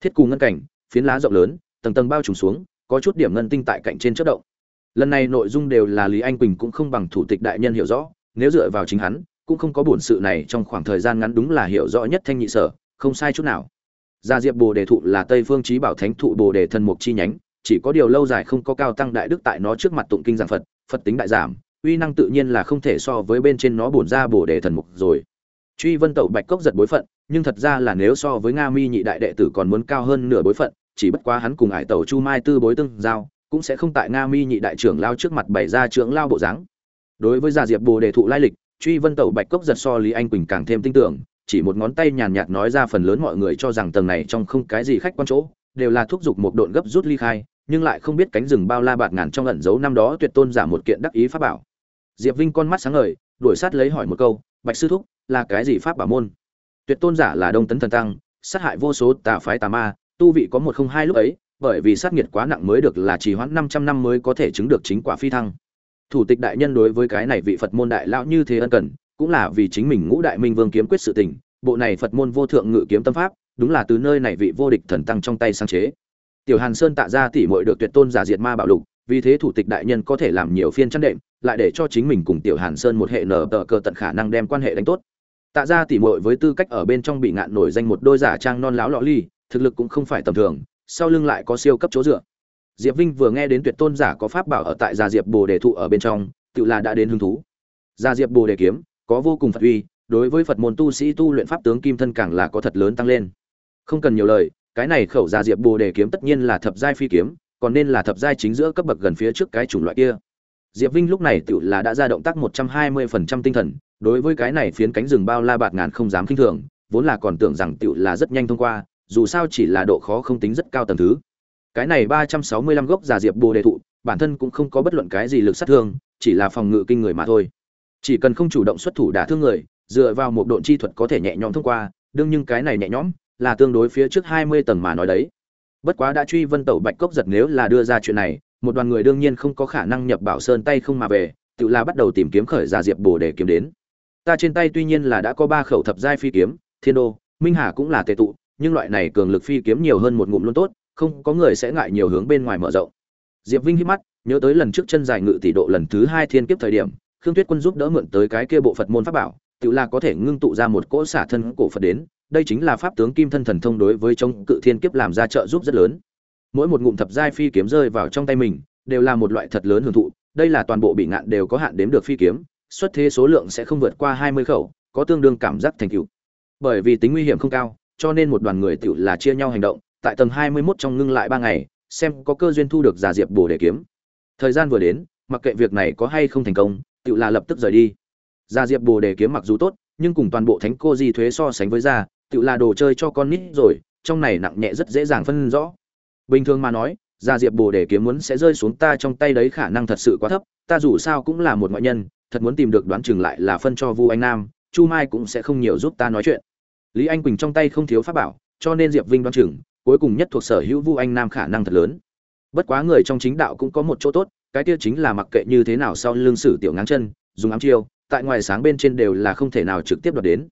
thiết cù ngân cảnh, phiến lá rộng lớn, tầng tầng bao trùm xuống, có chút điểm ngân tinh tại cạnh trên chất động. Lần này nội dung đều là lý anh quỳnh cũng không bằng thủ tịch đại nhân hiểu rõ, nếu dựa vào chính hắn, cũng không có bổn sự này trong khoảng thời gian ngắn đúng là hiểu rõ nhất thanh nhị sở, không sai chút nào. Gia diệp bồ đề thụ là tây phương trí bảo thánh thụ bồ đề thần mục chi nhánh, chỉ có điều lâu dài không có cao tăng đại đức tại nó trước mặt tụng kinh giảng phật phật tính đại giảm, uy năng tự nhiên là không thể so với bên trên nó bổn ra bồ đề thần mục rồi. Truy vân tẩu bạch cốc giật bối phận nhưng thật ra là nếu so với nga mi nhị đại đệ tử còn muốn cao hơn nửa bối phận, chỉ bất quá hắn cùng ải tẩu chu mai tư bối tương giao, cũng sẽ không tại nga mi nhị đại trưởng lao trước mặt bày ra trưởng lao bộ dáng. Đối với gia diệp bồ đề thụ lai lịch, truy vân tẩu bạch cốc giật so lý anh quỳnh càng thêm tin tưởng, chỉ một ngón tay nhàn nhạt nói ra phần lớn mọi người cho rằng tầng này trong không cái gì khách quan chỗ, đều là thúc giục một độn gấp rút ly khai, nhưng lại không biết cánh rừng bao la bạt ngàn trong ẩn giấu năm đó tuyệt tôn giả một kiện đắc ý pháp bảo. Diệp vinh con mắt sáng ngời, đuổi sát lấy hỏi một câu, bạch sư thúc, là cái gì pháp bảo môn? Tuyệt tôn giả là đông tấn thần tăng sát hại vô số tà phái tà ma tu vị có một không hai lúc ấy bởi vì sát nghiệt quá nặng mới được là chỉ hoãn 500 năm mới có thể chứng được chính quả phi thăng. Thủ tịch đại nhân đối với cái này vị Phật môn đại lão như thế ân cần, cũng là vì chính mình Ngũ Đại Minh Vương kiếm quyết sự tình, bộ này Phật môn vô thượng ngự kiếm tâm pháp, đúng là từ nơi này vị vô địch thần tăng trong tay sáng chế. Tiểu Hàn Sơn tạ ra tỷ muội được tuyệt tôn giả diệt ma bạo lục, vì thế thủ tịch đại nhân có thể làm nhiều phiên chăn đệm, lại để cho chính mình cùng Tiểu Hàn Sơn một hệ nở tờ cờ tận khả năng đem quan hệ đánh tốt. Tạ ra tỷ muội với tư cách ở bên trong bị ngạn nổi danh một đôi giả trang non láo lọ ly, thực lực cũng không phải tầm thường, sau lưng lại có siêu cấp chỗ dựa. Diệp vinh vừa nghe đến tuyệt tôn giả có pháp bảo ở tại gia diệp bồ đề thụ ở bên trong tự là đã đến hứng thú. Gia diệp bồ đề kiếm có vô cùng phật uy đối với phật môn tu sĩ tu luyện pháp tướng kim thân càng là có thật lớn tăng lên. Không cần nhiều lời cái này khẩu gia diệp bồ đề kiếm tất nhiên là thập giai phi kiếm còn nên là thập giai chính giữa cấp bậc gần phía trước cái chủng loại kia. Diệp vinh lúc này tự là đã ra động tác một trăm hai mươi phần trăm tinh thần đối với cái này phiến cánh rừng bao la bạt ngàn không dám kinh thường, vốn là còn tưởng rằng tự là rất nhanh thông qua, dù sao chỉ là độ khó không tính rất cao tầng thứ. Cái này ba trăm sáu mươi lăm gốc giả diệp bồ đề thụ, bản thân cũng không có bất luận cái gì lực sát thương, chỉ là phòng ngự kinh người mà thôi. Chỉ cần không chủ động xuất thủ đả thương người, dựa vào một độn chi thuật có thể nhẹ nhõm thông qua, đương nhưng cái này nhẹ nhõm, là tương đối phía trước hai mươi tầng mà nói đấy. Bất quá đã truy vân tẩu bạch cốc giật nếu là đưa ra chuyện này, một đoàn người đương nhiên không có khả năng nhập bảo sơn tay không mà về tự là bắt đầu tìm kiếm khởi giả diệp bồ để kiếm đến ta trên tay tuy nhiên là đã có ba khẩu thập giai phi kiếm, thiên đô, minh hà cũng là tề tụ, nhưng loại này cường lực phi kiếm nhiều hơn một ngụm luôn tốt, không có người sẽ ngại nhiều hướng bên ngoài mở rộng. Diệp vinh hít mắt, nhớ tới lần trước chân dài ngự tỷ độ lần thứ hai thiên kiếp thời điểm, khương tuyết quân giúp đỡ mượn tới cái kia bộ phật môn pháp bảo, tự là có thể ngưng tụ ra một cỗ xả thân cổ phật đến, đây chính là pháp tướng kim thân thần thông đối với chống cự thiên kiếp làm ra trợ giúp rất lớn. Mỗi một ngụm thập giai phi kiếm rơi vào trong tay mình, đều là một loại thật lớn hưởng thụ, đây là toàn bộ bị ngạn đều có hạn đếm được phi kiếm xuất thế số lượng sẽ không vượt qua hai mươi khẩu có tương đương cảm giác thành tựu bởi vì tính nguy hiểm không cao cho nên một đoàn người tiểu là chia nhau hành động, tại tầng 21 trong ngưng lại 3 ngày, xem có cơ duyên thu được giả diệp bổ để kiếm. Thời gian vừa đến, mặc kệ việc này có hay không thành công, tiểu là lập tức rời đi. Giả diệp bổ để kiếm mặc dù tốt, nhưng cùng toàn bộ thánh cô di thuế so sánh với ra, tiểu là đồ chơi cho con nít rồi, trong này nặng nhẹ rất dễ dàng phân rõ. Bình thường mà nói, giả diệp bổ để kiếm muốn sẽ rơi xuống ta trong tay đấy khả năng thật sự quá thấp, ta dù sao cũng là một ngoại nhân, thật muốn tìm được đoán chừng lại là phân cho Vu Anh Nam, Chu Mai cũng sẽ không nhiều giúp ta nói chuyện. Lý anh quỳnh trong tay không thiếu pháp bảo cho nên diệp vinh đoán chừng cuối cùng nhất thuộc sở hữu vu anh nam khả năng thật lớn. Bất quá người trong chính đạo cũng có một chỗ tốt cái kia chính là mặc kệ như thế nào sau lưng sử tiểu ngáng chân dùng ám chiêu tại ngoài sáng bên trên đều là không thể nào trực tiếp đoạt đến.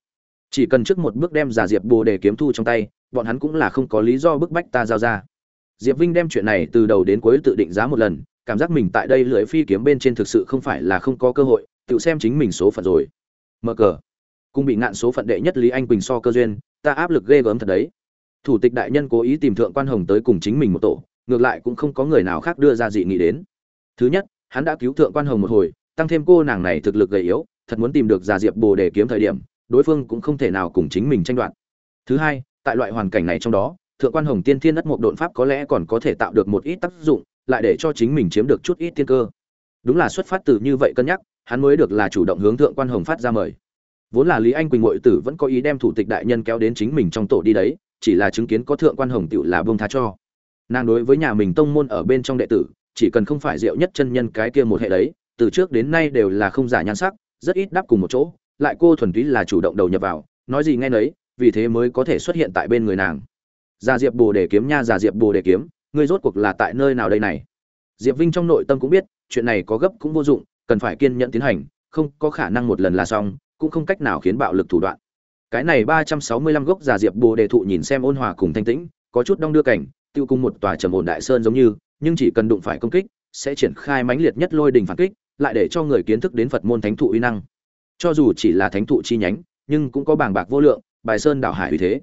Chỉ cần trước một bước đem giả diệp bồ đề kiếm thu trong tay bọn hắn cũng là không có lý do bức bách ta giao ra. Diệp vinh đem chuyện này từ đầu đến cuối tự định giá một lần cảm giác mình tại đây lưỡi phi kiếm bên trên thực sự không phải là không có cơ hội tự xem chính mình số phận rồi. Mở cờ. Cùng bị ngạn số phận đệ nhất lý anh quỳnh so cơ duyên, ta áp lực ghê gớm thật đấy. Thủ tịch đại nhân cố ý tìm thượng quan hồng tới cùng chính mình một tổ, ngược lại cũng không có người nào khác đưa ra dị nghị đến. Thứ nhất, hắn đã cứu thượng quan hồng một hồi, tăng thêm cô nàng này thực lực gầy yếu, thật muốn tìm được già diệp bồ để kiếm thời điểm, đối phương cũng không thể nào cùng chính mình tranh đoạt. Thứ hai, tại loại hoàn cảnh này trong đó, thượng quan hồng tiên thiên đất một độn pháp có lẽ còn có thể tạo được một ít tác dụng, lại để cho chính mình chiếm được chút ít tiên cơ. Đúng là xuất phát từ như vậy cân nhắc hắn mới được là chủ động hướng thượng quan hồng phát ra mời. Vốn là lý anh quỳnh ngội tử vẫn có ý đem thủ tịch đại nhân kéo đến chính mình trong tổ đi đấy, chỉ là chứng kiến có thượng quan hồng tựu là bông tha cho. Nàng đối với nhà mình tông môn ở bên trong đệ tử, chỉ cần không phải diệu nhất chân nhân cái kia một hệ đấy, từ trước đến nay đều là không giả nhan sắc, rất ít đáp cùng một chỗ, lại cô thuần túy là chủ động đầu nhập vào, nói gì nghe nấy, vì thế mới có thể xuất hiện tại bên người nàng. Già diệp bồ đề kiếm nha, già diệp bồ đề kiếm, ngươi rốt cuộc là tại nơi nào đây này? Diệp vinh trong nội tâm cũng biết, chuyện này có gấp cũng vô dụng cần phải kiên nhẫn tiến hành, không có khả năng một lần là xong, cũng không cách nào khiến bạo lực thủ đoạn. Cái này ba trăm sáu mươi lăm gốc giả diệp bồ đề thụ nhìn xem ôn hòa cùng thanh tĩnh, có chút đong đưa cảnh, tiêu cùng một tòa trầm ổn đại sơn giống như, nhưng chỉ cần đụng phải công kích, sẽ triển khai mãnh liệt nhất lôi đình phản kích, lại để cho người kiến thức đến phật môn thánh thụ uy năng. Cho dù chỉ là thánh thụ chi nhánh, nhưng cũng có bảng bạc vô lượng, bài sơn đảo hải uy thế.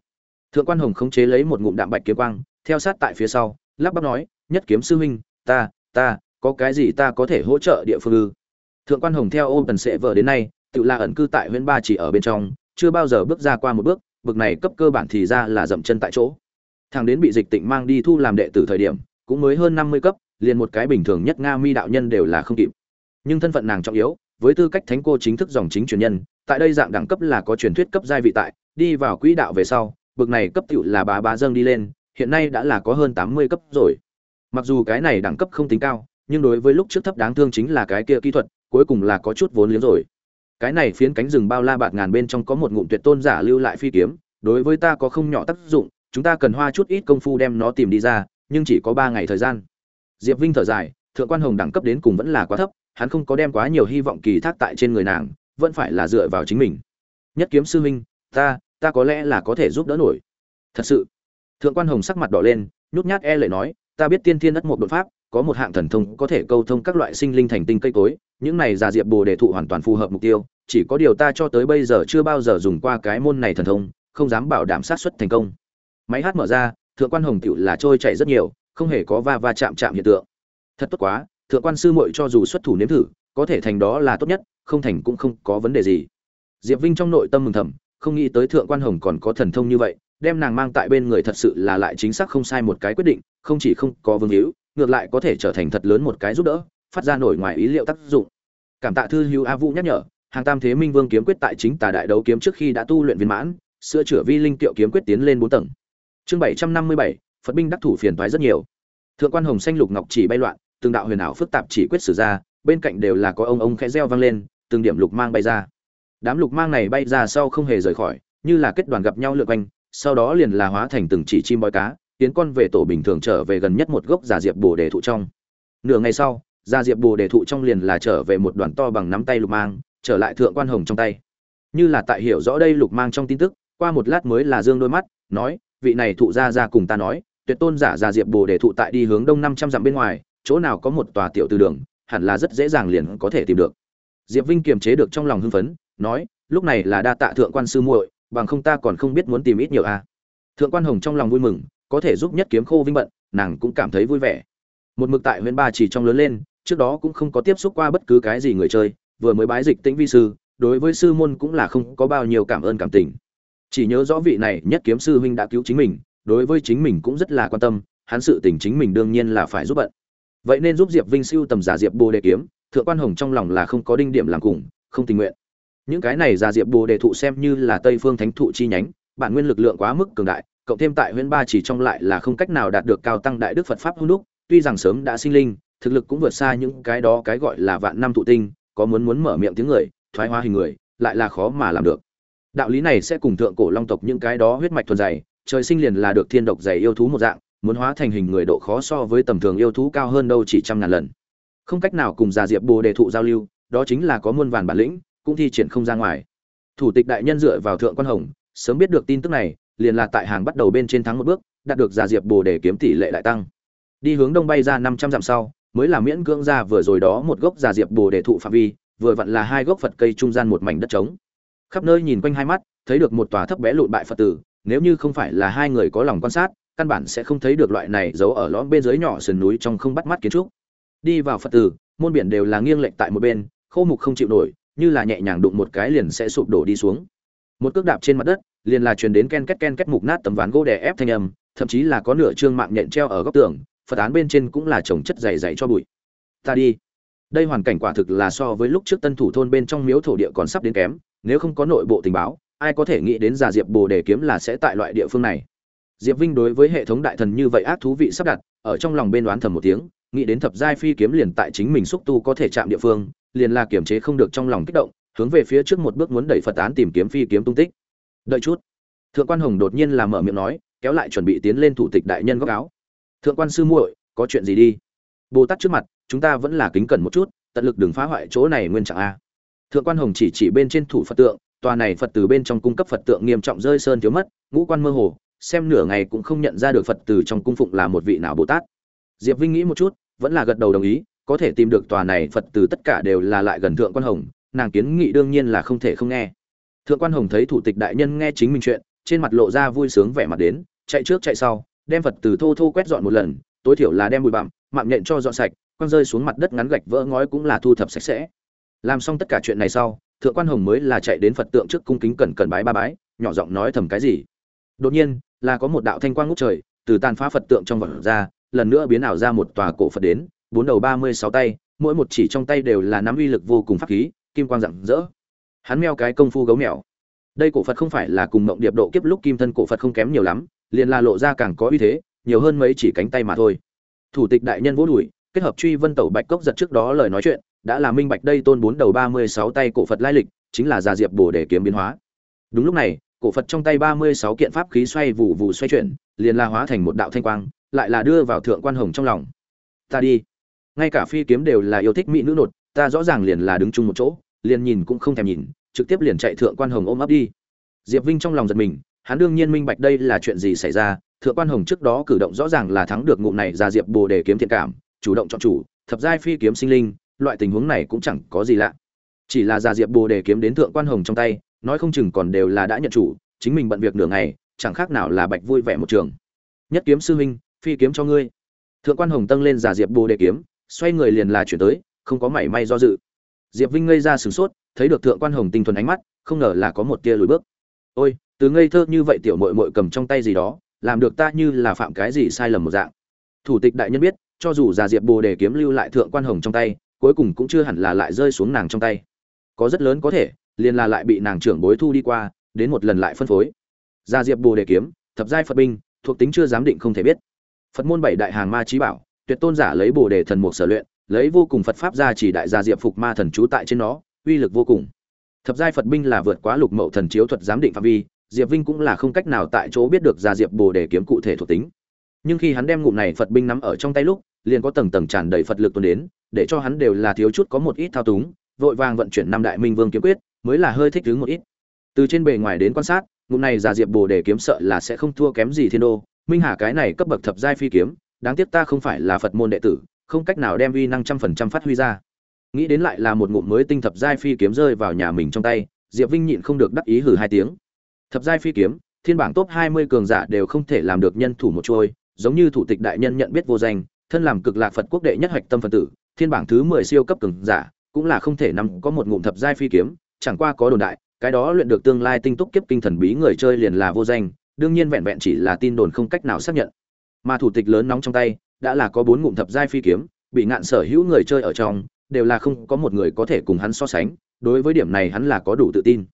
Thượng quan hồng khống chế lấy một ngụm đạm bạch kiếm quang, theo sát tại phía sau, lắp bắp nói, nhất kiếm sư huynh, ta ta, có cái gì ta có thể hỗ trợ địa phương ư? Thượng quan hồng theo ôm tần sệ vợ đến nay, tự là ẩn cư tại huyện ba chỉ ở bên trong, chưa bao giờ bước ra qua một bước, bực này cấp cơ bản thì ra là dậm chân tại chỗ. Thằng đến bị dịch tịnh mang đi thu làm đệ tử thời điểm, cũng mới hơn năm mươi cấp, liền một cái bình thường nhất nga mi đạo nhân đều là không kịp. Nhưng thân phận nàng trọng yếu, với tư cách thánh cô chính thức dòng chính truyền nhân, tại đây dạng đẳng cấp là có truyền thuyết cấp giai vị tại, đi vào quỹ đạo về sau, bực này cấp tựu là bá bá dâng đi lên, hiện nay đã là có hơn tám mươi cấp rồi. Mặc dù cái này đẳng cấp không tính cao nhưng đối với lúc trước thấp đáng thương chính là cái kia kỹ thuật, cuối cùng là có chút vốn liếng rồi. Cái này phiến cánh rừng bao la bạt ngàn bên trong có một ngụm tuyệt tôn giả lưu lại phi kiếm, đối với ta có không nhỏ tác dụng, chúng ta cần hoa chút ít công phu đem nó tìm đi ra, nhưng chỉ có ba ngày thời gian. Diệp vinh thở dài, thượng quan hồng đẳng cấp đến cùng vẫn là quá thấp, hắn không có đem quá nhiều hy vọng kỳ thác tại trên người nàng, vẫn phải là dựa vào chính mình. Nhất kiếm sư huynh, ta ta có lẽ là có thể giúp đỡ nổi. Thật sự. Thượng quan hồng sắc mặt đỏ lên, nhút nhát e lệ nói ta biết tiên thiên đất một đột pháp, có một hạng thần thông có thể câu thông các loại sinh linh thành tinh cây cối, những này già diệp bồ đề thụ hoàn toàn phù hợp mục tiêu, chỉ có điều ta cho tới bây giờ chưa bao giờ dùng qua cái môn này thần thông, không dám bảo đảm sát xuất thành công. Máy hát mở ra, thượng quan hồng tựu là trôi chảy rất nhiều, không hề có va va chạm chạm hiện tượng. Thật tốt quá, thượng quan sư muội cho dù xuất thủ nếm thử, có thể thành đó là tốt nhất, không thành cũng không có vấn đề gì. Diệp vinh trong nội tâm mừng thầm, không nghĩ tới thượng quan hồng còn có thần thông như vậy đem nàng mang tại bên người thật sự là lại chính xác không sai một cái quyết định, không chỉ không có vương hữu, ngược lại có thể trở thành thật lớn một cái giúp đỡ, phát ra nổi ngoài ý liệu tác dụng. Cảm tạ thư hữu a vũ nhắc nhở, hàng tam thế minh vương kiếm quyết tại chính tà đại đấu kiếm trước khi đã tu luyện viên mãn, sửa chữa vi linh tiệu kiếm quyết tiến lên bốn tầng. Chương bảy trăm năm mươi bảy, phật binh đắc thủ phiền toái rất nhiều. Thượng quan hồng xanh lục ngọc chỉ bay loạn, từng đạo huyền ảo phức tạp chỉ quyết sử ra, bên cạnh đều là có ông ông khẽ reo vang lên, từng điểm lục mang bay ra. Đám lục mang này bay ra sau không hề rời khỏi, như là kết đoàn gặp nhau lượn quanh sau đó liền là hóa thành từng chỉ chim bói cá, tiến con về tổ bình thường trở về gần nhất một gốc giả diệp bồ đề thụ trong. Nửa ngày sau giả diệp bồ đề thụ trong liền là trở về một đoàn to bằng nắm tay lục mang, trở lại thượng quan hồng trong tay. Như là tại hiểu rõ đây lục mang trong tin tức, qua một lát mới là dương đôi mắt, nói, vị này thụ ra ra cùng ta nói, tuyệt tôn giả giả diệp bồ đề thụ tại đi hướng đông năm trăm dặm bên ngoài, chỗ nào có một tòa tiểu từ đường, hẳn là rất dễ dàng liền có thể tìm được. Diệp vinh kiềm chế được trong lòng hưng phấn, nói, lúc này là đa tạ thượng quan sư muội bằng không ta còn không biết muốn tìm ít nhiều a. À. thượng quan hồng trong lòng vui mừng, có thể giúp nhất kiếm khô vinh bận, nàng cũng cảm thấy vui vẻ. Một mực tại huyện ba chỉ trong lớn lên, trước đó cũng không có tiếp xúc qua bất cứ cái gì người chơi, vừa mới bái dịch tĩnh vi sư, đối với sư môn cũng là không có bao nhiêu cảm ơn cảm tình. Chỉ nhớ rõ vị này nhất kiếm sư huynh đã cứu chính mình, đối với chính mình cũng rất là quan tâm, hắn sự tình chính mình đương nhiên là phải giúp bận. Vậy nên giúp diệp vinh siêu tầm giả diệp bồ đề kiếm, thượng quan hồng trong lòng là không có đinh điểm làm cùng, không tình nguyện những cái này giả diệp bồ đề thụ xem như là tây phương thánh thụ chi nhánh, bản nguyên lực lượng quá mức cường đại, cộng thêm tại huyện ba chỉ trong lại là không cách nào đạt được cao tăng đại đức phật pháp hữu đúc, tuy rằng sớm đã sinh linh, thực lực cũng vượt xa những cái đó cái gọi là vạn năm thụ tinh, có muốn muốn mở miệng tiếng người, thoái hóa hình người, lại là khó mà làm được. Đạo lý này sẽ cùng thượng cổ long tộc những cái đó huyết mạch thuần dày, trời sinh liền là được thiên độc dày yêu thú một dạng, muốn hóa thành hình người độ khó so với tầm thường yêu thú cao hơn đâu chỉ trăm ngàn lần. Không cách nào cùng già diệp bồ đề thụ giao lưu, đó chính là có muôn vàn bản lĩnh cũng thi triển không ra ngoài. Thủ tịch đại nhân dựa vào thượng quan hồng, sớm biết được tin tức này, liền là tại hàng bắt đầu bên trên thắng một bước, đạt được già diệp bồ đề kiếm tỷ lệ lại tăng. Đi hướng đông bay ra năm trăm dặm sau, mới là miễn cưỡng ra vừa rồi đó một gốc già diệp bồ đề thụ phạm vi, vừa vặn là hai gốc phật cây trung gian một mảnh đất trống. Khắp nơi nhìn quanh hai mắt, thấy được một tòa thấp bé lụn bại phật tử, nếu như không phải là hai người có lòng quan sát, căn bản sẽ không thấy được loại này giấu ở lõm bên dưới nhỏ sườn núi trong không bắt mắt kiến trúc. Đi vào phật tử, môn biển đều là nghiêng lệch tại một bên, khô mục không chịu nổi như là nhẹ nhàng đụng một cái liền sẽ sụp đổ đi xuống. Một cước đạp trên mặt đất, liền là truyền đến ken két ken két mục nát tấm ván gỗ đè ép thanh âm, thậm chí là có nửa trương mạng nhện treo ở góc tường, phật án bên trên cũng là trồng chất dày dày cho bụi. Ta đi. Đây hoàn cảnh quả thực là so với lúc trước tân thủ thôn bên trong miếu thổ địa còn sắp đến kém, nếu không có nội bộ tình báo, ai có thể nghĩ đến giả diệp bồ đề kiếm là sẽ tại loại địa phương này. Diệp vinh đối với hệ thống đại thần như vậy ác thú vị sắp đặt, ở trong lòng bên đoán thầm một tiếng, nghĩ đến thập giai phi kiếm liền tại chính mình xúc tu có thể chạm địa phương liền là kiểm chế không được trong lòng kích động, hướng về phía trước một bước muốn đẩy phật án tìm kiếm phi kiếm tung tích. Đợi chút. Thượng quan hồng đột nhiên làm mở miệng nói, kéo lại chuẩn bị tiến lên thủ tịch đại nhân góc áo. Thượng quan sư muội, có chuyện gì đi? Bồ tát trước mặt, chúng ta vẫn là kính cẩn một chút, tận lực đừng phá hoại chỗ này nguyên trạng a. Thượng quan hồng chỉ chỉ bên trên thủ phật tượng, tòa này phật từ bên trong cung cấp phật tượng nghiêm trọng rơi sơn thiếu mất, ngũ quan mơ hồ, xem nửa ngày cũng không nhận ra được phật từ trong cung phụng là một vị nào bồ tát. Diệp vinh nghĩ một chút, vẫn là gật đầu đồng ý có thể tìm được tòa này phật từ tất cả đều là lại gần thượng quan hồng, nàng kiến nghị đương nhiên là không thể không nghe. Thượng quan hồng thấy thủ tịch đại nhân nghe chính mình chuyện, trên mặt lộ ra vui sướng vẻ mặt đến, chạy trước chạy sau, đem phật từ thô thô quét dọn một lần, tối thiểu là đem bụi bặm, mạng nhện cho dọn sạch, quăng rơi xuống mặt đất ngắn gạch vỡ ngói cũng là thu thập sạch sẽ. Làm xong tất cả chuyện này sau, thượng quan hồng mới là chạy đến phật tượng trước cung kính cẩn cẩn bái ba bái, nhỏ giọng nói thầm cái gì. Đột nhiên, là có một đạo thanh quang ngút trời, từ tàn phá phật tượng trong vật ra, lần nữa biến ảo ra một tòa cổ phật đến bốn đầu ba mươi sáu tay, mỗi một chỉ trong tay đều là nắm uy lực vô cùng pháp khí, kim quang rạng rỡ. Hắn meo cái công phu gấu mèo. Đây cổ phật không phải là cùng mộng điệp độ kiếp lúc kim thân cổ phật không kém nhiều lắm, liền là lộ ra càng có uy thế, nhiều hơn mấy chỉ cánh tay mà thôi. Thủ tịch đại nhân vỗ đùi, kết hợp truy vân tẩu bạch cốc giật trước đó lời nói chuyện, đã là minh bạch đây tôn bốn đầu ba mươi sáu tay cổ phật lai lịch, chính là già diệp bổ để kiếm biến hóa. Đúng lúc này, cổ phật trong tay ba mươi sáu kiện pháp khí xoay vụ vụ xoay chuyển, liền là hóa thành một đạo thanh quang, lại là đưa vào thượng quan hồng trong lòng. Ta đi ngay cả phi kiếm đều là yêu thích mỹ nữ nột, ta rõ ràng liền là đứng chung một chỗ, liền nhìn cũng không thèm nhìn, trực tiếp liền chạy thượng quan hồng ôm ấp đi. Diệp vinh trong lòng giật mình, hắn đương nhiên minh bạch đây là chuyện gì xảy ra, thượng quan hồng trước đó cử động rõ ràng là thắng được ngụm này ra diệp bồ để kiếm thiện cảm, chủ động chọn chủ, thập giai phi kiếm sinh linh, loại tình huống này cũng chẳng có gì lạ. Chỉ là ra diệp bồ để kiếm đến thượng quan hồng trong tay, nói không chừng còn đều là đã nhận chủ, chính mình bận việc nửa ngày, chẳng khác nào là bạch vui vẻ một trường. Nhất kiếm sư huynh, phi kiếm cho ngươi. Thượng quan hồng tăng lên giả diệp bồ đề kiếm xoay người liền là chuyển tới, không có mảy may do dự. Diệp vinh ngây ra sửng sốt, thấy được thượng quan hồng tinh thuần ánh mắt, không ngờ là có một tia lùi bước. Ôi, từ ngây thơ như vậy tiểu mội mội cầm trong tay gì đó, làm được ta như là phạm cái gì sai lầm một dạng. Thủ tịch đại nhân biết, cho dù già diệp bồ đề kiếm lưu lại thượng quan hồng trong tay, cuối cùng cũng chưa hẳn là lại rơi xuống nàng trong tay. Có rất lớn có thể, liền là lại bị nàng trưởng bối thu đi qua, đến một lần lại phân phối. Gia diệp bồ đề kiếm, thập giai phật binh, thuộc tính chưa giám định không thể biết. Phật môn bảy đại hàng ma trí bảo tuyệt tôn giả lấy bồ đề thần mục sở luyện, lấy vô cùng phật pháp ra chỉ đại gia diệp phục ma thần trú tại trên nó, uy lực vô cùng. Thập giai phật binh là vượt quá lục mậu thần chiếu thuật giám định phạm vi, diệp vinh cũng là không cách nào tại chỗ biết được gia diệp bồ đề kiếm cụ thể thuộc tính. Nhưng khi hắn đem ngụm này phật binh nắm ở trong tay lúc, liền có tầng tầng tràn đầy phật lực tuôn đến, để cho hắn đều là thiếu chút có một ít thao túng, vội vàng vận chuyển năm đại minh vương kiếm quyết, mới là hơi thích ứng một ít. Từ trên bề ngoài đến quan sát, ngụm này giả diệp bồ đề kiếm sợ là sẽ không thua kém gì thiên đô, minh hà cái này cấp bậc thập giai phi kiếm đáng tiếc ta không phải là phật môn đệ tử, không cách nào đem uy năng trăm phần trăm phát huy ra. Nghĩ đến lại là một ngụm mới tinh thập giai phi kiếm rơi vào nhà mình trong tay, diệp vinh nhịn không được đắc ý hử hai tiếng. Thập giai phi kiếm, thiên bảng top hai mươi cường giả đều không thể làm được nhân thủ một trôi giống như thủ tịch đại nhân nhận biết vô danh, thân làm cực lạc phật quốc đệ nhất hạch tâm phật tử, thiên bảng thứ mười siêu cấp cường giả, cũng là không thể nằm có một ngụm thập giai phi kiếm, chẳng qua có đồn đại, cái đó luyện được tương lai tinh túc kiếp kinh thần bí người chơi liền là vô danh, đương nhiên vẹn vẹn chỉ là tin đồn không cách nào xác nhận mà thủ tịch lớn nóng trong tay, đã là có bốn ngụm thập giai phi kiếm, bị ngạn sở hữu người chơi ở trong, đều là không có một người có thể cùng hắn so sánh, đối với điểm này hắn là có đủ tự tin.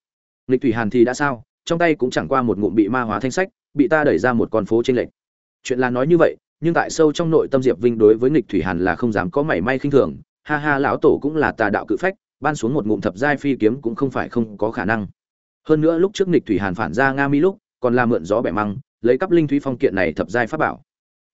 Lịch thủy hàn thì đã sao, trong tay cũng chẳng qua một ngụm bị ma hóa thanh sách, bị ta đẩy ra một con phố trên lệnh chuyện là nói như vậy, nhưng tại sâu trong nội tâm diệp vinh đối với nghịch thủy hàn là không dám có mảy may khinh thường. Ha ha, lão tổ cũng là tà đạo cự phách, ban xuống một ngụm thập giai phi kiếm cũng không phải không có khả năng. Hơn nữa lúc trước nghịch thủy hàn phản ra nga mi lúc, còn là mượn gió bẻ măng, lấy cắp linh thúy phong kiện này thập giai pháp bảo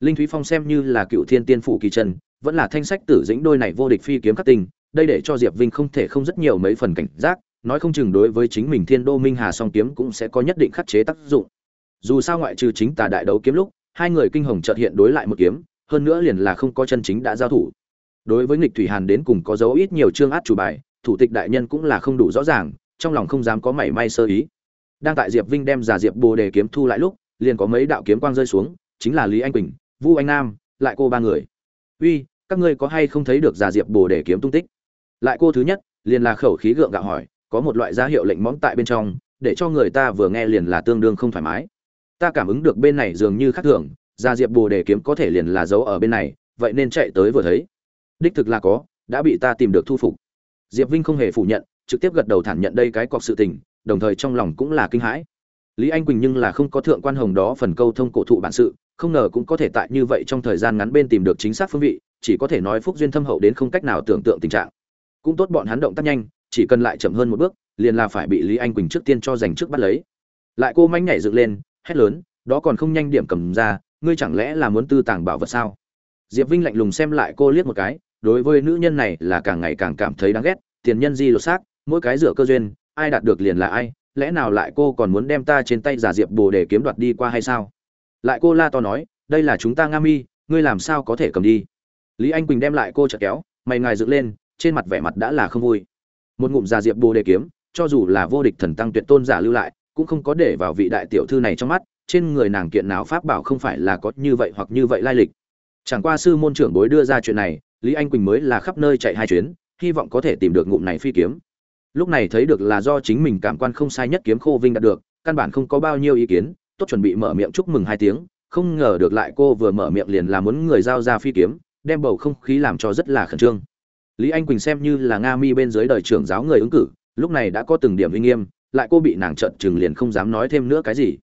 linh thúy phong xem như là cựu thiên tiên phủ kỳ trần, vẫn là thanh sách tử dĩnh đôi này vô địch phi kiếm khắc tình, đây để cho diệp vinh không thể không rất nhiều mấy phần cảnh giác nói không chừng đối với chính mình thiên đô minh hà song kiếm cũng sẽ có nhất định khắc chế tác dụng. Dù sao ngoại trừ chính tà đại đấu kiếm lúc hai người kinh hồng chợt hiện đối lại một kiếm hơn nữa liền là không có chân chính đã giao thủ. Đối với nghịch thủy hàn đến cùng có dấu ít nhiều chương át chủ bài thủ tịch đại nhân cũng là không đủ rõ ràng trong lòng không dám có mảy may sơ ý. Đang tại diệp vinh đem giả diệp bồ đề kiếm thu lại lúc liền có mấy đạo kiếm quang rơi xuống chính là lý anh quỳnh vu anh nam, lại cô ba người. Uy, các ngươi có hay không thấy được già diệp bồ để kiếm tung tích? Lại cô thứ nhất, liền là khẩu khí gượng gạo hỏi, có một loại giá hiệu lệnh mõm tại bên trong, để cho người ta vừa nghe liền là tương đương không thoải mái. Ta cảm ứng được bên này dường như khác thường, già diệp bồ đề kiếm có thể liền là giấu ở bên này, vậy nên chạy tới vừa thấy. Đích thực là có, đã bị ta tìm được thu phục. Diệp vinh không hề phủ nhận, trực tiếp gật đầu thản nhận đây cái cọc sự tình, đồng thời trong lòng cũng là kinh hãi. Lý anh quỳnh nhưng là không có thượng quan hồng đó phần câu thông cổ thụ bản sự không ngờ cũng có thể tại như vậy trong thời gian ngắn bên tìm được chính xác phương vị, chỉ có thể nói phúc duyên thâm hậu đến không cách nào tưởng tượng tình trạng. Cũng tốt bọn hắn động tác nhanh, chỉ cần lại chậm hơn một bước, liền là phải bị lý anh quỳnh trước tiên cho giành trước bắt lấy. Lại cô manh nhảy dựng lên, hét lớn, đó còn không nhanh điểm cầm ra, ngươi chẳng lẽ là muốn tư tàng bảo vật sao? Diệp vinh lạnh lùng xem lại cô liếc một cái, đối với nữ nhân này là càng ngày càng cảm thấy đáng ghét, tiền nhân di lột xác, mỗi cái rửa cơ duyên, ai đạt được liền là ai, lẽ nào lại cô còn muốn đem ta trên tay giả diệp bồ để kiếm đoạt đi qua hay sao? Lại cô la to nói, đây là chúng ta nga mi, ngươi làm sao có thể cầm đi? Lý anh quỳnh đem lại cô chợt kéo, mày ngài dựng lên, trên mặt vẻ mặt đã là không vui. Một ngụm già diệp bồ đề kiếm, cho dù là vô địch thần tăng tuyệt tôn giả lưu lại, cũng không có để vào vị đại tiểu thư này trong mắt, trên người nàng kiện nào pháp bảo không phải là có như vậy hoặc như vậy lai lịch. Chẳng qua sư môn trưởng bối đưa ra chuyện này, lý anh quỳnh mới là khắp nơi chạy hai chuyến, hy vọng có thể tìm được ngụm này phi kiếm. Lúc này thấy được là do chính mình cảm quan không sai nhất kiếm khô vinh đạt được, căn bản không có bao nhiêu ý kiến tốt chuẩn bị mở miệng chúc mừng hai tiếng, không ngờ được lại cô vừa mở miệng liền là muốn người giao ra phi kiếm, đem bầu không khí làm cho rất là khẩn trương. Lý anh quỳnh xem như là nga mi bên dưới đời trưởng giáo người ứng cử, lúc này đã có từng điểm uy nghiêm, lại cô bị nàng trợn chừng liền không dám nói thêm nữa cái gì.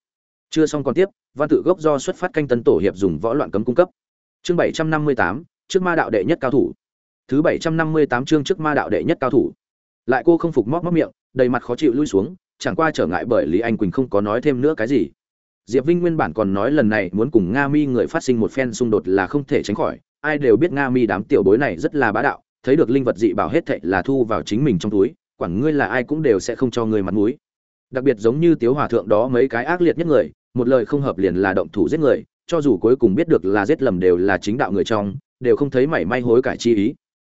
Chưa xong còn tiếp, văn tự gốc do xuất phát canh tân tổ hiệp dùng võ loạn cấm cung cấp. Chương bảy trăm năm mươi tám, trước ma đạo đệ nhất cao thủ. Thứ bảy trăm năm mươi tám chương trước ma đạo đệ nhất cao thủ. Lại cô không phục móc móc miệng, đầy mặt khó chịu lui xuống, chẳng qua trở ngại bởi lý anh quỳnh không có nói thêm nữa cái gì diệp vinh nguyên bản còn nói lần này muốn cùng nga mi người phát sinh một phen xung đột là không thể tránh khỏi, ai đều biết nga mi đám tiểu bối này rất là bá đạo, thấy được linh vật dị bảo hết thảy là thu vào chính mình trong túi, quản ngươi là ai cũng đều sẽ không cho ngươi mặt mũi. Đặc biệt giống như tiếu hòa thượng đó mấy cái ác liệt nhất người, một lời không hợp liền là động thủ giết người, cho dù cuối cùng biết được là giết lầm đều là chính đạo người trong, đều không thấy mảy may hối cải chi ý.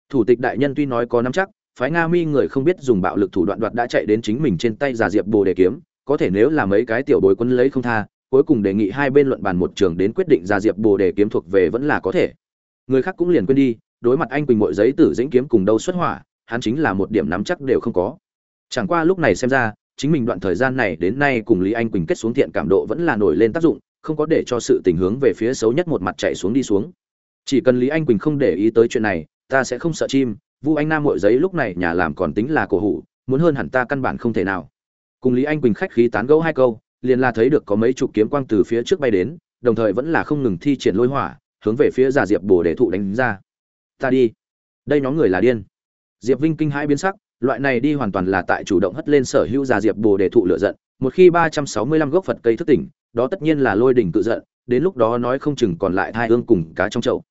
Thủ tịch đại nhân tuy nói có nắm chắc, phái nga mi người không biết dùng bạo lực thủ đoạn đoạt đã chạy đến chính mình trên tay giả diệp bồ đề kiếm, có thể nếu là mấy cái tiểu bối quân lấy không tha cuối cùng đề nghị hai bên luận bàn một trường đến quyết định ra diệp bồ đề kiếm thuộc về vẫn là có thể. Người khác cũng liền quên đi, đối mặt anh quỳnh mọi giấy tử dĩnh kiếm cùng đâu xuất hỏa, hắn chính là một điểm nắm chắc đều không có. Chẳng qua lúc này xem ra, chính mình đoạn thời gian này đến nay cùng lý anh quỳnh kết xuống thiện cảm độ vẫn là nổi lên tác dụng, không có để cho sự tình hướng về phía xấu nhất một mặt chạy xuống đi xuống. Chỉ cần lý anh quỳnh không để ý tới chuyện này, ta sẽ không sợ chim, vu anh nam mội giấy lúc này nhà làm còn tính là cổ hủ, muốn hơn hẳn ta căn bản không thể nào. Cùng lý anh quỳnh khách khí tán gẫu hai câu liền là thấy được có mấy chục kiếm quang từ phía trước bay đến, đồng thời vẫn là không ngừng thi triển lôi hỏa, hướng về phía giả diệp bồ để thụ đánh ra. Ta đi. Đây nhóm người là điên. Diệp vinh kinh hãi biến sắc, loại này đi hoàn toàn là tại chủ động hất lên sở hữu giả diệp bồ để thụ lửa giận, một khi ba trăm sáu mươi lăm gốc phật cây thức tỉnh, đó tất nhiên là lôi đỉnh tự giận, đến lúc đó nói không chừng còn lại hai ương cùng cá trong chậu.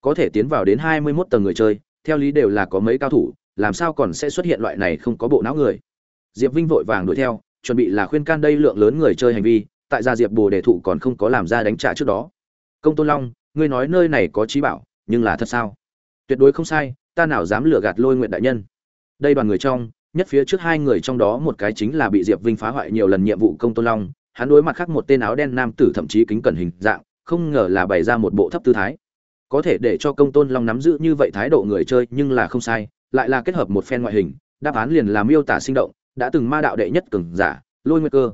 Có thể tiến vào đến hai mươi 21 tầng người chơi, theo lý đều là có mấy cao thủ, làm sao còn sẽ xuất hiện loại này không có bộ não người? Diệp vinh vội vàng đuổi theo chuẩn bị là khuyên can đây lượng lớn người chơi hành vi, tại gia diệp bồ đề thụ còn không có làm ra đánh trả trước đó. Công tôn long, ngươi nói nơi này có trí bảo, nhưng là thật sao? Tuyệt đối không sai, ta nào dám lừa gạt lôi nguyện đại nhân. Đây đoàn người trong, nhất phía trước hai người trong đó một cái chính là bị diệp vinh phá hoại nhiều lần nhiệm vụ công tôn long, hắn đối mặt khác một tên áo đen nam tử thậm chí kính cẩn hình dạng, không ngờ là bày ra một bộ thấp tư thái. Có thể để cho công tôn long nắm giữ như vậy thái độ người chơi nhưng là không sai, lại là kết hợp một phen ngoại hình, đáp án liền là miêu tả sinh động đã từng ma đạo đệ nhất cường giả, lôi nguyệt cơ.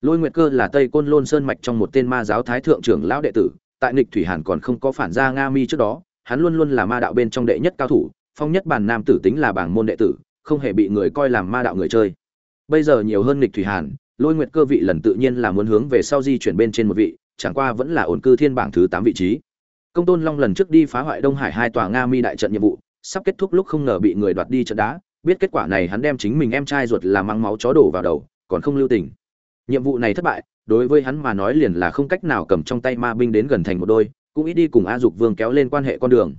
Lôi nguyệt cơ là tây côn lôn sơn mạch trong một tên ma giáo thái thượng trưởng lão đệ tử, tại nghịch thủy hàn còn không có phản ra nga mi trước đó, hắn luôn luôn là ma đạo bên trong đệ nhất cao thủ, phong nhất bản nam tử tính là bảng môn đệ tử, không hề bị người coi làm ma đạo người chơi. Bây giờ nhiều hơn nghịch thủy hàn, lôi nguyệt cơ vị lần tự nhiên là muốn hướng về sau di chuyển bên trên một vị, chẳng qua vẫn là ổn cư thiên bảng thứ tám vị trí. Công tôn long lần trước đi phá hoại đông hải hai tòa nga mi đại trận nhiệm vụ, sắp kết thúc lúc không ngờ bị người đoạt đi trận đá biết kết quả này hắn đem chính mình em trai ruột là mang máu chó đổ vào đầu, còn không lưu tình. Nhiệm vụ này thất bại, đối với hắn mà nói liền là không cách nào cầm trong tay ma binh đến gần thành một đôi, cũng ít đi cùng a dục vương kéo lên quan hệ con đường.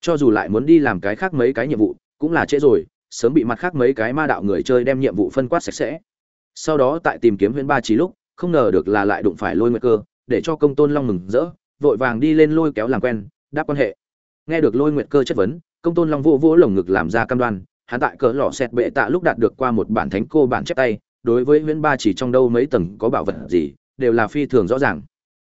Cho dù lại muốn đi làm cái khác mấy cái nhiệm vụ, cũng là trễ rồi, sớm bị mặt khác mấy cái ma đạo người chơi đem nhiệm vụ phân quát sạch sẽ. Sau đó tại tìm kiếm huyễn ba trí lúc, không ngờ được là lại đụng phải lôi nguyệt cơ, để cho công tôn long mừng rỡ, vội vàng đi lên lôi kéo làm quen, đáp quan hệ. Nghe được lôi nguyệt cơ chất vấn, công tôn long vô vỗ lồng ngực làm ra cam đoan hắn tại cỡ lò xét bệ tạ lúc đạt được qua một bản thánh cô bản chép tay, đối với huyễn ba chỉ trong đâu mấy tầng có bảo vật gì, đều là phi thường rõ ràng.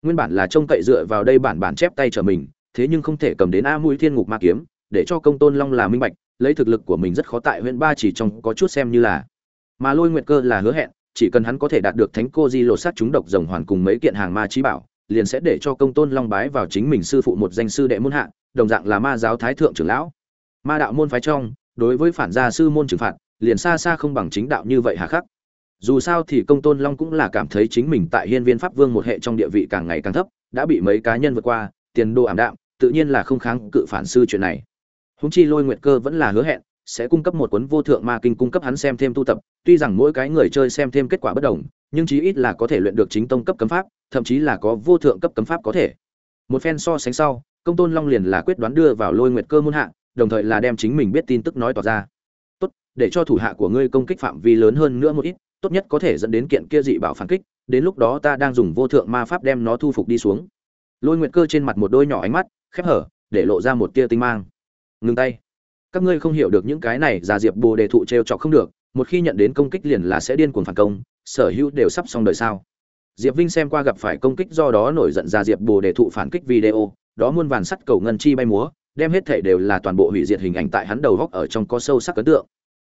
Nguyên bản là trông cậy dựa vào đây bản bản chép tay trở mình, thế nhưng không thể cầm đến a mũi thiên ngục ma kiếm, để cho công tôn long là minh bạch, lấy thực lực của mình rất khó tại huyện ba chỉ trong có chút xem như là. Mà lôi nguyệt cơ là hứa hẹn, chỉ cần hắn có thể đạt được thánh cô di lột sát chúng độc rồng hoàn cùng mấy kiện hàng ma trí bảo, liền sẽ để cho công tôn long bái vào chính mình sư phụ một danh sư đệ môn hạ, đồng dạng là ma giáo thái thượng trưởng lão. Ma đạo môn phái trong đối với phản gia sư môn trừng phạt, liền xa xa không bằng chính đạo như vậy hà khắc. Dù sao thì công tôn long cũng là cảm thấy chính mình tại hiên viên pháp vương một hệ trong địa vị càng ngày càng thấp, đã bị mấy cá nhân vượt qua, tiền đồ ảm đạm, tự nhiên là không kháng cự phản sư chuyện này. Húng chi lôi nguyệt cơ vẫn là hứa hẹn, sẽ cung cấp một cuốn vô thượng ma kinh cung cấp hắn xem thêm tu tập, tuy rằng mỗi cái người chơi xem thêm kết quả bất đồng, nhưng chí ít là có thể luyện được chính tông cấp cấm pháp, thậm chí là có vô thượng cấp cấm pháp có thể. Một phen so sánh sau, công tôn long liền là quyết đoán đưa vào lôi nguyệt cơ môn hạ đồng thời là đem chính mình biết tin tức nói tỏ ra. Tốt, để cho thủ hạ của ngươi công kích phạm vi lớn hơn nữa một ít, tốt nhất có thể dẫn đến kiện kia dị bảo phản kích, đến lúc đó ta đang dùng vô thượng ma pháp đem nó thu phục đi xuống. Lôi nguyện cơ trên mặt một đôi nhỏ ánh mắt, khép hở, để lộ ra một tia tinh mang. Ngừng tay. Các ngươi không hiểu được những cái này già diệp bồ đề thụ trêu chọc không được, một khi nhận đến công kích liền là sẽ điên cuồng phản công, sở hữu đều sắp xong đời sao? Diệp vinh xem qua gặp phải công kích do đó nổi giận già diệp bồ đề thụ phản kích video, đó muôn vàn sắt cầu ngân chi bay múa đem hết thể đều là toàn bộ hủy diệt hình ảnh tại hắn đầu góc ở trong có sâu sắc ấn tượng.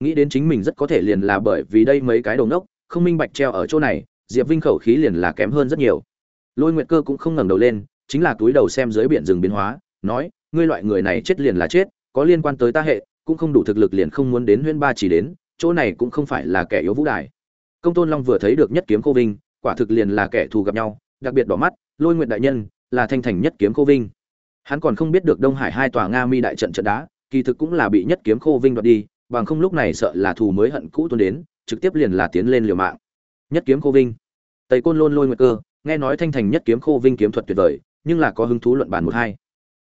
Nghĩ đến chính mình rất có thể liền là bởi vì đây mấy cái đầu nốc không minh bạch treo ở chỗ này, diệp vinh khẩu khí liền là kém hơn rất nhiều. Lôi nguyệt cơ cũng không ngẩng đầu lên, chính là túi đầu xem dưới biển rừng biến hóa, nói, ngươi loại người này chết liền là chết, có liên quan tới ta hệ, cũng không đủ thực lực liền không muốn đến huyên ba chỉ đến, chỗ này cũng không phải là kẻ yếu vũ đài. Công tôn long vừa thấy được nhất kiếm cô vinh, quả thực liền là kẻ thù gặp nhau, đặc biệt đỏ mắt, lôi nguyện đại nhân, là thanh thành nhất kiếm cô vinh hắn còn không biết được đông hải hai tòa nga mi đại trận trận đá, kỳ thực cũng là bị nhất kiếm khô vinh đoạt đi, bằng không lúc này sợ là thù mới hận cũ tuôn đến, trực tiếp liền là tiến lên liều mạng. Nhất kiếm khô vinh. Tây côn lôn lôi nguyệt cơ, nghe nói thanh thành nhất kiếm khô vinh kiếm thuật tuyệt vời, nhưng là có hứng thú luận bàn một hai.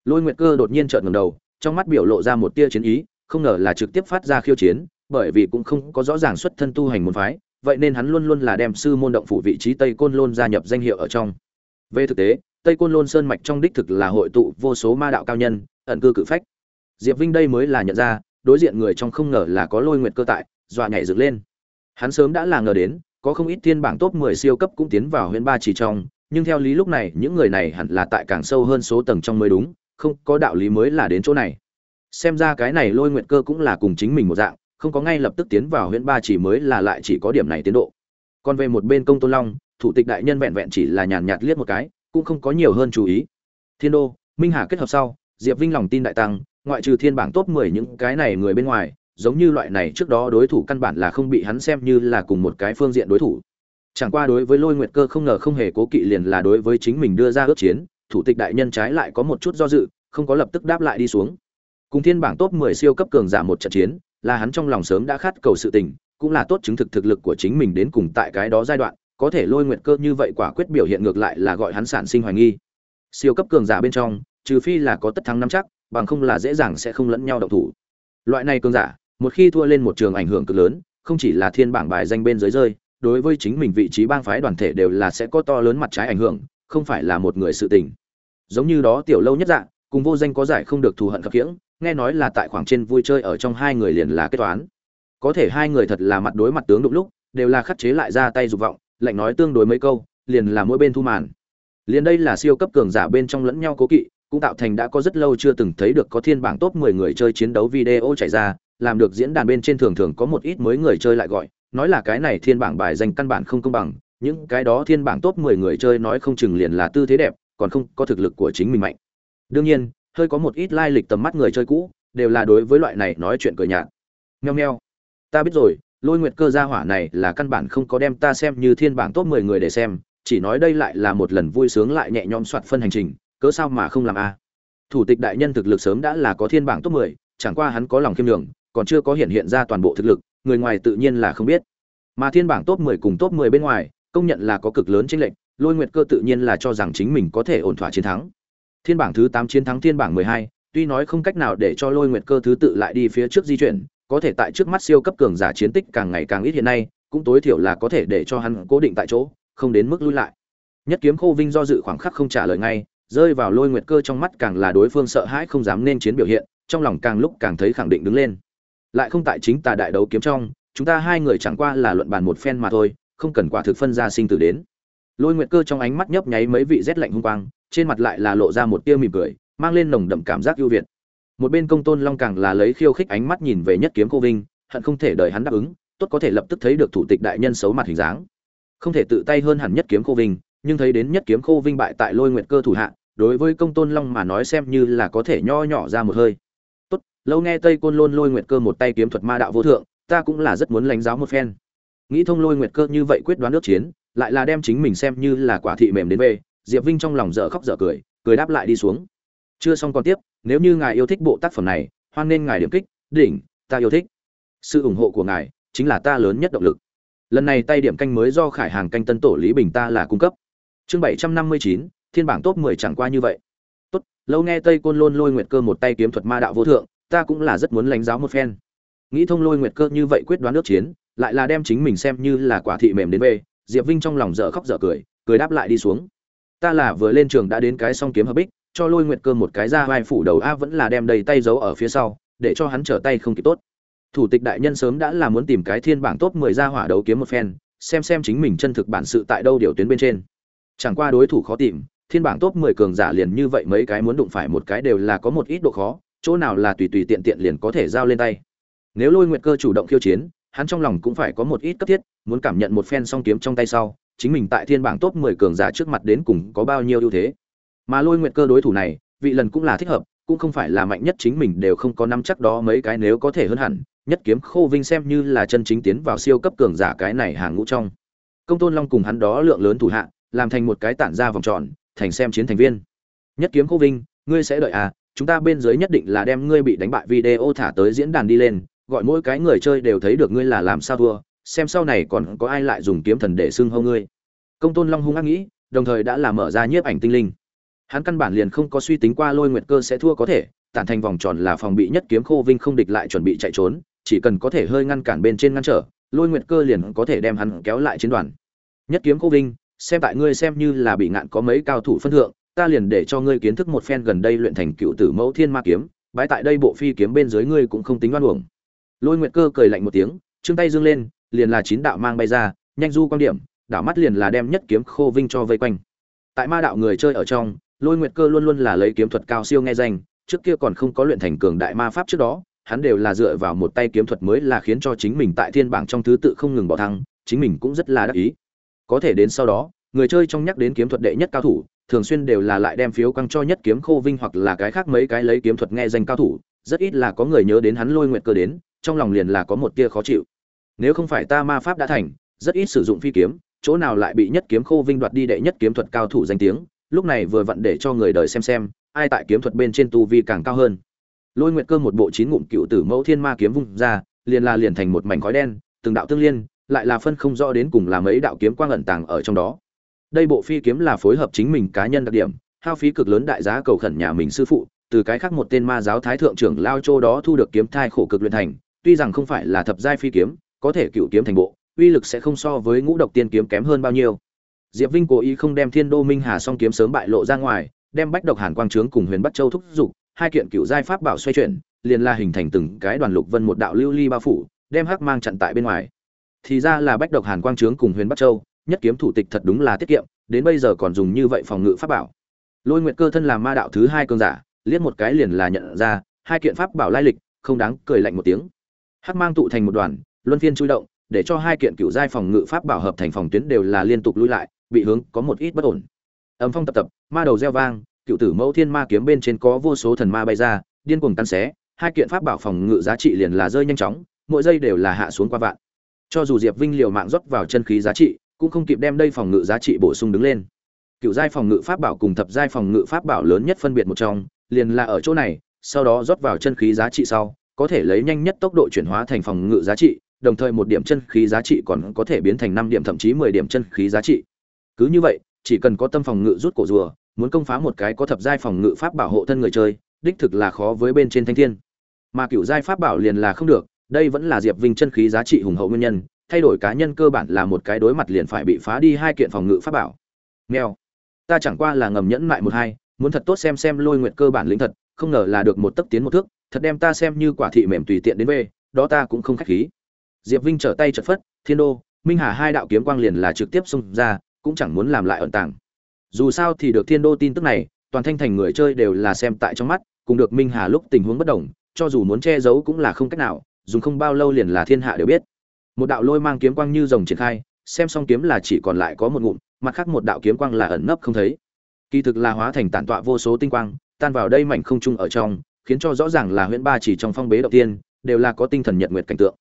Lôi nguyệt cơ đột nhiên trợn ngầm đầu, trong mắt biểu lộ ra một tia chiến ý, không ngờ là trực tiếp phát ra khiêu chiến, bởi vì cũng không có rõ ràng xuất thân tu hành môn phái, vậy nên hắn luôn luôn là đem sư môn động phủ vị trí tây côn lôn gia nhập danh hiệu ở trong. Về thực tế tây côn lôn sơn mạch trong đích thực là hội tụ vô số ma đạo cao nhân, ẩn cư cự phách. Diệp vinh đây mới là nhận ra, đối diện người trong không ngờ là có lôi nguyệt cơ tại, dọa nhảy dựng lên. Hắn sớm đã là ngờ đến, có không ít tiên bảng top 10 siêu cấp cũng tiến vào huyện ba chỉ trong, nhưng theo lý lúc này, những người này hẳn là tại càng sâu hơn số tầng trong mới đúng, không có đạo lý mới là đến chỗ này. Xem ra cái này lôi nguyệt cơ cũng là cùng chính mình một dạng, không có ngay lập tức tiến vào huyện ba chỉ mới là lại chỉ có điểm này tiến độ. Còn về một bên công tôn long, thủ tịch đại nhân vẹn vẹn chỉ là nhàn nhạt liếc một cái cũng không có nhiều hơn chú ý. Thiên đô, minh hà kết hợp sau, diệp vinh lòng tin đại tăng, ngoại trừ thiên bảng top 10 những cái này người bên ngoài, giống như loại này trước đó đối thủ căn bản là không bị hắn xem như là cùng một cái phương diện đối thủ. Chẳng qua đối với lôi nguyệt cơ không ngờ không hề cố kỵ liền là đối với chính mình đưa ra ước chiến, thủ tịch đại nhân trái lại có một chút do dự, không có lập tức đáp lại đi xuống. Cùng thiên bảng top 10 siêu cấp cường giả một trận chiến, là hắn trong lòng sớm đã khát cầu sự tình, cũng là tốt chứng thực thực lực của chính mình đến cùng tại cái đó giai đoạn có thể lôi nguyệt cơ như vậy quả quyết biểu hiện ngược lại là gọi hắn sản sinh hoài nghi. Siêu cấp cường giả bên trong, trừ phi là có tất thắng nắm chắc, bằng không là dễ dàng sẽ không lẫn nhau động thủ. Loại này cường giả, một khi thua lên một trường ảnh hưởng cực lớn, không chỉ là thiên bảng bài danh bên dưới rơi, đối với chính mình vị trí bang phái đoàn thể đều là sẽ có to lớn mặt trái ảnh hưởng, không phải là một người sự tình. Giống như đó tiểu lâu nhất dạng, cùng vô danh có giải không được thù hận khập khiễng, nghe nói là tại khoảng trên vui chơi ở trong hai người liền là kết toán. Có thể hai người thật là mặt đối mặt tướng đụng lúc, đều là khắc chế lại ra tay dục vọng lạnh nói tương đối mấy câu, liền là mỗi bên thu màn. Liền đây là siêu cấp cường giả bên trong lẫn nhau cố kỵ, cũng tạo thành đã có rất lâu chưa từng thấy được có thiên bảng top 10 người chơi chiến đấu video chạy ra, làm được diễn đàn bên trên thường thường có một ít mới người chơi lại gọi, nói là cái này thiên bảng bài danh căn bản không công bằng, những cái đó thiên bảng top 10 người chơi nói không chừng liền là tư thế đẹp, còn không có thực lực của chính mình mạnh. Đương nhiên, hơi có một ít lai lịch tầm mắt người chơi cũ, đều là đối với loại này nói chuyện cười nhạt. Nheo nheo ta biết rồi lôi nguyệt cơ gia hỏa này là căn bản không có đem ta xem như thiên bảng top 10 người để xem chỉ nói đây lại là một lần vui sướng lại nhẹ nhõm soạt phân hành trình cớ sao mà không làm a? Thủ tịch đại nhân thực lực sớm đã là có thiên bảng top 10, chẳng qua hắn có lòng khiêm nhường còn chưa có hiện hiện ra toàn bộ thực lực người ngoài tự nhiên là không biết. Mà thiên bảng top 10 cùng top 10 bên ngoài công nhận là có cực lớn chênh lệch lôi nguyệt cơ tự nhiên là cho rằng chính mình có thể ổn thỏa chiến thắng. Thiên bảng thứ 8 chiến thắng thiên bảng 12, tuy nói không cách nào để cho Lôi Nguyệt Cơ thứ tự lại đi phía trước di chuyển, có thể tại trước mắt siêu cấp cường giả chiến tích càng ngày càng ít hiện nay, cũng tối thiểu là có thể để cho hắn cố định tại chỗ, không đến mức lui lại. Nhất kiếm Khô Vinh do dự khoảng khắc không trả lời ngay, rơi vào Lôi Nguyệt Cơ trong mắt càng là đối phương sợ hãi không dám nên chiến biểu hiện, trong lòng càng lúc càng thấy khẳng định đứng lên. Lại không tại chính tà đại đấu kiếm trong, chúng ta hai người chẳng qua là luận bàn một phen mà thôi, không cần quả thực phân ra sinh tử đến. Lôi Nguyệt Cơ trong ánh mắt nhấp nháy mấy vị rét lạnh hung quang, trên mặt lại là lộ ra một tia mỉm cười, mang lên nồng đậm cảm giác ưu việt. Một bên Công Tôn Long càng là lấy khiêu khích ánh mắt nhìn về Nhất Kiếm Cô Vinh, hận không thể đợi hắn đáp ứng, tốt có thể lập tức thấy được thủ tịch đại nhân xấu mặt hình dáng. Không thể tự tay hơn hẳn Nhất Kiếm Cô Vinh, nhưng thấy đến Nhất Kiếm Khô Vinh bại tại Lôi Nguyệt Cơ thủ hạ, đối với Công Tôn Long mà nói xem như là có thể nho nhỏ ra một hơi. Tốt, lâu nghe Tây Côn Lôn Lôi Nguyệt Cơ một tay kiếm thuật ma đạo vô thượng, ta cũng là rất muốn lãnh giáo một phen. Nghĩ thông Lôi Nguyệt Cơ như vậy quyết đoán nước chiến, lại là đem chính mình xem như là quả thị mềm đến về, diệp vinh trong lòng dở khóc dở cười cười đáp lại đi xuống chưa xong còn tiếp, nếu như ngài yêu thích bộ tác phẩm này, hoan nên ngài điểm kích, đỉnh, ta yêu thích. Sự ủng hộ của ngài chính là ta lớn nhất động lực. Lần này tay điểm canh mới do khải hàng canh tân tổ lý bình ta là cung cấp. Chương bảy trăm năm mươi chín, thiên bảng top mười chẳng qua như vậy. Tốt, lâu nghe tây côn lôn lôi nguyệt cơ một tay kiếm thuật ma đạo vô thượng, ta cũng là rất muốn lãnh giáo một phen. Nghĩ thông lôi nguyệt cơ như vậy quyết đoán nước chiến, lại là đem chính mình xem như là quả thị mềm đến bê, diệp vinh trong lòng dở khóc dở cười cười đáp lại đi xuống. Ta là vừa lên trường đã đến cái song kiếm hợp bích cho lôi nguyệt cơ một cái ra vai phủ đầu a vẫn là đem đầy tay giấu ở phía sau, để cho hắn trở tay không kịp tốt. Thủ tịch đại nhân sớm đã là muốn tìm cái thiên bảng top 10 ra hỏa đấu kiếm một phen, xem xem chính mình chân thực bản sự tại đâu điều tuyến bên trên. Chẳng qua đối thủ khó tìm, thiên bảng top 10 cường giả liền như vậy mấy cái muốn đụng phải một cái đều là có một ít độ khó, chỗ nào là tùy tùy tiện tiện liền có thể giao lên tay. Nếu lôi nguyệt cơ chủ động khiêu chiến, hắn trong lòng cũng phải có một ít cấp thiết, muốn cảm nhận một phen song kiếm trong tay sau, chính mình tại thiên bảng top 10 cường giả trước mặt đến cùng có bao nhiêu ưu thế mà lôi nguyệt cơ đối thủ này, vị lần cũng là thích hợp, cũng không phải là mạnh nhất chính mình đều không có nắm chắc đó mấy cái nếu có thể hơn hẳn, nhất kiếm khô vinh xem như là chân chính tiến vào siêu cấp cường giả cái này hàng ngũ trong. Công tôn long cùng hắn đó lượng lớn thủ hạ, làm thành một cái tản ra vòng tròn, thành xem chiến thành viên. Nhất kiếm khô vinh, ngươi sẽ đợi à chúng ta bên dưới nhất định là đem ngươi bị đánh bại video thả tới diễn đàn đi lên, gọi mỗi cái người chơi đều thấy được ngươi là làm sao thua, xem sau này còn có ai lại dùng kiếm thần để xưng hâu ngươi. Công tôn long hung ác nghĩ, đồng thời đã làm mở ra nhiếp ảnh tinh linh hắn căn bản liền không có suy tính qua lôi nguyệt cơ sẽ thua có thể, tản thành vòng tròn là phòng bị nhất kiếm khô vinh không địch lại chuẩn bị chạy trốn, chỉ cần có thể hơi ngăn cản bên trên ngăn trở, lôi nguyệt cơ liền có thể đem hắn kéo lại chiến đoàn. Nhất kiếm khô vinh, xem tại ngươi xem như là bị ngạn có mấy cao thủ phân thượng, ta liền để cho ngươi kiến thức một phen gần đây luyện thành cựu tử mẫu thiên ma kiếm, bái tại đây bộ phi kiếm bên dưới ngươi cũng không tính oan uổng. Lôi nguyệt cơ cười lạnh một tiếng chương tay dương lên, liền là chín đạo mang bay ra, nhanh du quan điểm, đảo mắt liền là đem nhất kiếm khô vinh cho vây quanh. Tại ma đạo người chơi ở trong lôi nguyệt cơ luôn luôn là lấy kiếm thuật cao siêu nghe danh, trước kia còn không có luyện thành cường đại ma pháp trước đó, hắn đều là dựa vào một tay kiếm thuật mới là khiến cho chính mình tại thiên bảng trong thứ tự không ngừng bỏ thăng, chính mình cũng rất là đắc ý. Có thể đến sau đó, người chơi trong nhắc đến kiếm thuật đệ nhất cao thủ, thường xuyên đều là lại đem phiếu căng cho nhất kiếm khô vinh hoặc là cái khác mấy cái lấy kiếm thuật nghe danh cao thủ, rất ít là có người nhớ đến hắn lôi nguyệt cơ đến, trong lòng liền là có một tia khó chịu. Nếu không phải ta ma pháp đã thành, rất ít sử dụng phi kiếm, chỗ nào lại bị nhất kiếm khô vinh đoạt đi đệ nhất kiếm thuật cao thủ danh tiếng lúc này vừa vặn để cho người đời xem xem, ai tại kiếm thuật bên trên tu vi càng cao hơn. Lôi nguyệt cơ một bộ chín ngụm cựu tử mẫu thiên ma kiếm vung ra, liền là liền thành một mảnh khói đen, từng đạo tương liên, lại là phân không rõ đến cùng là mấy đạo kiếm quang ẩn tàng ở trong đó. Đây bộ phi kiếm là phối hợp chính mình cá nhân đặc điểm, hao phí cực lớn đại giá cầu khẩn nhà mình sư phụ, từ cái khác một tên ma giáo thái thượng trưởng lao châu đó thu được kiếm thai khổ cực luyện thành, tuy rằng không phải là thập giai phi kiếm, có thể cựu kiếm thành bộ, uy lực sẽ không so với ngũ độc tiên kiếm kém hơn bao nhiêu diệp vinh cố ý không đem thiên đô minh hà song kiếm sớm bại lộ ra ngoài, đem bách độc hàn quang trướng cùng huyền Bất châu thúc giục, hai kiện cựu giai pháp bảo xoay chuyển, liền la hình thành từng cái đoàn lục vân một đạo lưu ly bao phủ, đem hắc mang chặn tại bên ngoài. Thì ra là bách độc hàn quang trướng cùng huyền Bất châu, nhất kiếm thủ tịch thật đúng là tiết kiệm, đến bây giờ còn dùng như vậy phòng ngự pháp bảo. Lôi nguyệt cơ thân làm ma đạo thứ hai cường giả, liếc một cái liền là nhận ra, hai kiện pháp bảo lai lịch, không đáng cười lạnh một tiếng. Hắc mang tụ thành một đoàn, luân phiên chui động, để cho hai kiện cựu giai phòng ngự pháp bảo hợp thành phòng tuyến đều là liên tục lui lại bị hướng có một ít bất ổn. Âm phong tập tập, ma đầu reo vang, cựu tử mẫu thiên ma kiếm bên trên có vô số thần ma bay ra, điên cuồng tan xé, hai kiện pháp bảo phòng ngự giá trị liền là rơi nhanh chóng, mỗi giây đều là hạ xuống qua vạn. Cho dù diệp vinh liều mạng rót vào chân khí giá trị, cũng không kịp đem đây phòng ngự giá trị bổ sung đứng lên. Cựu giai phòng ngự pháp bảo cùng thập giai phòng ngự pháp bảo lớn nhất phân biệt một trong, liền là ở chỗ này, sau đó rót vào chân khí giá trị sau, có thể lấy nhanh nhất tốc độ chuyển hóa thành phòng ngự giá trị, đồng thời một điểm chân khí giá trị còn có thể biến thành năm điểm thậm chí mười điểm chân khí giá trị cứ như vậy, chỉ cần có tâm phòng ngự rút cổ rùa, muốn công phá một cái có thập giai phòng ngự pháp bảo hộ thân người chơi, đích thực là khó với bên trên thanh thiên. Mà cựu giai pháp bảo liền là không được, đây vẫn là diệp vinh chân khí giá trị hùng hậu nguyên nhân, thay đổi cá nhân cơ bản là một cái đối mặt liền phải bị phá đi hai kiện phòng ngự pháp bảo. Nghèo ta chẳng qua là ngầm nhẫn mại một hai, muốn thật tốt xem xem lôi nguyện cơ bản lĩnh thật, không ngờ là được một tấc tiến một thước, thật đem ta xem như quả thị mềm tùy tiện đến về, đó ta cũng không khách khí. Diệp vinh trở tay chật phất, thiên đô, minh hà hai đạo kiếm quang liền là trực tiếp xung ra cũng chẳng muốn làm lại ẩn tàng. Dù sao thì được thiên đô tin tức này, toàn thanh thành người chơi đều là xem tại trong mắt, cùng được minh hà lúc tình huống bất đồng, cho dù muốn che giấu cũng là không cách nào, dùng không bao lâu liền là thiên hạ đều biết. Một đạo lôi mang kiếm quang như rồng triển khai, xem xong kiếm là chỉ còn lại có một ngụm, mặt khác một đạo kiếm quang là ẩn nấp không thấy. Kỳ thực là hóa thành tản tọa vô số tinh quang, tan vào đây mảnh không trung ở trong, khiến cho rõ ràng là huyện ba chỉ trong phong bế đầu tiên, đều là có tinh thần nhận nguyệt cảnh tượng.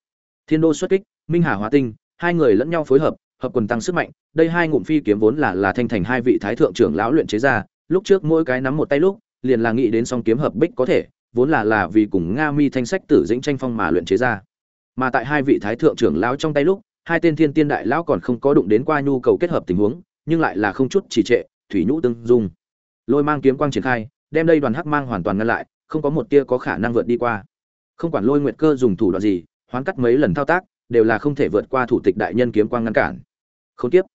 Thiên đô xuất kích, minh hà hóa tinh, hai người lẫn nhau phối hợp hợp quần tăng sức mạnh, đây hai ngụm phi kiếm vốn là là thanh thành hai vị thái thượng trưởng lão luyện chế ra, lúc trước mỗi cái nắm một tay lúc, liền là nghĩ đến song kiếm hợp bích có thể, vốn là là vì cùng nga mi thanh sách tử dĩnh tranh phong mà luyện chế ra. Mà tại hai vị thái thượng trưởng lão trong tay lúc, hai tên thiên tiên đại lão còn không có đụng đến qua nhu cầu kết hợp tình huống, nhưng lại là không chút trì trệ, thủy nhũ tương dung. Lôi mang kiếm quang triển khai, đem đây đoàn hắc mang hoàn toàn ngăn lại, không có một tia có khả năng vượt đi qua. Không quản lôi nguyệt cơ dùng thủ đoạn gì, hoán cắt mấy lần thao tác, đều là không thể vượt qua thủ tịch đại nhân kiếm quang ngăn cản. Khốn tiếp.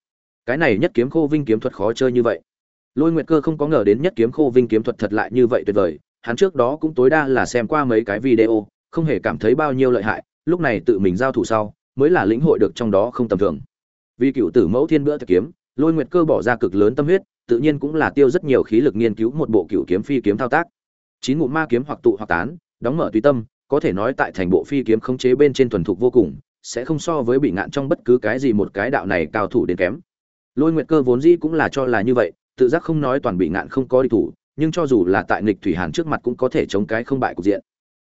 Cái này nhất kiếm khô vinh kiếm thuật khó chơi như vậy. Lôi nguyệt cơ không có ngờ đến nhất kiếm khô vinh kiếm thuật thật lại như vậy tuyệt vời, hắn trước đó cũng tối đa là xem qua mấy cái video, không hề cảm thấy bao nhiêu lợi hại, lúc này tự mình giao thủ sau, mới là lĩnh hội được trong đó không tầm thường. Vì cựu tử mẫu thiên bữa thực kiếm, lôi nguyệt cơ bỏ ra cực lớn tâm huyết, tự nhiên cũng là tiêu rất nhiều khí lực nghiên cứu một bộ cựu kiếm phi kiếm thao tác. Chín ngụ ma kiếm hoặc tụ hoặc tán, đóng mở tùy tâm, có thể nói tại thành bộ phi kiếm khống chế bên trên thuần thục vô cùng sẽ không so với bị ngạn trong bất cứ cái gì một cái đạo này cao thủ đến kém. Lôi nguyệt cơ vốn dĩ cũng là cho là như vậy, tự giác không nói toàn bị ngạn không có địch thủ, nhưng cho dù là tại nghịch thủy hàn trước mặt cũng có thể chống cái không bại cục diện.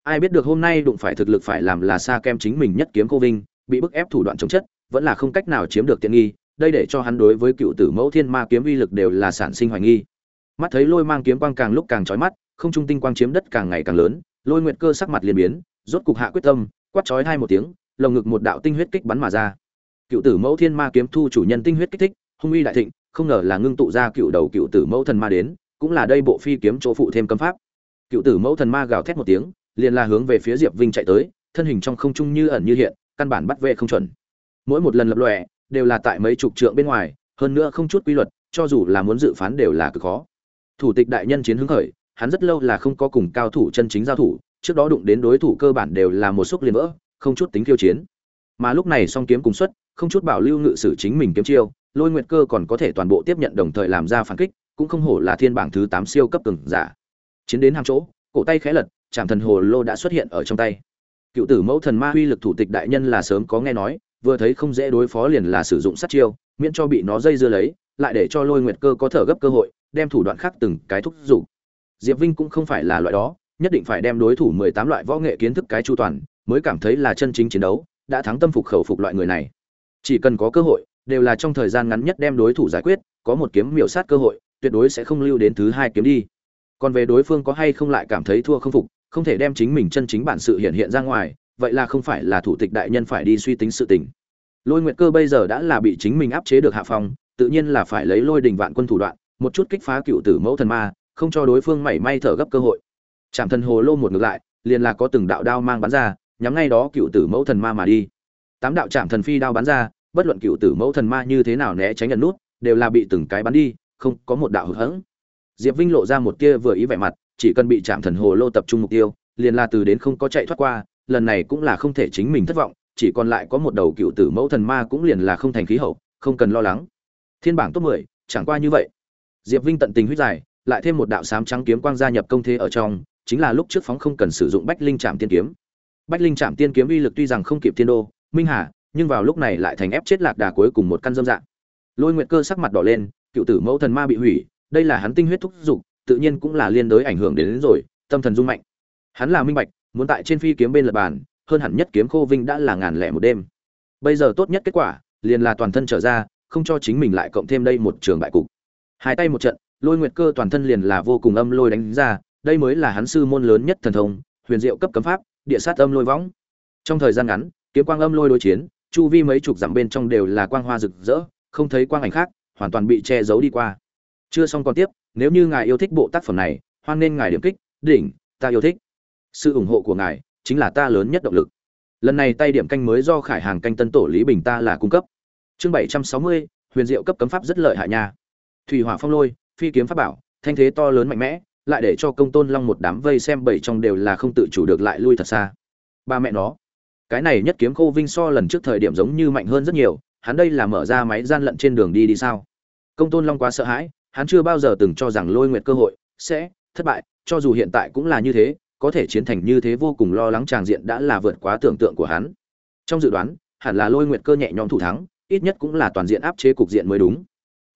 Ai biết được hôm nay đụng phải thực lực phải làm là xa kem chính mình nhất kiếm cô vinh, bị bức ép thủ đoạn chống chất, vẫn là không cách nào chiếm được tiện nghi, đây để cho hắn đối với cựu tử mẫu thiên ma kiếm uy lực đều là sản sinh hoài nghi. Mắt thấy lôi mang kiếm quang càng lúc càng trói mắt, không trung tinh quang chiếm đất càng ngày càng lớn, lôi nguyệt cơ sắc mặt liền biến, rốt cục hạ quyết tâm, quát chói hai một tiếng lồng ngực một đạo tinh huyết kích bắn mà ra. Cựu tử mẫu thiên ma kiếm thu chủ nhân tinh huyết kích thích, hung uy đại thịnh, không ngờ là ngưng tụ ra cựu đầu cựu tử mẫu thần ma đến, cũng là đây bộ phi kiếm chỗ phụ thêm cấm pháp. Cựu tử mẫu thần ma gào thét một tiếng, liền là hướng về phía diệp vinh chạy tới, thân hình trong không trung như ẩn như hiện, căn bản bắt vệ không chuẩn. Mỗi một lần lập lòe, đều là tại mấy chục trượng bên ngoài, hơn nữa không chút quy luật, cho dù là muốn dự phán đều là cực khó. Thủ tịch đại nhân chiến hứng khởi, hắn rất lâu là không có cùng cao thủ chân chính giao thủ, trước đó đụng đến đối thủ cơ bản đều là một xúc liền vỡ không chút tính khiêu chiến. Mà lúc này song kiếm cùng xuất, không chút bảo lưu ngự sử chính mình kiếm chiêu, lôi nguyệt cơ còn có thể toàn bộ tiếp nhận đồng thời làm ra phản kích, cũng không hổ là thiên bảng thứ tám siêu cấp cường giả. Chiến đến hàng chỗ, cổ tay khẽ lật trạm thần hồ lô đã xuất hiện ở trong tay. Cựu tử mẫu thần ma uy lực thủ tịch đại nhân là sớm có nghe nói, vừa thấy không dễ đối phó liền là sử dụng sát chiêu, miễn cho bị nó dây dưa lấy, lại để cho lôi nguyệt cơ có thở gấp cơ hội, đem thủ đoạn khác từng cái thúc giục. Diệp vinh cũng không phải là loại đó, nhất định phải đem đối thủ mười tám loại võ nghệ kiến thức cái chu toàn mới cảm thấy là chân chính chiến đấu, đã thắng tâm phục khẩu phục loại người này. Chỉ cần có cơ hội, đều là trong thời gian ngắn nhất đem đối thủ giải quyết, có một kiếm miểu sát cơ hội, tuyệt đối sẽ không lưu đến thứ hai kiếm đi. Còn về đối phương có hay không lại cảm thấy thua không phục, không thể đem chính mình chân chính bản sự hiện hiện ra ngoài, vậy là không phải là thủ tịch đại nhân phải đi suy tính sự tình. Lôi nguyệt cơ bây giờ đã là bị chính mình áp chế được hạ phong, tự nhiên là phải lấy lôi đình vạn quân thủ đoạn, một chút kích phá cựu tử mẫu thần ma, không cho đối phương mảy may thở gấp cơ hội. Chạm thần hồ lô một ngược lại, liền là có từng đạo đao mang bắn ra nhắm ngay đó cựu tử mẫu thần ma mà đi. Tám đạo chạm thần phi đao bắn ra, bất luận cựu tử mẫu thần ma như thế nào né tránh nhận nút, đều là bị từng cái bắn đi, không có một đạo hữu hẫng. Diệp vinh lộ ra một tia vừa ý vẻ mặt, chỉ cần bị chạm thần hồ lô tập trung mục tiêu, liền là từ đến không có chạy thoát qua, lần này cũng là không thể chính mình thất vọng, chỉ còn lại có một đầu cựu tử mẫu thần ma cũng liền là không thành khí hậu, không cần lo lắng. Thiên bảng top mười, chẳng qua như vậy. Diệp vinh tận tình huyết dài, lại thêm một đạo sám trắng kiếm quang gia nhập công thế ở trong, chính là lúc trước phóng không cần sử dụng bách linh trạm tiên kiếm bách linh trạm tiên kiếm uy lực tuy rằng không kịp thiên đô minh hà nhưng vào lúc này lại thành ép chết lạc đà cuối cùng một căn dâm dạng. Lôi nguyệt cơ sắc mặt đỏ lên cựu tử mẫu thần ma bị hủy đây là hắn tinh huyết thúc giục tự nhiên cũng là liên đối ảnh hưởng đến, đến rồi tâm thần rung mạnh. Hắn là minh bạch muốn tại trên phi kiếm bên lập bàn hơn hẳn nhất kiếm khô vinh đã là ngàn lẻ một đêm. Bây giờ tốt nhất kết quả liền là toàn thân trở ra không cho chính mình lại cộng thêm đây một trường bại cục. Hai tay một trận lôi nguyệt cơ toàn thân liền là vô cùng âm lôi đánh ra đây mới là hắn sư môn lớn nhất thần thông huyền diệu cấp cấm pháp địa sát âm lôi võng. Trong thời gian ngắn, kiếm quang âm lôi đối chiến, chu vi mấy chục dặm bên trong đều là quang hoa rực rỡ, không thấy quang ảnh khác, hoàn toàn bị che giấu đi qua. Chưa xong còn tiếp, nếu như ngài yêu thích bộ tác phẩm này, hoan nên ngài điểm kích, đỉnh, ta yêu thích. Sự ủng hộ của ngài chính là ta lớn nhất động lực. Lần này tay điểm canh mới do khải hàng canh tân tổ lý bình ta là cung cấp. Chương bảy trăm sáu mươi, huyền diệu cấp cấm pháp rất lợi hại nha. Thủy hỏa phong lôi, phi kiếm pháp bảo, thanh thế to lớn mạnh mẽ lại để cho công tôn long một đám vây xem bảy trong đều là không tự chủ được lại lui thật xa. Ba mẹ nó, cái này nhất kiếm khô vinh so lần trước thời điểm giống như mạnh hơn rất nhiều, hắn đây là mở ra máy gian lận trên đường đi đi sao? Công tôn long quá sợ hãi, hắn chưa bao giờ từng cho rằng lôi nguyệt cơ hội sẽ thất bại, cho dù hiện tại cũng là như thế, có thể chiến thành như thế vô cùng lo lắng tràng diện đã là vượt quá tưởng tượng của hắn. Trong dự đoán, hẳn là lôi nguyệt cơ nhẹ nhõm thủ thắng, ít nhất cũng là toàn diện áp chế cục diện mới đúng.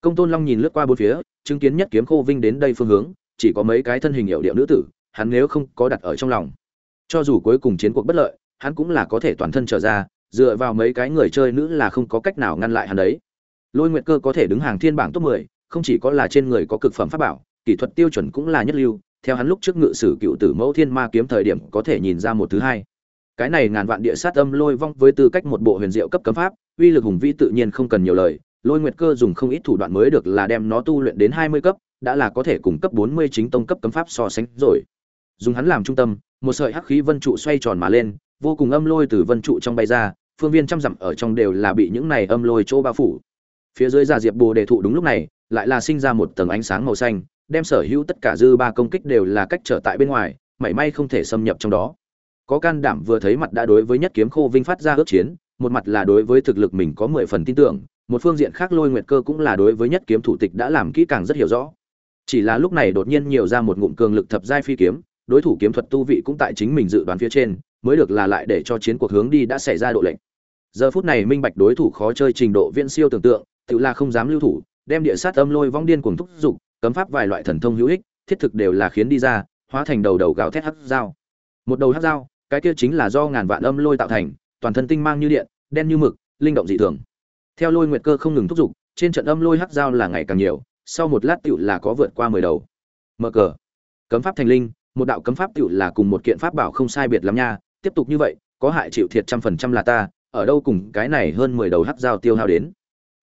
Công tôn long nhìn lướt qua bốn phía, chứng kiến nhất kiếm khô vinh đến đây phương hướng chỉ có mấy cái thân hình hiệu điệu nữ tử hắn nếu không có đặt ở trong lòng. Cho dù cuối cùng chiến cuộc bất lợi hắn cũng là có thể toàn thân trở ra dựa vào mấy cái người chơi nữ là không có cách nào ngăn lại hắn đấy. Lôi nguyệt cơ có thể đứng hàng thiên bảng top 10, không chỉ có là trên người có cực phẩm pháp bảo kỹ thuật tiêu chuẩn cũng là nhất lưu theo hắn lúc trước ngự sử cựu tử mẫu thiên ma kiếm thời điểm có thể nhìn ra một thứ hai. Cái này ngàn vạn địa sát âm lôi vong với tư cách một bộ huyền diệu cấp cấm pháp uy lực hùng vĩ tự nhiên không cần nhiều lời lôi nguyệt cơ dùng không ít thủ đoạn mới được là đem nó tu luyện đến hai mươi cấp, đã là có thể cùng cấp bốn mươi chính tông cấp cấm pháp so sánh rồi. Dùng hắn làm trung tâm, một sợi hắc khí vân trụ xoay tròn mà lên, vô cùng âm lôi từ vân trụ trong bay ra, phương viên trăm dặm ở trong đều là bị những này âm lôi chỗ bao phủ. Phía dưới giả diệp bồ đề thụ đúng lúc này, lại là sinh ra một tầng ánh sáng màu xanh, đem sở hữu tất cả dư ba công kích đều là cách trở tại bên ngoài, mảy may không thể xâm nhập trong đó. Có can đảm vừa thấy mặt đã đối với nhất kiếm khô vinh phát ra ước chiến, một mặt là đối với thực lực mình có mười phần tin tưởng một phương diện khác lôi nguyệt cơ cũng là đối với nhất kiếm thủ tịch đã làm kỹ càng rất hiểu rõ. Chỉ là lúc này đột nhiên nhiều ra một ngụm cường lực thập giai phi kiếm, đối thủ kiếm thuật tu vị cũng tại chính mình dự đoán phía trên, mới được là lại để cho chiến cuộc hướng đi đã xảy ra độ lệnh. Giờ phút này minh bạch đối thủ khó chơi trình độ viễn siêu tưởng tượng, tự là không dám lưu thủ, đem địa sát âm lôi vong điên cuồng thúc dục cấm pháp vài loại thần thông hữu ích, thiết thực đều là khiến đi ra, hóa thành đầu đầu gào thét hắc dao. Một đầu hắc dao, cái kia chính là do ngàn vạn âm lôi tạo thành, toàn thân tinh mang như điện, đen như mực, linh động dị thường theo lôi nguyệt cơ không ngừng thúc giục, trên trận âm lôi hắc dao là ngày càng nhiều, sau một lát tựu là có vượt qua mười đầu. Mở cờ. Cấm pháp thành linh, một đạo cấm pháp tựu là cùng một kiện pháp bảo không sai biệt lắm nha, tiếp tục như vậy, có hại chịu thiệt trăm phần trăm là ta, ở đâu cùng cái này hơn mười đầu hắc dao tiêu hao đến.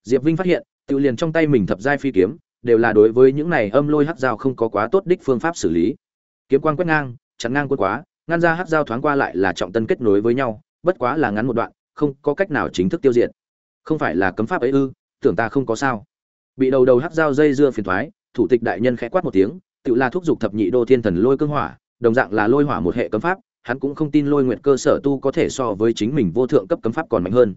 Diệp vinh phát hiện, tựu liền trong tay mình thập giai phi kiếm, đều là đối với những này âm lôi hắc dao không có quá tốt đích phương pháp xử lý. Kiếm quang quét ngang chắn ngang quất quá, ngăn ra hắc dao thoáng qua lại là trọng tân kết nối với nhau, bất quá là ngắn một đoạn, không có cách nào chính thức tiêu diệt không phải là cấm pháp ấy ư, tưởng ta không có sao. Bị đầu đầu hắc dao dây dưa phiền thoái, thủ tịch đại nhân khẽ quát một tiếng tự là thúc giục thập nhị đô thiên thần lôi cương hỏa, đồng dạng là lôi hỏa một hệ cấm pháp, hắn cũng không tin lôi nguyện cơ sở tu có thể so với chính mình vô thượng cấp cấm pháp còn mạnh hơn.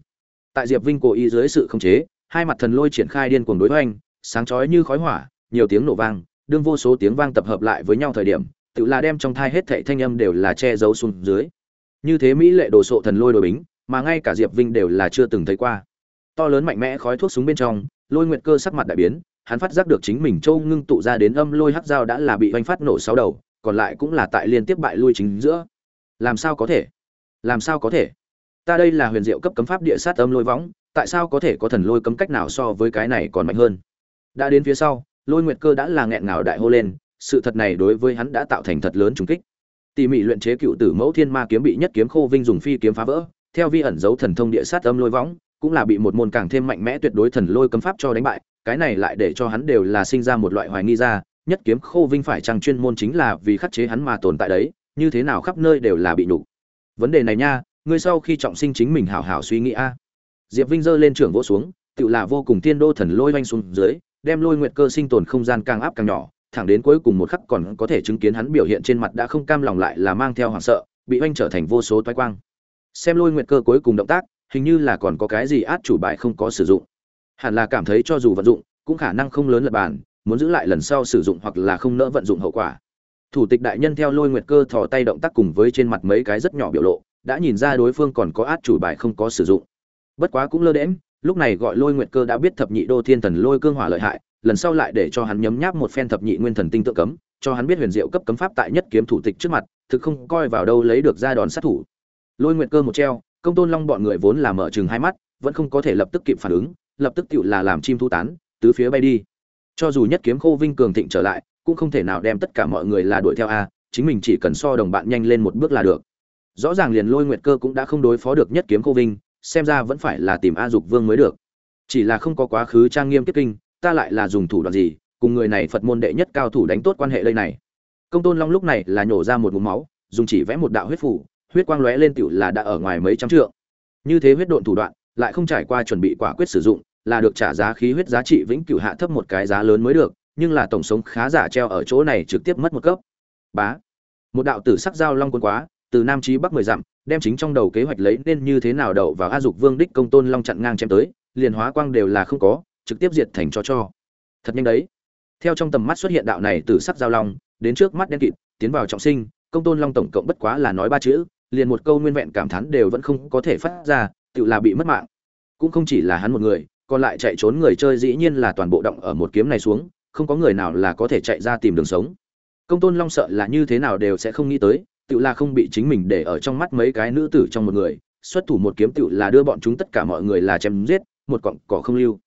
Tại diệp vinh cố ý dưới sự khống chế, hai mặt thần lôi triển khai điên cuồng đối hoành, sáng chói như khói hỏa, nhiều tiếng nổ vang, đương vô số tiếng vang tập hợp lại với nhau thời điểm tự là đem trong thai hết thảy thanh âm đều là che giấu xuống dưới. Như thế mỹ lệ đồ sộ thần lôi đồ bính, mà ngay cả diệp vinh đều là chưa từng thấy qua to lớn mạnh mẽ khói thuốc súng bên trong, lôi nguyệt cơ sắc mặt đại biến, hắn phát giác được chính mình châu ngưng tụ ra đến âm lôi hắc dao đã là bị oanh phát nổ sáu đầu, còn lại cũng là tại liên tiếp bại lui chính giữa. Làm sao có thể? Làm sao có thể? Ta đây là huyền diệu cấp cấm pháp địa sát âm lôi võng, tại sao có thể có thần lôi cấm cách nào so với cái này còn mạnh hơn? Đã đến phía sau, lôi nguyệt cơ đã là nghẹn ngào đại hô lên, sự thật này đối với hắn đã tạo thành thật lớn trùng kích. Tỉ mỉ luyện chế cựu tử mẫu thiên ma kiếm bị nhất kiếm khô vinh dùng phi kiếm phá vỡ, theo vi ẩn dấu thần thông địa sát âm lôi võng cũng là bị một môn càng thêm mạnh mẽ tuyệt đối thần lôi cấm pháp cho đánh bại, cái này lại để cho hắn đều là sinh ra một loại hoài nghi ra, nhất kiếm khô vinh phải chăng chuyên môn chính là vì khắc chế hắn mà tồn tại đấy, như thế nào khắp nơi đều là bị nhục. Vấn đề này nha, ngươi sau khi trọng sinh chính mình hảo hảo suy nghĩ a. Diệp vinh giơ lên trưởng vỗ xuống, tựu là vô cùng tiên đô thần lôi oanh xuống dưới, đem lôi nguyệt cơ sinh tồn không gian càng áp càng nhỏ, thẳng đến cuối cùng một khắc còn có thể chứng kiến hắn biểu hiện trên mặt đã không cam lòng lại là mang theo hoảng sợ, bị oanh trở thành vô số toái quang. Xem lôi nguyệt cơ cuối cùng động tác hình như là còn có cái gì át chủ bài không có sử dụng. Hẳn là cảm thấy cho dù vận dụng, cũng khả năng không lớn lật bàn, muốn giữ lại lần sau sử dụng hoặc là không nỡ vận dụng hậu quả. Thủ tịch đại nhân theo lôi nguyệt cơ thò tay động tác cùng với trên mặt mấy cái rất nhỏ biểu lộ, đã nhìn ra đối phương còn có át chủ bài không có sử dụng. Bất quá cũng lơ đễm lúc này gọi lôi nguyệt cơ đã biết thập nhị đô thiên thần lôi cương hỏa lợi hại, lần sau lại để cho hắn nhấm nháp một phen thập nhị nguyên thần tinh tượng cấm, cho hắn biết huyền diệu cấp cấm pháp tại nhất kiếm thủ tịch trước mặt, thực không coi vào đâu lấy được ra đòn sát thủ. Lôi nguyệt cơ một treo công tôn long bọn người vốn là mở chừng hai mắt, vẫn không có thể lập tức kịp phản ứng, lập tức tựu là làm chim thu tán tứ phía bay đi. Cho dù nhất kiếm khô vinh cường thịnh trở lại, cũng không thể nào đem tất cả mọi người là đuổi theo a, chính mình chỉ cần so đồng bạn nhanh lên một bước là được. Rõ ràng liền lôi nguyệt cơ cũng đã không đối phó được nhất kiếm khô vinh, xem ra vẫn phải là tìm a dục vương mới được. Chỉ là không có quá khứ trang nghiêm kết kinh, ta lại là dùng thủ đoạn gì, cùng người này phật môn đệ nhất cao thủ đánh tốt quan hệ đây này. Công tôn long lúc này là nhổ ra một mũ máu, dùng chỉ vẽ một đạo huyết phủ huyết quang lóe lên tiểu là đã ở ngoài mấy trăm trượng. Như thế huyết độn thủ đoạn, lại không trải qua chuẩn bị quả quyết sử dụng, là được trả giá khí huyết giá trị vĩnh cửu hạ thấp một cái giá lớn mới được, nhưng là tổng sống khá giả treo ở chỗ này trực tiếp mất một cấp. Bá. Một đạo tử sắc giao long cuốn quá, từ nam chí bắc mười dặm, đem chính trong đầu kế hoạch lấy nên như thế nào đậu vào A Dục Vương đích công tôn long chặn ngang chém tới, liền hóa quang đều là không có, trực tiếp diệt thành cho cho. Thật nhanh đấy. Theo trong tầm mắt xuất hiện đạo này tử sắc giao long, đến trước mắt đen kịt, tiến vào trọng sinh, công tôn long tổng cộng bất quá là nói ba chữ, liền một câu nguyên vẹn cảm thán đều vẫn không có thể phát ra, tự là bị mất mạng. Cũng không chỉ là hắn một người, còn lại chạy trốn người chơi dĩ nhiên là toàn bộ động ở một kiếm này xuống, không có người nào là có thể chạy ra tìm đường sống. Công Tôn Long sợ là như thế nào đều sẽ không nghĩ tới, tự là không bị chính mình để ở trong mắt mấy cái nữ tử trong một người, xuất thủ một kiếm tự là đưa bọn chúng tất cả mọi người là chém giết, một cọng cỏ không lưu.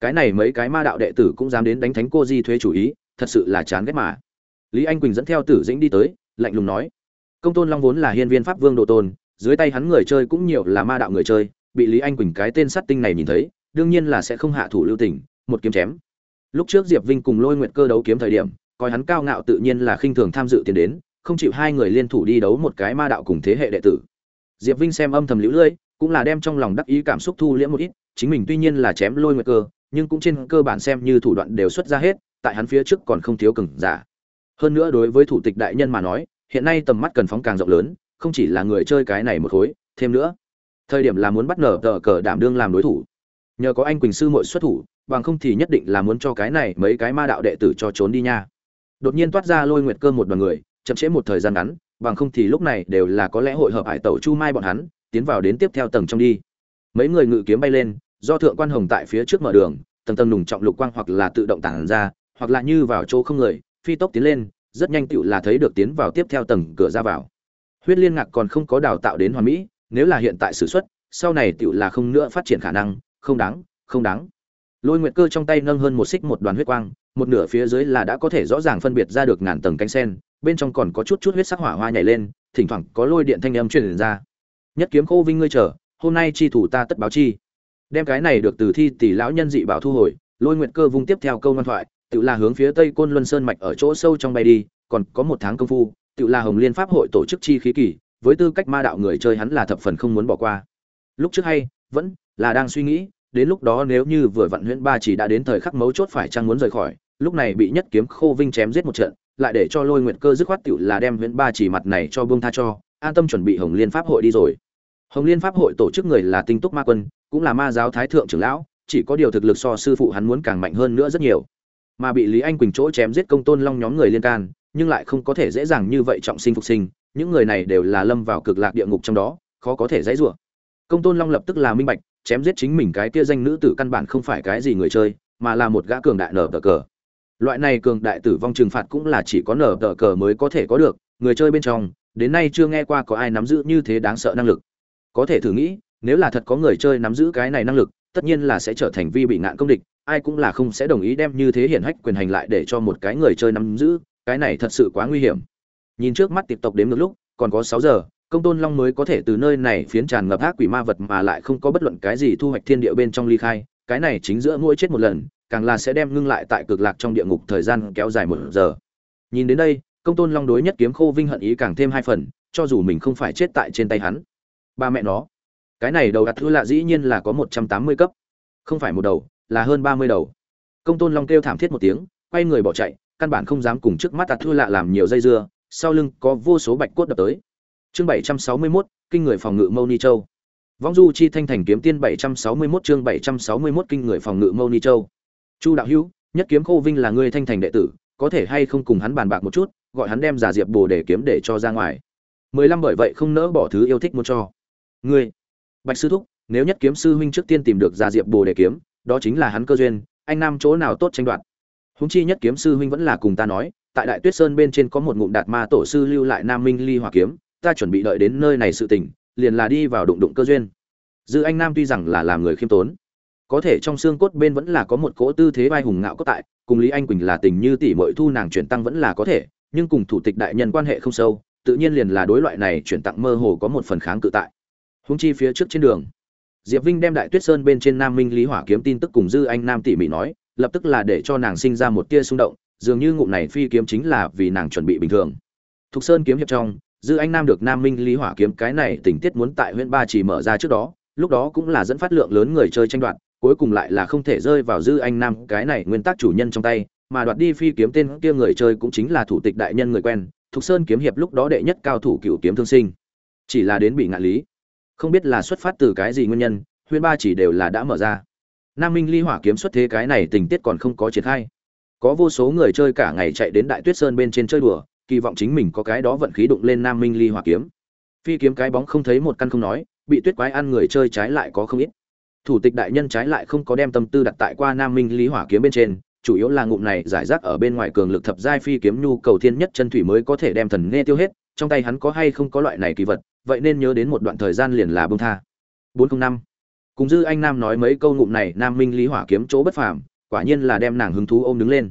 Cái này mấy cái ma đạo đệ tử cũng dám đến đánh thánh cô di thuế chủ ý, thật sự là chán ghét mà. Lý Anh Quỳnh dẫn theo Tử Dĩnh đi tới, lạnh lùng nói: công tôn long vốn là hiên viên pháp vương độ tôn, dưới tay hắn người chơi cũng nhiều là ma đạo người chơi, bị lý anh quỳnh cái tên sát tinh này nhìn thấy, đương nhiên là sẽ không hạ thủ lưu tình, một kiếm chém. Lúc trước diệp vinh cùng lôi nguyện cơ đấu kiếm thời điểm, coi hắn cao ngạo tự nhiên là khinh thường tham dự tiền đến, không chịu hai người liên thủ đi đấu một cái ma đạo cùng thế hệ đệ tử. Diệp vinh xem âm thầm lũ lưỡi cũng là đem trong lòng đắc ý cảm xúc thu liễm một ít, chính mình tuy nhiên là chém lôi nguyện cơ, nhưng cũng trên cơ bản xem như thủ đoạn đều xuất ra hết, tại hắn phía trước còn không thiếu cừng giả. Hơn nữa đối với thủ tịch đại nhân mà nói hiện nay tầm mắt cần phóng càng rộng lớn, không chỉ là người chơi cái này một khối, thêm nữa. Thời điểm là muốn bắt nở tờ cờ đảm đương làm đối thủ. Nhờ có anh quỳnh sư mội xuất thủ, bằng không thì nhất định là muốn cho cái này mấy cái ma đạo đệ tử cho trốn đi nha. Đột nhiên toát ra lôi nguyệt cơ một đoàn người, chậm trễ một thời gian ngắn, bằng không thì lúc này đều là có lẽ hội hợp hải tẩu chu mai bọn hắn, tiến vào đến tiếp theo tầng trong đi. Mấy người ngự kiếm bay lên, do thượng quan hồng tại phía trước mở đường, tầng tầng nùng trọng lục quang hoặc là tự động tản ra, hoặc là như vào chỗ không người, phi tốc tiến lên rất nhanh tựu là thấy được tiến vào tiếp theo tầng cửa ra vào. Huyết liên ngạc còn không có đào tạo đến hoàn mỹ, nếu là hiện tại s ử x u ấ t sau này tựu là không nữa phát triển khả năng, không đáng không đáng. Lôi nguyệt cơ trong tay nâng hơn một xích một đoàn huyết quang, một nửa phía dưới là đã có thể rõ ràng phân biệt ra được ngàn tầng cánh sen, bên trong còn có chút chút huyết sắc hỏa hoa nhảy lên, thỉnh thoảng có lôi điện thanh âm truyền ra. Nhất kiếm khô vinh ngươi chờ, hôm nay chi thủ ta tất báo chi. Đem cái này được từ thi tỷ lão nhân dị bảo thu hồi, lôi nguyệt cơ vung tiếp theo câu ngoan thoại tự là hướng phía tây côn luân sơn mạch ở chỗ sâu trong bay đi, còn có một tháng công phu, tự là hồng liên pháp hội tổ chức chi khí kỳ, với tư cách ma đạo người chơi hắn là thập phần không muốn bỏ qua. Lúc trước hay, vẫn là đang suy nghĩ, đến lúc đó nếu như vừa vặn huyễn ba chỉ đã đến thời khắc mấu chốt phải chăng muốn rời khỏi, lúc này bị nhất kiếm khô vinh chém giết một trận, lại để cho lôi nguyệt cơ dứt khoát tựu là đem huyễn ba chỉ mặt này cho buông tha cho, an tâm chuẩn bị hồng liên pháp hội đi rồi. Hồng liên pháp hội tổ chức người là tinh túc ma quân, cũng là ma giáo thái thượng trưởng lão, chỉ có điều thực lực so sư phụ hắn muốn càng mạnh hơn nữa rất nhiều mà bị lý anh quỳnh chỗ chém giết công tôn long nhóm người liên can, nhưng lại không có thể dễ dàng như vậy trọng sinh phục sinh, những người này đều là lâm vào cực lạc địa ngục trong đó, khó có thể dãy rủa. Công tôn long lập tức là minh bạch, chém giết chính mình cái kia danh nữ tử căn bản không phải cái gì người chơi, mà là một gã cường đại nở tờ cờ. Loại này cường đại tử vong trừng phạt cũng là chỉ có nở tờ cờ mới có thể có được, người chơi bên trong, đến nay chưa nghe qua có ai nắm giữ như thế đáng sợ năng lực. Có thể thử nghĩ, nếu là thật có người chơi nắm giữ cái này năng lực, tất nhiên là sẽ trở thành vi bị ngạn công địch ai cũng là không sẽ đồng ý đem như thế hiển hách quyền hành lại để cho một cái người chơi nắm giữ, cái này thật sự quá nguy hiểm. Nhìn trước mắt tiếp tục đếm được lúc, còn có sáu giờ, công tôn long mới có thể từ nơi này phiến tràn ngập ác quỷ ma vật mà lại không có bất luận cái gì thu hoạch thiên địa bên trong ly khai, cái này chính giữa mỗi chết một lần, càng là sẽ đem ngưng lại tại cực lạc trong địa ngục thời gian kéo dài một giờ. Nhìn đến đây, công tôn long đối nhất kiếm khô vinh hận ý càng thêm hai phần, cho dù mình không phải chết tại trên tay hắn. Ba mẹ nó, cái này đầu đặt thua lạ dĩ nhiên là có một trăm tám mươi cấp, không phải một đầu là hơn ba mươi đầu. Công tôn long kêu thảm thiết một tiếng quay người bỏ chạy căn bản không dám cùng trước mắt tạt thư lạ làm nhiều dây dưa sau lưng có vô số bạch cốt đập tới. Chương bảy trăm sáu mươi 761, kinh người phòng ngự mâu ni châu. Vong du chi thanh thành kiếm tiên bảy trăm sáu mươi 761 chương bảy trăm sáu mươi 761 kinh người phòng ngự mâu ni châu. Chu đạo hữu nhất kiếm khô vinh là người thanh thành đệ tử có thể hay không cùng hắn bàn bạc một chút gọi hắn đem giả diệp bồ để kiếm để cho ra ngoài. Mười lăm bởi vậy không nỡ bỏ thứ yêu thích muốn cho. Ngươi bạch sư thúc nếu nhất kiếm sư huynh trước tiên tìm được giả diệp bồ để kiếm đó chính là hắn cơ duyên, anh nam chỗ nào tốt tranh đoạt. Húng chi nhất kiếm sư huynh vẫn là cùng ta nói, tại đại tuyết sơn bên trên có một ngụm đạt ma tổ sư lưu lại nam minh ly hỏa kiếm, ta chuẩn bị đợi đến nơi này sự tỉnh liền là đi vào đụng đụng cơ duyên. Dư anh nam tuy rằng là làm người khiêm tốn, có thể trong xương cốt bên vẫn là có một cỗ tư thế vai hùng ngạo cốt tại, cùng lý anh quỳnh là tình như tỷ muội thu nàng chuyển tăng vẫn là có thể, nhưng cùng thủ tịch đại nhân quan hệ không sâu, tự nhiên liền là đối loại này chuyển tặng mơ hồ có một phần kháng cự tại. Húng chi phía trước trên đường diệp vinh đem đại tuyết sơn bên trên nam minh lý hỏa kiếm tin tức cùng dư anh nam tỉ mỉ nói, lập tức là để cho nàng sinh ra một tia xung động, dường như ngụm này phi kiếm chính là vì nàng chuẩn bị bình thường. Thục sơn kiếm hiệp trong, dư anh nam được nam minh lý hỏa kiếm cái này tình tiết muốn tại huyện ba chỉ mở ra trước đó, lúc đó cũng là dẫn phát lượng lớn người chơi tranh đoạt, cuối cùng lại là không thể rơi vào dư anh nam cái này nguyên tắc chủ nhân trong tay, mà đoạt đi phi kiếm tên kia người chơi cũng chính là thủ tịch đại nhân người quen, thục sơn kiếm hiệp lúc đó đệ nhất cao thủ cựu kiếm thương sinh. Chỉ là đến bị ngạn lý không biết là xuất phát từ cái gì nguyên nhân huyên ba chỉ đều là đã mở ra. Nam minh ly hỏa kiếm xuất thế cái này tình tiết còn không có triển khai. Có vô số người chơi cả ngày chạy đến đại tuyết sơn bên trên chơi đùa, kỳ vọng chính mình có cái đó vận khí đụng lên nam minh ly hỏa kiếm. Phi kiếm cái bóng không thấy một căn không nói, bị tuyết quái ăn người chơi trái lại có không ít. Thủ tịch đại nhân trái lại không có đem tâm tư đặt tại qua nam minh lý hỏa kiếm bên trên, chủ yếu là ngụm này giải rác ở bên ngoài cường lực thập giai phi kiếm nhu cầu thiên nhất chân thủy mới có thể đem thần nghe tiêu hết, trong tay hắn có hay không có loại này kỳ vật vậy nên nhớ đến một đoạn thời gian liền là bông tha. Bốn không năm. Cùng dư anh nam nói mấy câu ngụm này, nam minh lý hỏa kiếm chỗ bất phàm, quả nhiên là đem nàng hứng thú ôm đứng lên.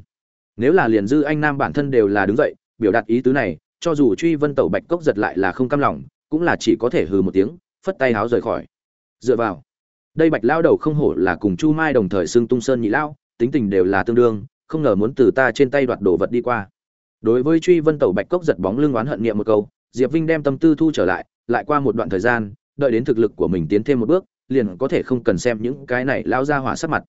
Nếu là liền dư anh nam bản thân đều là đứng dậy, biểu đạt ý tứ này, cho dù truy vân tẩu bạch cốc giật lại là không cam lòng, cũng là chỉ có thể hừ một tiếng, phất tay háo rời khỏi. Dựa vào, đây bạch lao đầu không hổ là cùng chu mai đồng thời xưng tung sơn nhị lao tính tình đều là tương đương, không ngờ muốn từ ta trên tay đoạt đồ vật đi qua. Đối với truy vân tẩu bạch cốc giật bóng lưng oán hận niệm một câu, diệp vinh đem tâm tư thu trở lại lại qua một đoạn thời gian, đợi đến thực lực của mình tiến thêm một bước, liền có thể không cần xem những cái này lao ra hỏa sắc mặt.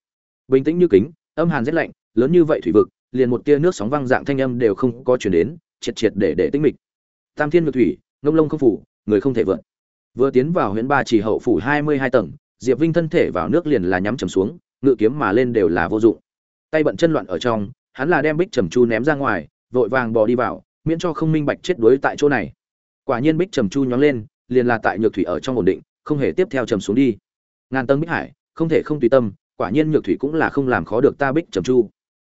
Bình tĩnh như kính, âm hàn rét lạnh, lớn như vậy thủy vực, liền một tia nước sóng văng dạng thanh âm đều không có chuyển đến, triệt triệt để để tinh mịch. Tam thiên ngược thủy, ngông lông không phủ, người không thể vượt. Vừa tiến vào huyện ba chỉ hậu phủ hai mươi hai tầng, diệp vinh thân thể vào nước liền là nhắm chầm xuống, ngự kiếm mà lên đều là vô dụng. Tay bận chân loạn ở trong, hắn là đem bích trầm chu ném ra ngoài, vội vàng bò đi vào, miễn cho không minh bạch chết đuối tại chỗ này quả nhiên bích trầm chu nhóng lên, liền là tại nhược thủy ở trong ổn định, không hề tiếp theo trầm xuống đi. Ngàn tầng bích hải, không thể không tùy tâm, quả nhiên nhược thủy cũng là không làm khó được ta bích trầm chu.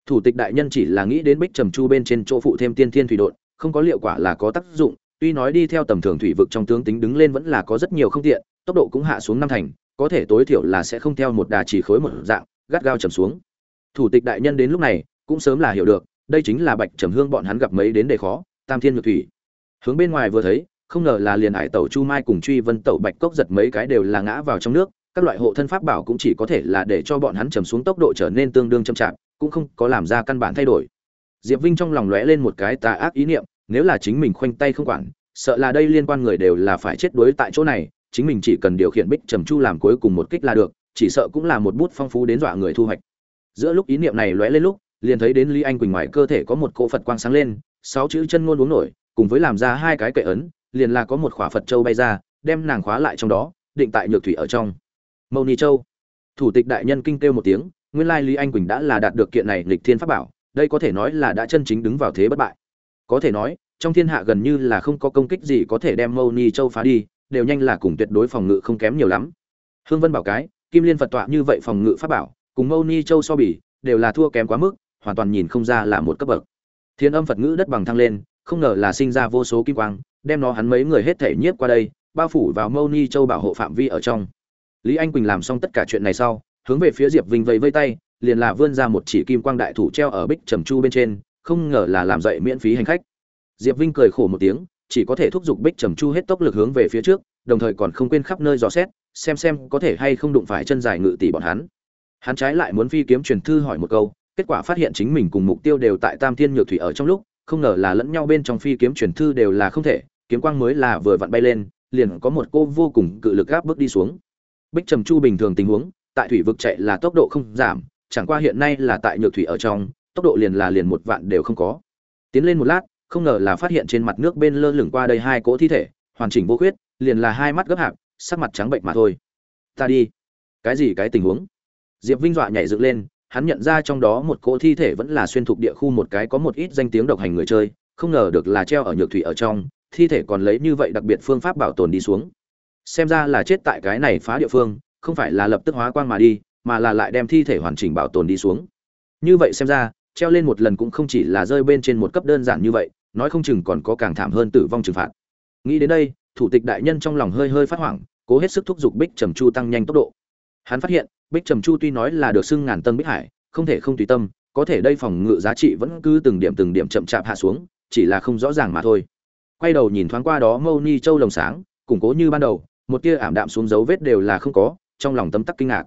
Thủ tịch đại nhân chỉ là nghĩ đến bích trầm chu bên trên chỗ phụ thêm tiên thiên thủy đột không có liệu quả là có tác dụng, tuy nói đi theo tầm thường thủy vực trong tướng tính đứng lên vẫn là có rất nhiều không tiện, tốc độ cũng hạ xuống năm thành, có thể tối thiểu là sẽ không theo một đà chỉ khối một dạng, gắt gao trầm xuống. Thủ tịch đại nhân đến lúc này, cũng sớm là hiểu được, đây chính là bạch trầm hương bọn hắn gặp mấy đến đề khó, tam thiên Nhược thủy hướng bên ngoài vừa thấy, không ngờ là liền hải tẩu chu mai cùng truy vân tẩu bạch cốc giật mấy cái đều là ngã vào trong nước, các loại hộ thân pháp bảo cũng chỉ có thể là để cho bọn hắn trầm xuống tốc độ trở nên tương đương chậm chạp, cũng không có làm ra căn bản thay đổi. Diệp vinh trong lòng lóe lên một cái tà ác ý niệm, nếu là chính mình khoanh tay không quản, sợ là đây liên quan người đều là phải chết đuối tại chỗ này, chính mình chỉ cần điều khiển bích trầm chu làm cuối cùng một kích là được, chỉ sợ cũng là một bút phong phú đến dọa người thu hoạch. Giữa lúc ý niệm này lóe lên lúc, liền thấy đến lý anh quỳnh ngoài cơ thể có một cỗ phật quang sáng lên, sáu chữ chân ngôn uống nổi cùng với làm ra hai cái kệ ấn, liền là có một khỏa phật châu bay ra, đem nàng khóa lại trong đó, định tại nhược thủy ở trong. Mâu ni châu. Thủ tịch đại nhân kinh kêu một tiếng, nguyên lai lý anh quỳnh đã là đạt được kiện này lịch thiên pháp bảo, đây có thể nói là đã chân chính đứng vào thế bất bại. Có thể nói, trong thiên hạ gần như là không có công kích gì có thể đem mâu ni châu phá đi, đều nhanh là cùng tuyệt đối phòng ngự không kém nhiều lắm. Hương vân bảo cái, kim liên phật tọa như vậy phòng ngự pháp bảo, cùng mâu ni châu so bỉ đều là thua kém quá mức, hoàn toàn nhìn không ra là một cấp bậc. Thiên âm phật ngữ đất bằng thăng lên không ngờ là sinh ra vô số kim quang, đem nó hắn mấy người hết thể nhiếp qua đây, bao phủ vào mâu ni châu bảo hộ phạm vi ở trong. Lý anh quỳnh làm xong tất cả chuyện này sau, hướng về phía diệp vinh vẫy vây tay, liền là vươn ra một chỉ kim quang đại thủ treo ở bích trầm chu bên trên, không ngờ là làm dậy miễn phí hành khách. Diệp vinh cười khổ một tiếng, chỉ có thể thúc giục bích trầm chu hết tốc lực hướng về phía trước, đồng thời còn không quên khắp nơi dò xét, xem xem có thể hay không đụng phải chân dài ngự tỷ bọn hắn. Hắn trái lại muốn phi kiếm truyền thư hỏi một câu, kết quả phát hiện chính mình cùng mục tiêu đều tại tam thiên nhược thủy ở trong lúc không ngờ là lẫn nhau bên trong phi kiếm truyền thư đều là không thể, kiếm quang mới là vừa vặn bay lên, liền có một cô vô cùng cự lực gáp bước đi xuống. Bích trầm chu bình thường tình huống, tại thủy vực chạy là tốc độ không giảm, chẳng qua hiện nay là tại nhược thủy ở trong, tốc độ liền là liền một vạn đều không có. Tiến lên một lát, không ngờ là phát hiện trên mặt nước bên lơ lửng qua đây hai cỗ thi thể, hoàn chỉnh vô khuyết, liền là hai mắt gấp hạp, sắc mặt trắng bệnh mà thôi. Ta đi. Cái gì cái tình huống? Diệp vinh dọa nhảy dựng lên hắn nhận ra trong đó một cỗ thi thể vẫn là xuyên thuộc địa khu một cái có một ít danh tiếng độc hành người chơi, không ngờ được là treo ở nhược thủy ở trong, thi thể còn lấy như vậy đặc biệt phương pháp bảo tồn đi xuống. Xem ra là chết tại cái này phá địa phương, không phải là lập tức hóa quang mà đi, mà là lại đem thi thể hoàn chỉnh bảo tồn đi xuống. Như vậy xem ra, treo lên một lần cũng không chỉ là rơi bên trên một cấp đơn giản như vậy, nói không chừng còn có càng thảm hơn tử vong trừng phạt. Nghĩ đến đây, thủ tịch đại nhân trong lòng hơi hơi phát hoảng, cố hết sức thúc giục bích trầm chu tăng nhanh tốc độ hắn phát hiện, bích trầm chu tuy nói là được xưng ngàn tân bích hải, không thể không tùy tâm, có thể đây phòng ngự giá trị vẫn cứ từng điểm từng điểm chậm chạp hạ xuống, chỉ là không rõ ràng mà thôi. Quay đầu nhìn thoáng qua đó mâu ni châu lồng sáng, củng cố như ban đầu, một tia ảm đạm xuống dấu vết đều là không có, trong lòng tấm tắc kinh ngạc.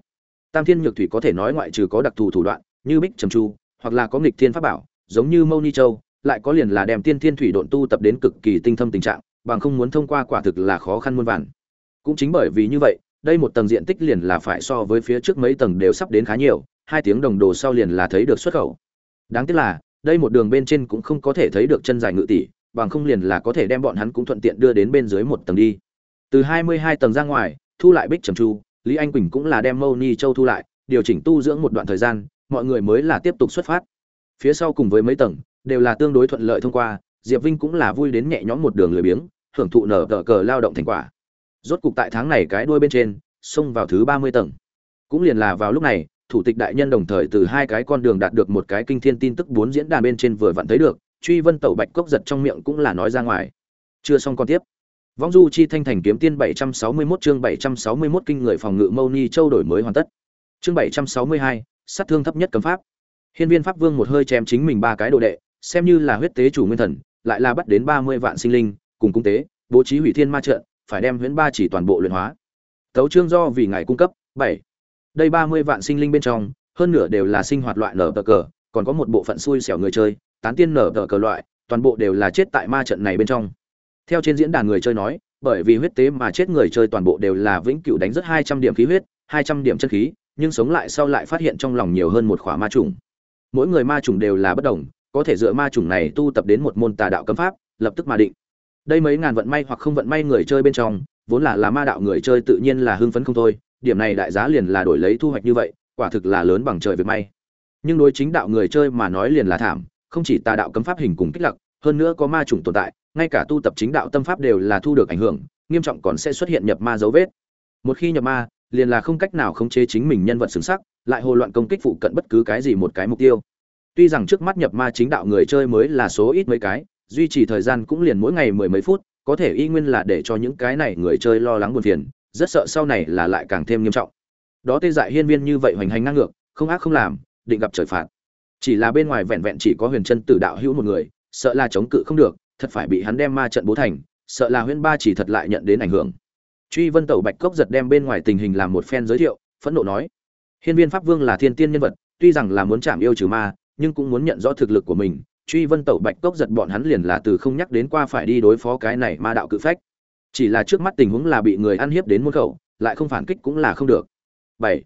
Tam thiên nhược thủy có thể nói ngoại trừ có đặc thù thủ đoạn, như bích trầm chu, hoặc là có nghịch thiên pháp bảo, giống như mâu ni châu, lại có liền là đem tiên thiên thủy độn tu tập đến cực kỳ tinh thâm tình trạng, bằng không muốn thông qua quả thực là khó khăn muôn vàn. Cũng chính bởi vì như vậy đây một tầng diện tích liền là phải so với phía trước mấy tầng đều sắp đến khá nhiều, hai tiếng đồng đồ sau liền là thấy được xuất khẩu. Đáng tiếc là, đây một đường bên trên cũng không có thể thấy được chân dài ngự tỷ, bằng không liền là có thể đem bọn hắn cũng thuận tiện đưa đến bên dưới một tầng đi. Từ hai mươi hai tầng ra ngoài, thu lại bích trầm chu, lý anh quỳnh cũng là đem mâu ni châu thu lại, điều chỉnh tu dưỡng một đoạn thời gian, mọi người mới là tiếp tục xuất phát. Phía sau cùng với mấy tầng, đều là tương đối thuận lợi thông qua, diệp vinh cũng là vui đến nhẹ nhõm một đường lười biếng, hưởng thụ nở tờ cờ lao động thành quả rốt cục tại tháng này cái đuôi bên trên, xông vào thứ ba mươi tầng. Cũng liền là vào lúc này, thủ tịch đại nhân đồng thời từ hai cái con đường đạt được một cái kinh thiên tin tức bốn diễn đàn bên trên vừa vặn thấy được, truy vân tẩu bạch cốc giật trong miệng cũng là nói ra ngoài. Chưa xong con tiếp. Vong du chi thanh thành kiếm tiên bảy trăm sáu mươi 761 chương bảy trăm sáu mươi 761 kinh người phòng ngự mâu ni châu đổi mới hoàn tất. Chương bảy trăm sáu mươi hai, sát thương thấp nhất cấm pháp. Hiên viên pháp vương một hơi chém chính mình ba cái đồ đệ, xem như là huyết tế chủ nguyên thần, lại là bắt đến ba mươi vạn sinh linh, cùng cung tế, bố trí hủy thiên ma trận phải đem huyễn ba chỉ toàn bộ luyện hóa. Tấu chương do vì ngài cung cấp, bảy. Đây ba mươi vạn sinh linh bên trong, hơn nửa đều là sinh hoạt loại nở tờ cờ, còn có một bộ phận xui xẻo người chơi, tán tiên nở tờ cờ loại, toàn bộ đều là chết tại ma trận này bên trong. Theo trên diễn đàn người chơi nói, bởi vì huyết tế mà chết người chơi toàn bộ đều là vĩnh cửu đánh rất hai trăm điểm khí huyết, hai trăm điểm chân khí, nhưng sống lại sau lại phát hiện trong lòng nhiều hơn một khỏa ma trùng. Mỗi người ma trùng đều là bất đồng, có thể dựa ma trùng này tu tập đến một môn tà đạo cấm pháp, lập tức mà định đây mấy ngàn vận may hoặc không vận may người chơi bên trong, vốn là là ma đạo người chơi tự nhiên là hưng phấn không thôi, điểm này đại giá liền là đổi lấy thu hoạch như vậy, quả thực là lớn bằng trời việc may. Nhưng đối chính đạo người chơi mà nói liền là thảm, không chỉ tà đạo cấm pháp hình cùng kích lặc hơn nữa có ma trùng tồn tại, ngay cả tu tập chính đạo tâm pháp đều là thu được ảnh hưởng, nghiêm trọng còn sẽ xuất hiện nhập ma dấu vết. Một khi nhập ma, liền là không cách nào khống chế chính mình nhân vật xứng sắc, lại hồ loạn công kích phụ cận bất cứ cái gì một cái mục tiêu. Tuy rằng trước mắt nhập ma chính đạo người chơi mới là số ít mấy cái duy trì thời gian cũng liền mỗi ngày mười mấy phút, có thể y nguyên là để cho những cái này người chơi lo lắng buồn phiền, rất sợ sau này là lại càng thêm nghiêm trọng. Đó tê dại hiên viên như vậy hoành hành ngang ngược, không ác không làm, định gặp trời phạt. Chỉ là bên ngoài vẹn vẹn chỉ có huyền chân tử đạo hữu một người, sợ là chống cự không được, thật phải bị hắn đem ma trận bố thành, sợ là huyền ba chỉ thật lại nhận đến ảnh hưởng. Truy vân tẩu bạch cốc giật đem bên ngoài tình hình làm một phen giới thiệu, phẫn nộ nói, hiên viên pháp vương là thiên tiên nhân vật, tuy rằng là muốn chạm yêu trừ ma, nhưng cũng muốn nhận rõ thực lực của mình truy vân tẩu bạch cốc giật bọn hắn liền là từ không nhắc đến qua phải đi đối phó cái này ma đạo cự phách. Chỉ là trước mắt tình huống là bị người ăn hiếp đến môn khẩu, lại không phản kích cũng là không được. Bảy,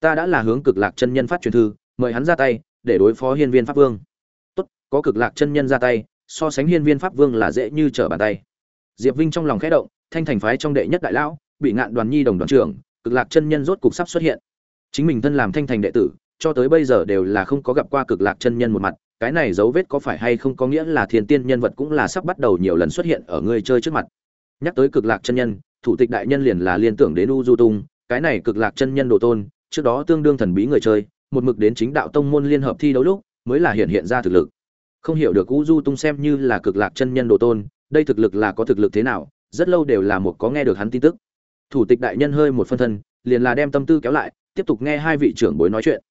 ta đã là hướng cực lạc chân nhân phát truyền thư, mời hắn ra tay, để đối phó hiên viên pháp vương. Tốt, có cực lạc chân nhân ra tay, so sánh hiên viên pháp vương là dễ như trở bàn tay. Diệp vinh trong lòng khẽ động, thanh thành phái trong đệ nhất đại lão, bị ngạn đoàn nhi đồng đoàn trưởng, cực lạc chân nhân rốt cục sắp xuất hiện. Chính mình thân làm thanh thành đệ tử, cho tới bây giờ đều là không có gặp qua cực lạc chân nhân một mặt cái này dấu vết có phải hay không có nghĩa là thiên tiên nhân vật cũng là sắp bắt đầu nhiều lần xuất hiện ở người chơi trước mặt. Nhắc tới cực lạc chân nhân, thủ tịch đại nhân liền là liên tưởng đến u du tung, cái này cực lạc chân nhân đồ tôn, trước đó tương đương thần bí người chơi, một mực đến chính đạo tông môn liên hợp thi đấu lúc, mới là hiện hiện ra thực lực. Không hiểu được u du tung xem như là cực lạc chân nhân đồ tôn, đây thực lực là có thực lực thế nào, rất lâu đều là một có nghe được hắn tin tức. Thủ tịch đại nhân hơi một phân thân, liền là đem tâm tư kéo lại, tiếp tục nghe hai vị trưởng bối nói chuyện.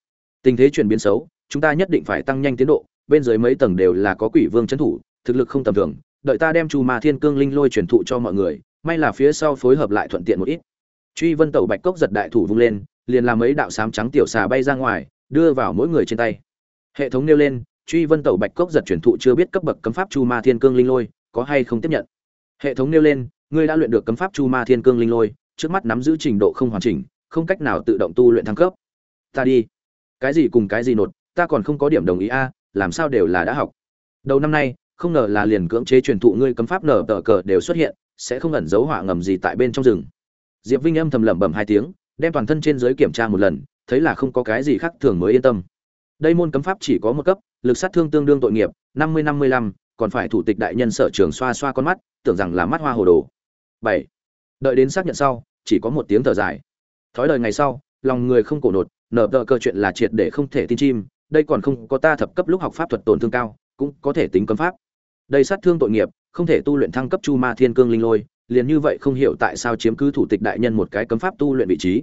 Tình thế chuyển biến xấu, chúng ta nhất định phải tăng nhanh tiến độ bên dưới mấy tầng đều là có quỷ vương trấn thủ, thực lực không tầm thường, đợi ta đem chu ma thiên cương linh lôi truyền thụ cho mọi người, may là phía sau phối hợp lại thuận tiện một ít. Truy vân tẩu bạch cốc giật đại thủ vung lên, liền làm mấy đạo sám trắng tiểu xà bay ra ngoài, đưa vào mỗi người trên tay. Hệ thống nêu lên, truy vân tẩu bạch cốc giật truyền thụ chưa biết cấp bậc cấm pháp chu ma thiên cương linh lôi, có hay không tiếp nhận? Hệ thống nêu lên, ngươi đã luyện được cấm pháp chu ma thiên cương linh lôi, trước mắt nắm giữ trình độ không hoàn chỉnh, không cách nào tự động tu luyện thăng cấp. Ta đi. Cái gì cùng cái gì nột, ta còn không có điểm đồng ý a làm sao đều là đã học. Đầu năm nay, không ngờ là liền cưỡng chế truyền thụ ngươi cấm pháp nở tờ cờ đều xuất hiện, sẽ không ẩn giấu họa ngầm gì tại bên trong rừng. Diệp vinh âm thầm lẩm bẩm hai tiếng, đem toàn thân trên dưới kiểm tra một lần, thấy là không có cái gì khác thường mới yên tâm. Đây môn cấm pháp chỉ có một cấp, lực sát thương tương đương tội nghiệp, năm mươi năm mươi lăm, còn phải thủ tịch đại nhân sở trường xoa xoa con mắt, tưởng rằng là mắt hoa hồ đồ. Bảy. Đợi đến xác nhận sau, chỉ có một tiếng thở dài. Thói đời ngày sau, lòng người không cổ nột, nở tờ cơ chuyện là triệt để không thể tin chim đây còn không có ta thập cấp lúc học pháp thuật tổn thương cao, cũng có thể tính cấm pháp. Đây sát thương tội nghiệp, không thể tu luyện thăng cấp chu ma thiên cương linh lôi, liền như vậy không hiểu tại sao chiếm cứ thủ tịch đại nhân một cái cấm pháp tu luyện vị trí.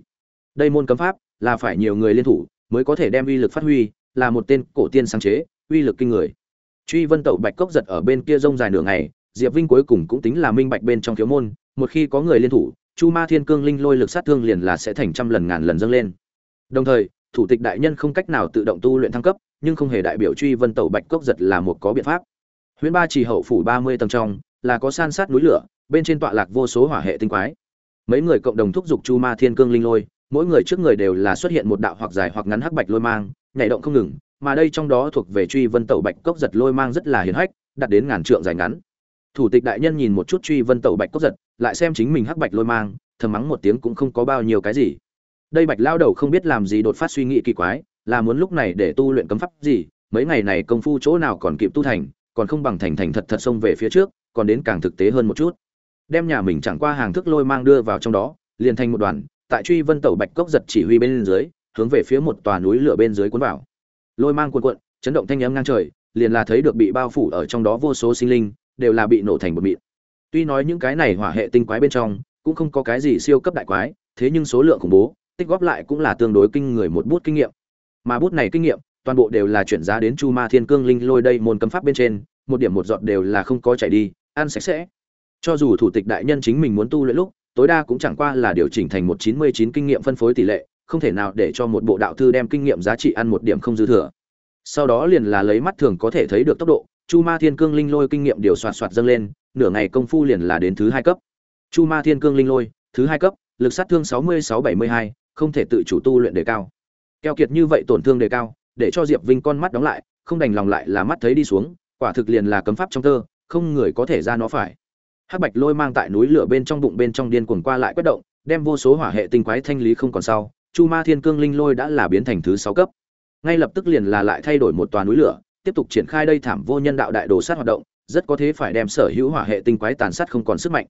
Đây môn cấm pháp là phải nhiều người liên thủ mới có thể đem uy lực phát huy, là một tên cổ tiên sáng chế, uy lực kinh người. Truy vân tẩu bạch cốc giật ở bên kia rông dài nửa ngày, diệp vinh cuối cùng cũng tính là minh bạch bên trong thiếu môn, một khi có người liên thủ, chu ma thiên cương linh lôi lực sát thương liền là sẽ thành trăm lần ngàn lần dâng lên. Đồng thời thủ tịch đại nhân không cách nào tự động tu luyện thăng cấp, nhưng không hề đại biểu truy vân tẩu bạch cốc giật là một có biện pháp. Huyễn ba chỉ hậu phủ ba mươi tầng trong, là có san sát núi lửa, bên trên tọa lạc vô số hỏa hệ tinh quái. Mấy người cộng đồng thúc giục chu ma thiên cương linh lôi, mỗi người trước người đều là xuất hiện một đạo hoặc dài hoặc ngắn hắc bạch lôi mang, nhảy động không ngừng, mà đây trong đó thuộc về truy vân tẩu bạch cốc giật lôi mang rất là hiền hách, đạt đến ngàn trượng dài ngắn. Thủ tịch đại nhân nhìn một chút truy vân tẩu bạch cốc giật, lại xem chính mình hắc bạch lôi mang, thầm mắng một tiếng cũng không có bao nhiêu cái gì đây bạch lao đầu không biết làm gì đột phát suy nghĩ kỳ quái, là muốn lúc này để tu luyện cấm pháp gì, mấy ngày này công phu chỗ nào còn kịp tu thành, còn không bằng thành thành thật thật xông về phía trước, còn đến càng thực tế hơn một chút. Đem nhà mình chẳng qua hàng thức lôi mang đưa vào trong đó, liền thành một đoàn, tại truy vân tẩu bạch cốc giật chỉ huy bên dưới, hướng về phía một tòa núi lửa bên dưới cuốn vào. Lôi mang cuộn cuộn, chấn động thanh âm ngang trời, liền là thấy được bị bao phủ ở trong đó vô số sinh linh, đều là bị nổ thành một mịn. Tuy nói những cái này hỏa hệ tinh quái bên trong, cũng không có cái gì siêu cấp đại quái, thế nhưng số lượng khủng bố tích góp lại cũng là tương đối kinh người một bút kinh nghiệm. Mà bút này kinh nghiệm, toàn bộ đều là chuyển giá đến chu ma thiên cương linh lôi đây môn cấm pháp bên trên, một điểm một giọt đều là không có chảy đi, ăn sạch sẽ. Cho dù thủ tịch đại nhân chính mình muốn tu luyện lúc, tối đa cũng chẳng qua là điều chỉnh thành một chín mươi chín kinh nghiệm phân phối tỷ lệ, không thể nào để cho một bộ đạo thư đem kinh nghiệm giá trị ăn một điểm không dư thừa. Sau đó liền là lấy mắt thường có thể thấy được tốc độ, chu ma thiên cương linh lôi kinh nghiệm điều soạt soạt dâng lên, nửa ngày công phu liền là đến thứ hai cấp. Chu ma thiên cương linh lôi, thứ hai cấp, lực sát thương sáu mươi sáu bảy mươi hai không thể tự chủ tu luyện đề cao. Keo kiệt như vậy tổn thương đề cao, để cho diệp vinh con mắt đóng lại, không đành lòng lại là mắt thấy đi xuống, quả thực liền là cấm pháp trong tơ, không người có thể ra nó phải. Hắc bạch lôi mang tại núi lửa bên trong bụng bên trong điên cuồng qua lại quét động, đem vô số hỏa hệ tinh quái thanh lý không còn sau, chu ma thiên cương linh lôi đã là biến thành thứ sáu cấp. Ngay lập tức liền là lại thay đổi một tòa núi lửa, tiếp tục triển khai đây thảm vô nhân đạo đại đồ sát hoạt động, rất có thế phải đem sở hữu hỏa hệ tinh quái tàn sát không còn sức mạnh.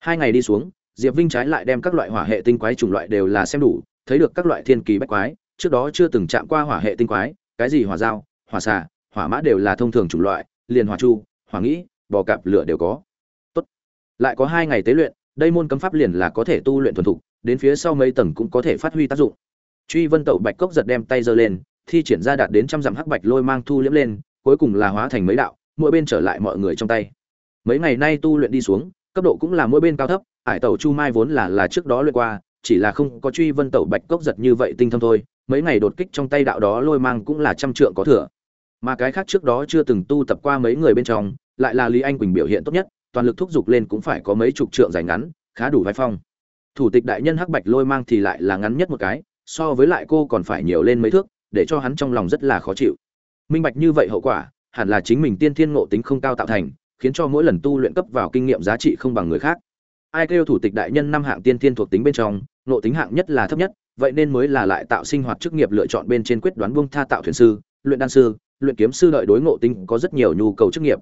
Hai ngày đi xuống diệp vinh trái lại đem các loại hỏa hệ tinh quái chủng loại đều là xem đủ, thấy được các loại thiên kỳ bách quái, trước đó chưa từng chạm qua hỏa hệ tinh quái, cái gì hỏa dao, hỏa xà, hỏa mã đều là thông thường chủng loại, liền hỏa chu, hỏa nghĩ, bò cạp lửa đều có. Tốt. Lại có hai ngày tế luyện, đây môn cấm pháp liền là có thể tu luyện thuần thục, đến phía sau mấy tầng cũng có thể phát huy tác dụng. Truy vân tẩu bạch cốc giật đem tay giơ lên, thi triển ra đạt đến trăm dặm hắc bạch lôi mang thu liễm lên, cuối cùng là hóa thành mấy đạo, mỗi bên trở lại mọi người trong tay. Mấy ngày nay tu luyện đi xuống, cấp độ cũng là mỗi bên cao thấp ải tẩu chu mai vốn là là trước đó luyện qua, chỉ là không có truy vân tẩu bạch cốc giật như vậy tinh thâm thôi, mấy ngày đột kích trong tay đạo đó lôi mang cũng là trăm trượng có thừa. Mà cái khác trước đó chưa từng tu tập qua mấy người bên trong, lại là lý anh quỳnh biểu hiện tốt nhất, toàn lực thúc giục lên cũng phải có mấy chục trượng dài ngắn, khá đủ vai phong. Thủ tịch đại nhân hắc bạch lôi mang thì lại là ngắn nhất một cái, so với lại cô còn phải nhiều lên mấy thước, để cho hắn trong lòng rất là khó chịu. Minh bạch như vậy hậu quả, hẳn là chính mình tiên thiên ngộ tính không cao tạo thành, khiến cho mỗi lần tu luyện cấp vào kinh nghiệm giá trị không bằng người khác ai kêu thủ tịch đại nhân năm hạng tiên thiên thuộc tính bên trong nội tính hạng nhất là thấp nhất, vậy nên mới là lại tạo sinh hoạt chức nghiệp lựa chọn bên trên quyết đoán buông tha tạo thuyền sư, luyện đan sư, luyện kiếm sư đợi đối ngộ tính có rất nhiều nhu cầu chức nghiệp.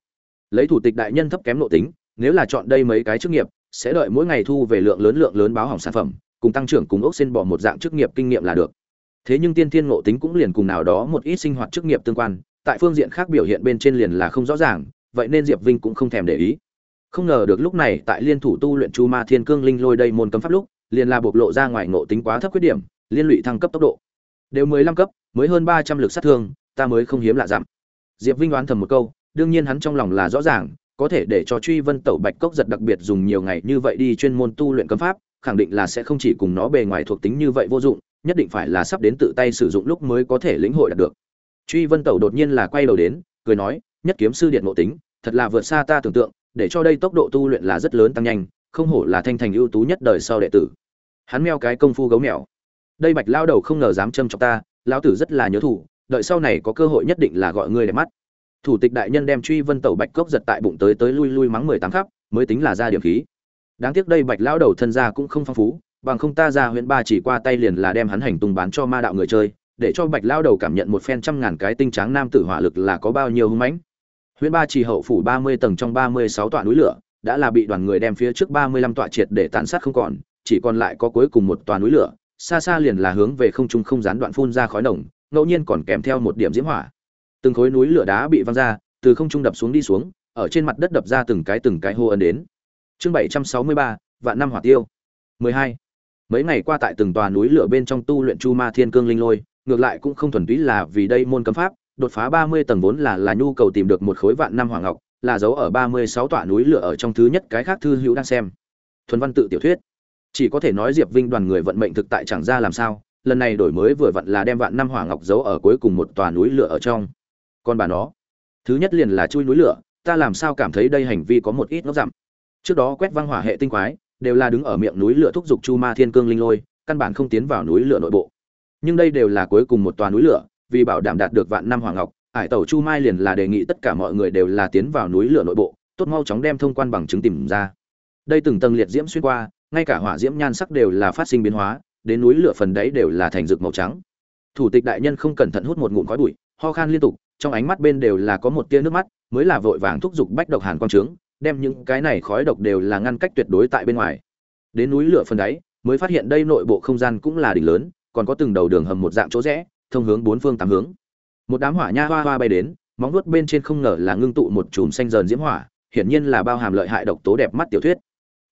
Lấy thủ tịch đại nhân thấp kém nội tính, nếu là chọn đây mấy cái chức nghiệp, sẽ đợi mỗi ngày thu về lượng lớn lượng lớn báo hỏng sản phẩm, cùng tăng trưởng cùng ốc xin bỏ một dạng chức nghiệp kinh nghiệm là được. Thế nhưng tiên thiên ngộ tính cũng liền cùng nào đó một ít sinh hoạt chức nghiệp tương quan, tại phương diện khác biểu hiện bên trên liền là không rõ ràng, vậy nên diệp vinh cũng không thèm để ý không ngờ được lúc này tại liên thủ tu luyện chu ma thiên cương linh lôi đây môn cấm pháp lúc, liền là bộc lộ ra ngoài ngộ tính quá thấp khuyết điểm, liên lụy thăng cấp tốc độ. Đều mười lăm cấp, mới hơn ba trăm lực sát thương, ta mới không hiếm lạ dặm. Diệp vinh đoán thầm một câu, đương nhiên hắn trong lòng là rõ ràng, có thể để cho truy vân tẩu bạch cốc giật đặc biệt dùng nhiều ngày như vậy đi chuyên môn tu luyện cấm pháp, khẳng định là sẽ không chỉ cùng nó bề ngoài thuộc tính như vậy vô dụng, nhất định phải là sắp đến tự tay sử dụng lúc mới có thể lĩnh hội đạt được. Truy vân tẩu đột nhiên là quay đầu đến, cười nói, nhất kiếm sư điện ngộ tính, thật là vượt xa ta tưởng tượng để cho đây tốc độ tu luyện là rất lớn tăng nhanh, không hổ là thanh thành ưu tú nhất đời sau đệ tử. Hắn meo cái công phu gấu mèo. Đây bạch lao đầu không ngờ dám châm chọc ta, lão tử rất là nhớ thủ, đợi sau này có cơ hội nhất định là gọi ngươi để mắt. Thủ tịch đại nhân đem truy vân tẩu bạch cốc giật tại bụng tới tới lui lui mắng mười tám khắp, mới tính là ra điểm khí. Đáng tiếc đây bạch lão đầu thân gia cũng không phong phú, bằng không ta ra huyện ba chỉ qua tay liền là đem hắn hành tung bán cho ma đạo người chơi, để cho bạch lao đầu cảm nhận một phen trăm ngàn cái tinh tráng nam tử hỏa lực là có bao nhiêu hung mãnh huyện ba chỉ hậu phủ ba mươi tầng trong ba mươi sáu tọa núi lửa, đã là bị đoàn người đem phía trước ba mươi lăm tọa triệt để tàn sát không còn, chỉ còn lại có cuối cùng một tòa núi lửa, xa xa liền là hướng về không trung không gián đoạn phun ra khói nồng, ngẫu nhiên còn kèm theo một điểm diễm hỏa. Từng khối núi lửa đá bị văng ra, từ không trung đập xuống đi xuống, ở trên mặt đất đập ra từng cái từng cái hô ấn đến. Chương bảy trăm sáu mươi ba, vạn năm hỏa tiêu. mười hai. Mấy ngày qua tại từng tòa núi lửa bên trong tu luyện chu ma thiên cương linh lôi, ngược lại cũng không thuần túy là vì đây môn cấm pháp đột phá ba mươi tầng vốn là là nhu cầu tìm được một khối vạn năm hoàng ngọc, là dấu ở ba mươi sáu núi lửa ở trong thứ nhất cái khác thư hữu đang xem. Thuần văn tự tiểu thuyết. Chỉ có thể nói diệp vinh đoàn người vận mệnh thực tại chẳng ra làm sao, lần này đổi mới vừa vặn là đem vạn năm hỏa ngọc giấu ở cuối cùng một tòa núi lửa ở trong. Còn bà nó, thứ nhất liền là chui núi lửa, ta làm sao cảm thấy đây hành vi có một ít nó dặm. Trước đó quét văng hỏa hệ tinh quái, đều là đứng ở miệng núi lửa thúc giục chu ma thiên cương linh lôi, căn bản không tiến vào núi lửa nội bộ. Nhưng đây đều là cuối cùng một tòa núi lửa vì bảo đảm đạt được vạn năm hoàng ngọc, ải tẩu chu mai liền là đề nghị tất cả mọi người đều là tiến vào núi lửa nội bộ, tốt mau chóng đem thông quan bằng chứng tìm ra. Đây từng tầng liệt diễm xuyên qua, ngay cả hỏa diễm nhan sắc đều là phát sinh biến hóa, đến núi lửa phần đấy đều là thành rực màu trắng. Thủ tịch đại nhân không cẩn thận hút một ngụm khói bụi, ho khan liên tục, trong ánh mắt bên đều là có một tia nước mắt, mới là vội vàng thúc giục bách độc hàn quang trướng, đem những cái này khói độc đều là ngăn cách tuyệt đối tại bên ngoài. Đến núi lửa phần đáy, mới phát hiện đây nội bộ không gian cũng là đỉnh lớn, còn có từng đầu đường hầm một dạng chỗ rẽ thông hướng bốn phương tám hướng. Một đám hỏa nha hoa hoa bay đến, móng nuốt bên trên không ngờ là ngưng tụ một chùm xanh dờn diễm hỏa, hiển nhiên là bao hàm lợi hại độc tố đẹp mắt tiểu thuyết.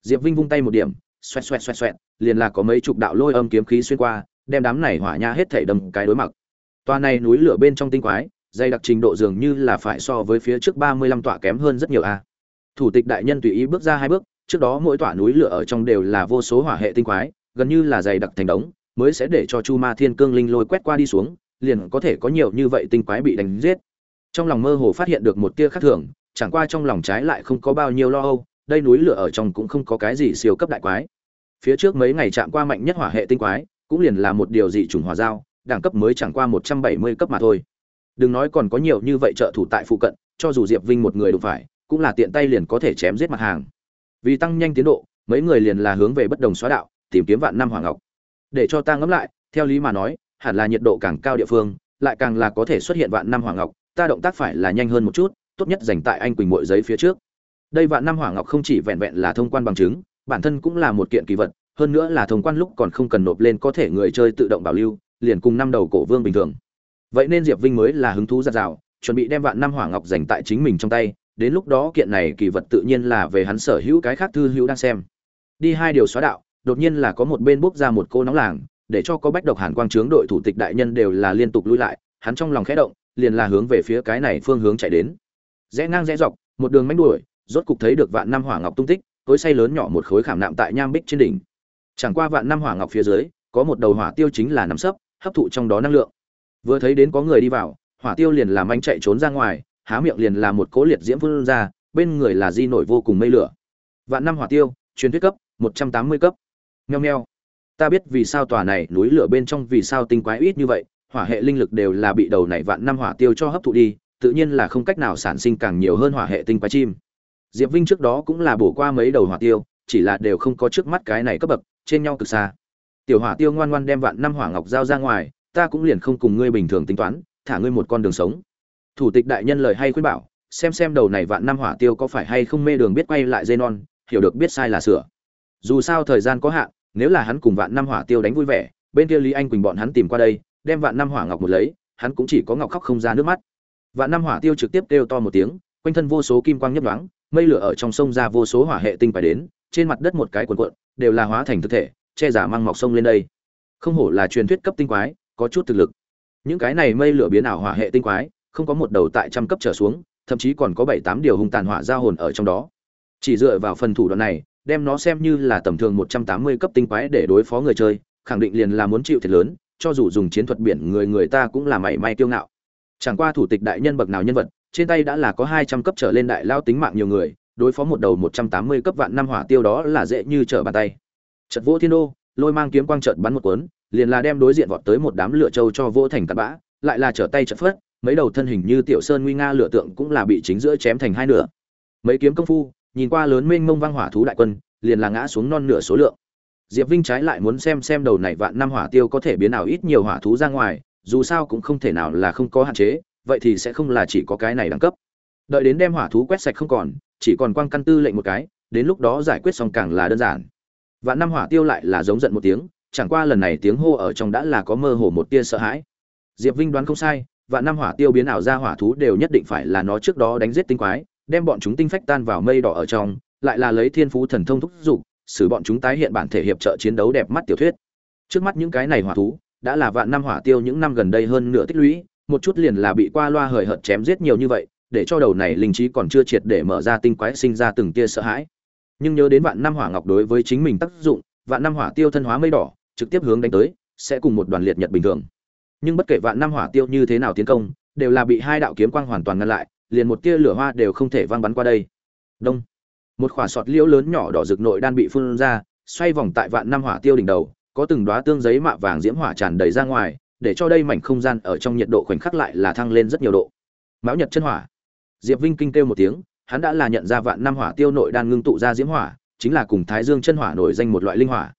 Diệp vinh vung tay một điểm, xoẹt xoẹt xoẹt xoẹt, liền là có mấy chục đạo lôi âm kiếm khí xuyên qua, đem đám này hỏa nha hết thảy đâm cái đối mặt. Toa này núi lửa bên trong tinh quái, dày đặc trình độ dường như là phải so với phía trước ba mươi lăm tọa kém hơn rất nhiều a. Thủ tịch đại nhân tùy ý bước ra hai bước, trước đó mỗi tọa núi lửa ở trong đều là vô số hỏa hệ tinh quái, gần như là dày đặc thành đống mới sẽ để cho chu ma thiên cương linh lôi quét qua đi xuống, liền có thể có nhiều như vậy tinh quái bị đánh giết. Trong lòng mơ hồ phát hiện được một tia khác thường, chẳng qua trong lòng trái lại không có bao nhiêu lo âu, đây núi lửa ở trong cũng không có cái gì siêu cấp đại quái. Phía trước mấy ngày chạm qua mạnh nhất hỏa hệ tinh quái, cũng liền là một điều dị chủng hỏa giao đẳng cấp mới chẳng qua một trăm bảy mươi cấp mà thôi. Đừng nói còn có nhiều như vậy trợ thủ tại phụ cận, cho dù diệp vinh một người đụng phải, cũng là tiện tay liền có thể chém giết mặt hàng. Vì tăng nhanh tiến độ, mấy người liền là hướng về bất đồng xóa đạo, tìm kiếm vạn năm hoàng ngọc để cho ta ngẫm lại, theo lý mà nói, hẳn là nhiệt độ càng cao địa phương, lại càng là có thể xuất hiện vạn năm hoàng ngọc, ta động tác phải là nhanh hơn một chút, tốt nhất dành tại anh quỳnh mội giấy phía trước. Đây vạn năm hoàng ngọc không chỉ vẹn vẹn là thông quan bằng chứng, bản thân cũng là một kiện kỳ vật, hơn nữa là thông quan lúc còn không cần nộp lên có thể người chơi tự động bảo lưu, liền cùng năm đầu cổ vương bình thường. Vậy nên diệp vinh mới là hứng thú giặt rào, chuẩn bị đem vạn năm hỏa ngọc dành tại chính mình trong tay, đến lúc đó kiện này kỳ vật tự nhiên là về hắn sở hữu cái khác thư hữu đang xem. Đi hai điều xóa đạo đột nhiên là có một bên bốc ra một cô nóng làng, để cho có bách độc hàn quang trướng đội thủ tịch đại nhân đều là liên tục lui lại, hắn trong lòng khẽ động, liền là hướng về phía cái này phương hướng chạy đến. Rẽ ngang rẽ dọc, một đường manh đuổi, rốt cục thấy được vạn năm hỏa ngọc tung tích, tối say lớn nhỏ một khối khảm nạm tại nham bích trên đỉnh. Chẳng qua vạn năm hỏa ngọc phía dưới, có một đầu hỏa tiêu chính là nằm sấp, hấp thụ trong đó năng lượng. Vừa thấy đến có người đi vào, hỏa tiêu liền làm anh chạy trốn ra ngoài, há miệng liền là một cố liệt diễm phun ra, bên người là di nổi vô cùng mây lửa. Vạn năm hỏa tiêu, truyền thuyết cấp, một trăm tám mươi cấp nheo nheo ta biết vì sao tòa này núi lửa bên trong vì sao tinh quái ít như vậy, hỏa hệ linh lực đều là bị đầu này vạn năm hỏa tiêu cho hấp thụ đi, tự nhiên là không cách nào sản sinh càng nhiều hơn hỏa hệ tinh quái chim. Diệp vinh trước đó cũng là bổ qua mấy đầu hỏa tiêu, chỉ là đều không có trước mắt cái này cấp bậc, trên nhau cực xa. Tiểu hỏa tiêu ngoan ngoan đem vạn năm hỏa ngọc giao ra ngoài, ta cũng liền không cùng ngươi bình thường tính toán, thả ngươi một con đường sống. Thủ tịch đại nhân lời hay khuyên bảo, xem xem đầu này vạn năm hỏa tiêu có phải hay không mê đường biết quay lại dây non hiểu được biết sai là sửa. Dù sao thời gian có hạn nếu là hắn cùng vạn năm hỏa tiêu đánh vui vẻ, bên kia lý anh quỳnh bọn hắn tìm qua đây, đem vạn năm hỏa ngọc một lấy, hắn cũng chỉ có ngọc khóc không ra nước mắt. Vạn năm hỏa tiêu trực tiếp kêu to một tiếng, quanh thân vô số kim quang nhấp nhoáng, mây lửa ở trong sông ra vô số hỏa hệ tinh phải đến, trên mặt đất một cái cuộn cuộn, đều là hóa thành thực thể, che giả mang mọc sông lên đây. Không hổ là truyền thuyết cấp tinh quái, có chút thực lực. Những cái này mây lửa biến ảo hỏa hệ tinh quái, không có một đầu tại trăm cấp trở xuống, thậm chí còn có bảy tám điều hung tàn hỏa giao hồn ở trong đó. Chỉ dựa vào phần thủ đoạn này đem nó xem như là tầm thường một trăm tám mươi cấp tinh quái để đối phó người chơi, khẳng định liền là muốn chịu thiệt lớn, cho dù dùng chiến thuật biển người người ta cũng là mảy may kiêu ngạo. Chẳng qua thủ tịch đại nhân bậc nào nhân vật, trên tay đã là có hai trăm cấp trở lên đại lao tính mạng nhiều người, đối phó một đầu một trăm tám mươi cấp vạn năm hỏa tiêu đó là dễ như trở bàn tay. Chật vỗ thiên đô, lôi mang kiếm quang chợt bắn một cuốn, liền là đem đối diện vọt tới một đám lửa châu cho vỗ thành tạt bã, lại là trở tay chợt phất, mấy đầu thân hình như tiểu sơn nguy nga lửa tượng cũng là bị chính giữa chém thành hai nửa. Mấy kiếm công phu nhìn qua lớn mênh mông vang hỏa thú đại quân, liền là ngã xuống non nửa số lượng. Diệp vinh trái lại muốn xem xem đầu này vạn năm hỏa tiêu có thể biến nào ít nhiều hỏa thú ra ngoài, dù sao cũng không thể nào là không có hạn chế, vậy thì sẽ không là chỉ có cái này đẳng cấp. Đợi đến đem hỏa thú quét sạch không còn, chỉ còn quang căn tư lệnh một cái, đến lúc đó giải quyết xong càng là đơn giản. Vạn năm hỏa tiêu lại là giống giận một tiếng, chẳng qua lần này tiếng hô ở trong đã là có mơ hồ một tia sợ hãi. Diệp vinh đoán không sai, vạn năm hỏa tiêu biến ảo ra hỏa thú đều nhất định phải là nó trước đó đánh giết tinh quái đem bọn chúng tinh phách tan vào mây đỏ ở trong, lại là lấy thiên phú thần thông thúc giục, xử bọn chúng tái hiện bản thể hiệp trợ chiến đấu đẹp mắt tiểu thuyết. Trước mắt những cái này hỏa thú, đã là vạn năm hỏa tiêu những năm gần đây hơn nửa tích lũy, một chút liền là bị qua loa hời hợt chém giết nhiều như vậy, để cho đầu này linh trí còn chưa triệt để mở ra tinh quái sinh ra từng tia sợ hãi. Nhưng nhớ đến vạn năm hỏa ngọc đối với chính mình tác dụng, vạn năm hỏa tiêu thân hóa mây đỏ, trực tiếp hướng đánh tới, sẽ cùng một đoàn liệt nhật bình thường. Nhưng bất kể vạn năm hỏa tiêu như thế nào tiến công, đều là bị hai đạo kiếm quang hoàn toàn ngăn lại liền một tia lửa hoa đều không thể văng bắn qua đây. Đông. Một khỏa sọt liễu lớn nhỏ đỏ rực nội đan bị phun ra, xoay vòng tại vạn năm hỏa tiêu đỉnh đầu, có từng đóa tương giấy mạ vàng diễm hỏa tràn đầy ra ngoài, để cho đây mảnh không gian ở trong nhiệt độ khoảnh khắc lại là thăng lên rất nhiều độ. Mão nhật chân hỏa. Diệp vinh kinh kêu một tiếng, hắn đã là nhận ra vạn năm hỏa tiêu nội đan ngưng tụ ra diễm hỏa, chính là cùng thái dương chân hỏa nổi danh một loại linh hỏa.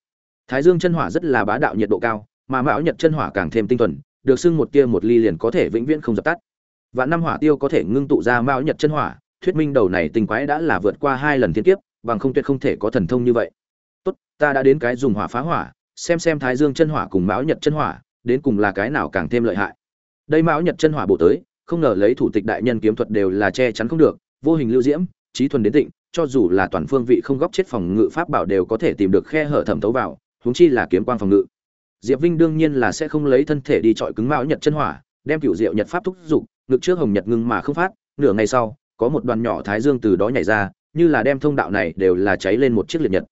Thái dương chân hỏa rất là bá đạo nhiệt độ cao, mà mão nhật chân hỏa càng thêm tinh thuần, được xưng một tia một ly liền có thể vĩnh viễn không dập tắt vạn năm hỏa tiêu có thể ngưng tụ ra mão nhật chân hỏa. Thuyết minh đầu này tình quái đã là vượt qua hai lần thiên kiếp, bằng không tuyệt không thể có thần thông như vậy. Tốt, ta đã đến cái dùng hỏa phá hỏa, xem xem thái dương chân hỏa cùng mão nhật chân hỏa, đến cùng là cái nào càng thêm lợi hại. Đây mão nhật chân hỏa bổ tới, không ngờ lấy thủ tịch đại nhân kiếm thuật đều là che chắn không được, vô hình lưu diễm trí thuần đến tịnh, cho dù là toàn phương vị không góp chết phòng ngự pháp bảo đều có thể tìm được khe hở thẩm thấu vào, huống chi là kiếm quang phòng ngự. Diệp vinh đương nhiên là sẽ không lấy thân thể đi chọi cứng mão nhật chân hỏa, đem cựu diệu nhật pháp thúc giục ngực trước hồng nhật ngưng mà không phát, nửa ngày sau, có một đoàn nhỏ thái dương từ đó nhảy ra, như là đem thông đạo này đều là cháy lên một chiếc liệt nhật.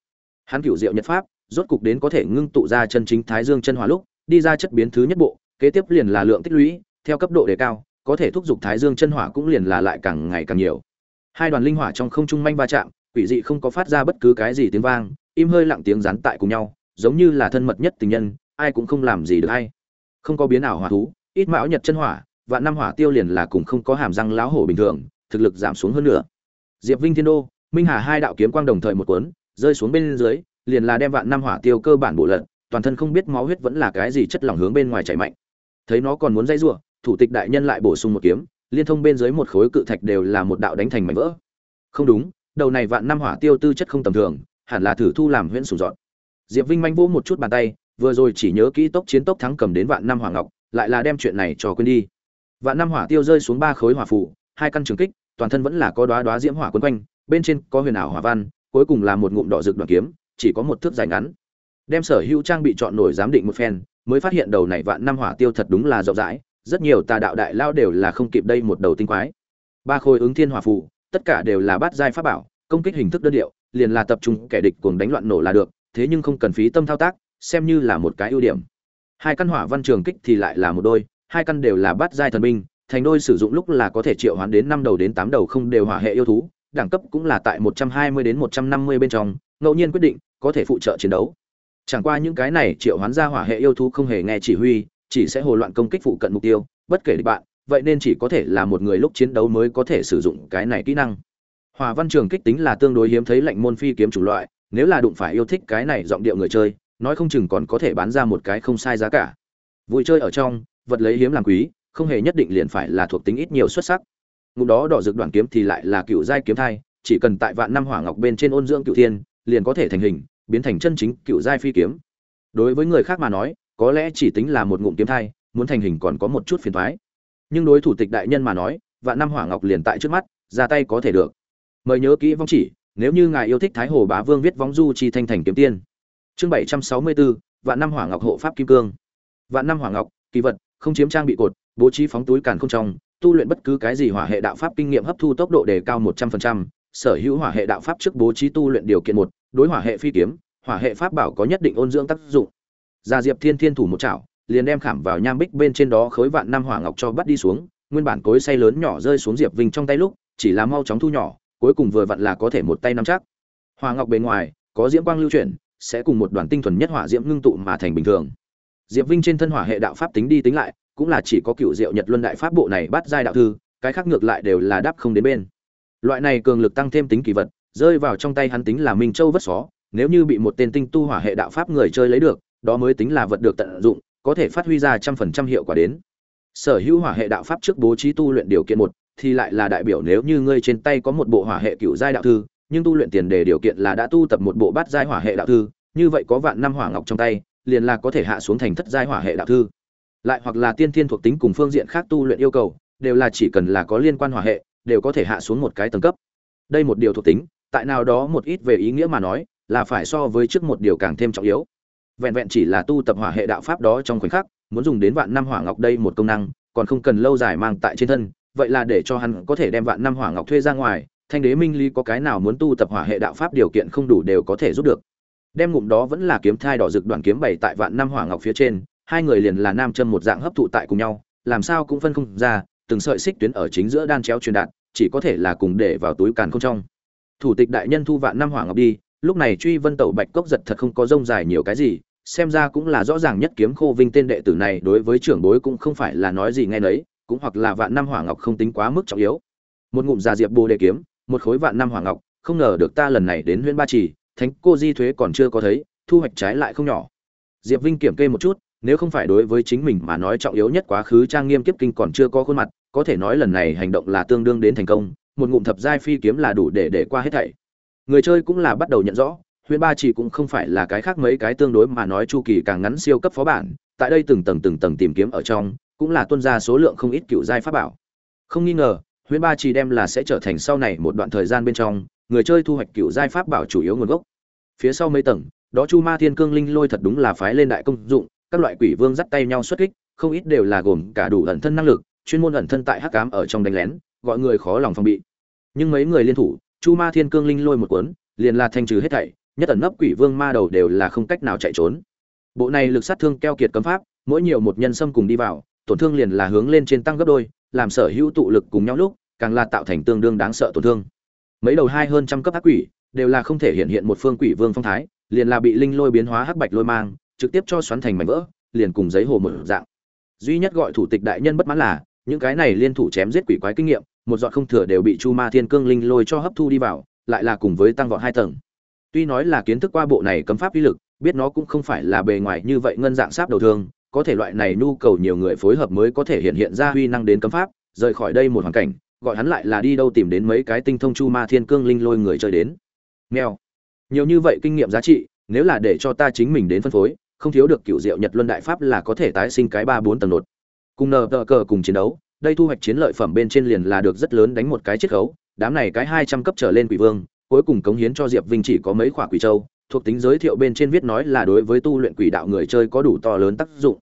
Hắn cựu diệu nhật pháp, rốt cục đến có thể ngưng tụ ra chân chính thái dương chân hỏa lúc, đi ra chất biến thứ nhất bộ, kế tiếp liền là lượng tích lũy, theo cấp độ đề cao, có thể thúc giục thái dương chân hỏa cũng liền là lại càng ngày càng nhiều. Hai đoàn linh hỏa trong không trung manh va chạm, quỷ dị không có phát ra bất cứ cái gì tiếng vang, im hơi lặng tiếng rán tại cùng nhau, giống như là thân mật nhất tình nhân, ai cũng không làm gì được hay. Không có biến ảo hỏa thú, ít mão nhật chân hỏa và năm hỏa tiêu liền là cùng không có hàm răng láo hổ bình thường, thực lực giảm xuống hơn nữa diệp vinh thiên đô, minh hà hai đạo kiếm quang đồng thời một cuốn, rơi xuống bên dưới, liền là đem vạn năm hỏa tiêu cơ bản bộ lật, toàn thân không biết máu huyết vẫn là cái gì chất lỏng hướng bên ngoài chảy mạnh. Thấy nó còn muốn dây rủa, thủ tịch đại nhân lại bổ sung một kiếm, liên thông bên dưới một khối cự thạch đều là một đạo đánh thành mảnh vỡ. Không đúng, đầu này vạn năm hỏa tiêu tư chất không tầm thường, hẳn là thử thu làm huyễn sủng dọn. Diệp vinh manh vỗ một chút bàn tay, vừa rồi chỉ nhớ kỹ tốc chiến tốc thắng cầm đến vạn năm hỏa ngọc, lại là đem chuyện này cho quên đi vạn năm hỏa tiêu rơi xuống ba khối hỏa phủ, hai căn trường kích, toàn thân vẫn là có đóa đóa diễm hỏa quấn quanh, bên trên có huyền ảo hỏa văn, cuối cùng là một ngụm đỏ rực đoạn kiếm, chỉ có một thước dài ngắn. Đem sở hữu trang bị chọn nổi giám định một phen, mới phát hiện đầu này vạn năm hỏa tiêu thật đúng là rộng rãi, rất nhiều tà đạo đại lao đều là không kịp đây một đầu tinh quái. Ba khối ứng thiên hỏa phù, tất cả đều là bát giai pháp bảo, công kích hình thức đơn điệu, liền là tập trung kẻ địch cuồng đánh loạn nổ là được, thế nhưng không cần phí tâm thao tác, xem như là một cái ưu điểm. Hai căn hỏa văn trường kích thì lại là một đôi hai căn đều là bát giai thần binh, thành đôi sử dụng lúc là có thể triệu hoán đến năm đầu đến tám đầu không đều hỏa hệ yêu thú, đẳng cấp cũng là tại một trăm hai mươi đến một trăm năm mươi bên trong, ngẫu nhiên quyết định, có thể phụ trợ chiến đấu. Chẳng qua những cái này triệu hoán ra hỏa hệ yêu thú không hề nghe chỉ huy, chỉ sẽ hồ loạn công kích phụ cận mục tiêu, bất kể địch bạn, vậy nên chỉ có thể là một người lúc chiến đấu mới có thể sử dụng cái này kỹ năng. Hòa văn trường kích tính là tương đối hiếm thấy lệnh môn phi kiếm chủng loại, nếu là đụng phải yêu thích cái này giọng điệu người chơi, nói không chừng còn có thể bán ra một cái không sai giá cả. Vui chơi ở trong vật lấy hiếm làm quý, không hề nhất định liền phải là thuộc tính ít nhiều xuất sắc. Ngụm đó đỏ rực đoạn kiếm thì lại là cựu giai kiếm thai, chỉ cần tại vạn năm hỏa ngọc bên trên ôn dưỡng cựu thiên, liền có thể thành hình, biến thành chân chính cựu giai phi kiếm. Đối với người khác mà nói, có lẽ chỉ tính là một ngụm kiếm thai, muốn thành hình còn có một chút phiền thoái nhưng đối thủ tịch đại nhân mà nói, vạn năm hỏa ngọc liền tại trước mắt, ra tay có thể được. Mời nhớ kỹ vong chỉ, nếu như ngài yêu thích thái hồ bá vương viết vong du chi thanh thành kiếm tiên. Chương bảy trăm sáu mươi bốn, vạn năm hỏa ngọc hộ pháp kim cương. Vạn năm hỏa ngọc, kỳ vật không chiếm trang bị cột, bố trí phóng túi càn không trong, tu luyện bất cứ cái gì hỏa hệ đạo pháp kinh nghiệm hấp thu tốc độ đề cao một trăm phần trăm, sở hữu hỏa hệ đạo pháp trước bố trí tu luyện điều kiện một, đối hỏa hệ phi kiếm, hỏa hệ pháp bảo có nhất định ôn dưỡng tác dụng. Gia diệp thiên thiên thủ một chảo, liền đem khảm vào nham bích bên trên đó khối vạn năm hỏa ngọc cho bắt đi xuống, nguyên bản cối say lớn nhỏ rơi xuống diệp vinh trong tay lúc, chỉ là mau chóng thu nhỏ, cuối cùng vừa vặn là có thể một tay nắm chắc. Hỏa ngọc bề ngoài, có diễm quang lưu chuyển, sẽ cùng một đoàn tinh thuần nhất hỏa diễm ngưng tụ mà thành bình thường diệp vinh trên thân hỏa hệ đạo pháp tính đi tính lại, cũng là chỉ có cựu diệu nhật luân đại pháp bộ này bắt giai đạo thư, cái khác ngược lại đều là đáp không đến bên. Loại này cường lực tăng thêm tính kỳ vật, rơi vào trong tay hắn tính là minh châu vất xó, nếu như bị một tên tinh tu hỏa hệ đạo pháp người chơi lấy được, đó mới tính là vật được tận dụng, có thể phát huy ra trăm phần trăm hiệu quả đến. Sở hữu hỏa hệ đạo pháp trước bố trí tu luyện điều kiện một, thì lại là đại biểu nếu như ngươi trên tay có một bộ hỏa hệ cựu giai đạo thư, nhưng tu luyện tiền đề điều kiện là đã tu tập một bộ bát giai hỏa hệ đạo thư, như vậy có vạn năm hỏa ngọc trong tay liền là có thể hạ xuống thành thất giai hỏa hệ đạo thư. Lại hoặc là tiên thiên thuộc tính cùng phương diện khác tu luyện yêu cầu, đều là chỉ cần là có liên quan hỏa hệ, đều có thể hạ xuống một cái tầng cấp. Đây một điều thuộc tính, tại nào đó một ít về ý nghĩa mà nói, là phải so với trước một điều càng thêm trọng yếu. Vẹn vẹn chỉ là tu tập hỏa hệ đạo pháp đó trong khoảnh khắc, muốn dùng đến vạn năm hỏa ngọc đây một công năng, còn không cần lâu dài mang tại trên thân, vậy là để cho hắn có thể đem vạn năm hỏa ngọc thuê ra ngoài, thanh đế minh ly có cái nào muốn tu tập hỏa hệ đạo pháp điều kiện không đủ đều có thể giúp được đem ngụm đó vẫn là kiếm thai đỏ rực đoàn kiếm bày tại vạn năm hỏa ngọc phía trên, hai người liền là nam châm một dạng hấp thụ tại cùng nhau, làm sao cũng phân không ra, từng sợi xích tuyến ở chính giữa đan chéo truyền đạt, chỉ có thể là cùng để vào túi càn không trong. Thủ tịch đại nhân thu vạn năm hỏa ngọc đi, lúc này truy vân tẩu bạch cốc giật thật không có rông dài nhiều cái gì, xem ra cũng là rõ ràng nhất kiếm khô vinh tên đệ tử này đối với trưởng bối cũng không phải là nói gì ngay nấy, cũng hoặc là vạn năm hỏa ngọc không tính quá mức trọng yếu. Một ngụm già diệp bồ đề kiếm, một khối vạn năm hỏa ngọc, không ngờ được ta lần này đến huyện ba trì thánh cô di thuế còn chưa có thấy, thu hoạch trái lại không nhỏ. Diệp vinh kiểm kê một chút, nếu không phải đối với chính mình mà nói trọng yếu nhất quá khứ trang nghiêm kiếp kinh còn chưa có khuôn mặt, có thể nói lần này hành động là tương đương đến thành công, một ngụm thập giai phi kiếm là đủ để để qua hết thảy. Người chơi cũng là bắt đầu nhận rõ, huyện ba chỉ cũng không phải là cái khác mấy cái tương đối mà nói chu kỳ càng ngắn siêu cấp phó bản, tại đây từng tầng từng tầng tìm kiếm ở trong, cũng là tuân ra số lượng không ít cựu giai pháp bảo. Không nghi ngờ, huyện ba chỉ đem là sẽ trở thành sau này một đoạn thời gian bên trong người chơi thu hoạch cựu giai pháp bảo chủ yếu nguồn gốc. Phía sau mấy tầng, đó chu ma thiên cương linh lôi thật đúng là phái lên đại công dụng, các loại quỷ vương dắt tay nhau xuất kích, không ít đều là gồm cả đủ ẩn thân năng lực, chuyên môn ẩn thân tại hắc cám ở trong đánh lén, gọi người khó lòng phòng bị. Nhưng mấy người liên thủ, chu ma thiên cương linh lôi một cuốn, liền là thanh trừ hết thảy, nhất ẩn nấp quỷ vương ma đầu đều là không cách nào chạy trốn. Bộ này lực sát thương keo kiệt cấm pháp, mỗi nhiều một nhân xâm cùng đi vào, tổn thương liền là hướng lên trên tăng gấp đôi, làm sở hữu tụ lực cùng nhau lúc, càng là tạo thành tương đương đáng sợ tổn thương mấy đầu hai hơn trăm cấp ác quỷ, đều là không thể hiện hiện một phương quỷ vương phong thái, liền là bị linh lôi biến hóa hắc bạch lôi mang, trực tiếp cho xoắn thành mảnh vỡ, liền cùng giấy hồ một dạng. Duy nhất gọi thủ tịch đại nhân bất mãn là, những cái này liên thủ chém giết quỷ quái kinh nghiệm, một dọn không thừa đều bị chu ma thiên cương linh lôi cho hấp thu đi vào, lại là cùng với tăng vọt hai tầng. Tuy nói là kiến thức qua bộ này cấm pháp uy lực, biết nó cũng không phải là bề ngoài như vậy ngân dạng sáp đầu thương, có thể loại này nhu cầu nhiều người phối hợp mới có thể hiện hiện ra uy năng đến cấm pháp, rời khỏi đây một hoàn cảnh gọi hắn lại là đi đâu tìm đến mấy cái tinh thông chu ma thiên cương linh lôi người chơi đến. Nghèo nhiều như vậy kinh nghiệm giá trị, nếu là để cho ta chính mình đến phân phối, không thiếu được cựu diệu nhật luân đại pháp là có thể tái sinh cái ba bốn tầng nột. Cùng nờ tờ cờ cùng chiến đấu, đây thu hoạch chiến lợi phẩm bên trên liền là được rất lớn đánh một cái chiết khấu, đám này cái hai trăm cấp trở lên quỷ vương, cuối cùng cống hiến cho diệp vinh chỉ có mấy khoả quỷ châu, thuộc tính giới thiệu bên trên viết nói là đối với tu luyện quỷ đạo người chơi có đủ to lớn tác dụng.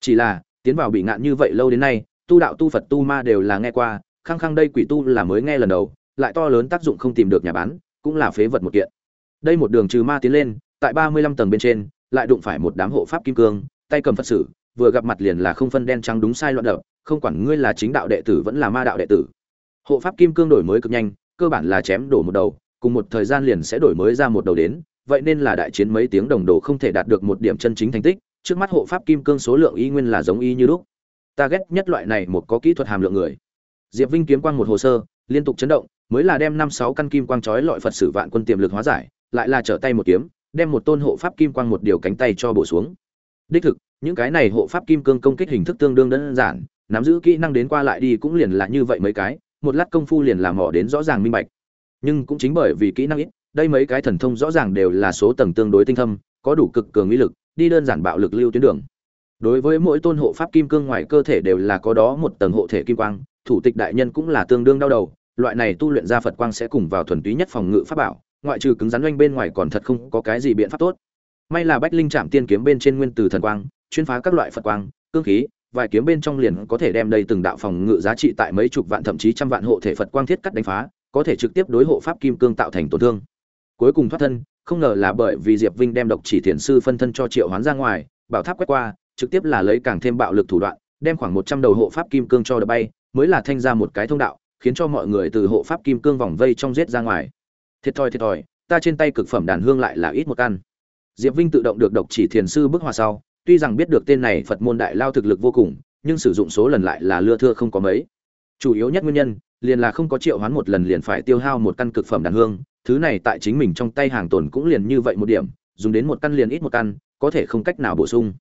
Chỉ là, tiến vào bị ngạn như vậy lâu đến nay, tu đạo tu phật tu ma đều là nghe qua khăng khăng đây quỷ tu là mới nghe lần đầu, lại to lớn tác dụng không tìm được nhà bán, cũng là phế vật một kiện. Đây một đường trừ ma tiến lên, tại ba mươi lăm tầng bên trên, lại đụng phải một đám hộ pháp kim cương, tay cầm phật sử, vừa gặp mặt liền là không phân đen trắng đúng sai loạn đập, không quản ngươi là chính đạo đệ tử vẫn là ma đạo đệ tử. Hộ pháp kim cương đổi mới cực nhanh, cơ bản là chém đổ một đầu, cùng một thời gian liền sẽ đổi mới ra một đầu đến, vậy nên là đại chiến mấy tiếng đồng đồ không thể đạt được một điểm chân chính thành tích, trước mắt hộ pháp kim cương số lượng y nguyên là giống y như lúc. Ta ghét nhất loại này một có kỹ thuật hàm lượng người diệp vinh kiếm quang một hồ sơ, liên tục chấn động, mới là đem năm sáu căn kim quang chói lọi phật sử vạn quân tiềm lực hóa giải, lại là trở tay một kiếm, đem một tôn hộ pháp kim quang một điều cánh tay cho bổ xuống. Đích thực, những cái này hộ pháp kim cương công kích hình thức tương đương đơn giản, nắm giữ kỹ năng đến qua lại đi cũng liền là như vậy mấy cái, một lát công phu liền làm mỏ đến rõ ràng minh bạch. Nhưng cũng chính bởi vì kỹ năng ít, đây mấy cái thần thông rõ ràng đều là số tầng tương đối tinh thâm, có đủ cực cường uy lực, đi đơn giản bạo lực lưu tuyến đường. Đối với mỗi tôn hộ pháp kim cương ngoài cơ thể đều là có đó một tầng hộ thể kim quang thủ tịch đại nhân cũng là tương đương đau đầu, loại này tu luyện ra phật quang sẽ cùng vào thuần túy nhất phòng ngự pháp bảo, ngoại trừ cứng rắn oanh bên ngoài còn thật không có cái gì biện pháp tốt. May là bách linh chạm tiên kiếm bên trên nguyên từ thần quang, chuyên phá các loại phật quang, cương khí, vài kiếm bên trong liền có thể đem đây từng đạo phòng ngự giá trị tại mấy chục vạn thậm chí trăm vạn hộ thể phật quang thiết cắt đánh phá, có thể trực tiếp đối hộ pháp kim cương tạo thành tổn thương. Cuối cùng thoát thân, không ngờ là bởi vì diệp vinh đem độc chỉ thiền sư phân thân cho triệu hoán ra ngoài, bảo tháp quét qua, trực tiếp là lấy càng thêm bạo lực thủ đoạn, đem khoảng một trăm đầu hộ pháp kim cương cho đập bay mới là thanh ra một cái thông đạo, khiến cho mọi người từ hộ pháp kim cương vòng vây trong giết ra ngoài. Thiệt thòi thiệt thòi, ta trên tay cực phẩm đàn hương lại là ít một căn. Diệp vinh tự động được độc chỉ thiền sư bức hòa sau, tuy rằng biết được tên này phật môn đại lao thực lực vô cùng, nhưng sử dụng số lần lại là lưa thưa không có mấy. Chủ yếu nhất nguyên nhân, liền là không có triệu hoán một lần liền phải tiêu hao một căn cực phẩm đàn hương, thứ này tại chính mình trong tay hàng tồn cũng liền như vậy một điểm, dùng đến một căn liền ít một căn, có thể không cách nào bổ sung.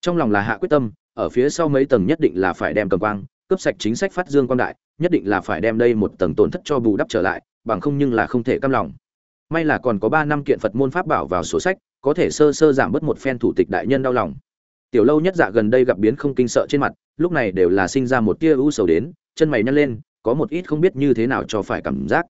Trong lòng là hạ quyết tâm, ở phía sau mấy tầng nhất định là phải đem cầm quang cướp sạch chính sách phát dương quan đại, nhất định là phải đem đây một tầng tổn thất cho bù đắp trở lại, bằng không nhưng là không thể cam lòng. May là còn có ba năm kiện phật môn pháp bảo vào sổ sách, có thể sơ sơ giảm bớt một phen thủ tịch đại nhân đau lòng. Tiểu lâu nhất dạ gần đây gặp biến không kinh sợ trên mặt, lúc này đều là sinh ra một tia ưu sầu đến, chân mày nhăn lên, có một ít không biết như thế nào cho phải cảm giác.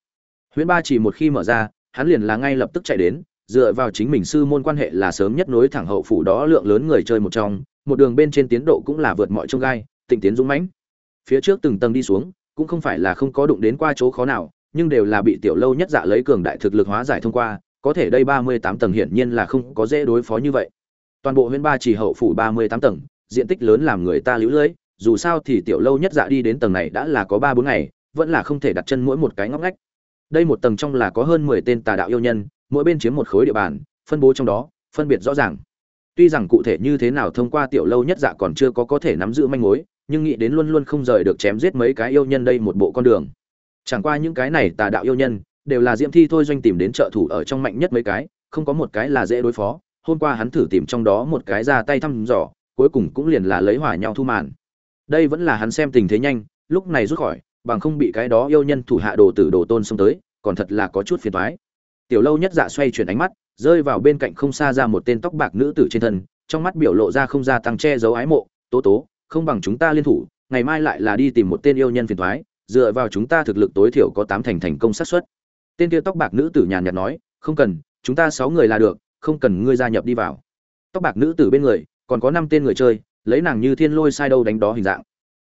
Huyễn ba chỉ một khi mở ra, hắn liền là ngay lập tức chạy đến, dựa vào chính mình sư môn quan hệ là sớm nhất nối thẳng hậu phủ đó lượng lớn người chơi một trong, một đường bên trên tiến độ cũng là vượt mọi trông gai tình tiến dũng mãnh phía trước từng tầng đi xuống, cũng không phải là không có đụng đến qua chỗ khó nào, nhưng đều là bị tiểu lâu nhất dạ lấy cường đại thực lực hóa giải thông qua, có thể đây ba mươi tám tầng hiển nhiên là không có dễ đối phó như vậy. Toàn bộ huyện ba chỉ hậu phủ ba mươi tám tầng, diện tích lớn làm người ta lũ lưỡi dù sao thì tiểu lâu nhất dạ đi đến tầng này đã là có ba bốn ngày, vẫn là không thể đặt chân mỗi một cái ngóc ngách. Đây một tầng trong là có hơn mười tên tà đạo yêu nhân, mỗi bên chiếm một khối địa bàn, phân bố trong đó, phân biệt rõ ràng. Tuy rằng cụ thể như thế nào thông qua tiểu lâu nhất dạ còn chưa có có thể nắm giữ manh mối nhưng nghĩ đến luôn luôn không rời được chém giết mấy cái yêu nhân đây một bộ con đường. Chẳng qua những cái này tà đạo yêu nhân, đều là diễm thi thôi doanh tìm đến trợ thủ ở trong mạnh nhất mấy cái, không có một cái là dễ đối phó. Hôm qua hắn thử tìm trong đó một cái ra tay thăm dò, cuối cùng cũng liền là lấy hỏa nhau thu màn. Đây vẫn là hắn xem tình thế nhanh, lúc này rút khỏi, bằng không bị cái đó yêu nhân thủ hạ đồ tử đồ tôn xông tới, còn thật là có chút phiền toái. Tiểu lâu nhất dạ xoay chuyển ánh mắt, rơi vào bên cạnh không xa ra một tên tóc bạc nữ tử trên thân, trong mắt biểu lộ ra không gia tăng che giấu ái mộ, tố tố không bằng chúng ta liên thủ, ngày mai lại là đi tìm một tên yêu nhân phiền thoái dựa vào chúng ta thực lực tối thiểu có tám thành thành công xác suất. Tên kia tóc bạc nữ tử nhàn nhạt nói, không cần, chúng ta sáu người là được, không cần ngươi gia nhập đi vào. Tóc bạc nữ tử bên người, còn có năm tên người chơi, lấy nàng như thiên lôi sai đâu đánh đó hình dạng.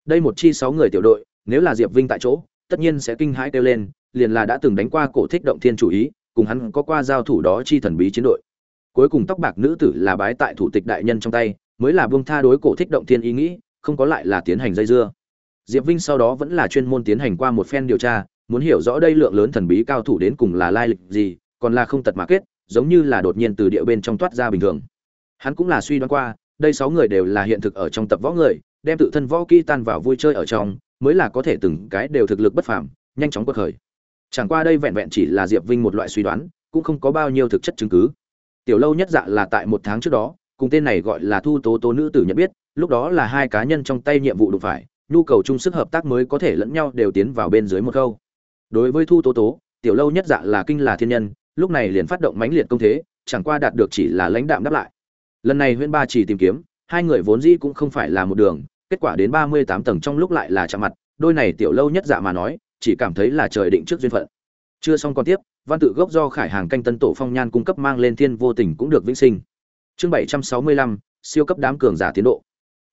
Đây một chi sáu người tiểu đội, nếu là diệp vinh tại chỗ, tất nhiên sẽ kinh hãi kêu lên, liền là đã từng đánh qua cổ thích động thiên chủ ý, cùng hắn có qua giao thủ đó chi thần bí chiến đội. Cuối cùng tóc bạc nữ tử là bái tại thủ tịch đại nhân trong tay, mới là buông tha đối cổ thích động thiên ý nghĩ không có lại là tiến hành dây dưa. Diệp vinh sau đó vẫn là chuyên môn tiến hành qua một phen điều tra, muốn hiểu rõ đây lượng lớn thần bí cao thủ đến cùng là lai lịch gì, còn là không tật mà kết, giống như là đột nhiên từ địa bên trong toát ra bình thường. Hắn cũng là suy đoán qua, đây sáu người đều là hiện thực ở trong tập võ người, đem tự thân võ kỹ tan vào vui chơi ở trong, mới là có thể từng cái đều thực lực bất phàm, nhanh chóng quật khởi. Chẳng qua đây vẹn vẹn chỉ là diệp vinh một loại suy đoán, cũng không có bao nhiêu thực chất chứng cứ. Tiểu lâu nhất dạ là tại một tháng trước đó, cùng tên này gọi là thu tố tố nữ tử nhận biết lúc đó là hai cá nhân trong tay nhiệm vụ đụng phải, nhu cầu chung sức hợp tác mới có thể lẫn nhau đều tiến vào bên dưới một câu đối với thu tố tố, tiểu lâu nhất dạ là kinh là thiên nhân, lúc này liền phát động mãnh liệt công thế, chẳng qua đạt được chỉ là lãnh đạm đáp lại. Lần này huyễn ba chỉ tìm kiếm, hai người vốn dĩ cũng không phải là một đường, kết quả đến ba mươi tám tầng trong lúc lại là chạm mặt, đôi này tiểu lâu nhất dạ mà nói, chỉ cảm thấy là trời định trước duyên phận. Chưa xong còn tiếp, văn tự gốc do khải hàng canh tân tổ phong nhan cung cấp mang lên thiên vô tình cũng được vĩnh sinh. Chương bảy trăm sáu mươi lăm, siêu cấp đám cường giả tiến độ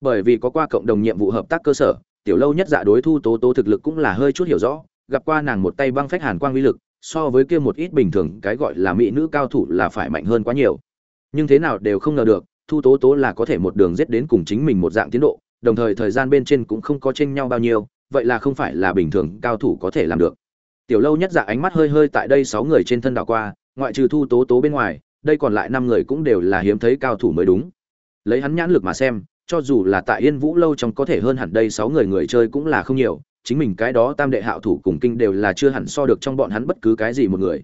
bởi vì có qua cộng đồng nhiệm vụ hợp tác cơ sở, tiểu lâu nhất dạ đối thu tố tố thực lực cũng là hơi chút hiểu rõ, gặp qua nàng một tay băng phách hàn quang uy lực, so với kia một ít bình thường, cái gọi là mỹ nữ cao thủ là phải mạnh hơn quá nhiều. Nhưng thế nào đều không ngờ được, thu tố tố là có thể một đường giết đến cùng chính mình một dạng tiến độ, đồng thời thời gian bên trên cũng không có tranh nhau bao nhiêu, vậy là không phải là bình thường cao thủ có thể làm được. Tiểu lâu nhất dạ ánh mắt hơi hơi tại đây sáu người trên thân đảo qua, ngoại trừ thu tố tố bên ngoài, đây còn lại năm người cũng đều là hiếm thấy cao thủ mới đúng. Lấy hắn nhãn lực mà xem cho dù là tại yên vũ lâu trong có thể hơn hẳn đây sáu người người chơi cũng là không nhiều, chính mình cái đó tam đệ hạo thủ cùng kinh đều là chưa hẳn so được trong bọn hắn bất cứ cái gì một người.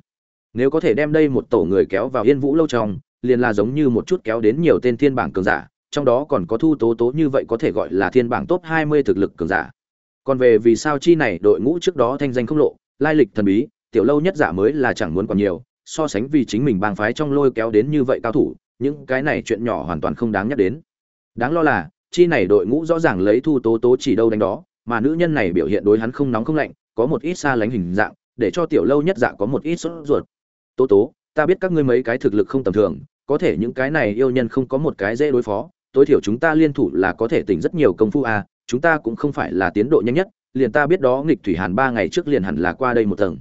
Nếu có thể đem đây một tổ người kéo vào yên vũ lâu trong, liền là giống như một chút kéo đến nhiều tên thiên bảng cường giả, trong đó còn có thu tố tố như vậy có thể gọi là thiên bảng top 20 thực lực cường giả. Còn về vì sao chi này, đội ngũ trước đó thanh danh không lộ, lai lịch thần bí, tiểu lâu nhất giả mới là chẳng muốn còn nhiều, so sánh vì chính mình bang phái trong lôi kéo đến như vậy cao thủ, những cái này chuyện nhỏ hoàn toàn không đáng nhắc đến đáng lo là, chi này đội ngũ rõ ràng lấy thu tố tố chỉ đâu đánh đó, mà nữ nhân này biểu hiện đối hắn không nóng không lạnh, có một ít xa lánh hình dạng, để cho tiểu lâu nhất dạ có một ít sốt ruột. Tố tố, ta biết các ngươi mấy cái thực lực không tầm thường, có thể những cái này yêu nhân không có một cái dễ đối phó, tối thiểu chúng ta liên thủ là có thể tỉnh rất nhiều công phu à chúng ta cũng không phải là tiến độ nhanh nhất, liền ta biết đó, nghịch thủy hàn ba ngày trước liền hẳn là qua đây một tầng.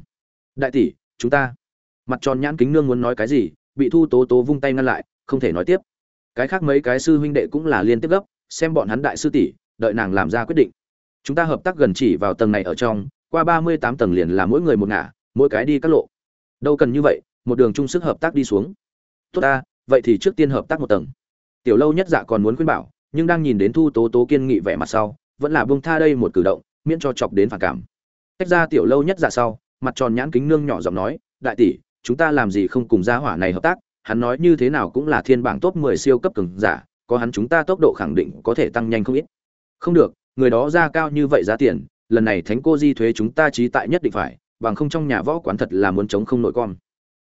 Đại tỷ, chúng ta. Mặt tròn nhãn kính nương muốn nói cái gì, bị thu tố tố vung tay ngăn lại, không thể nói tiếp cái khác mấy cái sư huynh đệ cũng là liên tiếp gấp, xem bọn hắn đại sư tỷ, đợi nàng làm ra quyết định. Chúng ta hợp tác gần chỉ vào tầng này ở trong, qua ba mươi tám tầng liền là mỗi người một ngả, mỗi cái đi các lộ. Đâu cần như vậy, một đường chung sức hợp tác đi xuống. Tốt ta, vậy thì trước tiên hợp tác một tầng. Tiểu lâu nhất dạ còn muốn khuyên bảo, nhưng đang nhìn đến thu tố tố kiên nghị vẻ mặt sau, vẫn là bông tha đây một cử động, miễn cho chọc đến phản cảm. Tách ra tiểu lâu nhất dạ sau, mặt tròn nhãn kính nương nhỏ giọng nói, đại tỷ, chúng ta làm gì không cùng gia hỏa này hợp tác? Hắn nói như thế nào cũng là thiên bảng top 10 siêu cấp cường giả, có hắn chúng ta tốc độ khẳng định có thể tăng nhanh không ít. Không được, người đó ra cao như vậy giá tiền, lần này thánh cô di thuế chúng ta trí tại nhất định phải, bằng không trong nhà võ quán thật là muốn chống không nổi con.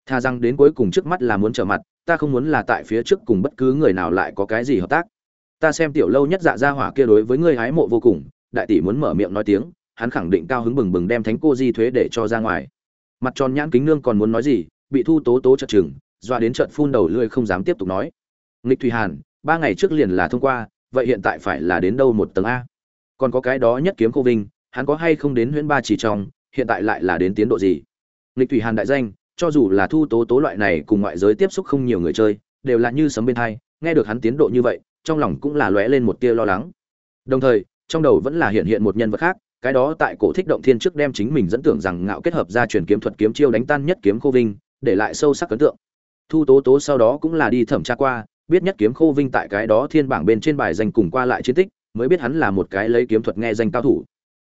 Tha rằng đến cuối cùng trước mắt là muốn trở mặt, ta không muốn là tại phía trước cùng bất cứ người nào lại có cái gì hợp tác. Ta xem tiểu lâu nhất dạ gia hỏa kia đối với ngươi hái mộ vô cùng, đại tỷ muốn mở miệng nói tiếng, hắn khẳng định cao hứng bừng bừng đem thánh cô di thuế để cho ra ngoài. Mặt tròn nhãn kính nương còn muốn nói gì, bị thu tố tố chợt chừng doa đến trận phun đầu lưỡi không dám tiếp tục nói. Nghịch thủy hàn, ba ngày trước liền là thông qua, vậy hiện tại phải là đến đâu một tầng a? Còn có cái đó nhất kiếm cô vinh, hắn có hay không đến huyễn ba chỉ trong, hiện tại lại là đến tiến độ gì? Nghịch thủy hàn đại danh, cho dù là thu tố tố loại này cùng ngoại giới tiếp xúc không nhiều người chơi, đều là như sấm bên thai, nghe được hắn tiến độ như vậy, trong lòng cũng là lóe lên một tia lo lắng. Đồng thời, trong đầu vẫn là hiện hiện một nhân vật khác, cái đó tại cổ thích động thiên trước đem chính mình dẫn tưởng rằng ngạo kết hợp ra truyền kiếm thuật kiếm chiêu đánh tan nhất kiếm khô vinh, để lại sâu sắc ấn tượng thu tố tố sau đó cũng là đi thẩm tra qua, biết nhất kiếm khô vinh tại cái đó thiên bảng bên trên bài danh cùng qua lại chiến tích, mới biết hắn là một cái lấy kiếm thuật nghe danh cao thủ.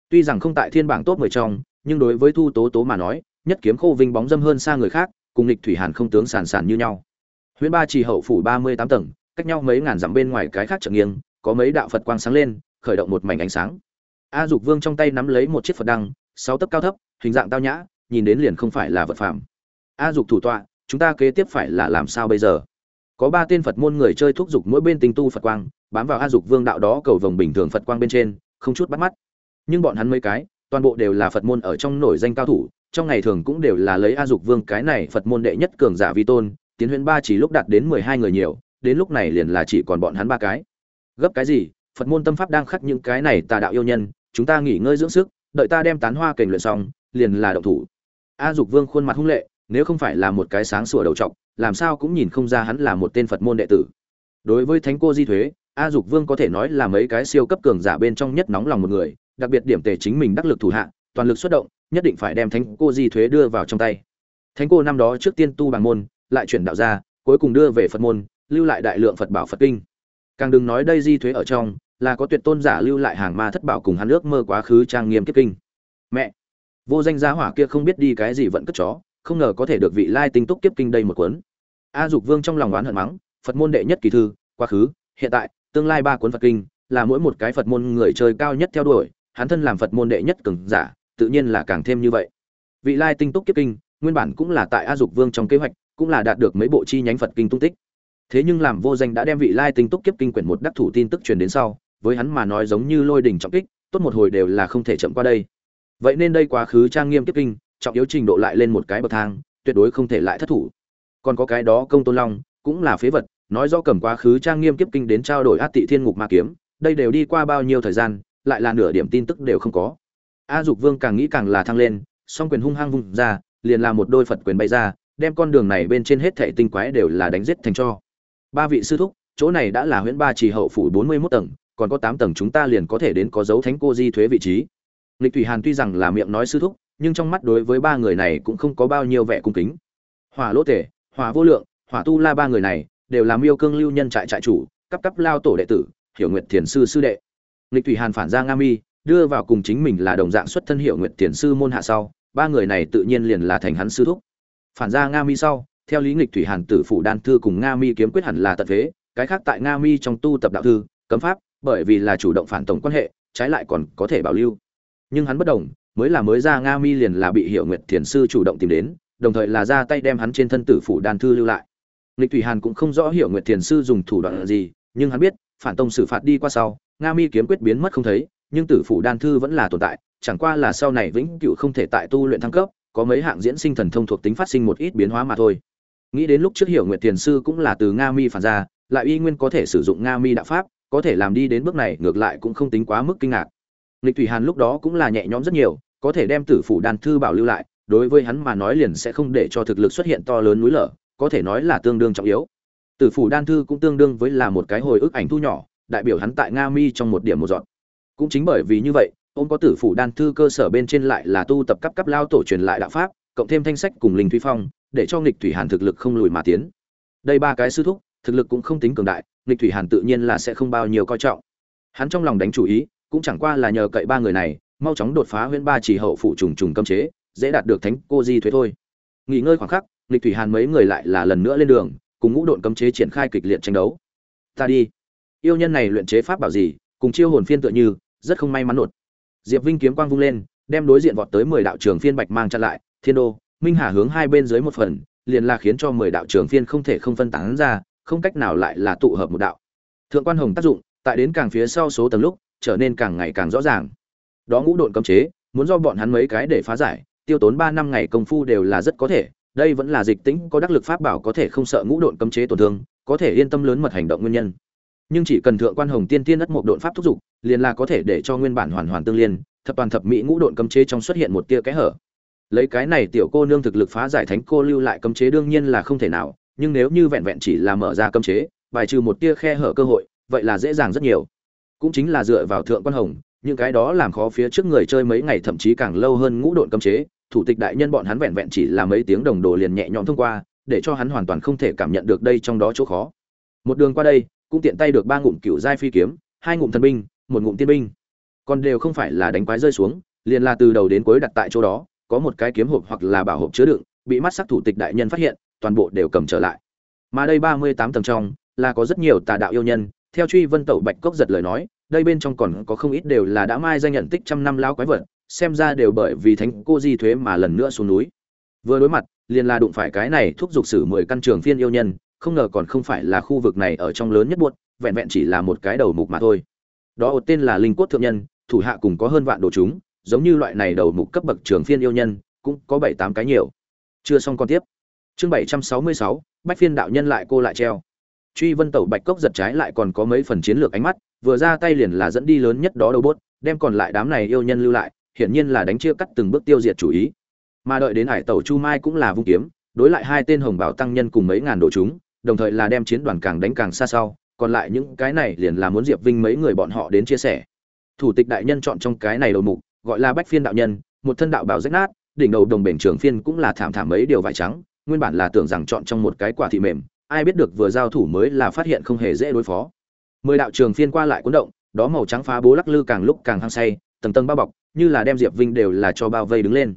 Tuy rằng không tại thiên bảng top 10 trong, nhưng đối với thu tố tố mà nói, nhất kiếm khô vinh bóng dâm hơn xa người khác, cùng lịch thủy hàn không tướng sàn sàn như nhau. Huyễn ba trì hậu phủ 38 tầng, cách nhau mấy ngàn dặm bên ngoài cái khác trận nghiêng, có mấy đạo phật quang sáng lên, khởi động một mảnh ánh sáng. A dục vương trong tay nắm lấy một chiếc phật đăng, sáu tấc cao thấp, hình dạng tao nhã, nhìn đến liền không phải là vật phẩm a dục thủ tọa chúng ta kế tiếp phải là làm sao bây giờ? Có ba tên phật môn người chơi thúc giục mỗi bên tinh tu phật quang, bám vào a dục vương đạo đó cầu vồng bình thường phật quang bên trên, không chút bắt mắt. Nhưng bọn hắn mấy cái, toàn bộ đều là phật môn ở trong nổi danh cao thủ, trong ngày thường cũng đều là lấy a dục vương cái này phật môn đệ nhất cường giả vi tôn, tiến huyễn ba chỉ lúc đạt đến mười hai người nhiều, đến lúc này liền là chỉ còn bọn hắn ba cái. Gấp cái gì? Phật môn tâm pháp đang khắc những cái này tà đạo yêu nhân, chúng ta nghỉ ngơi dưỡng sức, đợi ta đem tán hoa kềnh luyện xong, liền là động thủ. A dục vương khuôn mặt hung lệ nếu không phải là một cái sáng sủa đầu trọc, làm sao cũng nhìn không ra hắn là một tên phật môn đệ tử. Đối với thánh cô di thuế, a dục vương có thể nói là mấy cái siêu cấp cường giả bên trong nhất nóng lòng một người, đặc biệt điểm tề chính mình đắc lực thủ hạ, toàn lực xuất động, nhất định phải đem thánh cô di thuế đưa vào trong tay. Thánh cô năm đó trước tiên tu bằng môn, lại chuyển đạo ra, cuối cùng đưa về phật môn, lưu lại đại lượng phật bảo phật kinh. Càng đừng nói đây di thuế ở trong, là có tuyệt tôn giả lưu lại hàng ma thất bảo cùng hắn ước mơ quá khứ trang nghiêm kiếp kinh. Mẹ! Vô danh gia hỏa kia không biết đi cái gì vẫn cất chó không ngờ có thể được vị lai tinh túc kiếp kinh đây một cuốn. A dục vương trong lòng oán hận mắng, phật môn đệ nhất kỳ thư, quá khứ, hiện tại, tương lai ba cuốn phật kinh, là mỗi một cái phật môn người chơi cao nhất theo đuổi, hắn thân làm phật môn đệ nhất cường giả, tự nhiên là càng thêm như vậy. Vị lai tinh túc kiếp kinh, nguyên bản cũng là tại a dục vương trong kế hoạch, cũng là đạt được mấy bộ chi nhánh phật kinh tung tích. Thế nhưng làm vô danh đã đem vị lai tinh túc kiếp kinh quyển một đắc thủ tin tức truyền đến sau, với hắn mà nói giống như lôi đỉnh trọng kích, tốt một hồi đều là không thể chậm qua đây. Vậy nên đây quá khứ trang nghiêm kiếp kinh trọng yếu trình độ lại lên một cái bậc thang, tuyệt đối không thể lại thất thủ. Còn có cái đó công tôn long, cũng là phế vật, nói do cầm quá khứ trang nghiêm kiếp kinh đến trao đổi át tị thiên ngục ma kiếm, đây đều đi qua bao nhiêu thời gian, lại là nửa điểm tin tức đều không có. A dục vương càng nghĩ càng là thăng lên, song quyền hung hăng vung ra, liền là một đôi phật quyền bay ra, đem con đường này bên trên hết thảy tinh quái đều là đánh giết thành cho. Ba vị sư thúc, chỗ này đã là huyện ba trì hậu phủ bốn mươi 41 tầng, còn có tám tầng chúng ta liền có thể đến có dấu thánh cô di thuế vị trí. Lịch thủy hàn tuy rằng là miệng nói sư thúc nhưng trong mắt đối với ba người này cũng không có bao nhiêu vẻ cung kính. Hỏa lỗ tể, hỏa vô lượng, hỏa tu la ba người này đều là miêu cương lưu nhân trại trại chủ, cấp cấp lao tổ đệ tử, hiểu nguyệt thiền sư sư đệ. Lịch thủy hàn phản ra nga mi, đưa vào cùng chính mình là đồng dạng xuất thân hiểu nguyệt thiền sư môn hạ sau, ba người này tự nhiên liền là thành hắn sư thúc. Phản ra nga mi sau, theo lý nghịch thủy hàn tử phủ đan thư cùng nga mi kiếm quyết hẳn là tận thế, cái khác tại nga mi trong tu tập đạo thư, cấm pháp, bởi vì là chủ động phản tổng quan hệ, trái lại còn có thể bảo lưu. Nhưng hắn bất đồng mới là mới ra nga mi liền là bị hiệu nguyệt thiền sư chủ động tìm đến, đồng thời là ra tay đem hắn trên thân tử phủ đan thư lưu lại. Lịch thủy hàn cũng không rõ hiệu nguyệt thiền sư dùng thủ đoạn gì, nhưng hắn biết, phản tông xử phạt đi qua sau, nga mi kiếm quyết biến mất không thấy, nhưng tử phủ đan thư vẫn là tồn tại, chẳng qua là sau này vĩnh cửu không thể tại tu luyện thăng cấp, có mấy hạng diễn sinh thần thông thuộc tính phát sinh một ít biến hóa mà thôi. Nghĩ đến lúc trước hiệu nguyệt thiền sư cũng là từ nga mi phản ra, lại y nguyên có thể sử dụng nga mi đạo pháp, có thể làm đi đến bước này ngược lại cũng không tính quá mức kinh ngạc lịch thủy hàn lúc đó cũng là nhẹ nhõm rất nhiều, có thể đem tử phủ đan thư bảo lưu lại, đối với hắn mà nói liền sẽ không để cho thực lực xuất hiện to lớn núi lở, có thể nói là tương đương trọng yếu. Tử phủ đan thư cũng tương đương với là một cái hồi ức ảnh thu nhỏ, đại biểu hắn tại nga mi trong một điểm một dọn. Cũng chính bởi vì như vậy, ông có tử phủ đan thư cơ sở bên trên lại là tu tập cấp cấp lao tổ truyền lại đạo pháp, cộng thêm thanh sách cùng linh thủy phong, để cho Lịch thủy hàn thực lực không lùi mà tiến. Đây ba cái sư thúc, thực lực cũng không tính cường đại Lịch thủy hàn tự nhiên là sẽ không bao nhiêu coi trọng. Hắn trong lòng đánh chủ ý cũng chẳng qua là nhờ cậy ba người này, mau chóng đột phá huyễn ba chỉ hậu phụ trùng trùng cấm chế, dễ đạt được thánh cô di thuế thôi. Nghỉ ngơi khoảng khắc, lịch thủy hàn mấy người lại là lần nữa lên đường, cùng ngũ độn cấm chế triển khai kịch liệt tranh đấu. Ta đi. Yêu nhân này luyện chế pháp bảo gì, cùng chiêu hồn phiên tựa như, rất không may mắn nột. Diệp vinh kiếm quang vung lên, đem đối diện vọt tới mười đạo trường phiên bạch mang chặn lại, thiên đô, minh hà hướng hai bên dưới một phần, liền là khiến cho mười đạo trường phiên không thể không phân tán ra, không cách nào lại là tụ hợp một đạo. Thượng quan hồng tác dụng, tại đến càng phía sau số tầng lúc trở nên càng ngày càng rõ ràng. Đó ngũ độn cấm chế, muốn do bọn hắn mấy cái để phá giải, tiêu tốn ba năm ngày công phu đều là rất có thể, đây vẫn là dịch tĩnh, có đắc lực pháp bảo có thể không sợ ngũ độn cấm chế tổn thương, có thể yên tâm lớn mật hành động nguyên nhân. Nhưng chỉ cần thượng quan hồng tiên tiên đất một độn pháp thúc giục, liền là có thể để cho nguyên bản hoàn hoàn tương liên, thập toàn thập mỹ ngũ độn cấm chế trong xuất hiện một tia kẽ hở. Lấy cái này tiểu cô nương thực lực phá giải thánh cô lưu lại cấm chế đương nhiên là không thể nào, nhưng nếu như vẹn vẹn chỉ là mở ra cấm chế, bài trừ một tia khe hở cơ hội, vậy là dễ dàng rất nhiều cũng chính là dựa vào thượng quan hồng, những cái đó làm khó phía trước người chơi mấy ngày thậm chí càng lâu hơn ngũ độn cấm chế, thủ tịch đại nhân bọn hắn vẹn vẹn chỉ là mấy tiếng đồng đồ liền nhẹ nhõm thông qua, để cho hắn hoàn toàn không thể cảm nhận được đây trong đó chỗ khó. Một đường qua đây, cũng tiện tay được ba ngụm cựu giai phi kiếm, hai ngụm thần binh, một ngụm tiên binh. Còn đều không phải là đánh quái rơi xuống, liền là từ đầu đến cuối đặt tại chỗ đó, có một cái kiếm hộp hoặc là bảo hộp chứa đựng, bị mắt sắc thủ tịch đại nhân phát hiện, toàn bộ đều cầm trở lại. Mà đây ba mươi tám tầng trong, là có rất nhiều tà đạo yêu nhân theo truy vân tẩu bạch cốc giật lời nói, đây bên trong còn có không ít đều là đã mai danh nhận tích trăm năm lao quái vật, xem ra đều bởi vì thánh cô di thuế mà lần nữa xuống núi. Vừa đối mặt, liền là đụng phải cái này thúc giục sử mười căn trường phiên yêu nhân, không ngờ còn không phải là khu vực này ở trong lớn nhất buốt, vẹn vẹn chỉ là một cái đầu mục mà thôi. Đó ột tên là linh cốt thượng nhân, thủ hạ cùng có hơn vạn đồ chúng, giống như loại này đầu mục cấp bậc trường phiên yêu nhân, cũng có bảy tám cái nhiều. Chưa xong con tiếp. Chương bảy trăm sáu mươi sáu, bách phiên đạo nhân lại cô lại treo truy vân tẩu bạch cốc giật trái lại còn có mấy phần chiến lược ánh mắt, vừa ra tay liền là dẫn đi lớn nhất đó đầu bốt, đem còn lại đám này yêu nhân lưu lại, hiển nhiên là đánh chia cắt từng bước tiêu diệt chủ ý. Mà đợi đến hải tẩu chu mai cũng là vung kiếm, đối lại hai tên hồng bảo tăng nhân cùng mấy ngàn đồ chúng, đồng thời là đem chiến đoàn càng đánh càng xa sau, còn lại những cái này liền là muốn diệp vinh mấy người bọn họ đến chia sẻ. Thủ tịch đại nhân chọn trong cái này đầu mục, gọi là bách phiên đạo nhân, một thân đạo bảo rách nát, đỉnh đầu đồng bể trường phiên cũng là thảm thảm mấy điều vải trắng, nguyên bản là tưởng rằng chọn trong một cái quả thị mềm ai biết được vừa giao thủ mới là phát hiện không hề dễ đối phó. Mười đạo trường phiên qua lại cuốn động, đó màu trắng phá bố lắc lư càng lúc càng hăng say, tầng tầng bao bọc, như là đem diệp vinh đều là cho bao vây đứng lên.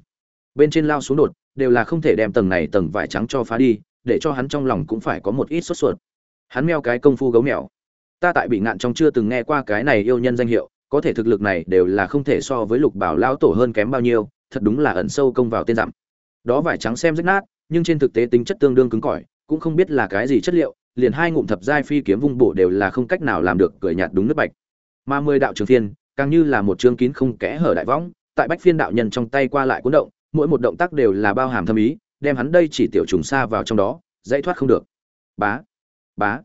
Bên trên lao xuống đột, đều là không thể đem tầng này tầng vải trắng cho phá đi, để cho hắn trong lòng cũng phải có một ít sốt ruột. Hắn meo cái công phu gấu mèo. Ta tại bị ngạn trong chưa từng nghe qua cái này yêu nhân danh hiệu, có thể thực lực này đều là không thể so với lục bảo lão tổ hơn kém bao nhiêu, thật đúng là ẩn sâu công vào tên dặm. Đó vải trắng xem rách nát, nhưng trên thực tế tính chất tương đương cứng cỏi cũng không biết là cái gì chất liệu, liền hai ngụm thập giai phi kiếm vung bổ đều là không cách nào làm được cười nhạt đúng nước bạch. Mà mười đạo trường phiên, càng như là một chương kín không kẽ hở đại võng, tại bách phiên đạo nhân trong tay qua lại cuốn động, mỗi một động tác đều là bao hàm thâm ý, đem hắn đây chỉ tiểu trùng xa vào trong đó, dãy thoát không được. Bá bá,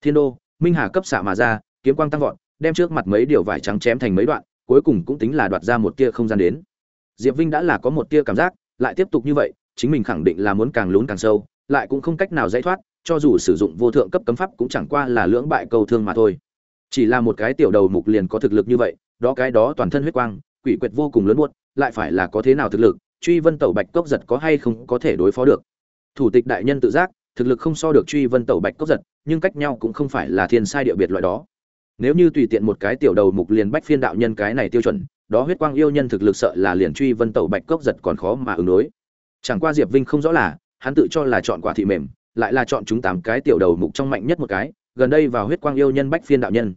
thiên đô, minh hà cấp xạ mà ra, kiếm quang tăng vọt, đem trước mặt mấy điều vải trắng chém thành mấy đoạn, cuối cùng cũng tính là đoạt ra một tia không gian đến. Diệp vinh đã là có một tia cảm giác, lại tiếp tục như vậy, chính mình khẳng định là muốn càng lún càng sâu lại cũng không cách nào giải thoát, cho dù sử dụng vô thượng cấp cấm pháp cũng chẳng qua là lưỡng bại cầu thương mà thôi. Chỉ là một cái tiểu đầu mục liền có thực lực như vậy, đó cái đó toàn thân huyết quang, quỷ quyệt vô cùng lớn buốt, lại phải là có thế nào thực lực, truy vân tẩu bạch cốc giật có hay không có thể đối phó được. Thủ tịch đại nhân tự giác, thực lực không so được truy vân tẩu bạch cốc giật, nhưng cách nhau cũng không phải là thiên sai địa biệt loại đó. Nếu như tùy tiện một cái tiểu đầu mục liền bách phiên đạo nhân cái này tiêu chuẩn, đó huyết quang yêu nhân thực lực sợ là liền truy vân tẩu bạch cốc giật còn khó mà ứng đối. Chẳng qua diệp vinh không rõ là hắn tự cho là chọn quả thị mềm, lại là chọn chúng tám cái tiểu đầu mục trong mạnh nhất một cái, gần đây vào huyết quang yêu nhân bách phiên đạo nhân.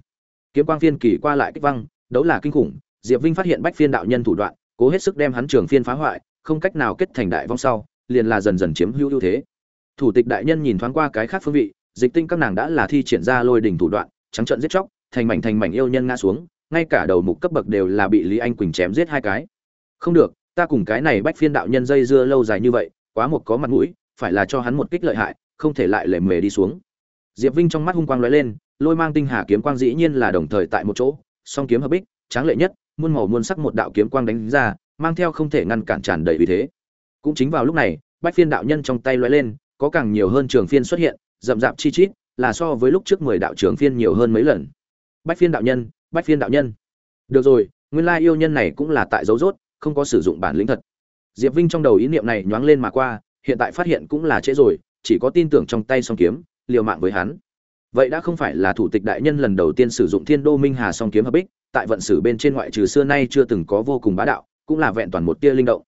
Kiếm quang phiên kỳ qua lại kích văng, đấu là kinh khủng, diệp vinh phát hiện bách phiên đạo nhân thủ đoạn, cố hết sức đem hắn trường phiên phá hoại, không cách nào kết thành đại vong sau, liền là dần dần chiếm hữu ưu thế. Thủ tịch đại nhân nhìn thoáng qua cái khác phương vị, dịch tinh các nàng đã là thi triển ra lôi đỉnh thủ đoạn, trắng trợn giết chóc, thành mảnh thành mảnh yêu nhân ngã xuống, ngay cả đầu mục cấp bậc đều là bị lý anh quỳnh chém giết hai cái. Không được, ta cùng cái này bách phiên đạo nhân dây dưa lâu dài như vậy quá một có mặt mũi, phải là cho hắn một kích lợi hại, không thể lại lề mề đi xuống. Diệp vinh trong mắt hung quang lóe lên, lôi mang tinh hà kiếm quang dĩ nhiên là đồng thời tại một chỗ, song kiếm hợp bích, tráng lệ nhất, muôn màu muôn sắc một đạo kiếm quang đánh ra, mang theo không thể ngăn cản tràn đầy vì thế. Cũng chính vào lúc này, bách phiên đạo nhân trong tay lóe lên, có càng nhiều hơn trường phiên xuất hiện, rậm rạp chi chít, là so với lúc trước mười đạo trường phiên nhiều hơn mấy lần. Bách phiên đạo nhân, bách phiên đạo nhân. Được rồi, nguyên lai yêu nhân này cũng là tại dấu rốt, không có sử dụng bản lĩnh thật diệp vinh trong đầu ý niệm này nhoáng lên mà qua, hiện tại phát hiện cũng là trễ rồi, chỉ có tin tưởng trong tay song kiếm, liều mạng với hắn. Vậy đã không phải là thủ tịch đại nhân lần đầu tiên sử dụng thiên đô minh hà song kiếm hợp bích, tại vận sử bên trên ngoại trừ xưa nay chưa từng có vô cùng bá đạo, cũng là vẹn toàn một tia linh động.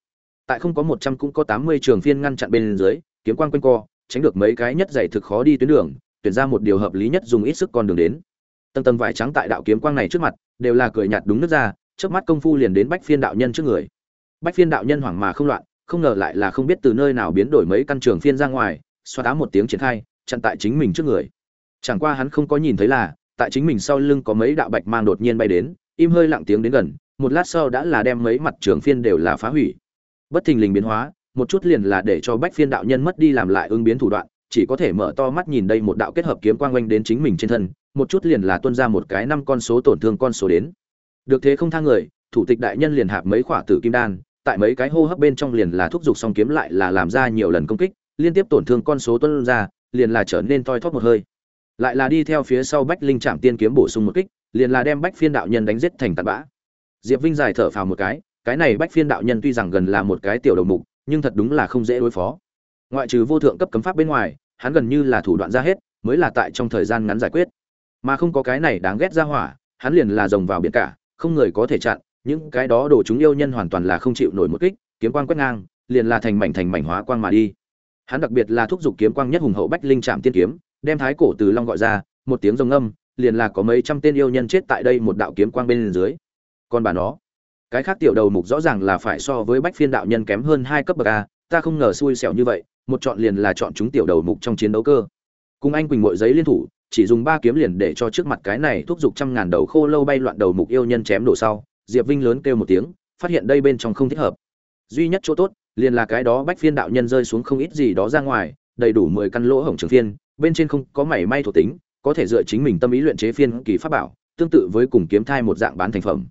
Tại không có một trăm cũng có tám mươi trường phiên ngăn chặn bên dưới, kiếm quang quanh co, tránh được mấy cái nhất dày thực khó đi tuyến đường, tuyển ra một điều hợp lý nhất dùng ít sức con đường đến. Tầng tầng vải trắng tại đạo kiếm quang này trước mặt, đều là cười nhạt đúng nước ra, chớp mắt công phu liền đến bách phiên đạo nhân trước người bách phiên đạo nhân hoảng mà không loạn, không ngờ lại là không biết từ nơi nào biến đổi mấy căn trường phiên ra ngoài, xoa đá một tiếng triển khai, chặn tại chính mình trước người. Chẳng qua hắn không có nhìn thấy là, tại chính mình sau lưng có mấy đạo bạch mang đột nhiên bay đến, im hơi lặng tiếng đến gần, một lát sau đã là đem mấy mặt trường phiên đều là phá hủy. Bất thình lình biến hóa, một chút liền là để cho bách phiên đạo nhân mất đi làm lại ứng biến thủ đoạn, chỉ có thể mở to mắt nhìn đây một đạo kết hợp kiếm quang quanh đến chính mình trên thân, một chút liền là tuân ra một cái năm con số tổn thương con số đến. Được thế không thang người, thủ tịch đại nhân liền hạp mấy khỏa tử kim đan tại mấy cái hô hấp bên trong liền là thúc giục xong kiếm lại là làm ra nhiều lần công kích, liên tiếp tổn thương con số tuân ra, liền là trở nên toi thóp một hơi. Lại là đi theo phía sau bách linh trạm tiên kiếm bổ sung một kích, liền là đem bách phiên đạo nhân đánh giết thành tạt bã. Diệp vinh dài thở phào một cái cái này bách phiên đạo nhân tuy rằng gần là một cái tiểu đầu mục, nhưng thật đúng là không dễ đối phó. Ngoại trừ vô thượng cấp cấm pháp bên ngoài, hắn gần như là thủ đoạn ra hết, mới là tại trong thời gian ngắn giải quyết. Mà không có cái này đáng ghét ra hỏa, hắn liền là rồng vào biển cả, không người có thể chặn những cái đó đồ chúng yêu nhân hoàn toàn là không chịu nổi một kích, kiếm quang quét ngang, liền là thành mảnh thành mảnh hóa quang mà đi. Hắn đặc biệt là thúc giục kiếm quang nhất hùng hậu bách linh trạm tiên kiếm, đem thái cổ từ long gọi ra, một tiếng rồng âm liền là có mấy trăm tên yêu nhân chết tại đây một đạo kiếm quang bên dưới. Còn bà nó, cái khác tiểu đầu mục rõ ràng là phải so với bách phiên đạo nhân kém hơn hai cấp bậc a, ta không ngờ xui xẻo như vậy, một chọn liền là chọn chúng tiểu đầu mục trong chiến đấu cơ. Cùng anh quỳnh mội giấy liên thủ, chỉ dùng ba kiếm liền để cho trước mặt cái này thúc giục trăm ngàn đầu khô lâu bay loạn đầu mục yêu nhân chém đổ sau diệp vinh lớn kêu một tiếng, phát hiện đây bên trong không thích hợp. Duy nhất chỗ tốt, liền là cái đó bách phiên đạo nhân rơi xuống không ít gì đó ra ngoài, đầy đủ mười căn lỗ hổng trường phiên, bên trên không có mảy may thuộc tính, có thể dựa chính mình tâm ý luyện chế phiên kỳ pháp bảo, tương tự với cùng kiếm thai một dạng bán thành phẩm.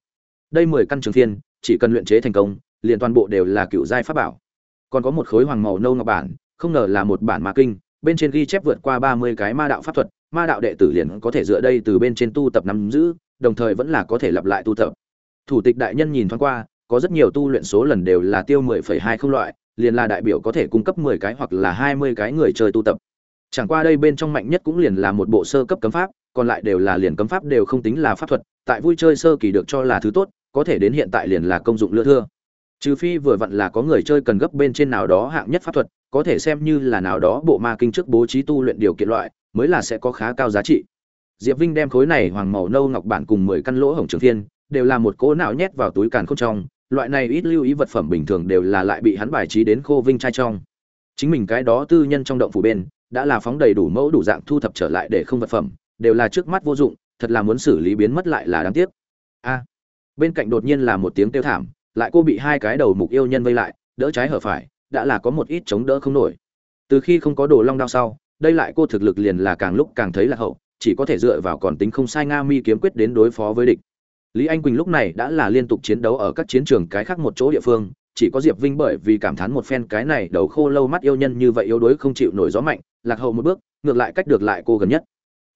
Đây mười căn trường phiên, chỉ cần luyện chế thành công, liền toàn bộ đều là cựu giai pháp bảo. Còn có một khối hoàng màu nâu ngọc bản, không ngờ là một bản ma kinh, bên trên ghi chép vượt qua ba mươi cái ma đạo pháp thuật, ma đạo đệ tử liền có thể dựa đây từ bên trên tu tập nắm giữ, đồng thời vẫn là có thể lặp lại tu tập thủ tịch đại nhân nhìn thoáng qua, có rất nhiều tu luyện số lần đều là tiêu mười phẩy hai không loại, liền là đại biểu có thể cung cấp mười cái hoặc là hai mươi cái người chơi tu tập. Chẳng qua đây bên trong mạnh nhất cũng liền là một bộ sơ cấp cấm pháp, còn lại đều là liền cấm pháp đều không tính là pháp thuật, tại vui chơi sơ kỳ được cho là thứ tốt, có thể đến hiện tại liền là công dụng lựa thưa. Trừ phi vừa vặn là có người chơi cần gấp bên trên nào đó hạng nhất pháp thuật, có thể xem như là nào đó bộ ma kinh trước bố trí tu luyện điều kiện loại, mới là sẽ có khá cao giá trị. Diệp vinh đem khối này hoàng màu nâu ngọc bản cùng mười căn lỗ hổng trường thiên đều là một cỗ não nhét vào túi càn khôn trong, loại này ít lưu ý vật phẩm bình thường đều là lại bị hắn bài trí đến khô vinh trai trong. Chính mình cái đó tư nhân trong động phủ bên, đã là phóng đầy đủ mẫu đủ dạng thu thập trở lại để không vật phẩm, đều là trước mắt vô dụng, thật là muốn xử lý biến mất lại là đáng tiếc. A. Bên cạnh đột nhiên là một tiếng kêu thảm, lại cô bị hai cái đầu mục yêu nhân vây lại, đỡ trái hở phải, đã là có một ít chống đỡ không nổi. Từ khi không có đồ long đao sau, đây lại cô thực lực liền là càng lúc càng thấy là hậu, chỉ có thể dựa vào còn tính không sai nga mi kiếm quyết đến đối phó với địch lý anh quỳnh lúc này đã là liên tục chiến đấu ở các chiến trường cái khác một chỗ địa phương chỉ có diệp vinh bởi vì cảm thán một phen cái này đầu khô lâu mắt yêu nhân như vậy yếu đuối không chịu nổi gió mạnh lạc hậu một bước ngược lại cách được lại cô gần nhất.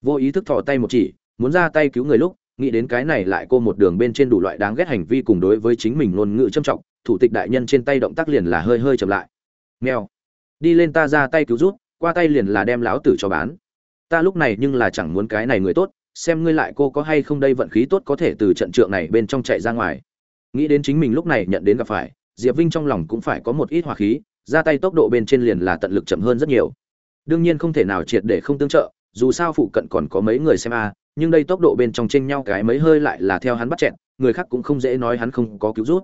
Vô ý thức thò tay một chỉ muốn ra tay cứu người lúc nghĩ đến cái này lại cô một đường bên trên đủ loại đáng ghét hành vi cùng đối với chính mình ngôn ngữ trầm trọng thủ tịch đại nhân trên tay động tác liền là hơi hơi chậm lại. Meo đi lên ta ra tay cứu giúp, qua tay liền là đem lão tử cho bán. Ta lúc này nhưng là chẳng muốn cái này người tốt xem ngươi lại cô có hay không đây vận khí tốt có thể từ trận trượng này bên trong chạy ra ngoài. Nghĩ đến chính mình lúc này nhận đến gặp phải, diệp vinh trong lòng cũng phải có một ít hỏa khí, ra tay tốc độ bên trên liền là tận lực chậm hơn rất nhiều. Đương nhiên không thể nào triệt để không tương trợ, dù sao phụ cận còn có mấy người xem a, nhưng đây tốc độ bên trong chênh nhau cái mấy hơi lại là theo hắn bắt chẹn người khác cũng không dễ nói hắn không có cứu rút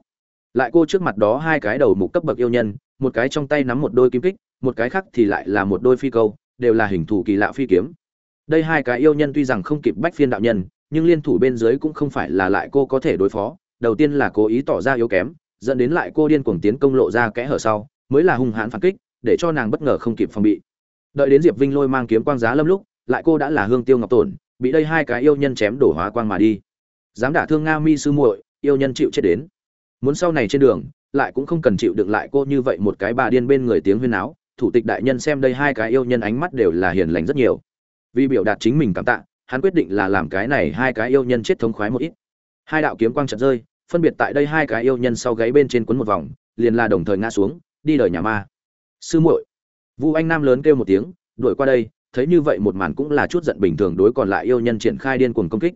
lại cô trước mặt đó hai cái đầu mục cấp bậc yêu nhân, một cái trong tay nắm một đôi kim kích, một cái khác thì lại là một đôi phi câu, đều là hình thù kỳ lạ phi kiếm đây hai cái yêu nhân tuy rằng không kịp bách phiên đạo nhân, nhưng liên thủ bên dưới cũng không phải là lại cô có thể đối phó. Đầu tiên là cố ý tỏ ra yếu kém, dẫn đến lại cô điên cuồng tiến công lộ ra kẽ hở sau, mới là hung hãn phản kích, để cho nàng bất ngờ không kịp phòng bị. Đợi đến diệp vinh lôi mang kiếm quang giá lâm lúc, lại cô đã là hương tiêu ngọc tổn, bị đây hai cái yêu nhân chém đổ hóa quang mà đi. Dám đả thương nga mi sư muội, yêu nhân chịu chết đến. Muốn sau này trên đường, lại cũng không cần chịu đựng lại cô như vậy một cái bà điên bên người tiếng huyên áo thủ tịch đại nhân xem đây hai cái yêu nhân ánh mắt đều là hiền lành rất nhiều vì biểu đạt chính mình cảm tạ, hắn quyết định là làm cái này hai cái yêu nhân chết thống khoái một ít. Hai đạo kiếm quang trận rơi, phân biệt tại đây hai cái yêu nhân sau gáy bên trên quấn một vòng, liền là đồng thời ngã xuống, đi đời nhà ma. Sư muội. Vu anh nam lớn kêu một tiếng, đuổi qua đây, thấy như vậy một màn cũng là chút giận bình thường đối còn lại yêu nhân triển khai điên cuồng công kích.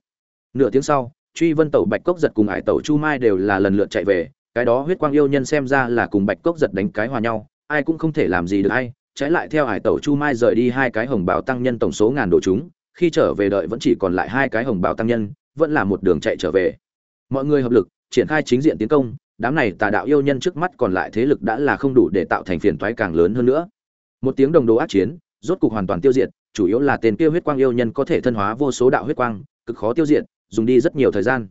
Nửa tiếng sau, truy vân tẩu bạch cốc giật cùng ải tẩu chu mai đều là lần lượt chạy về, cái đó huyết quang yêu nhân xem ra là cùng bạch cốc giật đánh cái hòa nhau, ai cũng không thể làm gì được ai trái lại theo hải tẩu chu mai rời đi hai cái hồng bảo tăng nhân tổng số ngàn đồ chúng, khi trở về đợi vẫn chỉ còn lại hai cái hồng bảo tăng nhân, vẫn là một đường chạy trở về. Mọi người hợp lực, triển khai chính diện tiến công, đám này tà đạo yêu nhân trước mắt còn lại thế lực đã là không đủ để tạo thành phiền toái càng lớn hơn nữa. Một tiếng đồng đồ ác chiến, rốt cục hoàn toàn tiêu diệt, chủ yếu là tên kia huyết quang yêu nhân có thể thân hóa vô số đạo huyết quang, cực khó tiêu diệt, dùng đi rất nhiều thời gian.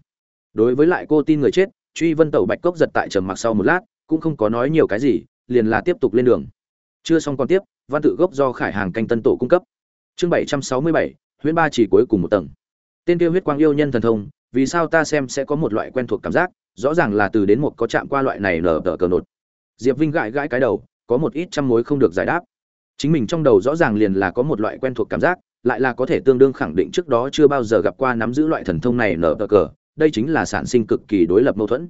Đối với lại cô tin người chết, truy vân tẩu bạch cốc giật tại trầm mặc sau một lát, cũng không có nói nhiều cái gì, liền là tiếp tục lên đường chưa xong còn tiếp, văn tự gốc do khải hàng canh tân tổ cung cấp. Chương bảy trăm sáu mươi bảy, huyễn ba chỉ cuối cùng một tầng. Tên kia huyết quang yêu nhân thần thông, vì sao ta xem sẽ có một loại quen thuộc cảm giác, rõ ràng là từ đến một có chạm qua loại này nở tờ cờ nột. Diệp vinh gãi gãi cái đầu, có một ít trăm mối không được giải đáp. Chính mình trong đầu rõ ràng liền là có một loại quen thuộc cảm giác, lại là có thể tương đương khẳng định trước đó chưa bao giờ gặp qua nắm giữ loại thần thông này nở tờ cờ, đây chính là sản sinh cực kỳ đối lập mâu thuẫn.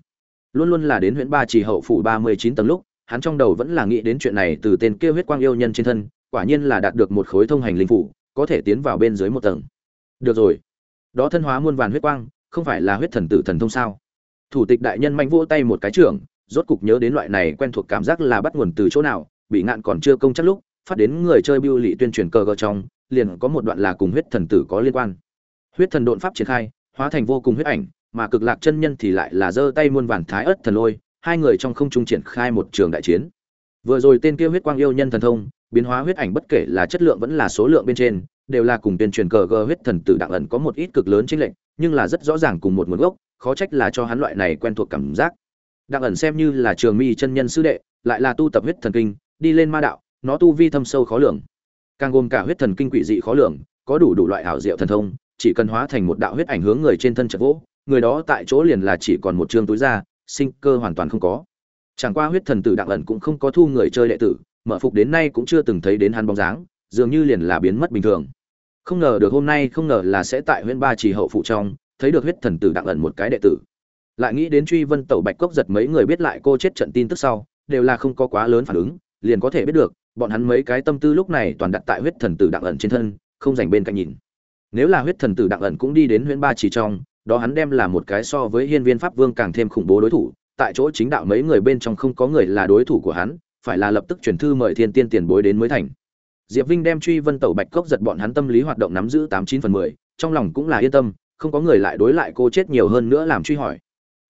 Luôn luôn là đến huyện ba trì hậu phủ ba mươi chín tầng lúc hắn trong đầu vẫn là nghĩ đến chuyện này từ tên kia huyết quang yêu nhân trên thân, quả nhiên là đạt được một khối thông hành linh phủ, có thể tiến vào bên dưới một tầng. Được rồi. Đó thân hóa muôn vàn huyết quang, không phải là huyết thần tử thần thông sao? Thủ tịch đại nhân manh vỗ tay một cái trưởng, rốt cục nhớ đến loại này quen thuộc cảm giác là bắt nguồn từ chỗ nào, bị ngạn còn chưa công chắc lúc, phát đến người chơi biêu lị tuyên truyền cờ gờ trong, liền có một đoạn là cùng huyết thần tử có liên quan. Huyết thần độn pháp triển khai, hóa thành vô cùng huyết ảnh, mà cực lạc chân nhân thì lại là giơ tay muôn vàn thái ớt thần lôi hai người trong không trung triển khai một trường đại chiến. Vừa rồi tên kia huyết quang yêu nhân thần thông, biến hóa huyết ảnh bất kể là chất lượng vẫn là số lượng bên trên, đều là cùng tuyên truyền cờ gờ huyết thần tử đặng ẩn có một ít cực lớn chính lệnh nhưng là rất rõ ràng cùng một nguồn gốc, khó trách là cho hắn loại này quen thuộc cảm giác. Đặng ẩn xem như là trường mi chân nhân sư đệ, lại là tu tập huyết thần kinh, đi lên ma đạo, nó tu vi thâm sâu khó lường. Càng gồm cả huyết thần kinh quỷ dị khó lường, có đủ đủ loại ảo diệu thần thông, chỉ cần hóa thành một đạo huyết ảnh hướng người trên thân trận vỗ, người đó tại chỗ liền là chỉ còn một trương túi da sinh cơ hoàn toàn không có. Chẳng qua huyết thần tử đặng ẩn cũng không có thu người chơi đệ tử, mở phục đến nay cũng chưa từng thấy đến hắn bóng dáng, dường như liền là biến mất bình thường. Không ngờ được hôm nay, không ngờ là sẽ tại huyện ba chỉ hậu phụ trong, thấy được huyết thần tử đặng ẩn một cái đệ tử. Lại nghĩ đến truy vân tẩu bạch cốc giật mấy người biết lại cô chết trận tin tức sau, đều là không có quá lớn phản ứng, liền có thể biết được, bọn hắn mấy cái tâm tư lúc này toàn đặt tại huyết thần tử đặng ẩn trên thân, không dành bên cạnh nhìn. Nếu là huyết thần tử đặng ẩn cũng đi đến huyễn ba chỉ trong đó hắn đem là một cái so với hiên viên pháp vương càng thêm khủng bố đối thủ, tại chỗ chính đạo mấy người bên trong không có người là đối thủ của hắn, phải là lập tức chuyển thư mời thiên tiên tiền bối đến mới thành. Diệp vinh đem truy vân tẩu bạch cốc giật bọn hắn tâm lý hoạt động nắm giữ tám chín phần mười, trong lòng cũng là yên tâm, không có người lại đối lại cô chết nhiều hơn nữa làm truy hỏi.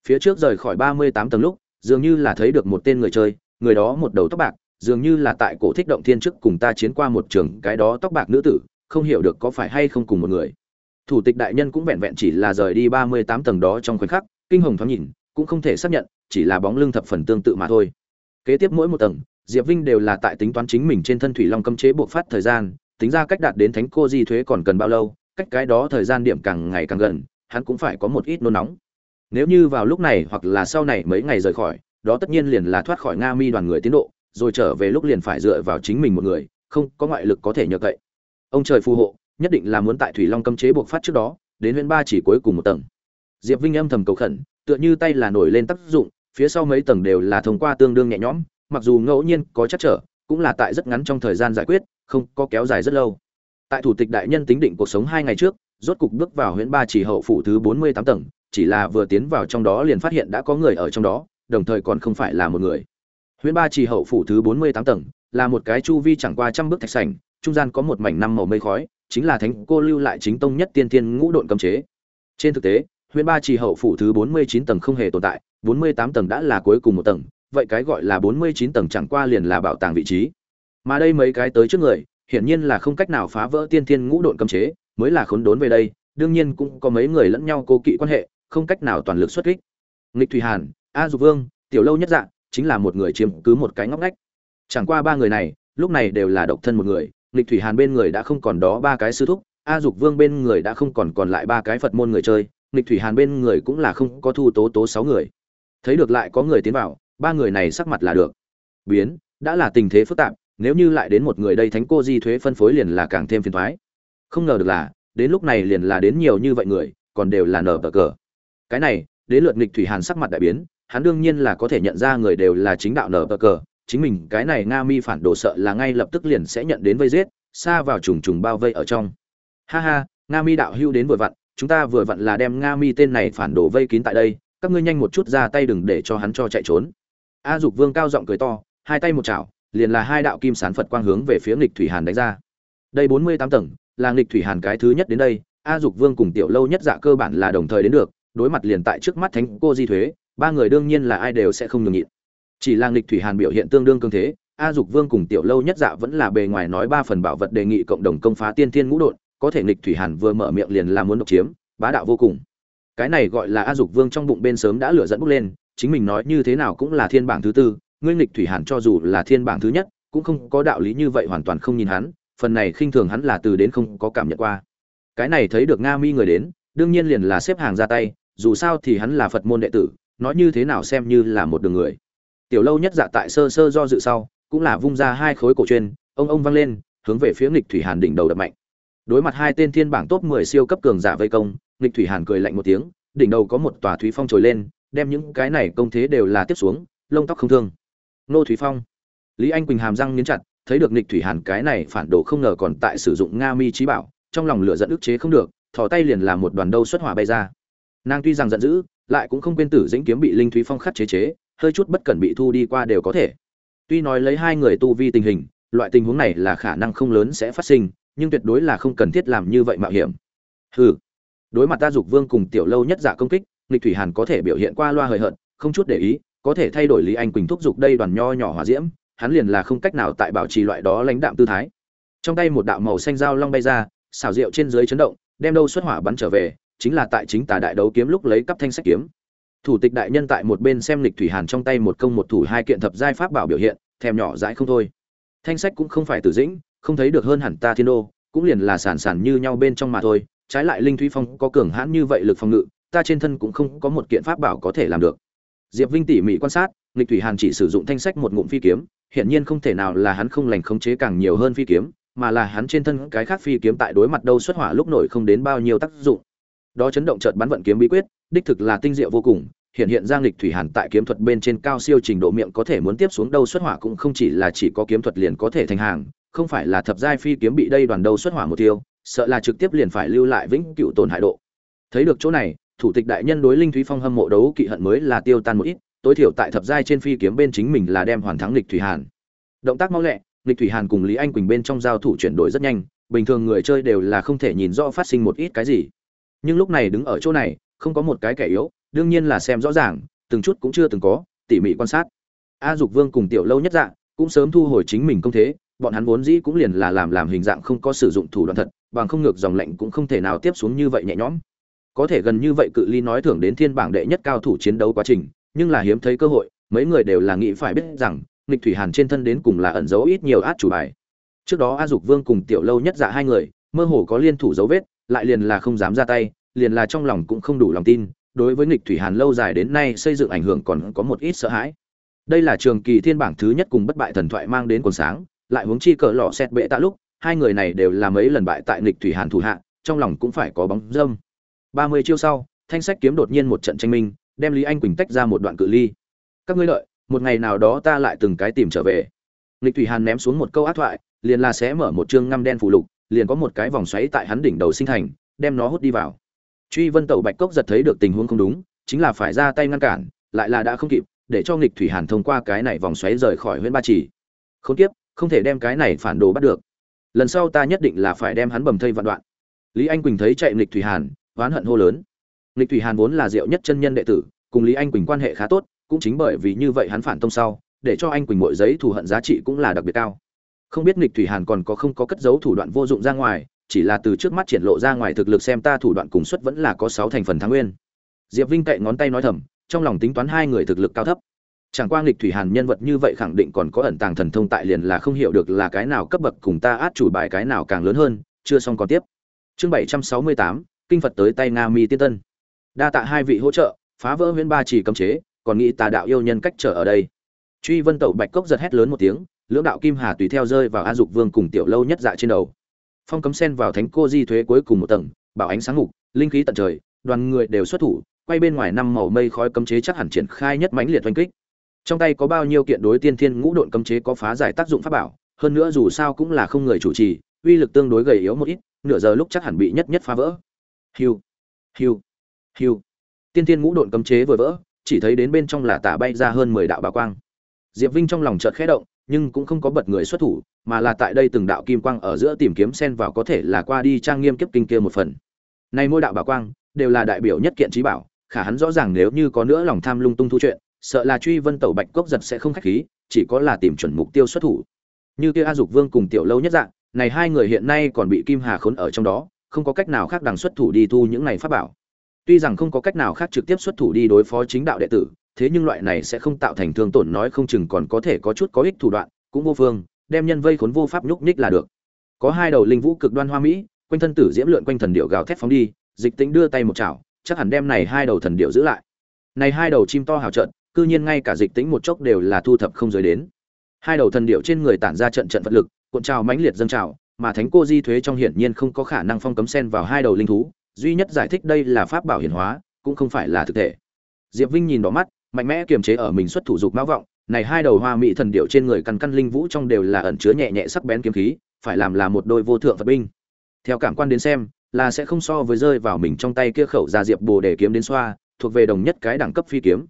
Phía trước rời khỏi ba mươi tám tầng lúc, dường như là thấy được một tên người chơi, người đó một đầu tóc bạc, dường như là tại cổ thích động thiên trước cùng ta chiến qua một trường cái đó tóc bạc nữ tử, không hiểu được có phải hay không cùng một người thủ tịch đại nhân cũng vẹn vẹn chỉ là rời đi ba mươi tám tầng đó trong khoảnh khắc, kinh hồng thoáng nhìn, cũng không thể xác nhận, chỉ là bóng lưng thập phần tương tự mà thôi. Kế tiếp mỗi một tầng, diệp vinh đều là tại tính toán chính mình trên thân thủy long cấm chế buộc phát thời gian, tính ra cách đạt đến thánh cô di thuế còn cần bao lâu, cách cái đó thời gian điểm càng ngày càng gần, hắn cũng phải có một ít nôn nóng. Nếu như vào lúc này hoặc là sau này mấy ngày rời khỏi, đó tất nhiên liền là thoát khỏi nga mi đoàn người tiến độ, rồi trở về lúc liền phải dựa vào chính mình một người, không có ngoại lực có thể nhờ cậy. Ông trời phù hộ nhất định là muốn tại thủy long cấm chế buộc phát trước đó, đến huyện ba chỉ cuối cùng một tầng. Diệp vinh âm thầm cầu khẩn, tựa như tay là nổi lên tác dụng, phía sau mấy tầng đều là thông qua tương đương nhẹ nhõm, mặc dù ngẫu nhiên có chắc trở, cũng là tại rất ngắn trong thời gian giải quyết, không có kéo dài rất lâu. Tại thủ tịch đại nhân tính định cuộc sống hai ngày trước, rốt cục bước vào huyện ba chỉ hậu phủ thứ bốn mươi tám tầng, chỉ là vừa tiến vào trong đó liền phát hiện đã có người ở trong đó, đồng thời còn không phải là một người. Huyện ba chỉ hậu phủ thứ bốn mươi tám tầng, là một cái chu vi chẳng qua trăm bước thạch sảnh, trung gian có một mảnh năm màu mây khói chính là thánh cô lưu lại chính tông nhất tiên tiên ngũ độn cấm chế. Trên thực tế huyện ba trì hậu phủ thứ bốn mươi chín tầng không hề tồn tại, bốn mươi tám tầng đã là cuối cùng một tầng, vậy cái gọi là bốn mươi chín tầng chẳng qua liền là bảo tàng vị trí. Mà đây mấy cái tới trước người, hiển nhiên là không cách nào phá vỡ tiên thiên ngũ độn cấm chế, mới là khốn đốn về đây, đương nhiên cũng có mấy người lẫn nhau cố kỵ quan hệ, không cách nào toàn lực xuất kích. Nghịch thủy hàn, a dục vương, tiểu lâu nhất dạng chính là một người chiếm cứ một cái ngóc ngách. Chẳng qua ba người này, lúc này đều là độc thân một người lịch thủy hàn bên người đã không còn đó ba cái sư thúc, a dục vương bên người đã không còn còn lại ba cái phật môn người chơi, lịch thủy hàn bên người cũng là không có thu tố tố sáu người. Thấy được lại có người tiến vào, ba người này sắc mặt là được. Biến, đã là tình thế phức tạp, nếu như lại đến một người đây thánh cô di thuế phân phối liền là càng thêm phiền thoái không ngờ được là, đến lúc này liền là đến nhiều như vậy người, còn đều là nở bờ cờ. Cái này, đến lượt nghịch thủy hàn sắc mặt đại biến, hắn đương nhiên là có thể nhận ra người đều là chính đạo nở bờ cờ chính mình cái này nga mi phản đồ sợ là ngay lập tức liền sẽ nhận đến vây giết, xa vào trùng trùng bao vây ở trong. Ha ha, nga mi đạo hưu đến vừa vặn, chúng ta vừa vặn là đem nga mi tên này phản đồ vây kín tại đây, các ngươi nhanh một chút ra tay đừng để cho hắn cho chạy trốn. A dục vương cao giọng cười to, hai tay một chảo, liền là hai đạo kim sán phật quang hướng về phía nghịch thủy hàn đánh ra. Đây bốn mươi tám tầng, là nghịch thủy hàn cái thứ nhất đến đây, a dục vương cùng tiểu lâu nhất dạ cơ bản là đồng thời đến được, đối mặt liền tại trước mắt thánh cô di thuế, ba người đương nhiên là ai đều sẽ không nhường nhịn chỉ là nghịch thủy hàn biểu hiện tương đương cương thế, a dục vương cùng tiểu lâu nhất dạ vẫn là bề ngoài nói ba phần bảo vật đề nghị cộng đồng công phá tiên thiên ngũ đột có thể nghịch thủy hàn vừa mở miệng liền là muốn độc chiếm, bá đạo vô cùng. Cái này gọi là a dục vương trong bụng bên sớm đã lửa dẫn bốc lên, chính mình nói như thế nào cũng là thiên bảng thứ tư, ngươi nghịch thủy hàn cho dù là thiên bảng thứ nhất, cũng không có đạo lý như vậy hoàn toàn không nhìn hắn, phần này khinh thường hắn là từ đến không có cảm nhận qua. Cái này thấy được nga mi người đến, đương nhiên liền là xếp hàng ra tay, dù sao thì hắn là phật môn đệ tử, nói như thế nào xem như là một đường người tiểu lâu nhất dạ tại sơ sơ do dự sau, cũng là vung ra hai khối cổ chuyên ông ông văng lên, hướng về phía nghịch thủy hàn đỉnh đầu đập mạnh. Đối mặt hai tên thiên bảng top 10 siêu cấp cường giả vây công, nghịch thủy hàn cười lạnh một tiếng, đỉnh đầu có một tòa thúy phong trồi lên, đem những cái này công thế đều là tiếp xuống, lông tóc không thương. Nô thúy phong. Lý anh quỳnh hàm răng nghiến chặt, thấy được nghịch thủy hàn cái này phản đồ không ngờ còn tại sử dụng nga mi trí bảo, trong lòng lửa giận ức chế không được, thò tay liền làm một đoàn đâu xuất hỏa bay ra. Nàng tuy rằng giận dữ, lại cũng không quên tử dĩnh kiếm bị linh thúy phong khắc chế chế hơi chút bất cẩn bị thu đi qua đều có thể. Tuy nói lấy hai người tu vi tình hình, loại tình huống này là khả năng không lớn sẽ phát sinh, nhưng tuyệt đối là không cần thiết làm như vậy mạo hiểm. Hừ. Đối mặt ta dục vương cùng tiểu lâu nhất giả công kích, lịch thủy hàn có thể biểu hiện qua loa hời hợt, không chút để ý, có thể thay đổi lý anh quỳnh thúc giục đây đoàn nho nhỏ hỏa diễm, hắn liền là không cách nào tại bảo trì loại đó lãnh đạm tư thái. Trong tay một đạo màu xanh dao long bay ra xảo diệu trên dưới chấn động, đem đâu xuất hỏa bắn trở về, chính là tại chính tà đại đấu kiếm lúc lấy cắp thanh sách kiếm thủ tịch đại nhân tại một bên xem lịch thủy hàn trong tay một công một thủ hai kiện thập giai pháp bảo biểu hiện, thèm nhỏ dãi không thôi. Thanh sách cũng không phải tử dĩnh, không thấy được hơn hẳn ta thiên đô, cũng liền là sản sản như nhau bên trong mà thôi, trái lại linh thủy phong có cường hãn như vậy lực phòng ngự, ta trên thân cũng không có một kiện pháp bảo có thể làm được. Diệp vinh tỉ mỉ quan sát, lịch thủy hàn chỉ sử dụng thanh sách một ngụm phi kiếm hiện nhiên không thể nào là hắn không lành khống chế càng nhiều hơn phi kiếm, mà là hắn trên thân cái khác phi kiếm tại đối mặt đâu xuất hỏa lúc nổi không đến bao nhiêu tác dụng. Đó chấn động chợt bắn vận kiếm bí quyết, đích thực là tinh diệu vô cùng hiện hiện giang lịch thủy hàn tại kiếm thuật bên trên cao siêu trình độ miệng có thể muốn tiếp xuống đâu xuất hỏa cũng không chỉ là chỉ có kiếm thuật liền có thể thành hàng, không phải là thập giai phi kiếm bị đây đoàn đâu xuất hỏa một tiêu, sợ là trực tiếp liền phải lưu lại vĩnh cựu tổn hại độ. Thấy được chỗ này, thủ tịch đại nhân đối linh thúy phong hâm mộ đấu kỵ hận mới là tiêu tan một ít, tối thiểu tại thập giai trên phi kiếm bên chính mình là đem hoàn thắng lịch thủy hàn. Động tác mau lẹ lịch thủy hàn cùng lý anh quỳnh bên trong giao thủ chuyển đổi rất nhanh, bình thường người chơi đều là không thể nhìn rõ phát sinh một ít cái gì. Nhưng lúc này đứng ở chỗ này, không có một cái kẻ yếu đương nhiên là xem rõ ràng, từng chút cũng chưa từng có, tỉ mỉ quan sát. A dục vương cùng tiểu lâu nhất dạng, cũng sớm thu hồi chính mình công thế, bọn hắn vốn dĩ cũng liền là làm làm hình dạng không có sử dụng thủ đoạn thật, bằng không ngược dòng lệnh cũng không thể nào tiếp xuống như vậy nhẹ nhõm. Có thể gần như vậy cự ly nói thưởng đến thiên bảng đệ nhất cao thủ chiến đấu quá trình, nhưng là hiếm thấy cơ hội, mấy người đều là nghĩ phải biết rằng, nghịch thủy hàn trên thân đến cùng là ẩn giấu ít nhiều át chủ bài. Trước đó a dục vương cùng tiểu lâu nhất dạ hai người, mơ hồ có liên thủ dấu vết, lại liền là không dám ra tay, liền là trong lòng cũng không đủ lòng tin đối với nghịch thủy hàn lâu dài đến nay xây dựng ảnh hưởng còn có một ít sợ hãi. Đây là trường kỳ thiên bảng thứ nhất cùng bất bại thần thoại mang đến còn sáng, lại huống chi cỡ lọ xét bệ tạ lúc, hai người này đều là mấy lần bại tại nghịch thủy hàn thủ hạ, trong lòng cũng phải có bóng dâm. Ba mươi chiêu sau, thanh sách kiếm đột nhiên một trận tranh minh, đem lý anh quỳnh tách ra một đoạn cự ly. Các ngươi lợi, một ngày nào đó ta lại từng cái tìm trở về. Nghịch thủy hàn ném xuống một câu ác thoại, liền là sẽ mở một chương ngăm đen phụ lục, liền có một cái vòng xoáy tại hắn đỉnh đầu sinh thành, đem nó hút đi vào truy vân tẩu bạch cốc giật thấy được tình huống không đúng, chính là phải ra tay ngăn cản, lại là đã không kịp, để cho nghịch thủy hàn thông qua cái này vòng xoáy rời khỏi huyện ba chỉ không tiếp không thể đem cái này phản đồ bắt được. Lần sau ta nhất định là phải đem hắn bầm thây vạn đoạn. Lý anh quỳnh thấy chạy nghịch thủy hàn, oán hận hô lớn. Nghịch thủy hàn vốn là diệu nhất chân nhân đệ tử, cùng lý anh quỳnh quan hệ khá tốt, cũng chính bởi vì như vậy hắn phản tông sau, để cho anh quỳnh mọi giấy thù hận giá trị cũng là đặc biệt cao. Không biết nghịch thủy hàn còn có không có cất giấu thủ đoạn vô dụng ra ngoài chỉ là từ trước mắt triển lộ ra ngoài thực lực xem ta thủ đoạn cùng suất vẫn là có sáu thành phần thắng nguyên. Diệp vinh cậy ngón tay nói thầm, trong lòng tính toán hai người thực lực cao thấp. Chẳng qua nghịch thủy hàn nhân vật như vậy khẳng định còn có ẩn tàng thần thông tại liền là không hiểu được là cái nào cấp bậc cùng ta át chủ bài cái nào càng lớn hơn, chưa xong còn tiếp. Chương bảy trăm sáu mươi tám, kinh phật tới tay nga mi tiên tân. Đa tạ hai vị hỗ trợ, phá vỡ huyễn ba chỉ cấm chế, còn nghĩ tà đạo yêu nhân cách trở ở đây. Truy vân tẩu bạch cốc giật hét lớn một tiếng, lưỡng đạo kim hà tùy theo rơi vào a dục vương cùng tiểu lâu nhất dạ trên đầu phong cấm sen vào thánh cô di thuế cuối cùng một tầng, bảo ánh sáng ngục, linh khí tận trời, đoàn người đều xuất thủ, quay bên ngoài năm màu mây khói cấm chế chắc hẳn triển khai nhất mãnh liệt oanh kích. Trong tay có bao nhiêu kiện đối tiên thiên ngũ độn cấm chế có phá giải tác dụng pháp bảo, hơn nữa dù sao cũng là không người chủ trì, uy lực tương đối gầy yếu một ít, nửa giờ lúc chắc hẳn bị nhất nhất phá vỡ. Hiu hiu hiu. Tiên thiên ngũ độn cấm chế vừa vỡ, chỉ thấy đến bên trong là tả bay ra hơn mười đạo bà quang. Diệp vinh trong lòng chợt khẽ động nhưng cũng không có bật người xuất thủ, mà là tại đây từng đạo kim quang ở giữa tìm kiếm xen vào có thể là qua đi trang nghiêm kiếp kinh kia một phần. Nay mỗi đạo bảo quang đều là đại biểu nhất kiện trí bảo, khả hắn rõ ràng nếu như có nữa lòng tham lung tung thu chuyện, sợ là truy vân tẩu bạch cốc giật sẽ không khách khí, chỉ có là tìm chuẩn mục tiêu xuất thủ. Như kia a dục vương cùng tiểu lâu nhất dạng, này hai người hiện nay còn bị kim hà khốn ở trong đó, không có cách nào khác đằng xuất thủ đi thu những này pháp bảo. Tuy rằng không có cách nào khác trực tiếp xuất thủ đi đối phó chính đạo đệ tử thế nhưng loại này sẽ không tạo thành thương tổn nói không chừng còn có thể có chút có ích thủ đoạn, cũng vô phương, đem nhân vây khốn vô pháp nhúc nhích là được. Có hai đầu linh vũ cực đoan hoa mỹ, quanh thân tử diễm lượn quanh thần điệu gào thét phóng đi, dịch tính đưa tay một chảo, chắc hẳn đem này hai đầu thần điệu giữ lại. Này hai đầu chim to hào trận cư nhiên ngay cả dịch tính một chốc đều là thu thập không giới đến. Hai đầu thần điệu trên người tản ra trận trận vật lực, cuộn trào mãnh liệt dâng trào, mà thánh cô di thuế trong hiển nhiên không có khả năng phong cấm sen vào hai đầu linh thú, duy nhất giải thích đây là pháp bảo hiển hóa, cũng không phải là thực thể. Diệp vinh nhìn đỏ mắt mạnh mẽ kiềm chế ở mình xuất thủ dục mão vọng, này hai đầu hoa mỹ thần điệu trên người căn căn linh vũ trong đều là ẩn chứa nhẹ nhẹ sắc bén kiếm khí, phải làm là một đôi vô thượng vật binh. Theo cảm quan đến xem, là sẽ không so với rơi vào mình trong tay kia khẩu ra diệp bồ để kiếm đến xoa, thuộc về đồng nhất cái đẳng cấp phi kiếm.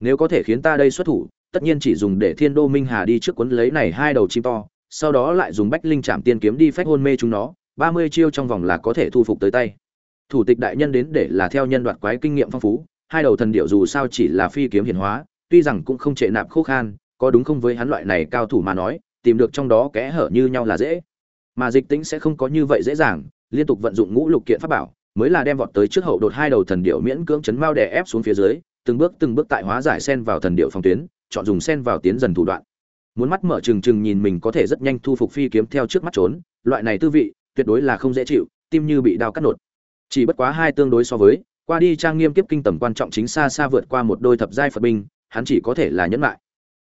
Nếu có thể khiến ta đây xuất thủ, tất nhiên chỉ dùng để thiên đô minh hà đi trước cuốn lấy này hai đầu chim to, sau đó lại dùng bách linh chạm tiên kiếm đi phách hôn mê chúng nó, ba mươi chiêu trong vòng là có thể thu phục tới tay. Thủ tịch đại nhân đến để là theo nhân đoạt quái kinh nghiệm phong phú hai đầu thần điệu dù sao chỉ là phi kiếm hiển hóa, tuy rằng cũng không trệ nạp khô khan, có đúng không với hắn loại này cao thủ mà nói, tìm được trong đó kẽ hở như nhau là dễ. Mà dịch tĩnh sẽ không có như vậy dễ dàng, liên tục vận dụng ngũ lục kiện pháp bảo, mới là đem vọt tới trước hậu đột hai đầu thần điệu miễn cưỡng chấn mao đè ép xuống phía dưới, từng bước từng bước tại hóa giải sen vào thần điệu phòng tuyến, chọn dùng sen vào tiến dần thủ đoạn. Muốn mắt mở trừng trừng nhìn mình có thể rất nhanh thu phục phi kiếm theo trước mắt trốn, loại này tư vị, tuyệt đối là không dễ chịu, tim như bị đau cắt nột. Chỉ bất quá hai tương đối so với qua đi trang nghiêm kiếp kinh tầm quan trọng chính xa xa vượt qua một đôi thập giai phật binh, hắn chỉ có thể là nhẫn lại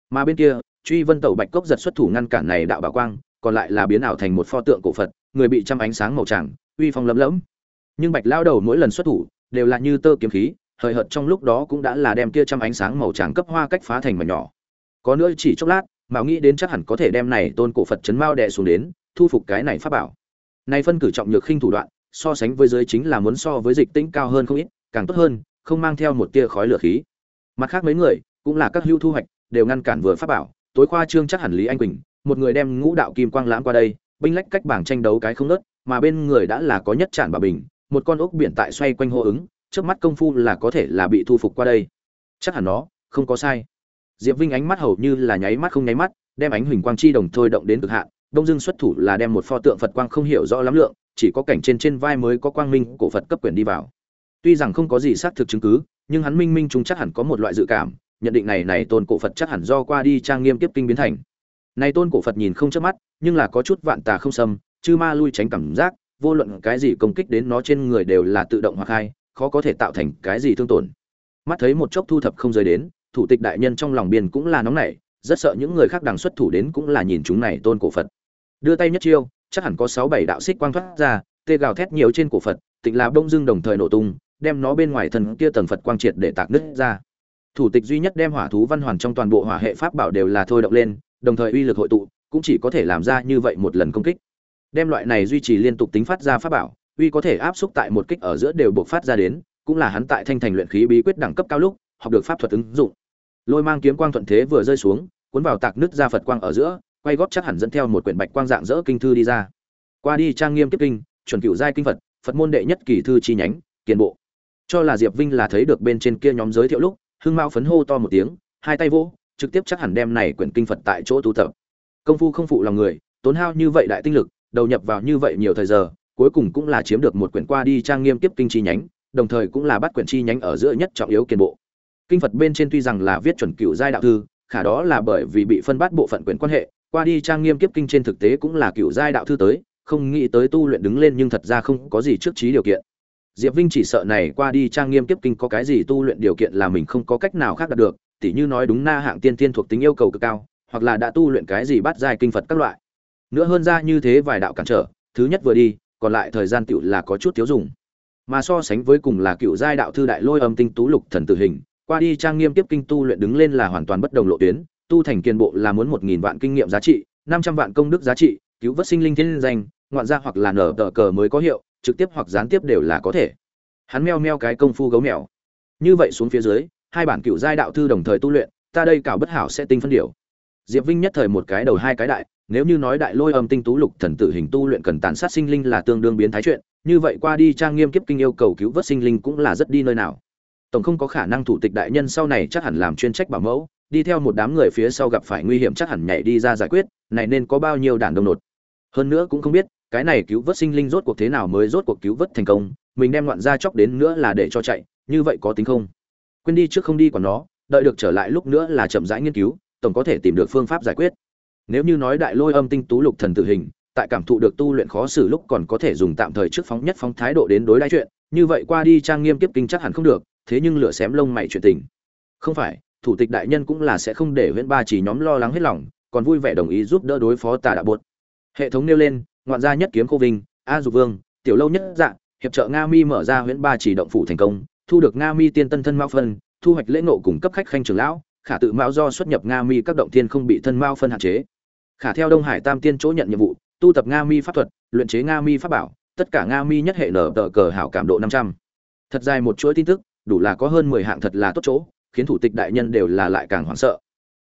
mà bên kia, truy vân tẩu bạch cốc giật xuất thủ ngăn cản này đạo bảo quang, còn lại là biến ảo thành một pho tượng cổ phật, người bị trăm ánh sáng màu trắng, uy phong lấm lẫm. Nhưng bạch lao đầu mỗi lần xuất thủ, đều là như tơ kiếm khí, hời hợt trong lúc đó cũng đã là đem kia trăm ánh sáng màu trắng cấp hoa cách phá thành mảnh nhỏ. Có nữa chỉ chốc lát, mạo nghĩ đến chắc hẳn có thể đem này tôn cổ phật chấn mao đè xuống đến, thu phục cái này pháp bảo. Này phân cử trọng nhược khinh thủ đoạn so sánh với giới chính là muốn so với dịch tĩnh cao hơn không ít, càng tốt hơn, không mang theo một tia khói lửa khí. Mặt khác mấy người, cũng là các hưu thu hoạch, đều ngăn cản vừa pháp bảo, tối khoa trương chắc hẳn lý anh quỳnh, một người đem ngũ đạo kim quang lãm qua đây, binh lách cách bảng tranh đấu cái không nớt, mà bên người đã là có nhất trản bà bình, một con ốc biển tại xoay quanh hô ứng, trước mắt công phu là có thể là bị thu phục qua đây. Chắc hẳn nó, không có sai. Diệp vinh ánh mắt hầu như là nháy mắt không nháy mắt, đem ánh huỳnh quang chi đồng thôi động đến cực hạn, đông dương xuất thủ là đem một pho tượng phật quang không hiểu rõ lắm lượng chỉ có cảnh trên trên vai mới có quang minh cổ phật cấp quyền đi vào. Tuy rằng không có gì xác thực chứng cứ, nhưng hắn minh minh chúng chắc hẳn có một loại dự cảm, nhận định này này tôn cổ phật chắc hẳn do qua đi trang nghiêm tiếp kinh biến thành. Này tôn cổ phật nhìn không chớp mắt, nhưng là có chút vạn tà không xâm, chư ma lui tránh cảm giác, vô luận cái gì công kích đến nó trên người đều là tự động hoặc hai, khó có thể tạo thành cái gì thương tổn. Mắt thấy một chốc thu thập không rời đến, thủ tịch đại nhân trong lòng biên cũng là nóng nảy, rất sợ những người khác đằng xuất thủ đến cũng là nhìn chúng này tôn cổ phật. Đưa tay nhất chiêu chắc hẳn có sáu bảy đạo xích quang thoát ra, tê gào thét nhiều trên cổ phật, tịnh là đông dương đồng thời nổ tung, đem nó bên ngoài thần kia tầng phật quang triệt để tạc nứt ra. Thủ tịch duy nhất đem hỏa thú văn hoàn trong toàn bộ hỏa hệ pháp bảo đều là thôi động lên, đồng thời uy lực hội tụ, cũng chỉ có thể làm ra như vậy một lần công kích. Đem loại này duy trì liên tục tính phát ra pháp bảo, uy có thể áp xúc tại một kích ở giữa đều buộc phát ra đến, cũng là hắn tại thanh thành luyện khí bí quyết đẳng cấp cao lúc, học được pháp thuật ứng dụng. Lôi mang kiếm quang thuận thế vừa rơi xuống, cuốn vào tạc nứt ra phật quang ở giữa quay góp chắc hẳn dẫn theo một quyển bạch quang dạng dỡ kinh thư đi ra. Qua đi trang nghiêm tiếp kinh, chuẩn cựu giai kinh phật phật môn đệ nhất kỳ thư chi nhánh, kiền bộ. Cho là diệp vinh là thấy được bên trên kia nhóm giới thiệu lúc hưng mao phấn hô to một tiếng, hai tay vỗ, trực tiếp chắc hẳn đem này quyển kinh phật tại chỗ tu tập. Công phu không phụ lòng người, tốn hao như vậy đại tinh lực, đầu nhập vào như vậy nhiều thời giờ, cuối cùng cũng là chiếm được một quyển qua đi trang nghiêm tiếp kinh chi nhánh, đồng thời cũng là bắt quyển chi nhánh ở giữa nhất trọng yếu kiền bộ. Kinh phật bên trên tuy rằng là viết chuẩn cựu giai đạo thư, khả đó là bởi vì bị phân bát bộ phận quyển quan hệ qua đi trang nghiêm kiếp kinh trên thực tế cũng là cựu giai đạo thư tới, không nghĩ tới tu luyện đứng lên nhưng thật ra không có gì trước trí điều kiện. Diệp vinh chỉ sợ này qua đi trang nghiêm kiếp kinh có cái gì tu luyện điều kiện là mình không có cách nào khác đạt được, tỉ như nói đúng na hạng tiên tiên thuộc tính yêu cầu cực cao, hoặc là đã tu luyện cái gì bắt giai kinh phật các loại. Nữa hơn ra như thế vài đạo cản trở, thứ nhất vừa đi, còn lại thời gian tựu là có chút thiếu dùng. Mà so sánh với cùng là cựu giai đạo thư đại lôi âm tinh tú lục thần tử hình, qua đi trang nghiêm tiếp kinh tu luyện đứng lên là hoàn toàn bất đồng lộ tuyến tu thành kiên bộ là muốn một nghìn vạn kinh nghiệm giá trị, năm trăm vạn công đức giá trị, cứu vớt sinh linh thiên danh, ngoạn ra hoặc là nở tờ cờ mới có hiệu, trực tiếp hoặc gián tiếp đều là có thể. Hắn meo meo cái công phu gấu mèo. Như vậy xuống phía dưới, hai bản cựu giai đạo thư đồng thời tu luyện, ta đây cảo bất hảo sẽ tinh phân điều. Diệp vinh nhất thời một cái đầu hai cái đại, nếu như nói đại lôi âm tinh tú lục thần tử hình tu luyện cần tàn sát sinh linh là tương đương biến thái chuyện, như vậy qua đi trang nghiêm kiếp kinh yêu cầu cứu vớt sinh linh cũng là rất đi nơi nào. Tổng không có khả năng thủ tịch đại nhân sau này chắc hẳn làm chuyên trách bảo mẫu đi theo một đám người phía sau gặp phải nguy hiểm chắc hẳn nhảy đi ra giải quyết, này nên có bao nhiêu đàn đông nột. Hơn nữa cũng không biết, cái này cứu vớt sinh linh rốt cuộc thế nào mới rốt cuộc cứu vớt thành công, mình đem loạn ra chóc đến nữa là để cho chạy, như vậy có tính không? Quên đi trước không đi còn nó, đợi được trở lại lúc nữa là chậm rãi nghiên cứu, tổng có thể tìm được phương pháp giải quyết. Nếu như nói đại lôi âm tinh tú lục thần tử hình, tại cảm thụ được tu luyện khó xử lúc còn có thể dùng tạm thời trước phóng nhất phóng thái độ đến đối đãi chuyện, như vậy qua đi trang nghiêm tiếp kinh chắc hẳn không được, thế nhưng lửa xém lông mày chuyện tình. Không phải thủ tịch đại nhân cũng là sẽ không để huyện ba chỉ nhóm lo lắng hết lòng, còn vui vẻ đồng ý giúp đỡ đối phó tà đạo bột hệ thống nêu lên, ngoạn gia nhất kiếm khô vinh, a dục vương, tiểu lâu nhất dạ hiệp trợ nga mi mở ra huyện ba chỉ động phủ thành công, thu được nga mi tiên tân thân mao phân, thu hoạch lễ ngộ cùng cấp khách khanh trưởng lão, khả tự mao do xuất nhập nga mi các động tiên không bị thân mao phân hạn chế. Khả theo đông hải tam tiên chỗ nhận nhiệm vụ, tu tập nga mi pháp thuật, luyện chế nga mi pháp bảo, tất cả nga mi nhất hệ nở tờ cờ hảo cảm độ năm trăm. Thật dài một chuỗi tin tức, đủ là có hơn mười hạng thật là tốt chỗ khiến thủ tịch đại nhân đều là lại càng hoảng sợ.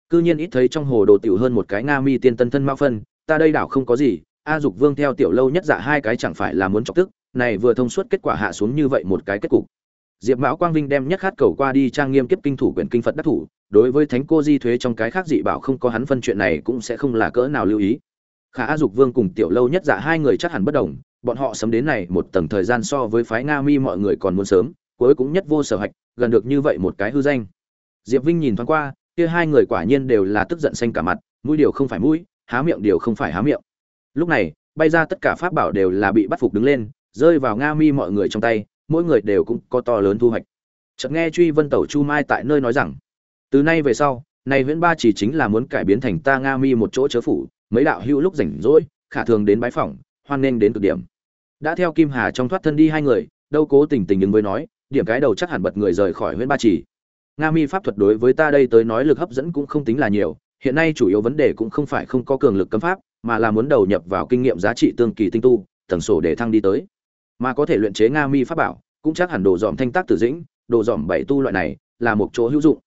Cư nhiên ít thấy trong hồ đồ tiểu hơn một cái nga mi tiên tân thân mao phân, ta đây đảo không có gì, a dục vương theo tiểu lâu nhất dạ hai cái chẳng phải là muốn chọc tức, này vừa thông suốt kết quả hạ xuống như vậy một cái kết cục. Diệp mão quang vinh đem nhất khát cầu qua đi trang nghiêm kiếp kinh thủ quyển kinh phật đắc thủ, đối với thánh cô di thuế trong cái khác dị bảo không có hắn phân chuyện này cũng sẽ không là cỡ nào lưu ý. Khả a dục vương cùng tiểu lâu nhất dạ hai người chắc hẳn bất đồng, bọn họ sớm đến này một tầng thời gian so với phái nga mi mọi người còn muốn sớm, cuối cũng nhất vô sở hạch, gần được như vậy một cái hư danh diệp vinh nhìn thoáng qua, kia hai người quả nhiên đều là tức giận xanh cả mặt, mũi điều không phải mũi, há miệng điều không phải há miệng. Lúc này, bay ra tất cả pháp bảo đều là bị bắt phục đứng lên, rơi vào nga mi mọi người trong tay, mỗi người đều cũng có to lớn thu hoạch. Chợt nghe truy vân tẩu chu mai tại nơi nói rằng, từ nay về sau, này nguyễn ba chỉ chính là muốn cải biến thành ta nga mi một chỗ chớ phủ, mấy đạo hữu lúc rảnh rỗi, khả thường đến bái phỏng, hoan nghênh đến cực điểm. Đã theo kim hà trong thoát thân đi hai người, đâu cố tình tình đứng với nói, điểm cái đầu chắc hẳn bật người rời khỏi Viễn ba chỉ nga mi pháp thuật đối với ta đây tới nói lực hấp dẫn cũng không tính là nhiều, hiện nay chủ yếu vấn đề cũng không phải không có cường lực cấm pháp, mà là muốn đầu nhập vào kinh nghiệm giá trị tương kỳ tinh tu tầng sổ để thăng đi tới. Mà có thể luyện chế nga mi pháp bảo, cũng chắc hẳn đồ dòm thanh tác tử dĩnh, đồ dòm bảy tu loại này, là một chỗ hữu dụng.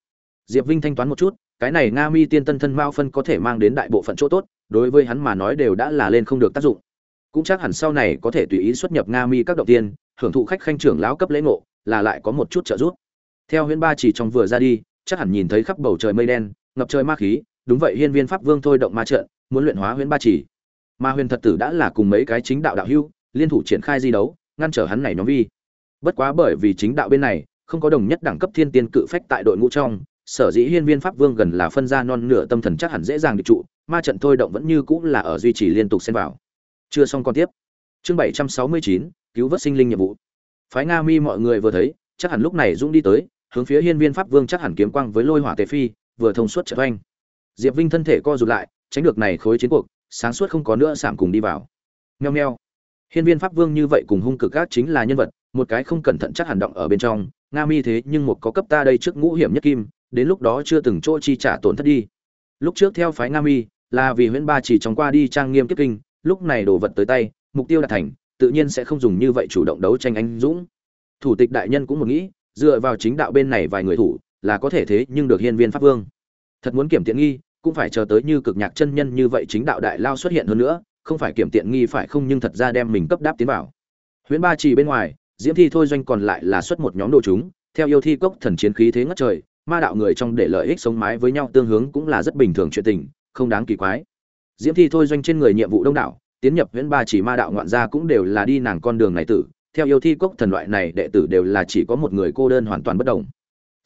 Diệp vinh thanh toán một chút, cái này nga mi tiên tân thân mao phân có thể mang đến đại bộ phận chỗ tốt, đối với hắn mà nói đều đã là lên không được tác dụng. Cũng chắc hẳn sau này có thể tùy ý xuất nhập nga mi các động tiên, hưởng thụ khách khanh trưởng lão cấp lễ ngộ, là lại có một chút trợ giúp theo huyễn ba chỉ trong vừa ra đi, chắc hẳn nhìn thấy khắp bầu trời mây đen, ngập trời ma khí, đúng vậy hiên viên pháp vương thôi động ma trận, muốn luyện hóa huyễn ba chỉ. Ma huyền thật tử đã là cùng mấy cái chính đạo đạo hưu liên thủ triển khai di đấu, ngăn trở hắn này nhóm vi. Bất quá bởi vì chính đạo bên này, không có đồng nhất đẳng cấp thiên tiên cự phách tại đội ngũ trong, sở dĩ hiên viên pháp vương gần là phân ra non nửa tâm thần chắc hẳn dễ dàng được trụ, ma trận thôi động vẫn như cũng là ở duy trì liên tục xen vào. Chưa xong còn tiếp. Chương bảy trăm sáu mươi chín, cứu vớt sinh linh nhiệm vụ. Phái nga mi mọi người vừa thấy, chắc hẳn lúc này dũng đi tới hướng phía hiên viên pháp vương chắc hẳn kiếm quang với lôi hỏa tề phi, vừa thông suốt trận oanh. Diệp vinh thân thể co rụt lại, tránh được này khối chiến cuộc, sáng suốt không có nữa sảm cùng đi vào. Nheo nheo hiên viên pháp vương như vậy cùng hung cực gác chính là nhân vật, một cái không cẩn thận chắc hẳn động ở bên trong, nga mi thế nhưng một có cấp ta đây trước ngũ hiểm nhất kim, đến lúc đó chưa từng chỗ chi trả tổn thất đi. Lúc trước theo phái nga mi, là vì huyễn ba chỉ trong qua đi trang nghiêm kiếp kinh, lúc này đồ vật tới tay, mục tiêu đạt thành, tự nhiên sẽ không dùng như vậy chủ động đấu tranh anh dũng. Thủ tịch đại nhân cũng một nghĩ dựa vào chính đạo bên này vài người thủ, là có thể thế nhưng được hiên viên pháp vương. Thật muốn kiểm tiện nghi, cũng phải chờ tới như cực nhạc chân nhân như vậy chính đạo đại lao xuất hiện hơn nữa, không phải kiểm tiện nghi phải không nhưng thật ra đem mình cấp đáp tiến vào. Huyễn ba chỉ bên ngoài, diễm thi thôi doanh còn lại là xuất một nhóm đồ chúng, theo yêu thi cốc thần chiến khí thế ngất trời, ma đạo người trong để lợi ích sống mái với nhau tương hướng cũng là rất bình thường chuyện tình, không đáng kỳ quái. Diễm thi thôi doanh trên người nhiệm vụ đông đảo, tiến nhập huyễn ba chỉ ma đạo ngoạn gia cũng đều là đi nàng con đường này tử theo yêu thi cốc thần loại này, đệ tử đều là chỉ có một người cô đơn hoàn toàn bất đồng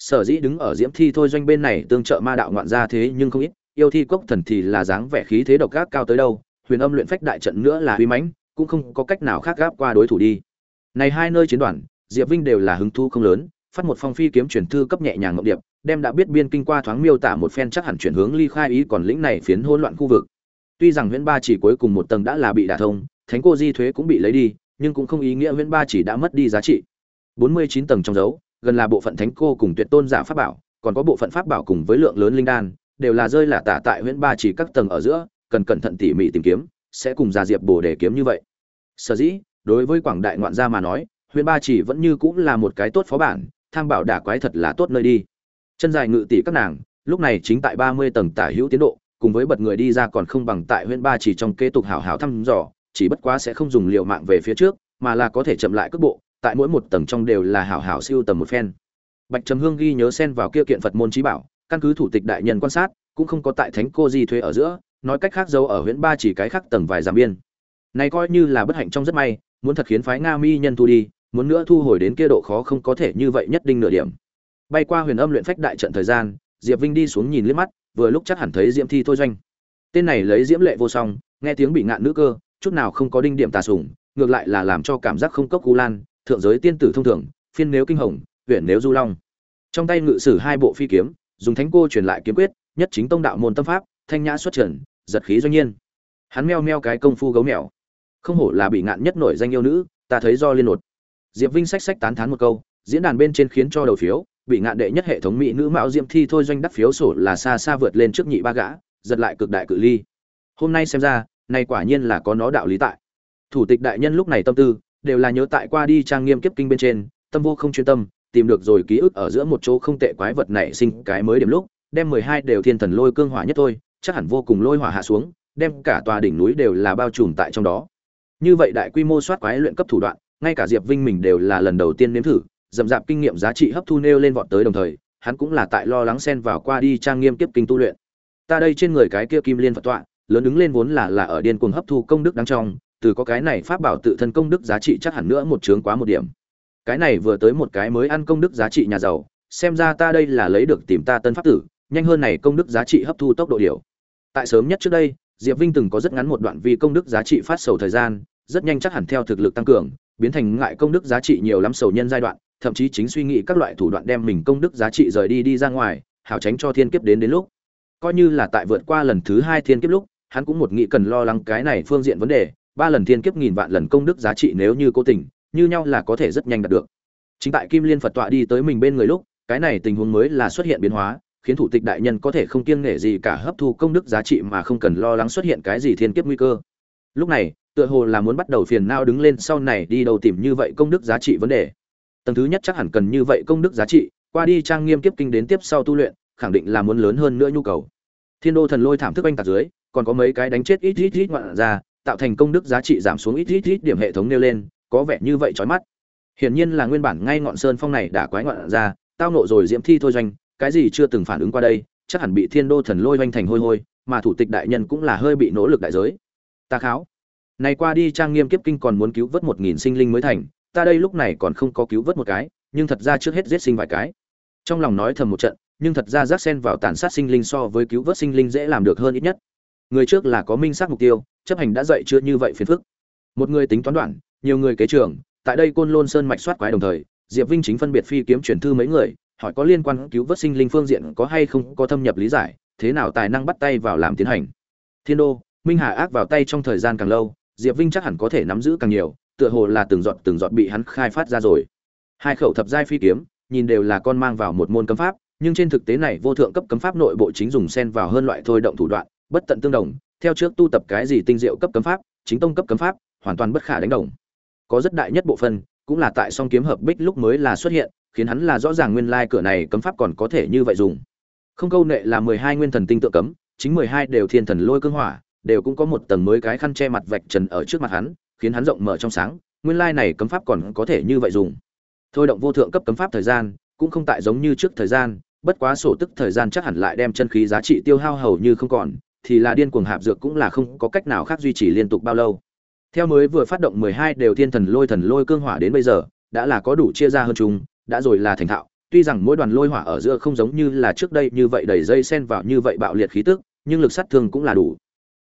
sở dĩ đứng ở diễm thi thôi doanh bên này tương trợ ma đạo ngoạn ra thế nhưng không ít, yêu thi cốc thần thì là dáng vẻ khí thế độc ác cao tới đâu, huyền âm luyện phách đại trận nữa là uy mãnh, cũng không có cách nào khác gáp qua đối thủ đi. Này hai nơi chiến đoàn, diệp vinh đều là hứng thu không lớn, phát một phong phi kiếm truyền thư cấp nhẹ nhàng ngọc điệp, đem đã biết biên kinh qua thoáng miêu tả một phen chắc hẳn chuyển hướng ly khai ý còn lĩnh này phiến hỗn loạn khu vực. Tuy rằng huyễn ba chỉ cuối cùng một tầng đã là bị đả thông, thánh cô di thuế cũng bị lấy đi nhưng cũng không ý nghĩa huyễn ba chỉ đã mất đi giá trị. 49 tầng trong dấu, gần là bộ phận thánh cô cùng tuyệt tôn giả pháp bảo, còn có bộ phận pháp bảo cùng với lượng lớn linh đan, đều là rơi là tả tại huyễn ba chỉ các tầng ở giữa, cần cẩn thận tỉ mỉ tìm kiếm, sẽ cùng gia diệp bổ để kiếm như vậy. Sở dĩ, đối với quảng đại ngoạn gia mà nói, huyễn ba chỉ vẫn như cũng là một cái tốt phó bản, tham bảo đả quái thật là tốt nơi đi. Chân dài ngự tỷ các nàng, lúc này chính tại 30 tầng tả hữu tiến độ, cùng với bật người đi ra còn không bằng tại huyện ba chỉ trong kế tục hảo hảo thăm dò chỉ bất quá sẽ không dùng liều mạng về phía trước, mà là có thể chậm lại cước bộ, tại mỗi một tầng trong đều là hảo hảo siêu tầm một phen. Bạch trầm hương ghi nhớ xen vào kia kiện phật môn trí bảo, căn cứ thủ tịch đại nhân quan sát, cũng không có tại thánh cô di thuê ở giữa, nói cách khác dấu ở huyện ba chỉ cái khác tầng vài giảm biên. Này coi như là bất hạnh trong rất may, muốn thật khiến phái nga mi nhân thu đi, muốn nữa thu hồi đến kia độ khó không có thể như vậy nhất định nửa điểm. Bay qua huyền âm luyện phách đại trận thời gian, diệp vinh đi xuống nhìn liếc mắt, vừa lúc chắc hẳn thấy diễm thi thôi doanh. Tên này lấy diễm lệ vô song, nghe tiếng bị ngạn nữ cơ chút nào không có đinh điểm tà sủng ngược lại là làm cho cảm giác không cốc cú lan, thượng giới tiên tử thông thường, phiên nếu kinh hồng huyện nếu du long. Trong tay ngự sử hai bộ phi kiếm, dùng thánh cô truyền lại kiếm quyết, nhất chính tông đạo môn tâm pháp, thanh nhã xuất trần, giật khí doanh nhiên. Hắn meo meo cái công phu gấu mèo. Không hổ là bị ngạn nhất nổi danh yêu nữ, ta thấy do liên nột. Diệp vinh sách sách tán thán một câu, diễn đàn bên trên khiến cho đầu phiếu, bị ngạn đệ nhất hệ thống mỹ nữ mạo diệm thi thôi doanh đắc phiếu sổ là xa xa vượt lên trước nhị ba gã, giật lại cực đại cự ly. Hôm nay xem ra này quả nhiên là có nó đạo lý tại. Thủ tịch đại nhân lúc này tâm tư, đều là nhớ tại qua đi trang nghiêm kiếp kinh bên trên, tâm vô không chuyên tâm, tìm được rồi ký ức ở giữa một chỗ không tệ quái vật nảy sinh cái mới điểm lúc, đem mười hai đều thiên thần lôi cương hỏa nhất thôi, chắc hẳn vô cùng lôi hỏa hạ xuống, đem cả tòa đỉnh núi đều là bao trùm tại trong đó. Như vậy đại quy mô soát quái luyện cấp thủ đoạn, ngay cả diệp vinh mình đều là lần đầu tiên nếm thử dầm dạp kinh nghiệm giá trị hấp thu nêu lên vọt tới đồng thời, hắn cũng là tại lo lắng xen vào qua đi trang nghiêm kiếp kinh tu luyện. Ta đây trên người cái kia kim liên phật tọa lớn đứng lên vốn là là ở điên cuồng hấp thu công đức đáng trong, từ có cái này pháp bảo tự thân công đức giá trị chắc hẳn nữa một chướng quá một điểm. Cái này vừa tới một cái mới ăn công đức giá trị nhà giàu, xem ra ta đây là lấy được tìm ta tân pháp tử, nhanh hơn này công đức giá trị hấp thu tốc độ điều. Tại sớm nhất trước đây, diệp vinh từng có rất ngắn một đoạn vì công đức giá trị phát sầu thời gian, rất nhanh chắc hẳn theo thực lực tăng cường, biến thành ngại công đức giá trị nhiều lắm sầu nhân giai đoạn, thậm chí chính suy nghĩ các loại thủ đoạn đem mình công đức giá trị rời đi đi ra ngoài, hảo tránh cho thiên kiếp đến đến lúc. Coi như là tại vượt qua lần thứ hai thiên kiếp lúc hắn cũng một nghĩ cần lo lắng cái này phương diện vấn đề, ba lần thiên kiếp nghìn vạn lần công đức giá trị nếu như cố tình, như nhau là có thể rất nhanh đạt được. Chính tại kim liên phật tọa đi tới mình bên người lúc, cái này tình huống mới là xuất hiện biến hóa, khiến thủ tịch đại nhân có thể không kiêng nể gì cả hấp thu công đức giá trị mà không cần lo lắng xuất hiện cái gì thiên kiếp nguy cơ. Lúc này, tựa hồ là muốn bắt đầu phiền não đứng lên sau này đi đầu tìm như vậy công đức giá trị vấn đề. Tầng thứ nhất chắc hẳn cần như vậy công đức giá trị, qua đi trang nghiêm kiếp kinh đến tiếp sau tu luyện, khẳng định là muốn lớn hơn nữa nhu cầu. Thiên đô thần lôi thảm thức anh tạc dưới còn có mấy cái đánh chết ít ít ít ngoạn ra, tạo thành công đức giá trị giảm xuống ít ít ít điểm hệ thống nêu lên, có vẻ như vậy chói mắt. Hiển nhiên là nguyên bản ngay ngọn sơn phong này đã quái ngoạn ra, tao nộ rồi diễm thi thôi doanh, cái gì chưa từng phản ứng qua đây, chắc hẳn bị thiên đô thần lôi doanh thành hôi hôi, mà thủ tịch đại nhân cũng là hơi bị nỗ lực đại giới. Ta kháo. Này qua đi trang nghiêm kiếp kinh còn muốn cứu vớt một nghìn sinh linh mới thành, ta đây lúc này còn không có cứu vớt một cái, nhưng thật ra trước hết giết sinh vài cái. Trong lòng nói thầm một trận, nhưng thật ra rác sen vào tàn sát sinh linh so với cứu vớt sinh linh dễ làm được hơn ít nhất người trước là có minh xác mục tiêu, chấp hành đã dậy chưa như vậy phiền phức. Một người tính toán đoạn, nhiều người kế trường, tại đây côn lôn sơn mạch soát quái đồng thời, diệp vinh chính phân biệt phi kiếm chuyển thư mấy người, hỏi có liên quan cứu vớt sinh linh phương diện có hay không có thâm nhập lý giải, thế nào tài năng bắt tay vào làm tiến hành. Thiên đô, minh hà ác vào tay trong thời gian càng lâu, diệp vinh chắc hẳn có thể nắm giữ càng nhiều, tựa hồ là từng giọt từng giọt bị hắn khai phát ra rồi. Hai khẩu thập giai phi kiếm, nhìn đều là con mang vào một môn cấm pháp, nhưng trên thực tế này vô thượng cấp cấm pháp nội bộ chính dùng xen vào hơn loại thôi động thủ đoạn bất tận tương đồng, theo trước tu tập cái gì tinh diệu cấp cấm pháp, chính tông cấp cấm pháp, hoàn toàn bất khả đánh đồng. Có rất đại nhất bộ phân, cũng là tại song kiếm hợp bích lúc mới là xuất hiện, khiến hắn là rõ ràng nguyên lai cửa này cấm pháp còn có thể như vậy dùng. Không câu nệ là mười hai nguyên thần tinh tượng cấm, chính mười hai đều thiên thần lôi cương hỏa, đều cũng có một tầng mới cái khăn che mặt vạch trần ở trước mặt hắn, khiến hắn rộng mở trong sáng, nguyên lai này cấm pháp còn có thể như vậy dùng. Thôi động vô thượng cấp cấm pháp thời gian, cũng không tại giống như trước thời gian, bất quá sổ tức thời gian chắc hẳn lại đem chân khí giá trị tiêu hao hầu như không còn thì là điên cuồng hạp dược cũng là không có cách nào khác duy trì liên tục bao lâu. Theo mới vừa phát động mười hai đều thiên thần lôi thần lôi cương hỏa đến bây giờ đã là có đủ chia ra hơn chúng, đã rồi là thành thạo. Tuy rằng mỗi đoàn lôi hỏa ở giữa không giống như là trước đây như vậy đầy dây xen vào như vậy bạo liệt khí tức nhưng lực sát thương cũng là đủ.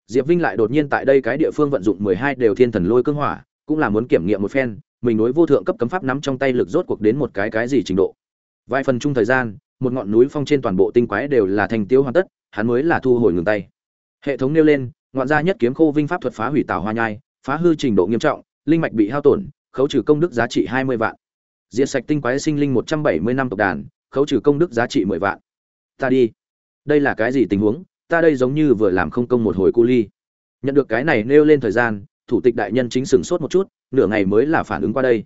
Diệp vinh lại đột nhiên tại đây cái địa phương vận dụng mười hai đều thiên thần lôi cương hỏa cũng là muốn kiểm nghiệm một phen mình nối vô thượng cấp cấm pháp nắm trong tay lực rốt cuộc đến một cái cái gì trình độ. Vài phần chung thời gian một ngọn núi phong trên toàn bộ tinh quái đều là thành tiêu hoàn tất hắn mới là thu hồi ngừng tay hệ thống nêu lên, ngoạn gia nhất kiếm khô vinh pháp thuật phá hủy tảo hoa nhai, phá hư trình độ nghiêm trọng, linh mạch bị hao tổn, khấu trừ công đức giá trị hai mươi vạn. Diệt sạch tinh quái sinh linh một trăm bảy mươi năm tộc đàn, khấu trừ công đức giá trị mười vạn. Ta đi. Đây là cái gì tình huống? Ta đây giống như vừa làm không công một hồi cu ly. Nhận được cái này nêu lên thời gian, thủ tịch đại nhân chính sửng sốt một chút, nửa ngày mới là phản ứng qua đây.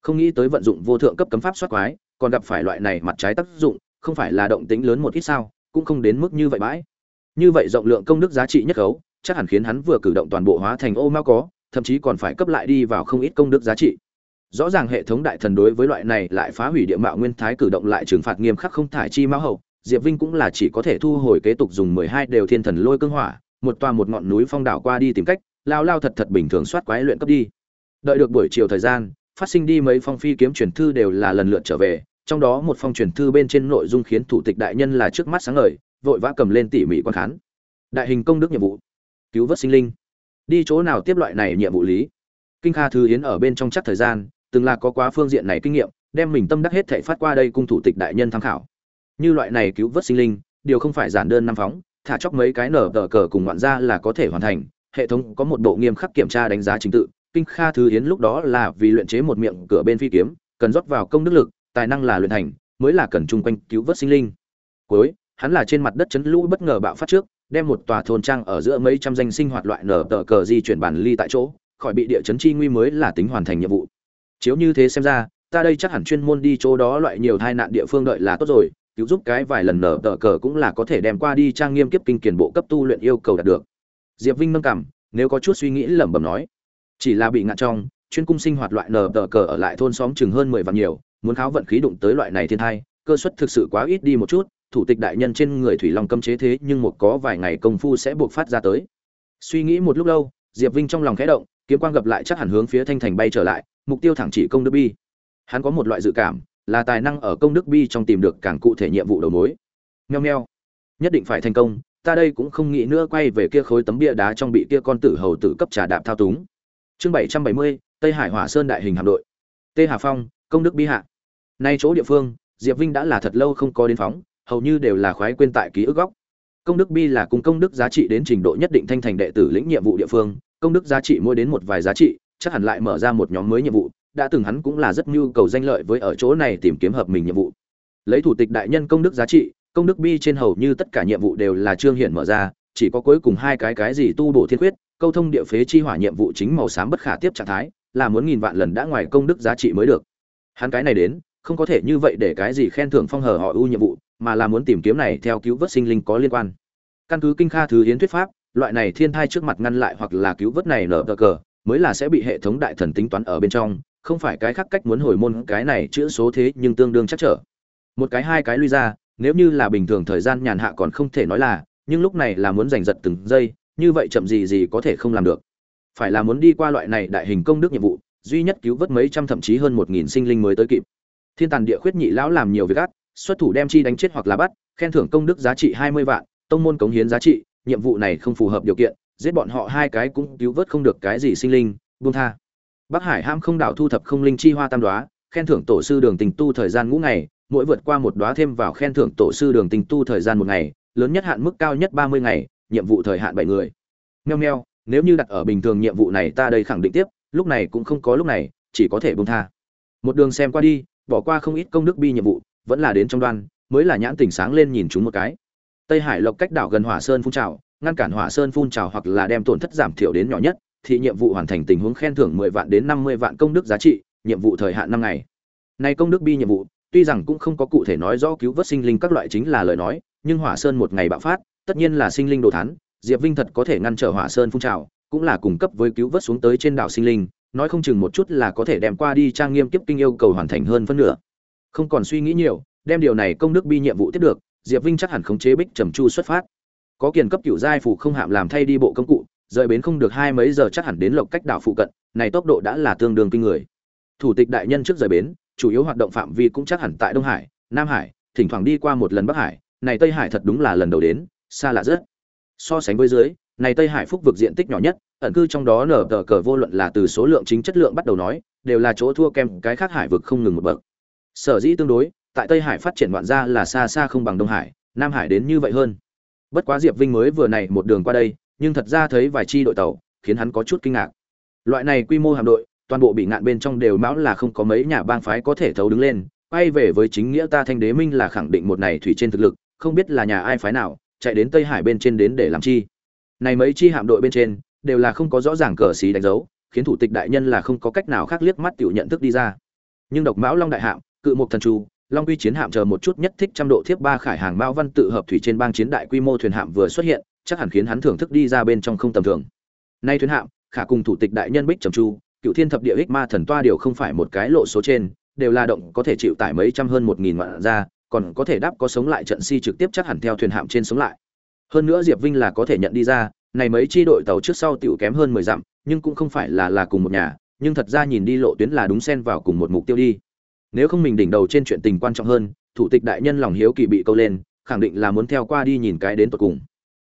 Không nghĩ tới vận dụng vô thượng cấp cấm pháp soát quái, còn gặp phải loại này mặt trái tác dụng, không phải là động tính lớn một ít sao, cũng không đến mức như vậy bãi như vậy rộng lượng công đức giá trị nhất khấu, chắc hẳn khiến hắn vừa cử động toàn bộ hóa thành ô mao có, thậm chí còn phải cấp lại đi vào không ít công đức giá trị. Rõ ràng hệ thống đại thần đối với loại này lại phá hủy địa mạo nguyên thái cử động lại trừng phạt nghiêm khắc không thải chi mão hậu, diệp vinh cũng là chỉ có thể thu hồi kế tục dùng mười hai đều thiên thần lôi cương hỏa, một toa một ngọn núi phong đảo qua đi tìm cách, lao lao thật thật bình thường soát quái luyện cấp đi. Đợi được buổi chiều thời gian, phát sinh đi mấy phong phi kiếm truyền thư đều là lần lượt trở về, trong đó một phong truyền thư bên trên nội dung khiến thủ tịch đại nhân là trước mắt sáng ngời vội vã cầm lên tỉ mỉ quan khán. Đại hình công đức nhiệm vụ, cứu vớt sinh linh. Đi chỗ nào tiếp loại này nhiệm vụ lý? Kinh kha thư yến ở bên trong chắc thời gian, từng là có quá phương diện này kinh nghiệm, đem mình tâm đắc hết thể phát qua đây cung thủ tịch đại nhân tham khảo. Như loại này cứu vớt sinh linh, điều không phải giản đơn năm phóng, thả chóc mấy cái nở tờ cờ cùng ngoạn ra là có thể hoàn thành. Hệ thống có một bộ nghiêm khắc kiểm tra đánh giá trình tự. Kinh kha thư yến lúc đó là vì luyện chế một miệng cửa bên phi kiếm, cần rót vào công đức lực, tài năng là luyện thành, mới là cần chung quanh cứu vớt sinh linh. Cuối hắn là trên mặt đất chấn lũ bất ngờ bạo phát trước, đem một tòa thôn trang ở giữa mấy trăm danh sinh hoạt loại nở tờ cờ di chuyển bản ly tại chỗ, khỏi bị địa chấn chi nguy mới là tính hoàn thành nhiệm vụ. Chiếu như thế xem ra, ta đây chắc hẳn chuyên môn đi chỗ đó loại nhiều tai nạn địa phương đợi là tốt rồi, cứu giúp cái vài lần nở tờ cờ cũng là có thể đem qua đi trang nghiêm kiếp kinh kiền bộ cấp tu luyện yêu cầu đạt được. Diệp vinh nâng cảm, nếu có chút suy nghĩ lẩm bẩm nói, chỉ là bị ngạn trong, chuyên cung sinh hoạt loại nở tờ cờ ở lại thôn xóm chừng hơn mười vạn nhiều, muốn kháo vận khí đụng tới loại này thiên thai cơ suất thực sự quá ít đi một chút thủ tịch đại nhân trên người thủy long cấm chế thế nhưng một có vài ngày công phu sẽ buộc phát ra tới. Suy nghĩ một lúc lâu, diệp vinh trong lòng khẽ động, kiếm quang gặp lại chắc hẳn hướng phía thanh thành bay trở lại, mục tiêu thẳng chỉ công đức bi. Hắn có một loại dự cảm, là tài năng ở công đức bi trong tìm được càng cụ thể nhiệm vụ đầu mối. Nheo nheo nhất định phải thành công, ta đây cũng không nghĩ nữa quay về kia khối tấm bia đá trong bị kia con tử hầu tử cấp trà đạp thao túng. Chương bảy trăm bảy mươi, tây hải hỏa sơn đại hình hạm đội. Tê hà phong, công đức bi hạ. Nay chỗ địa phương, diệp vinh đã là thật lâu không có đến phóng hầu như đều là khoái quên tại ký ức góc. Công đức bi là cùng công đức giá trị đến trình độ nhất định thanh thành đệ tử lĩnh nhiệm vụ địa phương, công đức giá trị mỗi đến một vài giá trị, chắc hẳn lại mở ra một nhóm mới nhiệm vụ, đã từng hắn cũng là rất nhu cầu danh lợi với ở chỗ này tìm kiếm hợp mình nhiệm vụ. Lấy thủ tịch đại nhân công đức giá trị, công đức bi trên hầu như tất cả nhiệm vụ đều là trương hiển mở ra, chỉ có cuối cùng hai cái cái gì tu bổ thiên quyết câu thông địa phế chi hỏa nhiệm vụ chính màu xám bất khả tiếp trạng thái, là muốn nghìn vạn lần đã ngoài công đức giá trị mới được. Hắn cái này đến, không có thể như vậy để cái gì khen thưởng phong hờ họ ưu nhiệm vụ mà là muốn tìm kiếm này theo cứu vớt sinh linh có liên quan. Căn cứ kinh kha thứ hiến thuyết pháp, loại này thiên thai trước mặt ngăn lại hoặc là cứu vớt này nở cờ, mới là sẽ bị hệ thống đại thần tính toán ở bên trong, không phải cái khác cách muốn hồi môn cái này chữa số thế nhưng tương đương chắc trở. Một cái hai cái lui ra, nếu như là bình thường thời gian nhàn hạ còn không thể nói là, nhưng lúc này là muốn giành giật từng giây, như vậy chậm gì gì có thể không làm được. Phải là muốn đi qua loại này đại hình công đức nhiệm vụ, duy nhất cứu vớt mấy trăm thậm chí hơn một nghìn sinh linh mới tới kịp. Thiên tàn địa khuyết nhị lão làm nhiều việc ác xuất thủ đem chi đánh chết hoặc là bắt khen thưởng công đức giá trị hai mươi vạn tông môn cống hiến giá trị nhiệm vụ này không phù hợp điều kiện giết bọn họ hai cái cũng cứu vớt không được cái gì sinh linh buông tha. Bắc hải ham không đảo thu thập không linh chi hoa tam đoá khen thưởng tổ sư đường tình tu thời gian ngũ ngày mỗi vượt qua một đoá thêm vào khen thưởng tổ sư đường tình tu thời gian một ngày lớn nhất hạn mức cao nhất ba mươi ngày nhiệm vụ thời hạn bảy người. Nheo nheo, nếu như đặt ở bình thường nhiệm vụ này ta đây khẳng định tiếp lúc này cũng không có lúc này chỉ có thể buông tha. Một đường xem qua đi bỏ qua không ít công đức bi nhiệm vụ vẫn là đến trong đoan, mới là nhãn tình sáng lên nhìn chúng một cái. Tây hải lộc cách đảo gần hỏa sơn phun trào, ngăn cản hỏa sơn phun trào hoặc là đem tổn thất giảm thiểu đến nhỏ nhất, thì nhiệm vụ hoàn thành tình huống khen thưởng mười vạn đến năm mươi vạn công đức giá trị, nhiệm vụ thời hạn năm ngày. Này công đức bi nhiệm vụ, tuy rằng cũng không có cụ thể nói rõ cứu vớt sinh linh các loại chính là lời nói, nhưng hỏa sơn một ngày bạo phát, tất nhiên là sinh linh đồ thán, diệp vinh thật có thể ngăn trở hỏa sơn phun trào, cũng là cung cấp với cứu vớt xuống tới trên đảo sinh linh, nói không chừng một chút là có thể đem qua đi trang nghiêm kiếp kinh yêu cầu hoàn thành hơn phân nửa không còn suy nghĩ nhiều, đem điều này công đức bi nhiệm vụ tiếp được, diệp vinh chắc hẳn khống chế bích trầm chu xuất phát. Có kiền cấp cựu giai phủ không hạm làm thay đi bộ công cụ, rời bến không được hai mấy giờ chắc hẳn đến lộc cách đảo phụ cận, này tốc độ đã là tương đương kinh người. Thủ tịch đại nhân trước rời bến, chủ yếu hoạt động phạm vi cũng chắc hẳn tại đông hải, nam hải, thỉnh thoảng đi qua một lần bắc hải, này tây hải thật đúng là lần đầu đến, xa lạ rất. So sánh với dưới, này tây hải phúc vực diện tích nhỏ nhất, ẩn cư trong đó nở tờ cờ vô luận là từ số lượng chính chất lượng bắt đầu nói, đều là chỗ thua kèm cái khác hải vực không ngừng một bậc sở dĩ tương đối, tại tây hải phát triển ngoạn ra là xa xa không bằng đông hải, nam hải đến như vậy hơn. Bất quá diệp vinh mới vừa này một đường qua đây, nhưng thật ra thấy vài chi đội tàu, khiến hắn có chút kinh ngạc. Loại này quy mô hạm đội, toàn bộ bị ngạn bên trong đều mão là không có mấy nhà bang phái có thể thấu đứng lên. Quay về với chính nghĩa ta thanh đế minh là khẳng định một này thủy trên thực lực, không biết là nhà ai phái nào, chạy đến tây hải bên trên đến để làm chi. Này mấy chi hạm đội bên trên, đều là không có rõ ràng cờ xí đánh dấu, khiến thủ tịch đại nhân là không có cách nào khác liếc mắt tiểu nhận thức đi ra. Nhưng độc mão long đại hạm cự mục thần chu, long quy chiến hạm chờ một chút nhất thích trăm độ thiếp ba khải hàng mao văn tự hợp thủy trên bang chiến đại quy mô thuyền hạm vừa xuất hiện, chắc hẳn khiến hắn thưởng thức đi ra bên trong không tầm thường. Nay thuyền hạm, khả cùng thủ tịch đại nhân bích trầm chu, cựu thiên thập địa ích ma thần toa điều không phải một cái lộ số trên, đều là động có thể chịu tải mấy trăm hơn một nghìn vạn ra, còn có thể đáp có sống lại trận si trực tiếp chắc hẳn theo thuyền hạm trên sống lại. Hơn nữa diệp vinh là có thể nhận đi ra, này mấy chi đội tàu trước sau tiểu kém hơn mười dặm, nhưng cũng không phải là là cùng một nhà, nhưng thật ra nhìn đi lộ tuyến là đúng xen vào cùng một mục tiêu đi nếu không mình đỉnh đầu trên chuyện tình quan trọng hơn, thủ tịch đại nhân lòng hiếu kỳ bị câu lên, khẳng định là muốn theo qua đi nhìn cái đến tận cùng.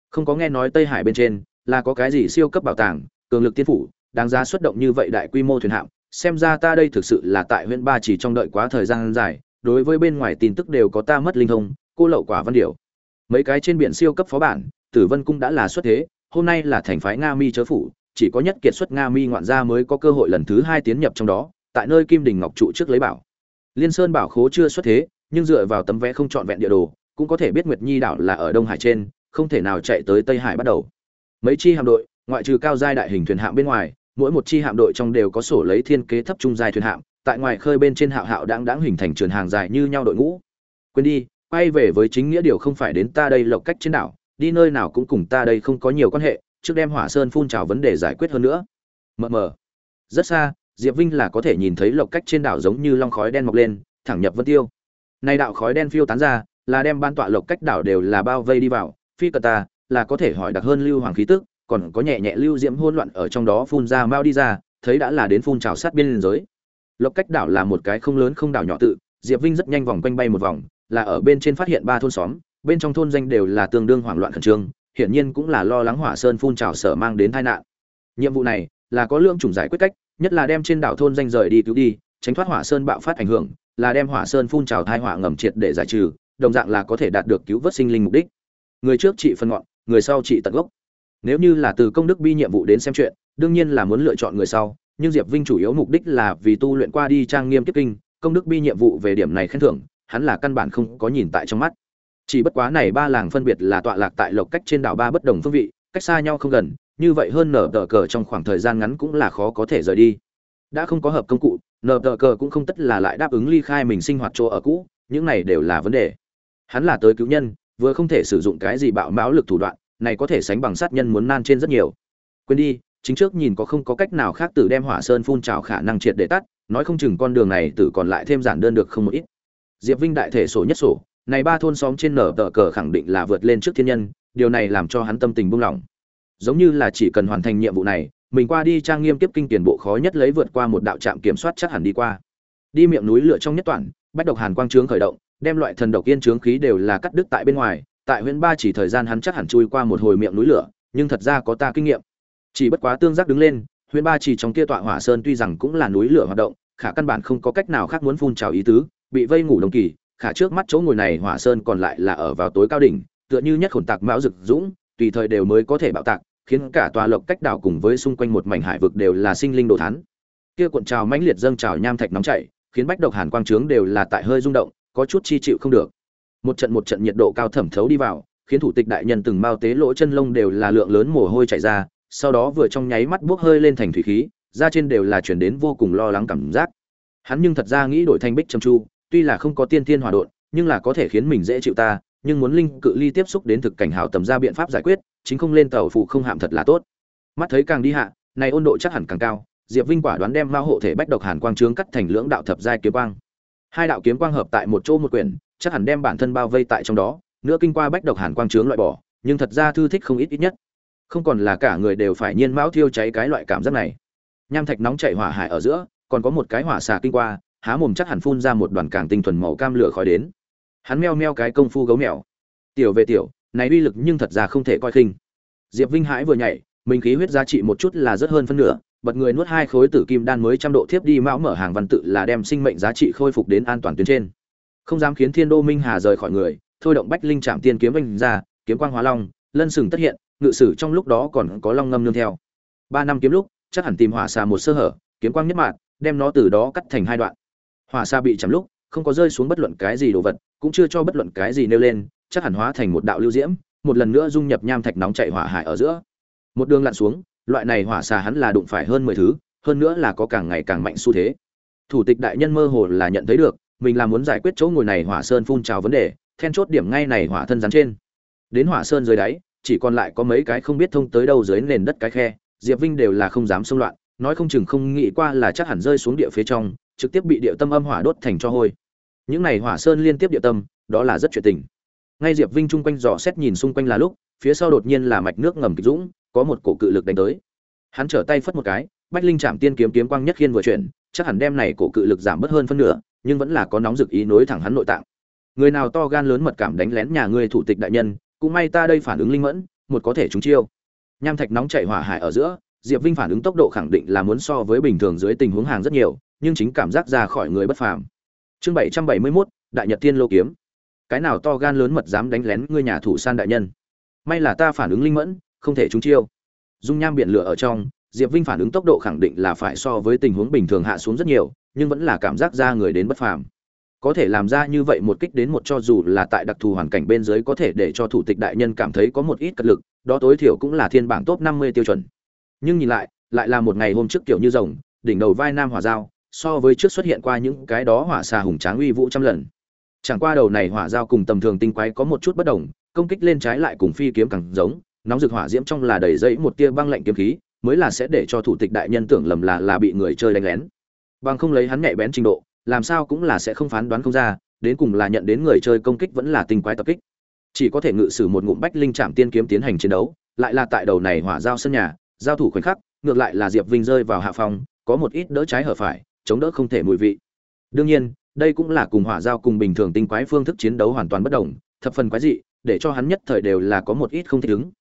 Không có nghe nói tây hải bên trên là có cái gì siêu cấp bảo tàng, cường lực tiên phủ, đáng giá xuất động như vậy đại quy mô thuyền hạm. Xem ra ta đây thực sự là tại huyện ba chỉ trong đợi quá thời gian dài, đối với bên ngoài tin tức đều có ta mất linh thông, cô lậu quả văn điều. Mấy cái trên biển siêu cấp phó bản, tử vân cung đã là xuất thế, hôm nay là thành phái nga mi chớ phủ, chỉ có nhất kiệt xuất nga mi ngoạn gia mới có cơ hội lần thứ hai tiến nhập trong đó, tại nơi kim đình ngọc trụ trước lấy bảo liên sơn bảo khố chưa xuất thế, nhưng dựa vào tấm vé không trọn vẹn địa đồ, cũng có thể biết nguyệt nhi đảo là ở đông hải trên, không thể nào chạy tới tây hải bắt đầu. Mấy chi hạm đội, ngoại trừ cao giai đại hình thuyền hạm bên ngoài, mỗi một chi hạm đội trong đều có sổ lấy thiên kế thấp trung giai thuyền hạm, tại ngoài khơi bên trên hạo hạo đang đang hình thành trường hàng dài như nhau đội ngũ. Quên đi, quay về với chính nghĩa điều không phải đến ta đây lộc cách trên đảo, đi nơi nào cũng cùng ta đây không có nhiều quan hệ, trước đem hỏa sơn phun trào vấn đề giải quyết hơn nữa. Mờ mờ. Rất xa diệp vinh là có thể nhìn thấy lộc cách trên đảo giống như long khói đen mọc lên, thẳng nhập vân tiêu. Nay đạo khói đen phiêu tán ra, là đem ban tọa lộc cách đảo đều là bao vây đi vào, phi cờ ta, là có thể hỏi đặc hơn lưu hoàng khí tức, còn có nhẹ nhẹ lưu diễm hỗn loạn ở trong đó phun ra mau đi ra, thấy đã là đến phun trào sát biên giới. Lộc cách đảo là một cái không lớn không đảo nhỏ tự, diệp vinh rất nhanh vòng quanh bay một vòng, là ở bên trên phát hiện ba thôn xóm, bên trong thôn danh đều là tương đương hoảng loạn khẩn trương, hiển nhiên cũng là lo lắng hỏa sơn phun trào sở mang đến tai nạn. Nhiệm vụ này là có lượng chủng giải quyết cách nhất là đem trên đảo thôn danh rời đi cứu đi, tránh thoát hỏa sơn bạo phát ảnh hưởng, là đem hỏa sơn phun trào thai hỏa ngầm triệt để giải trừ, đồng dạng là có thể đạt được cứu vớt sinh linh mục đích. Người trước trị phân ngọn, người sau trị tận gốc. Nếu như là từ công đức bi nhiệm vụ đến xem chuyện, đương nhiên là muốn lựa chọn người sau, nhưng diệp vinh chủ yếu mục đích là vì tu luyện qua đi trang nghiêm kiếp kinh, công đức bi nhiệm vụ về điểm này khen thưởng, hắn là căn bản không có nhìn tại trong mắt. Chỉ bất quá này ba làng phân biệt là tọa lạc tại lộc cách trên đảo ba bất đồng phương vị, cách xa nhau không gần như vậy hơn nở tờ cờ trong khoảng thời gian ngắn cũng là khó có thể rời đi. Đã không có hợp công cụ, nở tờ cờ cũng không tất là lại đáp ứng ly khai mình sinh hoạt chỗ ở cũ, những này đều là vấn đề. Hắn là tới cứu nhân, vừa không thể sử dụng cái gì bạo mão lực thủ đoạn, này có thể sánh bằng sát nhân muốn nan trên rất nhiều. Quên đi, chính trước nhìn có không có cách nào khác tử đem hỏa sơn phun trào khả năng triệt để tắt, nói không chừng con đường này tử còn lại thêm giản đơn được không một ít. Diệp vinh đại thể sổ nhất sổ, này ba thôn xóm trên nở tờ cờ khẳng định là vượt lên trước thiên nhân, điều này làm cho hắn tâm tình buông lỏng giống như là chỉ cần hoàn thành nhiệm vụ này, mình qua đi trang nghiêm tiếp kinh tiền bộ khó nhất lấy vượt qua một đạo trạm kiểm soát chắc hẳn đi qua. Đi miệng núi lửa trong nhất toàn, bách độc hàn quang trướng khởi động, đem loại thần độc yên trướng khí đều là cắt đứt tại bên ngoài, tại huyện ba chỉ thời gian hắn chắc hẳn chui qua một hồi miệng núi lửa, nhưng thật ra có ta kinh nghiệm. Chỉ bất quá tương giác đứng lên, huyện ba chỉ trong kia tọa hỏa sơn tuy rằng cũng là núi lửa hoạt động, khả căn bản không có cách nào khác muốn phun trào ý tứ, bị vây ngủ đồng kỳ, khả trước mắt chỗ ngồi này hỏa sơn còn lại là ở vào tối cao đỉnh, tựa như nhất khổn tạc mão rực dũng, tùy thời đều mới có thể bạo tạc khiến cả tòa lộc cách đảo cùng với xung quanh một mảnh hải vực đều là sinh linh đồ thán. Kia cuộn trào mãnh liệt dâng trào nham thạch nóng chảy, khiến bách độc hàn quang trướng đều là tại hơi rung động, có chút chi chịu không được. Một trận một trận nhiệt độ cao thẩm thấu đi vào, khiến thủ tịch đại nhân từng mao tế lỗ chân lông đều là lượng lớn mồ hôi chảy ra, sau đó vừa trong nháy mắt buốc hơi lên thành thủy khí, da trên đều là chuyển đến vô cùng lo lắng cảm giác. Hắn nhưng thật ra nghĩ đổi thành bích trầm chu, tuy là không có tiên thiên hòa đột nhưng là có thể khiến mình dễ chịu ta, nhưng muốn linh cự ly tiếp xúc đến thực cảnh hảo tầm ra biện pháp giải quyết chính không lên tàu phụ không hạm thật là tốt. Mắt thấy càng đi hạ, này ôn độ chắc hẳn càng cao, diệp vinh quả đoán đem mao hộ thể bách độc hàn quang trướng cắt thành lưỡng đạo thập giai kiếm quang. Hai đạo kiếm quang hợp tại một chỗ một quyển, chắc hẳn đem bản thân bao vây tại trong đó, nữa kinh qua bách độc hàn quang trướng loại bỏ, nhưng thật ra thư thích không ít ít nhất. Không còn là cả người đều phải nhiên mão thiêu cháy cái loại cảm giác này. Nham thạch nóng chảy hỏa hải ở giữa, còn có một cái hỏa xà kinh qua, há mồm chắc hẳn phun ra một đoàn càng tinh thuần màu cam lửa khói đến. Hắn meo meo cái công phu gấu mèo. Tiểu về tiểu này uy lực nhưng thật ra không thể coi khinh. Diệp vinh hãi vừa nhảy mình khí huyết giá trị một chút là rất hơn phân nửa bật người nuốt hai khối tử kim đan mới trăm độ thiếp đi mão mở hàng văn tự là đem sinh mệnh giá trị khôi phục đến an toàn tuyến trên. Không dám khiến thiên đô minh hà rời khỏi người thôi động bách linh trạm tiên kiếm vinh ra kiếm quang hóa long lân sừng tất hiện ngự sử trong lúc đó còn có long ngâm nương theo. Ba năm kiếm lúc chắc hẳn tìm hỏa xà một sơ hở kiếm quang nhất mạt, đem nó từ đó cắt thành hai đoạn. Hỏa xà bị chạm lúc không có rơi xuống bất luận cái gì đồ vật cũng chưa cho bất luận cái gì nêu lên chắc hẳn hóa thành một đạo lưu diễm, một lần nữa dung nhập nham thạch nóng chảy hỏa hải ở giữa. Một đường lặn xuống, loại này hỏa xà hắn là đụng phải hơn mười thứ, hơn nữa là có càng ngày càng mạnh xu thế. Thủ tịch đại nhân mơ hồ là nhận thấy được, mình là muốn giải quyết chỗ ngồi này hỏa sơn phun trào vấn đề, then chốt điểm ngay này hỏa thân rắn trên. Đến hỏa sơn dưới đáy, chỉ còn lại có mấy cái không biết thông tới đâu dưới nền đất cái khe, diệp vinh đều là không dám xông loạn, nói không chừng không nghĩ qua là chắc hẳn rơi xuống địa phía trong, trực tiếp bị địa tâm âm hỏa đốt thành cho hôi. Những này hỏa sơn liên tiếp địa tâm, đó là rất chuyện tình ngay diệp vinh chung quanh dò xét nhìn xung quanh là lúc, phía sau đột nhiên là mạch nước ngầm kịch dũng, có một cổ cự lực đánh tới. Hắn trở tay phất một cái, bách linh chạm tiên kiếm kiếm quang nhất khiên vừa chuyển, chắc hẳn đem này cổ cự lực giảm bớt hơn phân nửa, nhưng vẫn là có nóng rực ý nối thẳng hắn nội tạng. Người nào to gan lớn mật cảm đánh lén nhà ngươi thủ tịch đại nhân, cũng may ta đây phản ứng linh mẫn, một có thể chúng chiêu. Nham thạch nóng chảy hỏa hải ở giữa, diệp vinh phản ứng tốc độ khẳng định là muốn so với bình thường dưới tình huống hàng rất nhiều, nhưng chính cảm giác ra khỏi người bất phàm. Chương bảy trăm bảy mươi mốt, đại nhật tiên lô kiếm cái nào to gan lớn mật dám đánh lén ngươi nhà thủ san đại nhân? May là ta phản ứng linh mẫn, không thể trúng chiêu. Dung nham biển lửa ở trong, diệp vinh phản ứng tốc độ khẳng định là phải so với tình huống bình thường hạ xuống rất nhiều, nhưng vẫn là cảm giác ra người đến bất phàm. Có thể làm ra như vậy một kích đến một cho dù là tại đặc thù hoàn cảnh bên dưới có thể để cho thủ tịch đại nhân cảm thấy có một ít cật lực, đó tối thiểu cũng là thiên bảng top năm mươi tiêu chuẩn. Nhưng nhìn lại lại là một ngày hôm trước kiểu như rồng, đỉnh đầu vai nam hỏa dao, so với trước xuất hiện qua những cái đó hỏa xà hùng tráng uy vũ trăm lần chẳng qua đầu này hỏa dao cùng tầm thường tinh quái có một chút bất đồng, công kích lên trái lại cùng phi kiếm càng giống, nóng rực hỏa diễm trong là đầy dẫy một tia băng lạnh kiếm khí, mới là sẽ để cho thủ tịch đại nhân tưởng lầm là là bị người chơi đánh lén. Bằng không lấy hắn nhạy bén trình độ, làm sao cũng là sẽ không phán đoán không ra, đến cùng là nhận đến người chơi công kích vẫn là tinh quái tập kích. Chỉ có thể ngự sử một ngụm bách linh chạm tiên kiếm tiến hành chiến đấu, lại là tại đầu này hỏa giao sân nhà, giao thủ khoảnh khắc, ngược lại là diệp vinh rơi vào hạ phòng, có một ít đỡ trái hở phải, chống đỡ không thể mùi vị. Đương nhiên đây cũng là cùng hỏa giao cùng bình thường tinh quái phương thức chiến đấu hoàn toàn bất đồng, thập phần quái dị, để cho hắn nhất thời đều là có một ít không thích ứng.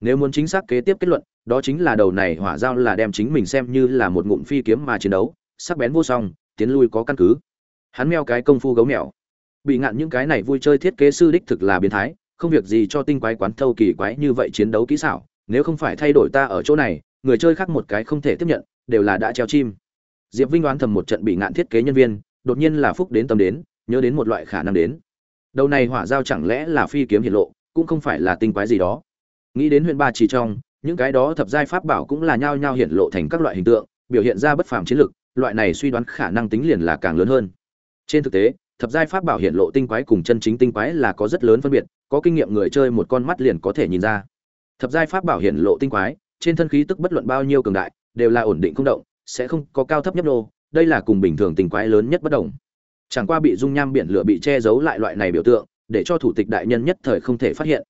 Nếu muốn chính xác kế tiếp kết luận, đó chính là đầu này hỏa giao là đem chính mình xem như là một ngụm phi kiếm mà chiến đấu, sắc bén vô song, tiến lui có căn cứ. Hắn meo cái công phu gấu mèo. Bị ngạn những cái này vui chơi thiết kế sư đích thực là biến thái, không việc gì cho tinh quái quán thâu kỳ quái như vậy chiến đấu kỹ xảo, nếu không phải thay đổi ta ở chỗ này, người chơi khác một cái không thể tiếp nhận, đều là đã treo chim. Diệp vinh đoán thầm một trận bị ngạn thiết kế nhân viên đột nhiên là phúc đến tâm đến, nhớ đến một loại khả năng đến. Đầu này hỏa giao chẳng lẽ là phi kiếm hiển lộ, cũng không phải là tinh quái gì đó. Nghĩ đến huyện ba chỉ trong, những cái đó thập giai pháp bảo cũng là nhao nhao hiển lộ thành các loại hình tượng, biểu hiện ra bất phàm chiến lực, loại này suy đoán khả năng tính liền là càng lớn hơn. Trên thực tế, thập giai pháp bảo hiện lộ tinh quái cùng chân chính tinh quái là có rất lớn phân biệt, có kinh nghiệm người chơi một con mắt liền có thể nhìn ra. Thập giai pháp bảo hiện lộ tinh quái, trên thân khí tức bất luận bao nhiêu cường đại, đều là ổn định không động, sẽ không có cao thấp nhấp nô đây là cùng bình thường tình quái lớn nhất bất đồng. Chẳng qua bị dung nham biển lửa bị che giấu lại loại này biểu tượng, để cho thủ tịch đại nhân nhất thời không thể phát hiện.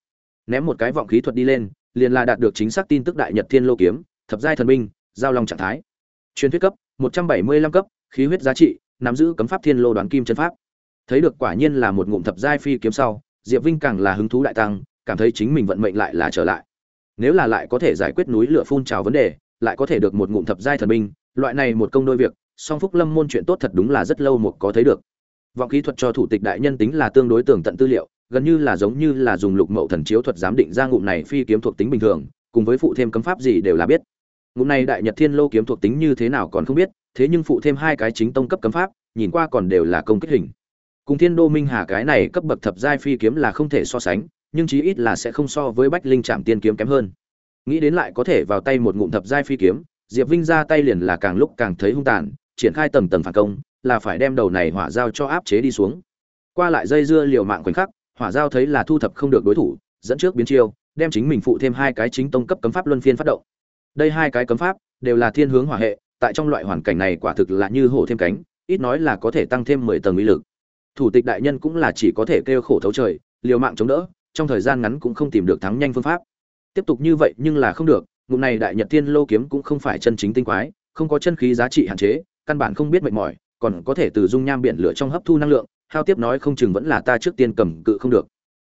Ném một cái vọng khí thuật đi lên, liền là đạt được chính xác tin tức đại nhật thiên lô kiếm, thập giai thần binh, giao long trạng thái. Truyền thuyết cấp 175 cấp, khí huyết giá trị, nắm giữ cấm pháp thiên lô đoán kim chân pháp. Thấy được quả nhiên là một ngụm thập giai phi kiếm sau, diệp vinh càng là hứng thú đại tăng, cảm thấy chính mình vận mệnh lại là trở lại. Nếu là lại có thể giải quyết núi lửa phun trào vấn đề, lại có thể được một ngụm thập giai thần binh, loại này một công đôi việc song phúc lâm môn chuyện tốt thật đúng là rất lâu một có thấy được. Vọng kỹ thuật cho thủ tịch đại nhân tính là tương đối tường tận tư liệu, gần như là giống như là dùng lục mậu thần chiếu thuật giám định ra ngụm này phi kiếm thuộc tính bình thường, cùng với phụ thêm cấm pháp gì đều là biết. Ngụm này đại nhật thiên lô kiếm thuộc tính như thế nào còn không biết, thế nhưng phụ thêm hai cái chính tông cấp cấm pháp, nhìn qua còn đều là công kích hình. Cùng thiên đô minh hà cái này cấp bậc thập giai phi kiếm là không thể so sánh, nhưng chí ít là sẽ không so với bách linh trạm tiên kiếm kém hơn. Nghĩ đến lại có thể vào tay một ngụm thập giai phi kiếm, diệp vinh ra tay liền là càng lúc càng thấy hung tàn triển khai tầng tầng phản công, là phải đem đầu này hỏa giao cho áp chế đi xuống. Qua lại dây dưa liều mạng khoảnh khắc, hỏa giao thấy là thu thập không được đối thủ, dẫn trước biến chiêu, đem chính mình phụ thêm hai cái chính tông cấp cấm pháp luân phiên phát động. Đây hai cái cấm pháp đều là thiên hướng hỏa hệ, tại trong loại hoàn cảnh này quả thực là như hổ thêm cánh, ít nói là có thể tăng thêm mười tầng uy lực. Thủ tịch đại nhân cũng là chỉ có thể kêu khổ thấu trời, liều mạng chống đỡ, trong thời gian ngắn cũng không tìm được thắng nhanh phương pháp. Tiếp tục như vậy nhưng là không được, ngụm này đại nhật tiên lô kiếm cũng không phải chân chính tinh quái, không có chân khí giá trị hạn chế căn bản không biết mệt mỏi, còn có thể từ dung nham biển lửa trong hấp thu năng lượng, hao tiếp nói không chừng vẫn là ta trước tiên cầm cự không được.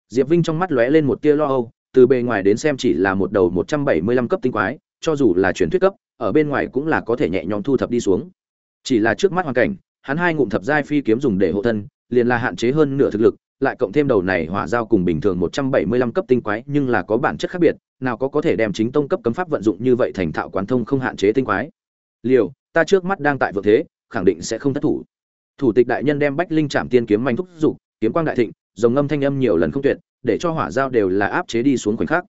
Diệp vinh trong mắt lóe lên một tia lo âu, từ bề ngoài đến xem chỉ là một đầu một trăm bảy mươi lăm cấp tinh quái, cho dù là truyền thuyết cấp, ở bên ngoài cũng là có thể nhẹ nhõm thu thập đi xuống. Chỉ là trước mắt hoàn cảnh, hắn hai ngụm thập giai phi kiếm dùng để hộ thân, liền là hạn chế hơn nửa thực lực, lại cộng thêm đầu này hỏa giao cùng bình thường một trăm bảy mươi lăm cấp tinh quái, nhưng là có bản chất khác biệt, nào có có thể đem chính tông cấp cấm pháp vận dụng như vậy thành thạo quán thông không hạn chế tinh quái. Liều ta trước mắt đang tại vượng thế, khẳng định sẽ không thất thủ. Thủ tịch đại nhân đem bách linh trạm tiên kiếm manh thúc giục kiếm quang đại thịnh dòng ngâm thanh âm nhiều lần không tuyệt, để cho hỏa giao đều là áp chế đi xuống khoảnh khắc.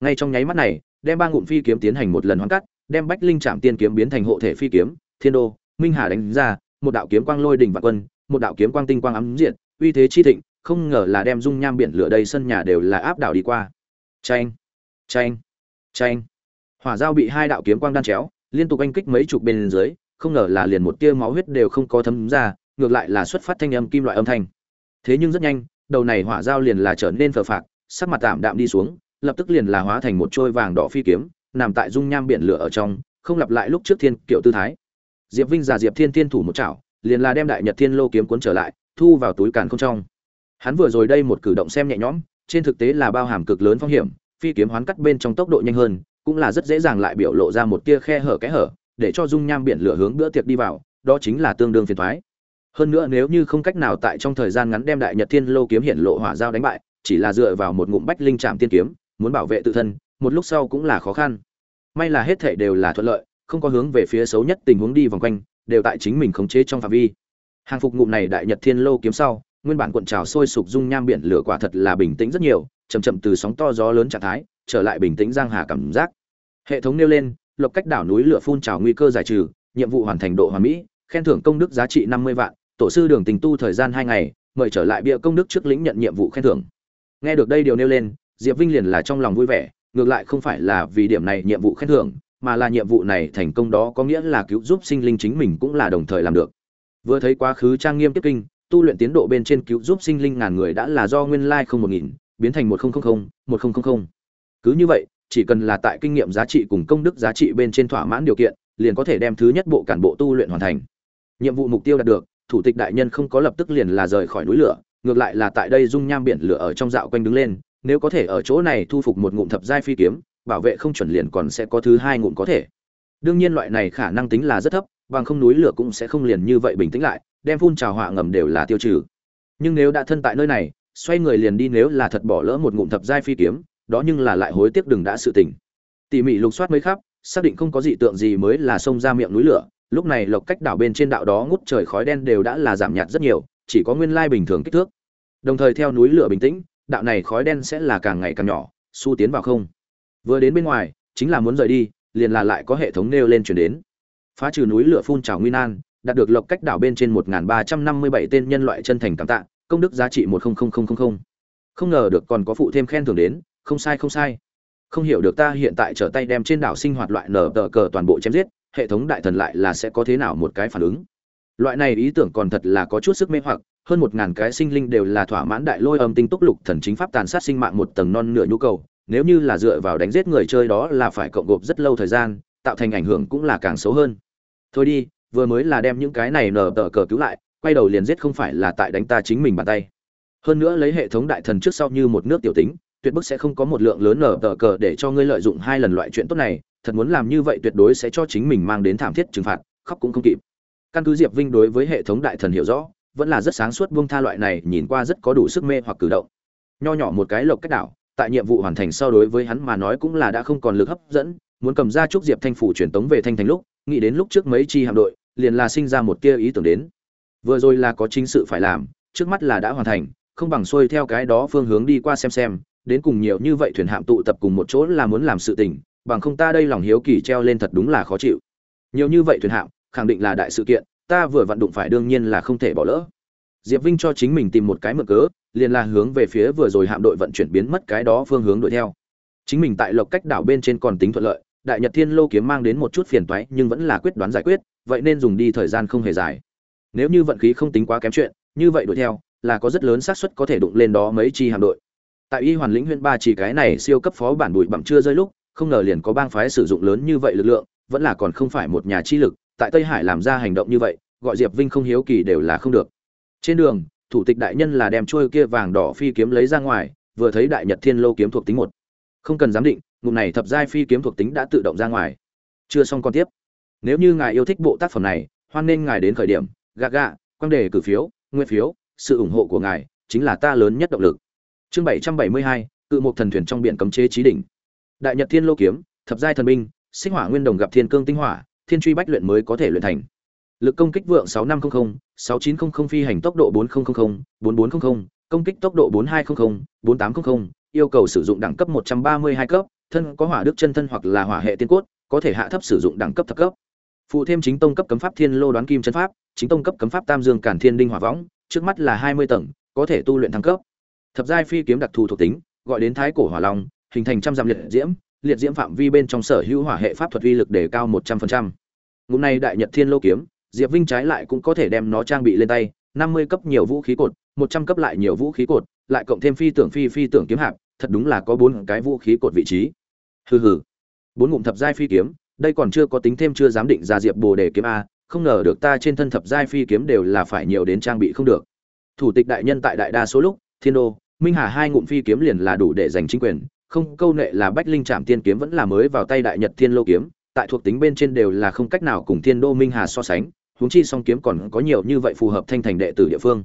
Ngay trong nháy mắt này, đem ba ngụm phi kiếm tiến hành một lần hoán cắt, đem bách linh trạm tiên kiếm biến thành hộ thể phi kiếm, thiên đô, minh hà đánh ra, một đạo kiếm quang lôi đỉnh và quân, một đạo kiếm quang tinh quang ấm diện uy thế chi thịnh, không ngờ là đem dung nham biển lửa đây sân nhà đều là áp đảo đi qua. Tranh tranh tranh hỏa giao bị hai đạo kiếm quang đan chéo liên tục anh kích mấy chục bên dưới, không ngờ là liền một tia máu huyết đều không có thấm ra, ngược lại là xuất phát thanh âm kim loại âm thanh. Thế nhưng rất nhanh, đầu này hỏa giao liền là trở nên phờ phạc, sắc mặt tạm đạm đi xuống, lập tức liền là hóa thành một trôi vàng đỏ phi kiếm, nằm tại dung nham biển lửa ở trong, không lặp lại lúc trước thiên kiệu tư thái. Diệp vinh già diệp thiên thiên thủ một chảo, liền là đem đại nhật thiên lô kiếm cuốn trở lại, thu vào túi càn không trong. Hắn vừa rồi đây một cử động xem nhẹ nhõm, trên thực tế là bao hàm cực lớn phong hiểm, phi kiếm hoán cắt bên trong tốc độ nhanh hơn cũng là rất dễ dàng lại biểu lộ ra một tia khe hở kẽ hở, để cho dung nham biển lửa hướng bữa tiệc đi vào, đó chính là tương đương phiền thoái. Hơn nữa nếu như không cách nào tại trong thời gian ngắn đem đại nhật thiên lô kiếm hiện lộ hỏa giao đánh bại, chỉ là dựa vào một ngụm bách linh trạm tiên kiếm, muốn bảo vệ tự thân, một lúc sau cũng là khó khăn. May là hết thể đều là thuận lợi, không có hướng về phía xấu nhất tình huống đi vòng quanh, đều tại chính mình khống chế trong phạm vi. Hàng phục ngụm này đại nhật thiên lô kiếm sau, nguyên bản cuộn trào sôi sục dung nham biển lửa quả thật là bình tĩnh rất nhiều, chậm chậm từ sóng to gió lớn trạng thái, trở lại bình tĩnh giang hà cảm giác hệ thống nêu lên, lộc cách đảo núi lửa phun trào nguy cơ giải trừ, nhiệm vụ hoàn thành độ hoàn mỹ, khen thưởng công đức giá trị năm mươi vạn, tổ sư đường tình tu thời gian hai ngày, mời trở lại bia công đức trước lĩnh nhận nhiệm vụ khen thưởng. Nghe được đây điều nêu lên, diệp vinh liền là trong lòng vui vẻ, ngược lại không phải là vì điểm này nhiệm vụ khen thưởng, mà là nhiệm vụ này thành công đó có nghĩa là cứu giúp sinh linh chính mình cũng là đồng thời làm được. Vừa thấy quá khứ trang nghiêm tiếp kinh, tu luyện tiến độ bên trên cứu giúp sinh linh ngàn người đã là do nguyên lai không một nghìn, biến thành một nghìn một nghìn cứ như vậy chỉ cần là tại kinh nghiệm giá trị cùng công đức giá trị bên trên thỏa mãn điều kiện, liền có thể đem thứ nhất bộ cản bộ tu luyện hoàn thành. Nhiệm vụ mục tiêu đạt được, thủ tịch đại nhân không có lập tức liền là rời khỏi núi lửa, ngược lại là tại đây dung nham biển lửa ở trong dạo quanh đứng lên, nếu có thể ở chỗ này thu phục một ngụm thập giai phi kiếm, bảo vệ không chuẩn liền còn sẽ có thứ hai ngụm có thể. Đương nhiên loại này khả năng tính là rất thấp, bằng không núi lửa cũng sẽ không liền như vậy bình tĩnh lại, đem phun trào hỏa ngầm đều là tiêu trừ. Nhưng nếu đã thân tại nơi này, xoay người liền đi nếu là thật bỏ lỡ một ngụm thập giai phi kiếm đó nhưng là lại hối tiếc đừng đã sự tình. Tỉ mỉ lục soát mới khắp, xác định không có dị tượng gì mới là xông ra miệng núi lửa, lúc này lộc cách đảo bên trên đạo đó ngút trời khói đen đều đã là giảm nhạt rất nhiều, chỉ có nguyên lai bình thường kích thước. Đồng thời theo núi lửa bình tĩnh, đạo này khói đen sẽ là càng ngày càng nhỏ, xu tiến vào không. Vừa đến bên ngoài, chính là muốn rời đi, liền là lại có hệ thống nêu lên chuyển đến. Phá trừ núi lửa phun trào nguy nan, đạt được lộc cách đảo bên trên một ba trăm năm mươi bảy tên nhân loại chân thành cảm tạ, công đức giá trị một không ngờ được còn có phụ thêm khen thưởng đến không sai không sai. Không hiểu được ta hiện tại trở tay đem trên đảo sinh hoạt loại nở tờ cờ toàn bộ chém giết, hệ thống đại thần lại là sẽ có thế nào một cái phản ứng? Loại này ý tưởng còn thật là có chút sức mê hoặc, hơn một ngàn cái sinh linh đều là thỏa mãn đại lôi âm tinh túc lục thần chính pháp tàn sát sinh mạng một tầng non nửa nhu cầu, nếu như là dựa vào đánh giết người chơi đó là phải cộng gộp rất lâu thời gian, tạo thành ảnh hưởng cũng là càng xấu hơn. Thôi đi, vừa mới là đem những cái này nở tờ cờ cứu lại, quay đầu liền giết không phải là tại đánh ta chính mình bàn tay. Hơn nữa lấy hệ thống đại thần trước sau như một nước tiểu tính tuyệt bức sẽ không có một lượng lớn nở tờ cờ để cho ngươi lợi dụng hai lần loại chuyện tốt này. Thật muốn làm như vậy tuyệt đối sẽ cho chính mình mang đến thảm thiết trừng phạt, khóc cũng không kịp. Căn cứ diệp vinh đối với hệ thống đại thần hiểu rõ, vẫn là rất sáng suốt buông tha loại này, nhìn qua rất có đủ sức mê hoặc cử động. Nho nhỏ một cái lộc cách đảo, tại nhiệm vụ hoàn thành so đối với hắn mà nói cũng là đã không còn lực hấp dẫn, muốn cầm ra trúc diệp thanh phủ truyền tống về thanh thành lúc, nghĩ đến lúc trước mấy chi hạm đội, liền là sinh ra một tia ý tưởng đến. Vừa rồi là có chính sự phải làm, trước mắt là đã hoàn thành, không bằng xuôi theo cái đó phương hướng đi qua xem xem đến cùng nhiều như vậy thuyền hạm tụ tập cùng một chỗ là muốn làm sự tình, bằng không ta đây lòng hiếu kỳ treo lên thật đúng là khó chịu. Nhiều như vậy thuyền hạm, khẳng định là đại sự kiện, ta vừa vận đụng phải đương nhiên là không thể bỏ lỡ. Diệp vinh cho chính mình tìm một cái mở cớ, liền là hướng về phía vừa rồi hạm đội vận chuyển biến mất cái đó phương hướng đuổi theo. Chính mình tại lộc cách đảo bên trên còn tính thuận lợi, đại nhật thiên lô kiếm mang đến một chút phiền toái, nhưng vẫn là quyết đoán giải quyết, vậy nên dùng đi thời gian không hề dài. Nếu như vận khí không tính quá kém chuyện, như vậy đuổi theo, là có rất lớn xác suất có thể đụng lên đó mấy chi hạm đội tại y hoàn lĩnh huyện ba chỉ cái này siêu cấp phó bản bụi bặm chưa rơi lúc, không ngờ liền có bang phái sử dụng lớn như vậy lực lượng, vẫn là còn không phải một nhà chi lực, tại tây hải làm ra hành động như vậy, gọi diệp vinh không hiếu kỳ đều là không được. Trên đường, thủ tịch đại nhân là đem trôi kia vàng đỏ phi kiếm lấy ra ngoài, vừa thấy đại nhật thiên lô kiếm thuộc tính một. Không cần giám định, ngụm này thập giai phi kiếm thuộc tính đã tự động ra ngoài. Chưa xong còn tiếp. Nếu như ngài yêu thích bộ tác phẩm này, hoan nên ngài đến khởi điểm. Gạ gạ quan đề cử phiếu nguyên phiếu, sự ủng hộ của ngài chính là ta lớn nhất động lực chương bảy trăm bảy mươi hai, cự một thần thuyền trong biển cấm chế trí đỉnh. Đại nhật thiên lô kiếm, thập giai thần binh, sinh hỏa nguyên đồng gặp thiên cương tinh hỏa, thiên truy bách luyện mới có thể luyện thành. Lực công kích vượng sáu năm trăm linh sáu chín trăm linh phi hành tốc độ bốn nghìn bốn bốn trăm linh công kích tốc độ bốn hai trăm linh bốn tám trăm linh yêu cầu sử dụng đẳng cấp một trăm ba mươi hai cấp, thân có hỏa đức chân thân hoặc là hỏa hệ tiên cốt, có thể hạ thấp sử dụng đẳng cấp thấp cấp. Phụ thêm chính tông cấp cấm pháp thiên lô đoán kim chân pháp, chính tông cấp cấm pháp tam dương cản thiên đinh hỏa võng, trước mắt là hai mươi tầng, có thể tu luyện thăng cấp thập giai phi kiếm đặc thù thuộc tính, gọi đến thái cổ hỏa long, hình thành trăm dặm liệt diễm liệt diễm phạm vi bên trong sở hữu hỏa hệ pháp thuật uy lực đề cao một trăm phần trăm. Ngụm này đại nhật thiên lô kiếm, diệp vinh trái lại cũng có thể đem nó trang bị lên tay, năm mươi cấp nhiều vũ khí cột, một trăm cấp lại nhiều vũ khí cột, lại cộng thêm phi tưởng phi phi tưởng kiếm hạp, thật đúng là có bốn cái vũ khí cột vị trí. Hừ hừ. Bốn ngụm thập giai phi kiếm, đây còn chưa có tính thêm chưa dám định ra diệp bồ đề kiếm a, không ngờ được ta trên thân thập giai phi kiếm đều là phải nhiều đến trang bị không được. Thủ tịch đại nhân tại đại đa số lúc, thiên đô minh hà hai ngụm phi kiếm liền là đủ để giành chính quyền, không, câu nệ là bách linh trạm tiên kiếm vẫn là mới vào tay đại nhật thiên lô kiếm, tại thuộc tính bên trên đều là không cách nào cùng thiên đô minh hà so sánh, huống chi song kiếm còn có nhiều như vậy phù hợp thanh thành đệ tử địa phương.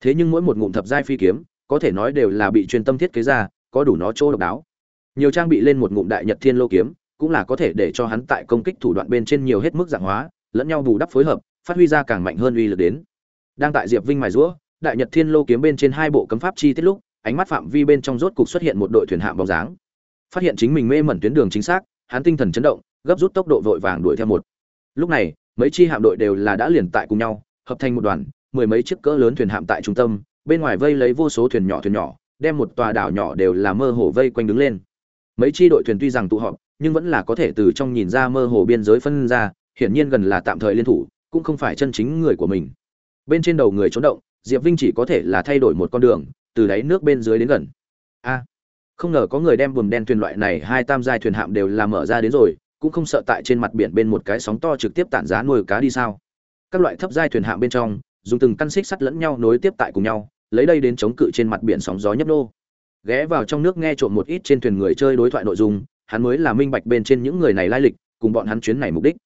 Thế nhưng mỗi một ngụm thập giai phi kiếm, có thể nói đều là bị chuyên tâm thiết kế ra, có đủ nó chỗ độc đáo. Nhiều trang bị lên một ngụm đại nhật thiên lô kiếm, cũng là có thể để cho hắn tại công kích thủ đoạn bên trên nhiều hết mức dạng hóa, lẫn nhau bù đắp phối hợp, phát huy ra càng mạnh hơn uy lực đến. Đang tại diệp vinh mài rũa đại nhật thiên lô kiếm bên trên hai bộ cấm pháp chi tiết lúc ánh mắt phạm vi bên trong rốt cục xuất hiện một đội thuyền hạm bóng dáng. Phát hiện chính mình mê mẩn tuyến đường chính xác, hắn tinh thần chấn động, gấp rút tốc độ vội vàng đuổi theo một. Lúc này, mấy chi hạm đội đều là đã liền tại cùng nhau, hợp thành một đoàn, mười mấy chiếc cỡ lớn thuyền hạm tại trung tâm, bên ngoài vây lấy vô số thuyền nhỏ thuyền nhỏ, đem một tòa đảo nhỏ đều là mơ hồ vây quanh đứng lên. Mấy chi đội thuyền tuy rằng tụ họp, nhưng vẫn là có thể từ trong nhìn ra mơ hồ biên giới phân ra, hiển nhiên gần là tạm thời liên thủ, cũng không phải chân chính người của mình. Bên trên đầu người trốn động, diệp vinh chỉ có thể là thay đổi một con đường từ đáy nước bên dưới đến gần. A, không ngờ có người đem buồm đen thuyền loại này hai tam giai thuyền hạm đều làm mở ra đến rồi, cũng không sợ tại trên mặt biển bên một cái sóng to trực tiếp tản giá nuôi cá đi sao? Các loại thấp giai thuyền hạm bên trong, dùng từng căn xích sắt lẫn nhau nối tiếp tại cùng nhau, lấy đây đến chống cự trên mặt biển sóng gió nhấp nô. Ghé vào trong nước nghe trộm một ít trên thuyền người chơi đối thoại nội dung, hắn mới là minh bạch bên trên những người này lai lịch, cùng bọn hắn chuyến này mục đích.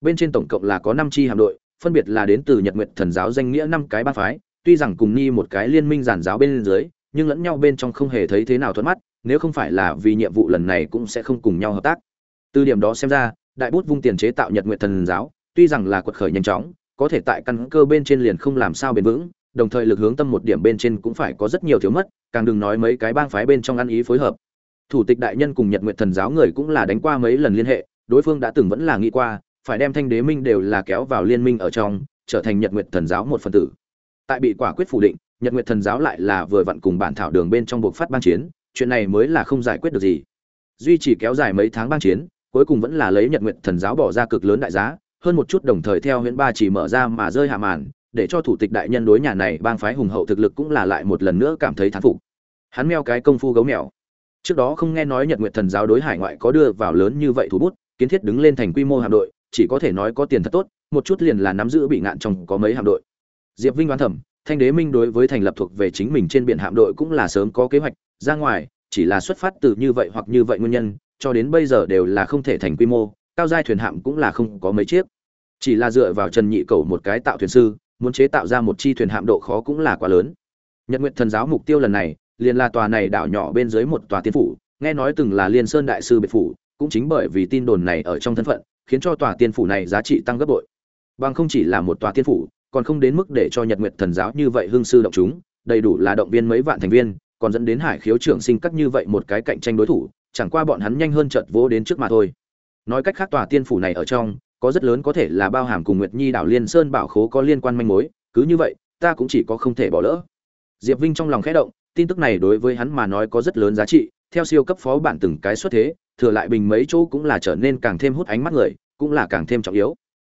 Bên trên tổng cộng là có năm chi hạm đội, phân biệt là đến từ nhật nguyện thần giáo danh nghĩa năm cái ba phái tuy rằng cùng ni một cái liên minh giản giáo bên dưới, nhưng lẫn nhau bên trong không hề thấy thế nào thuận mắt, nếu không phải là vì nhiệm vụ lần này cũng sẽ không cùng nhau hợp tác. Từ điểm đó xem ra, đại bút vung tiền chế tạo nhật nguyện thần giáo, tuy rằng là quật khởi nhanh chóng, có thể tại căn cơ bên trên liền không làm sao bền vững, đồng thời lực hướng tâm một điểm bên trên cũng phải có rất nhiều thiếu mất, càng đừng nói mấy cái bang phái bên trong ăn ý phối hợp. Thủ tịch đại nhân cùng nhật nguyện thần giáo người cũng là đánh qua mấy lần liên hệ, đối phương đã từng vẫn là nghĩ qua, phải đem thanh đế minh đều là kéo vào liên minh ở trong, trở thành nhật nguyện thần giáo một phần tử tại bị quả quyết phủ định, nhật Nguyệt thần giáo lại là vừa vặn cùng bản thảo đường bên trong buộc phát bang chiến, chuyện này mới là không giải quyết được gì. Duy chỉ kéo dài mấy tháng bang chiến, cuối cùng vẫn là lấy nhật Nguyệt thần giáo bỏ ra cực lớn đại giá, hơn một chút đồng thời theo huyện ba chỉ mở ra mà rơi hạ màn, để cho thủ tịch đại nhân đối nhà này bang phái hùng hậu thực lực cũng là lại một lần nữa cảm thấy thán phục. Hắn meo cái công phu gấu mèo. Trước đó không nghe nói nhật Nguyệt thần giáo đối hải ngoại có đưa vào lớn như vậy thủ bút, kiến thiết đứng lên thành quy mô hạm đội, chỉ có thể nói có tiền thật tốt, một chút liền là nắm giữ bị ngạn trong có mấy hạm đội diệp vinh đoán thẩm thanh đế minh đối với thành lập thuộc về chính mình trên biển hạm đội cũng là sớm có kế hoạch, ra ngoài, chỉ là xuất phát từ như vậy hoặc như vậy nguyên nhân, cho đến bây giờ đều là không thể thành quy mô, cao giai thuyền hạm cũng là không có mấy chiếc. Chỉ là dựa vào trần nhị cầu một cái tạo thuyền sư, muốn chế tạo ra một chi thuyền hạm độ khó cũng là quá lớn. Nhật nguyện thần giáo mục tiêu lần này, liền là tòa này đảo nhỏ bên dưới một tòa tiên phủ, nghe nói từng là liên sơn đại sư biệt phủ, cũng chính bởi vì tin đồn này ở trong thân phận, khiến cho tòa tiên phủ này giá trị tăng gấp bội. Bằng không chỉ là một tòa tiên phủ còn không đến mức để cho nhật nguyệt thần giáo như vậy hưng sư động chúng, đầy đủ là động viên mấy vạn thành viên, còn dẫn đến hải khiếu trưởng sinh các như vậy một cái cạnh tranh đối thủ, chẳng qua bọn hắn nhanh hơn chợt vỗ đến trước mà thôi. Nói cách khác tòa tiên phủ này ở trong, có rất lớn có thể là bao hàm cùng nguyệt nhi đảo liên sơn bảo khố có liên quan manh mối, cứ như vậy, ta cũng chỉ có không thể bỏ lỡ. Diệp vinh trong lòng khẽ động, tin tức này đối với hắn mà nói có rất lớn giá trị, theo siêu cấp phó bản từng cái xuất thế, thừa lại bình mấy chỗ cũng là trở nên càng thêm hút ánh mắt người, cũng là càng thêm trọng yếu.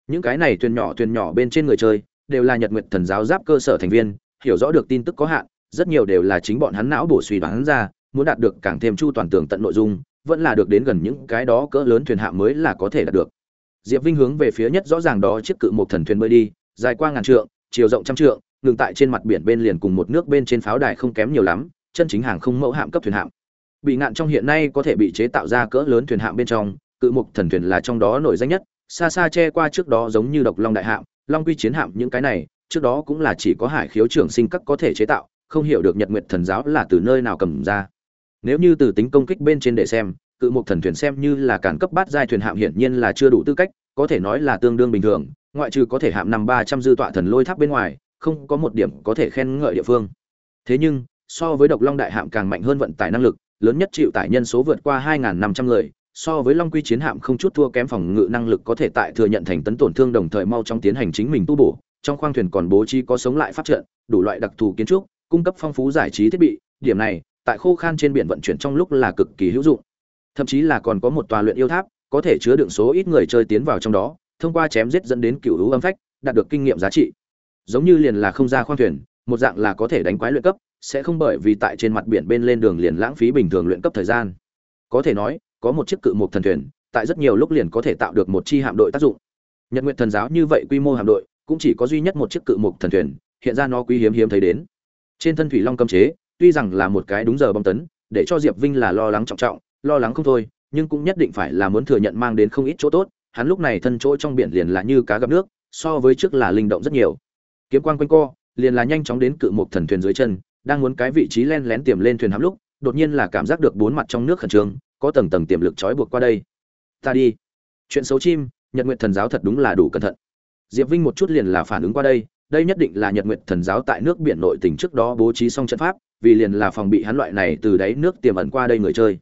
Những cái này thuyền nhỏ thuyền nhỏ bên trên người chơi đều là nhật nguyệt thần giáo giáp cơ sở thành viên, hiểu rõ được tin tức có hạn, rất nhiều đều là chính bọn hắn não bổ suy đoán ra, muốn đạt được càng thêm chu toàn tường tận nội dung, vẫn là được đến gần những cái đó cỡ lớn thuyền hạm mới là có thể đạt được. Diệp vinh hướng về phía nhất rõ ràng đó chiếc cự một thần thuyền bơi đi, dài qua ngàn trượng, chiều rộng trăm trượng, ngừng tại trên mặt biển bên liền cùng một nước bên trên pháo đài không kém nhiều lắm, chân chính hàng không mẫu hạm cấp thuyền hạm. Bị ngạn trong hiện nay có thể bị chế tạo ra cỡ lớn thuyền hạm bên trong, cự mục thần thuyền là trong đó nổi danh nhất, xa xa che qua trước đó giống như độc long đại hạm long quy chiến hạm những cái này trước đó cũng là chỉ có hải khiếu trưởng sinh các có thể chế tạo không hiểu được nhật nguyệt thần giáo là từ nơi nào cầm ra. Nếu như từ tính công kích bên trên để xem cự mục thần thuyền xem như là cản cấp bát giai thuyền hạm hiển nhiên là chưa đủ tư cách có thể nói là tương đương bình thường ngoại trừ có thể hạm năm ba trăm dư tọa thần lôi tháp bên ngoài không có một điểm có thể khen ngợi địa phương. Thế nhưng so với độc long đại hạm càng mạnh hơn vận tải năng lực lớn nhất chịu tải nhân số vượt qua 2.500 người, so với Long Quy chiến hạm không chút thua kém phòng ngự năng lực có thể tại thừa nhận thành tấn tổn thương đồng thời mau trong tiến hành chính mình tu bổ. Trong khoang thuyền còn bố trí có sống lại pháp trận, đủ loại đặc thù kiến trúc, cung cấp phong phú giải trí thiết bị, điểm này, tại khô khan trên biển vận chuyển trong lúc là cực kỳ hữu dụng. Thậm chí là còn có một tòa luyện yêu tháp, có thể chứa đựng số ít người chơi tiến vào trong đó, thông qua chém giết dẫn đến cựu hữu âm phách, đạt được kinh nghiệm giá trị. Giống như liền là không ra khoang thuyền, một dạng là có thể đánh quái luyện cấp, sẽ không bởi vì tại trên mặt biển bên lên đường liền lãng phí bình thường luyện cấp thời gian. Có thể nói, có một chiếc cự một thần thuyền, tại rất nhiều lúc liền có thể tạo được một chi hạm đội tác dụng. Nhật nguyện thần giáo như vậy quy mô hạm đội, cũng chỉ có duy nhất một chiếc cự một thần thuyền, hiện ra nó quý hiếm hiếm thấy đến. Trên thân thủy long cấm chế, tuy rằng là một cái đúng giờ bom tấn, để cho Diệp Vinh là lo lắng trọng trọng, lo lắng không thôi, nhưng cũng nhất định phải là muốn thừa nhận mang đến không ít chỗ tốt, hắn lúc này thân chỗ trong biển liền là như cá gặp nước, so với trước là linh động rất nhiều. Kiếm quang quanh co, liền là nhanh chóng đến cự một thần thuyền dưới chân, đang muốn cái vị trí len lén tiềm lên thuyền hắm lúc đột nhiên là cảm giác được bốn mặt trong nước khẩn trương có tầng tầng tiềm lực trói buộc qua đây. Ta đi. Chuyện xấu chim, nhật nguyện thần giáo thật đúng là đủ cẩn thận. Diệp vinh một chút liền là phản ứng qua đây đây nhất định là nhật nguyện thần giáo tại nước biển nội tỉnh trước đó bố trí xong trận pháp, vì liền là phòng bị hắn loại này từ đáy nước tiềm ẩn qua đây người chơi.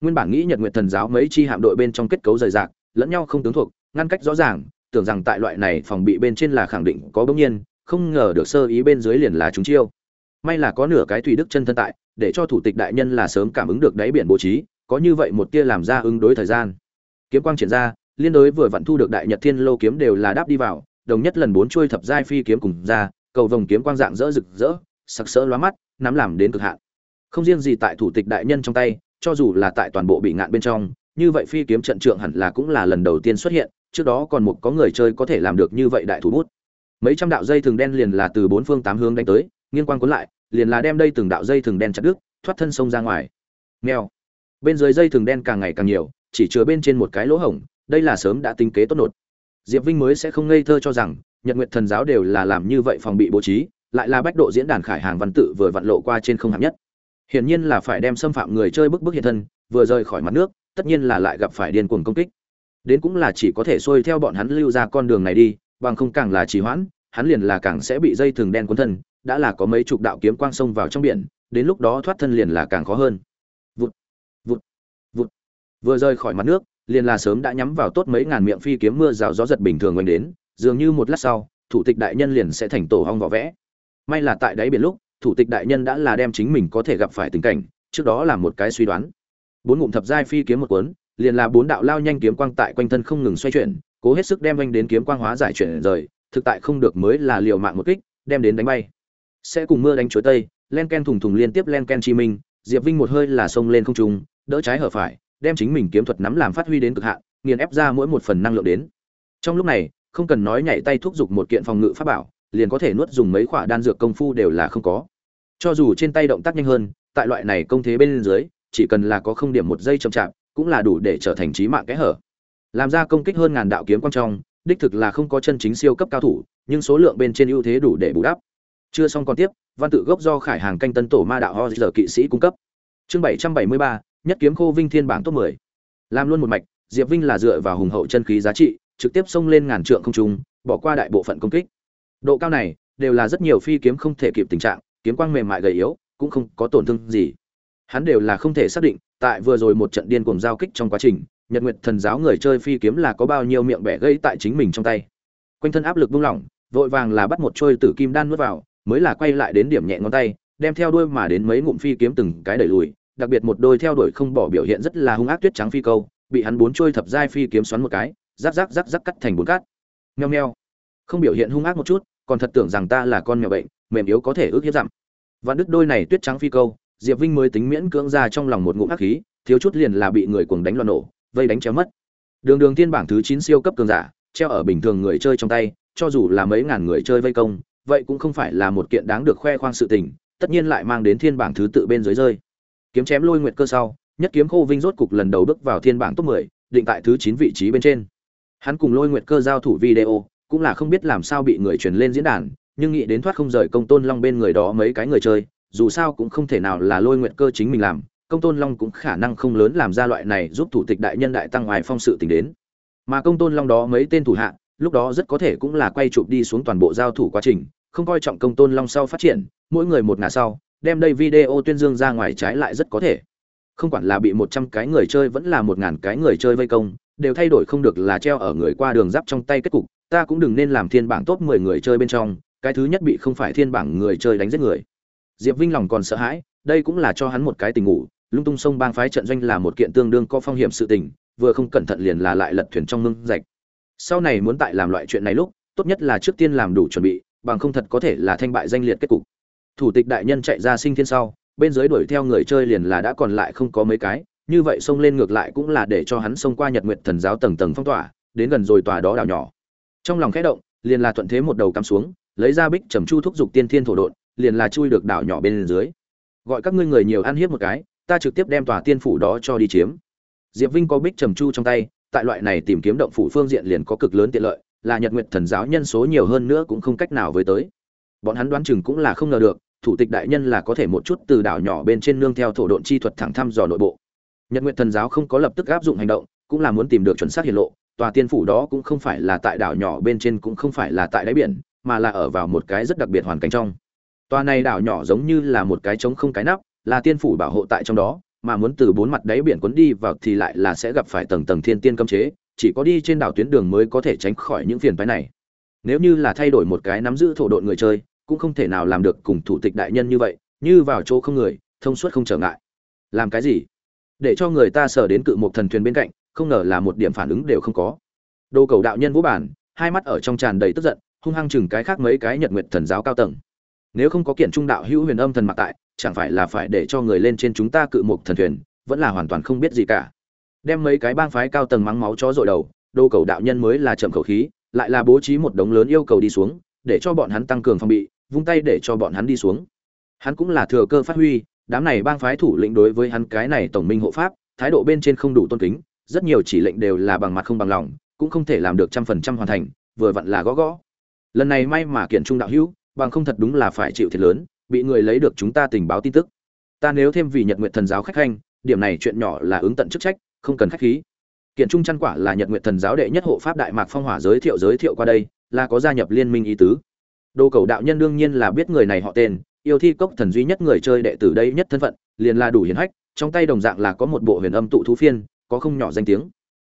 Nguyên bản nghĩ nhật nguyện thần giáo mấy chi hạm đội bên trong kết cấu rời rạc, lẫn nhau không tướng thuộc, ngăn cách rõ ràng, tưởng rằng tại loại này phòng bị bên trên là khẳng định có bỗng nhiên, không ngờ được sơ ý bên dưới liền là chúng chiêu. May là có nửa cái thủy đức chân thân tại, để cho thủ tịch đại nhân là sớm cảm ứng được đáy biển bố trí có như vậy một tia làm ra ứng đối thời gian. Kiếm quang triển ra liên đối vừa vặn thu được đại nhật thiên lô kiếm đều là đáp đi vào đồng nhất lần bốn chuôi thập giai phi kiếm cùng ra cầu vồng kiếm quang dạng rỡ rực rỡ sặc sỡ lóa mắt nắm làm đến cực hạn. Không riêng gì tại thủ tịch đại nhân trong tay cho dù là tại toàn bộ bị ngạn bên trong như vậy phi kiếm trận trượng hẳn là cũng là lần đầu tiên xuất hiện trước đó còn một có người chơi có thể làm được như vậy đại thủ bút. Mấy trăm đạo dây thường đen liền là từ bốn phương tám hướng đánh tới nghiêng quang cuốn lại liền là đem đây từng đạo dây thừng đen chặt đứt, thoát thân sông ra ngoài. meo Bên dưới dây thừng đen càng ngày càng nhiều, chỉ chứa bên trên một cái lỗ hổng, đây là sớm đã tính kế tốt nột. Diệp Vinh mới sẽ không ngây thơ cho rằng Nhật nguyện Thần giáo đều là làm như vậy phòng bị bố trí, lại là bách độ diễn đàn khải hàng văn tự vừa vặn lộ qua trên không hạng nhất. Hiển nhiên là phải đem xâm phạm người chơi bức bức hiện thân, vừa rời khỏi mặt nước, tất nhiên là lại gặp phải điên cuồng công kích đến cũng là chỉ có thể xuôi theo bọn hắn lưu ra con đường này đi bằng không càng là trì hoãn hắn liền là càng sẽ bị dây thừng đen cuốn thân đã là có mấy chục đạo kiếm quang sông vào trong biển đến lúc đó thoát thân liền là càng khó hơn vừa rơi khỏi mặt nước, liền là sớm đã nhắm vào tốt mấy ngàn miệng phi kiếm mưa rào gió giật bình thường oanh đến, dường như một lát sau, thủ tịch đại nhân liền sẽ thành tổ hong vỏ vẽ. May là tại đáy biển lúc, thủ tịch đại nhân đã là đem chính mình có thể gặp phải tình cảnh, trước đó là một cái suy đoán. Bốn ngụm thập giai phi kiếm một cuốn, liền là bốn đạo lao nhanh kiếm quang tại quanh thân không ngừng xoay chuyển, cố hết sức đem anh đến kiếm quang hóa giải chuyển rời, thực tại không được mới là liều mạng một kích, đem đến đánh bay. Sẽ cùng mưa đánh chuối tây, len ken thùng thùng liên tiếp len ken chi minh, diệp vinh một hơi là xông lên không trung, đỡ trái hở phải đem chính mình kiếm thuật nắm làm phát huy đến cực hạn, nghiền ép ra mỗi một phần năng lượng đến. Trong lúc này, không cần nói nhảy tay thúc giục một kiện phòng ngự pháp bảo, liền có thể nuốt dùng mấy quả đan dược công phu đều là không có. Cho dù trên tay động tác nhanh hơn, tại loại này công thế bên dưới, chỉ cần là có không điểm một giây chậm chạp, cũng là đủ để trở thành chí mạng kẽ hở. Làm ra công kích hơn ngàn đạo kiếm quang trong, đích thực là không có chân chính siêu cấp cao thủ, nhưng số lượng bên trên ưu thế đủ để bù đắp. Chưa xong còn tiếp, văn tự gốc do Khải Hàng canh tân tổ ma đạo hoa Hozler kỵ sĩ cung cấp. Chương 773, nhất kiếm khô vinh thiên bảng top mười. Làm luôn một mạch, diệp vinh là dựa vào hùng hậu chân khí giá trị, trực tiếp xông lên ngàn trượng không trung, bỏ qua đại bộ phận công kích. Độ cao này, đều là rất nhiều phi kiếm không thể kịp tình trạng, kiếm quang mềm mại gầy yếu, cũng không có tổn thương gì. Hắn đều là không thể xác định, tại vừa rồi một trận điên cuồng giao kích trong quá trình, nhật nguyệt thần giáo người chơi phi kiếm là có bao nhiêu miệng bẻ gãy tại chính mình trong tay. Quanh thân áp lực buông lỏng, vội vàng là bắt một trôi tử kim đan nuốt vào, mới là quay lại đến điểm nhẹ ngón tay, đem theo đuôi mà đến mấy ngụm phi kiếm từng cái đẩy lùi đặc biệt một đôi theo đuổi không bỏ biểu hiện rất là hung ác tuyết trắng phi câu, bị hắn bốn trôi thập giai phi kiếm xoắn một cái, rắc rắc rắc rắc cắt thành bốn cát. Nheo nheo không biểu hiện hung ác một chút, còn thật tưởng rằng ta là con mèo bệnh, mềm yếu có thể ước hiếp dặm. Và đứt đôi này tuyết trắng phi câu, diệp vinh mới tính miễn cưỡng ra trong lòng một ngụm ác khí, thiếu chút liền là bị người cuồng đánh loạn nổ, vây đánh chéo mất. Đường đường thiên bảng thứ chín siêu cấp cường giả, treo ở bình thường người chơi trong tay, cho dù là mấy ngàn người chơi vây công, vậy cũng không phải là một kiện đáng được khoe khoang sự tình, tất nhiên lại mang đến thiên bảng thứ tự bên dưới rơi kiếm chém lôi nguyệt cơ sau nhất kiếm khô vinh rốt cục lần đầu bước vào thiên bảng top 10, định tại thứ 9 vị trí bên trên. Hắn cùng lôi nguyệt cơ giao thủ video cũng là không biết làm sao bị người truyền lên diễn đàn nhưng nghĩ đến thoát không rời công tôn long bên người đó mấy cái người chơi dù sao cũng không thể nào là lôi nguyệt cơ chính mình làm công tôn long cũng khả năng không lớn làm ra loại này giúp thủ tịch đại nhân đại tăng ngoài phong sự tình đến. Mà công tôn long đó mấy tên thủ hạ lúc đó rất có thể cũng là quay chụp đi xuống toàn bộ giao thủ quá trình không coi trọng công tôn long sau phát triển mỗi người một ngả sau đem đây video tuyên dương ra ngoài trái lại rất có thể. Không quản là bị một trăm cái người chơi vẫn là một ngàn cái người chơi vây công, đều thay đổi không được là treo ở người qua đường giáp trong tay kết cục, ta cũng đừng nên làm thiên bảng top mười người chơi bên trong, cái thứ nhất bị không phải thiên bảng người chơi đánh giết người. Diệp vinh lòng còn sợ hãi, đây cũng là cho hắn một cái tình ngủ, lung tung sông bang phái trận doanh là một kiện tương đương có phong hiểm sự tình, vừa không cẩn thận liền là lại lật thuyền trong mương rạch. Sau này muốn tại làm loại chuyện này lúc, tốt nhất là trước tiên làm đủ chuẩn bị, bằng không thật có thể là thanh bại danh liệt kết cục thủ tịch đại nhân chạy ra sinh thiên sau bên dưới đuổi theo người chơi liền là đã còn lại không có mấy cái như vậy xông lên ngược lại cũng là để cho hắn xông qua nhật nguyện thần giáo tầng tầng phong tỏa đến gần rồi tòa đó đảo nhỏ. Trong lòng khẽ động liền là thuận thế một đầu cắm xuống lấy ra bích trầm chu thúc dục tiên thiên thổ đột, liền là chui được đảo nhỏ bên dưới. Gọi các ngươi người nhiều ăn hiếp một cái ta trực tiếp đem tòa tiên phủ đó cho đi chiếm. Diệp vinh có bích trầm chu trong tay tại loại này tìm kiếm động phủ phương diện liền có cực lớn tiện lợi là nhật nguyện thần giáo nhân số nhiều hơn nữa cũng không cách nào với tới. Bọn hắn đoán chừng cũng là không ngờ được thủ tịch đại nhân là có thể một chút từ đảo nhỏ bên trên nương theo thổ độn chi thuật thẳng thăm dò nội bộ. Nhật nguyệt thần giáo không có lập tức áp dụng hành động, cũng là muốn tìm được chuẩn xác hiển lộ, tòa tiên phủ đó cũng không phải là tại đảo nhỏ bên trên cũng không phải là tại đáy biển, mà là ở vào một cái rất đặc biệt hoàn cảnh trong. Tòa này đảo nhỏ giống như là một cái trống không cái nắp, là tiên phủ bảo hộ tại trong đó, mà muốn từ bốn mặt đáy biển cuốn đi vào thì lại là sẽ gặp phải tầng tầng thiên tiên cấm chế, chỉ có đi trên đảo tuyến đường mới có thể tránh khỏi những phiền phái này. Nếu như là thay đổi một cái nắm giữ thổ độn người chơi cũng không thể nào làm được cùng thủ tịch đại nhân như vậy, như vào chỗ không người, thông suốt không trở ngại. Làm cái gì? Để cho người ta sở đến cự một thần thuyền bên cạnh, không ngờ là một điểm phản ứng đều không có. Đồ cầu đạo nhân vũ bản, hai mắt ở trong tràn đầy tức giận, hung hăng chừng cái khác mấy cái nhật nguyệt thần giáo cao tầng. Nếu không có kiện trung đạo hữu huyền âm thần mặc tại, chẳng phải là phải để cho người lên trên chúng ta cự một thần thuyền, vẫn là hoàn toàn không biết gì cả. Đem mấy cái bang phái cao tầng mắng máu chó dội đầu, đô cầu đạo nhân mới là chậm khẩu khí, lại là bố trí một đống lớn yêu cầu đi xuống, để cho bọn hắn tăng cường phòng bị vung tay để cho bọn hắn đi xuống. Hắn cũng là thừa cơ phát huy, đám này bang phái thủ lĩnh đối với hắn cái này tổng minh hộ pháp, thái độ bên trên không đủ tôn kính, rất nhiều chỉ lệnh đều là bằng mặt không bằng lòng, cũng không thể làm được trăm phần trăm hoàn thành, vừa vặn là gõ gõ. Lần này may mà kiện trung đạo hữu, bằng không thật đúng là phải chịu thiệt lớn, bị người lấy được chúng ta tình báo tin tức. Ta nếu thêm vì nhật nguyện thần giáo khách khanh, điểm này chuyện nhỏ là ứng tận chức trách, không cần khách khí. Kiện trung chăn quả là nhật nguyện thần giáo đệ nhất hộ pháp đại mạc phong hỏa giới thiệu giới thiệu qua đây, là có gia nhập liên minh ý tứ đồ cầu đạo nhân đương nhiên là biết người này họ tên, yêu thi cốc thần duy nhất người chơi đệ tử đây nhất thân phận, liền là đủ hiền hách, trong tay đồng dạng là có một bộ huyền âm tụ thú phiên, có không nhỏ danh tiếng.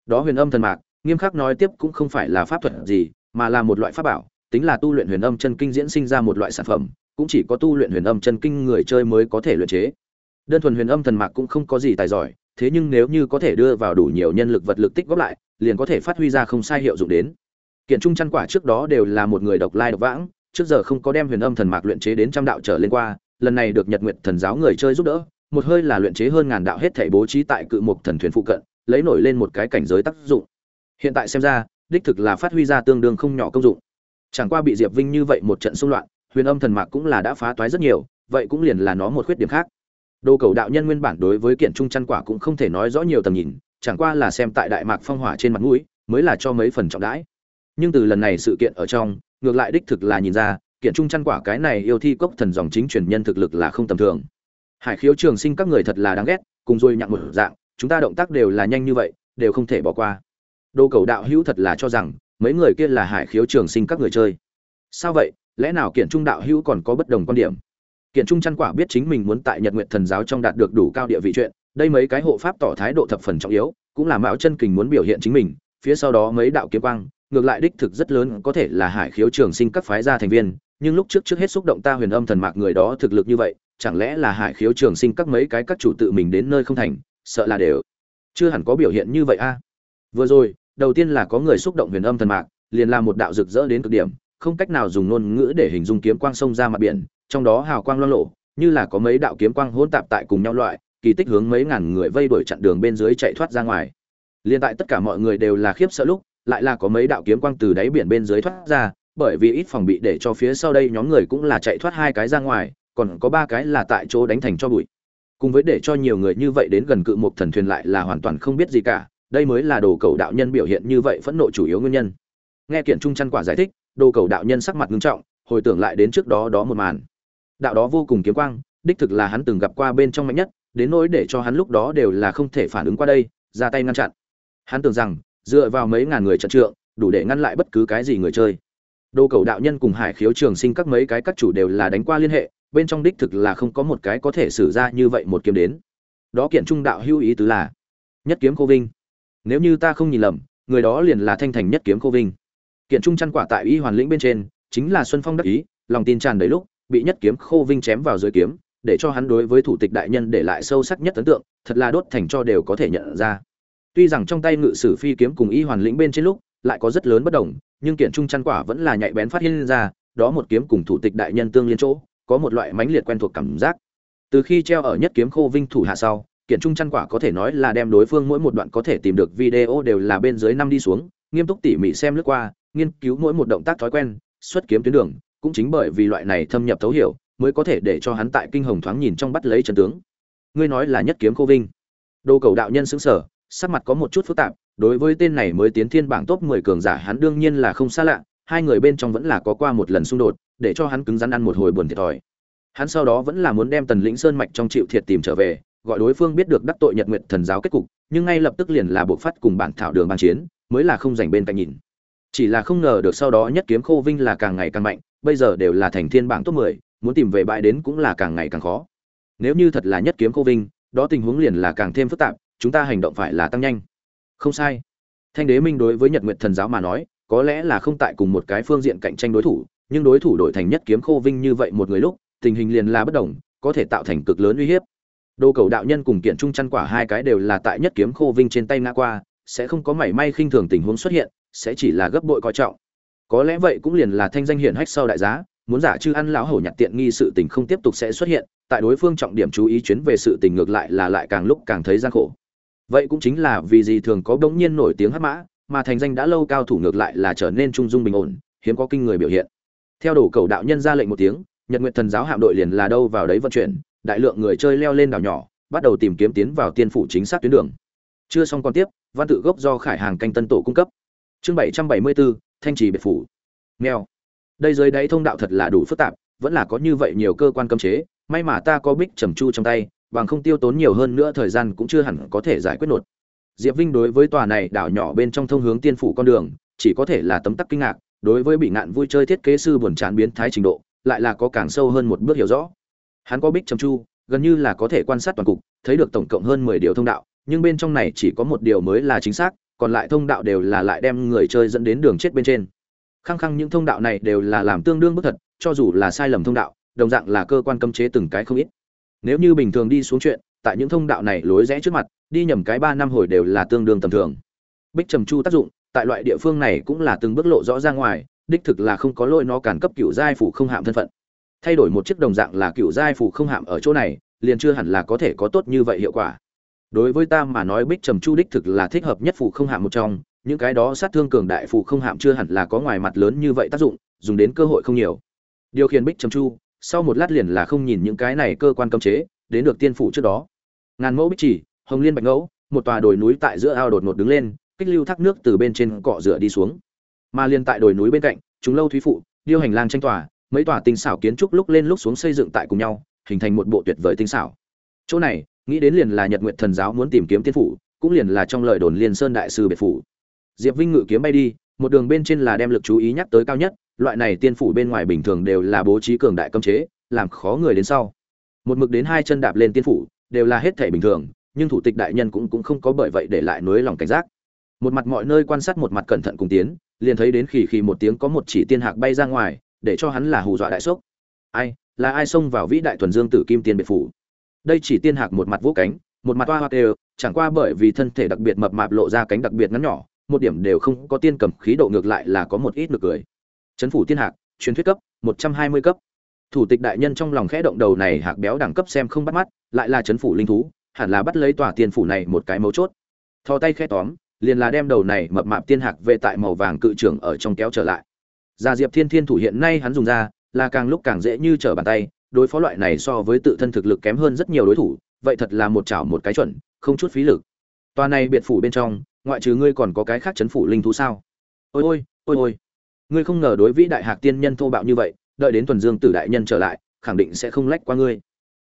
Đó huyền âm thần mạc, nghiêm khắc nói tiếp cũng không phải là pháp thuật gì, mà là một loại pháp bảo, tính là tu luyện huyền âm chân kinh diễn sinh ra một loại sản phẩm, cũng chỉ có tu luyện huyền âm chân kinh người chơi mới có thể luyện chế. Đơn thuần huyền âm thần mạc cũng không có gì tài giỏi, thế nhưng nếu như có thể đưa vào đủ nhiều nhân lực vật lực tích góp lại, liền có thể phát huy ra không sai hiệu dụng đến. Kiện trung chăn quả trước đó đều là một người độc lai độc vãng trước giờ không có đem huyền âm thần mạc luyện chế đến trăm đạo trở lên qua, lần này được nhật nguyện thần giáo người chơi giúp đỡ, một hơi là luyện chế hơn ngàn đạo hết thể bố trí tại cự mục thần thuyền phụ cận, lấy nổi lên một cái cảnh giới tác dụng. Hiện tại xem ra, đích thực là phát huy ra tương đương không nhỏ công dụng. Chẳng qua bị diệp vinh như vậy một trận xung loạn, huyền âm thần mạc cũng là đã phá toái rất nhiều, vậy cũng liền là nó một khuyết điểm khác. Đồ cầu đạo nhân nguyên bản đối với kiện trung chăn quả cũng không thể nói rõ nhiều tầm nhìn, chẳng qua là xem tại đại mạc phong hỏa trên mặt mũi, mới là cho mấy phần trọng đãi. Nhưng từ lần này sự kiện ở trong ngược lại đích thực là nhìn ra, kiện trung chăn quả cái này yêu thi cốc thần dòng chính truyền nhân thực lực là không tầm thường. Hải khiếu trường sinh các người thật là đáng ghét, cùng rồi nhặng một dạng, chúng ta động tác đều là nhanh như vậy, đều không thể bỏ qua. Đồ cầu đạo hữu thật là cho rằng, mấy người kia là hải khiếu trường sinh các người chơi. Sao vậy? Lẽ nào kiện trung đạo hữu còn có bất đồng quan điểm? Kiện trung chăn quả biết chính mình muốn tại nhật nguyện thần giáo trong đạt được đủ cao địa vị chuyện, đây mấy cái hộ pháp tỏ thái độ thập phần trọng yếu, cũng là mạo chân kình muốn biểu hiện chính mình, phía sau đó mấy đạo kiếm quang ngược lại đích thực rất lớn, có thể là hải khiếu trường sinh các phái gia thành viên, nhưng lúc trước trước hết xúc động ta huyền âm thần mạc người đó thực lực như vậy, chẳng lẽ là hải khiếu trường sinh các mấy cái các chủ tự mình đến nơi không thành, sợ là đều chưa hẳn có biểu hiện như vậy a. Vừa rồi, đầu tiên là có người xúc động huyền âm thần mạc, liền là một đạo rực rỡ đến cực điểm, không cách nào dùng ngôn ngữ để hình dung kiếm quang sông ra mặt biển, trong đó hào quang loang lộ như là có mấy đạo kiếm quang hỗn tạp tại cùng nhau loại, kỳ tích hướng mấy ngàn người vây đuổi chặn đường bên dưới chạy thoát ra ngoài. Liền tại tất cả mọi người đều là khiếp sợ lúc lại là có mấy đạo kiếm quang từ đáy biển bên dưới thoát ra, bởi vì ít phòng bị để cho phía sau đây nhóm người cũng là chạy thoát hai cái ra ngoài, còn có ba cái là tại chỗ đánh thành cho bụi. Cùng với để cho nhiều người như vậy đến gần cự một thần thuyền lại là hoàn toàn không biết gì cả, đây mới là đồ cầu đạo nhân biểu hiện như vậy phẫn nộ chủ yếu nguyên nhân. Nghe kiện trung chăn quả giải thích, đồ cầu đạo nhân sắc mặt nghiêm trọng, hồi tưởng lại đến trước đó đó một màn. Đạo đó vô cùng kiếm quang, đích thực là hắn từng gặp qua bên trong mạnh nhất, đến nỗi để cho hắn lúc đó đều là không thể phản ứng qua đây, ra tay ngăn chặn. Hắn tưởng rằng dựa vào mấy ngàn người trận trượng, đủ để ngăn lại bất cứ cái gì người chơi. Đô cầu đạo nhân cùng hải khiếu trường sinh các mấy cái các chủ đều là đánh qua liên hệ, bên trong đích thực là không có một cái có thể xử ra như vậy một kiếm đến. Đó kiện trung đạo hữu ý tứ là, nhất kiếm cô vinh. Nếu như ta không nhìn lầm, người đó liền là thanh thành nhất kiếm cô vinh. Kiện trung chăn quả tại y hoàn lĩnh bên trên, chính là xuân phong đắc ý, lòng tin tràn đầy lúc, bị nhất kiếm khô vinh chém vào dưới kiếm, để cho hắn đối với thủ tịch đại nhân để lại sâu sắc nhất ấn tượng, thật là đốt thành cho đều có thể nhận ra tuy rằng trong tay ngự sử phi kiếm cùng y hoàn lĩnh bên trên lúc, lại có rất lớn bất đồng, nhưng kiện trung chăn quả vẫn là nhạy bén phát hiện ra, đó một kiếm cùng thủ tịch đại nhân tương liên chỗ, có một loại mãnh liệt quen thuộc cảm giác. Từ khi treo ở nhất kiếm khô vinh thủ hạ sau, kiện trung chăn quả có thể nói là đem đối phương mỗi một đoạn có thể tìm được video đều là bên dưới năm đi xuống, nghiêm túc tỉ mỉ xem lướt qua, nghiên cứu mỗi một động tác thói quen, xuất kiếm tuyến đường, cũng chính bởi vì loại này thâm nhập thấu hiểu, mới có thể để cho hắn tại kinh hồng thoáng nhìn trong bắt lấy chân tướng. Ngươi nói là nhất kiếm khô vinh. Đồ cầu đạo nhân xứng sở sắc mặt có một chút phức tạp đối với tên này mới tiến thiên bảng top 10 cường giả hắn đương nhiên là không xa lạ hai người bên trong vẫn là có qua một lần xung đột để cho hắn cứng rắn ăn một hồi buồn thiệt thòi. Hắn sau đó vẫn là muốn đem tần lĩnh sơn mạch trong chịu thiệt tìm trở về gọi đối phương biết được đắc tội nhật nguyện thần giáo kết cục nhưng ngay lập tức liền là buộc phát cùng bản thảo đường ban chiến mới là không rảnh bên cạnh nhìn. Chỉ là không ngờ được sau đó nhất kiếm khô vinh là càng ngày càng mạnh bây giờ đều là thành thiên bảng top 10, muốn tìm về bãi đến cũng là càng ngày càng khó. Nếu như thật là nhất kiếm khô vinh đó tình huống liền là càng thêm phức tạp chúng ta hành động phải là tăng nhanh. Không sai. Thanh đế minh đối với nhật nguyện thần giáo mà nói, có lẽ là không tại cùng một cái phương diện cạnh tranh đối thủ, nhưng đối thủ đổi thành nhất kiếm khô vinh như vậy một người lúc, tình hình liền là bất đồng, có thể tạo thành cực lớn uy hiếp. Đồ cầu đạo nhân cùng kiện trung chăn quả hai cái đều là tại nhất kiếm khô vinh trên tay ngã qua, sẽ không có mảy may khinh thường tình huống xuất hiện, sẽ chỉ là gấp bội coi trọng. Có lẽ vậy cũng liền là thanh danh hiển hách sau đại giá, muốn giả chư ăn lão hổ nhặt tiện nghi sự tình không tiếp tục sẽ xuất hiện, tại đối phương trọng điểm chú ý chuyến về sự tình ngược lại là lại càng lúc càng thấy gian khổ vậy cũng chính là vì gì thường có bỗng nhiên nổi tiếng hắc mã, mà thành danh đã lâu cao thủ ngược lại là trở nên trung dung bình ổn, hiếm có kinh người biểu hiện. Theo đổ cầu đạo nhân ra lệnh một tiếng, nhật nguyện thần giáo hạm đội liền là đâu vào đấy vận chuyển, đại lượng người chơi leo lên đảo nhỏ, bắt đầu tìm kiếm tiến vào tiên phủ chính xác tuyến đường. Chưa xong còn tiếp, văn tự gốc do khải hàng canh tân tổ cung cấp. Chương bảy trăm bảy mươi bốn thanh trì biệt phủ. Nghèo đây dưới đáy thông đạo thật là đủ phức tạp, vẫn là có như vậy nhiều cơ quan cấm chế, may mà ta có bích trầm chu trong tay bằng không tiêu tốn nhiều hơn nữa thời gian cũng chưa hẳn có thể giải quyết nốt diệp vinh đối với tòa này đảo nhỏ bên trong thông hướng tiên phủ con đường, chỉ có thể là tấm tắc kinh ngạc, đối với bị ngạn vui chơi thiết kế sư buồn chán biến thái trình độ, lại là có càng sâu hơn một bước hiểu rõ. Hắn có bích trầm chu, gần như là có thể quan sát toàn cục, thấy được tổng cộng hơn mười điều thông đạo, nhưng bên trong này chỉ có một điều mới là chính xác, còn lại thông đạo đều là lại đem người chơi dẫn đến đường chết bên trên. Khăng khăng những thông đạo này đều là làm tương đương bất thật, cho dù là sai lầm thông đạo, đồng dạng là cơ quan cấm chế từng cái không ít nếu như bình thường đi xuống chuyện, tại những thông đạo này lối rẽ trước mặt, đi nhầm cái ba năm hồi đều là tương đương tầm thường. Bích trầm chu tác dụng, tại loại địa phương này cũng là từng bước lộ rõ ra ngoài, đích thực là không có lỗi nó cản cấp cựu giai phủ không hạm thân phận. Thay đổi một chiếc đồng dạng là cựu giai phủ không hạm ở chỗ này, liền chưa hẳn là có thể có tốt như vậy hiệu quả. Đối với ta mà nói bích trầm chu đích thực là thích hợp nhất phủ không hạm một trong, những cái đó sát thương cường đại phủ không hạm chưa hẳn là có ngoài mặt lớn như vậy tác dụng, dùng đến cơ hội không nhiều. Điều khiển bích trầm chu sau một lát liền là không nhìn những cái này cơ quan cấm chế, đến được tiên phủ trước đó. Ngàn mẫu bích chỉ, hồng liên bạch ngẫu, một tòa đồi núi tại giữa ao đột ngột đứng lên, kích lưu thác nước từ bên trên cọ rửa đi xuống. Mà liền tại đồi núi bên cạnh, chúng lâu thúy phụ, điêu hành lang tranh tòa, mấy tòa tinh xảo kiến trúc lúc lên lúc xuống xây dựng tại cùng nhau, hình thành một bộ tuyệt vời tinh xảo. Chỗ này, nghĩ đến liền là nhật nguyệt thần giáo muốn tìm kiếm tiên phủ, cũng liền là trong lời đồn liên sơn đại sư biệt phủ. Diệp vinh ngự kiếm bay đi, một đường bên trên là đem lực chú ý nhắc tới cao nhất loại này tiên phủ bên ngoài bình thường đều là bố trí cường đại cấm chế, làm khó người đến sau. Một mực đến hai chân đạp lên tiên phủ, đều là hết thể bình thường, nhưng thủ tịch đại nhân cũng cũng không có bởi vậy để lại núi lòng cảnh giác. Một mặt mọi nơi quan sát một mặt cẩn thận cùng tiến, liền thấy đến khỉ khỉ một tiếng có một chỉ tiên hạc bay ra ngoài, để cho hắn là hù dọa đại sốc. Ai, là ai xông vào vĩ đại thuần dương tử kim tiên biệt phủ? Đây chỉ tiên hạc một mặt vỗ cánh, một mặt toa hoa đều, chẳng qua bởi vì thân thể đặc biệt mập mạp lộ ra cánh đặc biệt ngắn nhỏ, một điểm đều không có tiên cầm khí độ ngược lại là có một ít nực cười chấn phủ tiên hạc, truyền thuyết cấp, một trăm hai mươi cấp. Thủ tịch đại nhân trong lòng khẽ động đầu này hạc béo đẳng cấp xem không bắt mắt, lại là chấn phủ linh thú, hẳn là bắt lấy tòa tiên phủ này một cái mấu chốt. Thò tay khẽ tóm, liền là đem đầu này mập mạp tiên hạc về tại màu vàng cự trưởng ở trong kéo trở lại. Gia diệp thiên thiên thủ hiện nay hắn dùng ra, là càng lúc càng dễ như trở bàn tay, đối phó loại này so với tự thân thực lực kém hơn rất nhiều đối thủ, vậy thật là một chảo một cái chuẩn, không chút phí lực. Toa này biệt phủ bên trong, ngoại trừ ngươi còn có cái khác chấn phủ linh thú sao? Ôi ôi ôi ôi ngươi không ngờ đối vĩ đại hạc tiên nhân thô bạo như vậy, đợi đến tuần dương tử đại nhân trở lại, khẳng định sẽ không lách qua ngươi.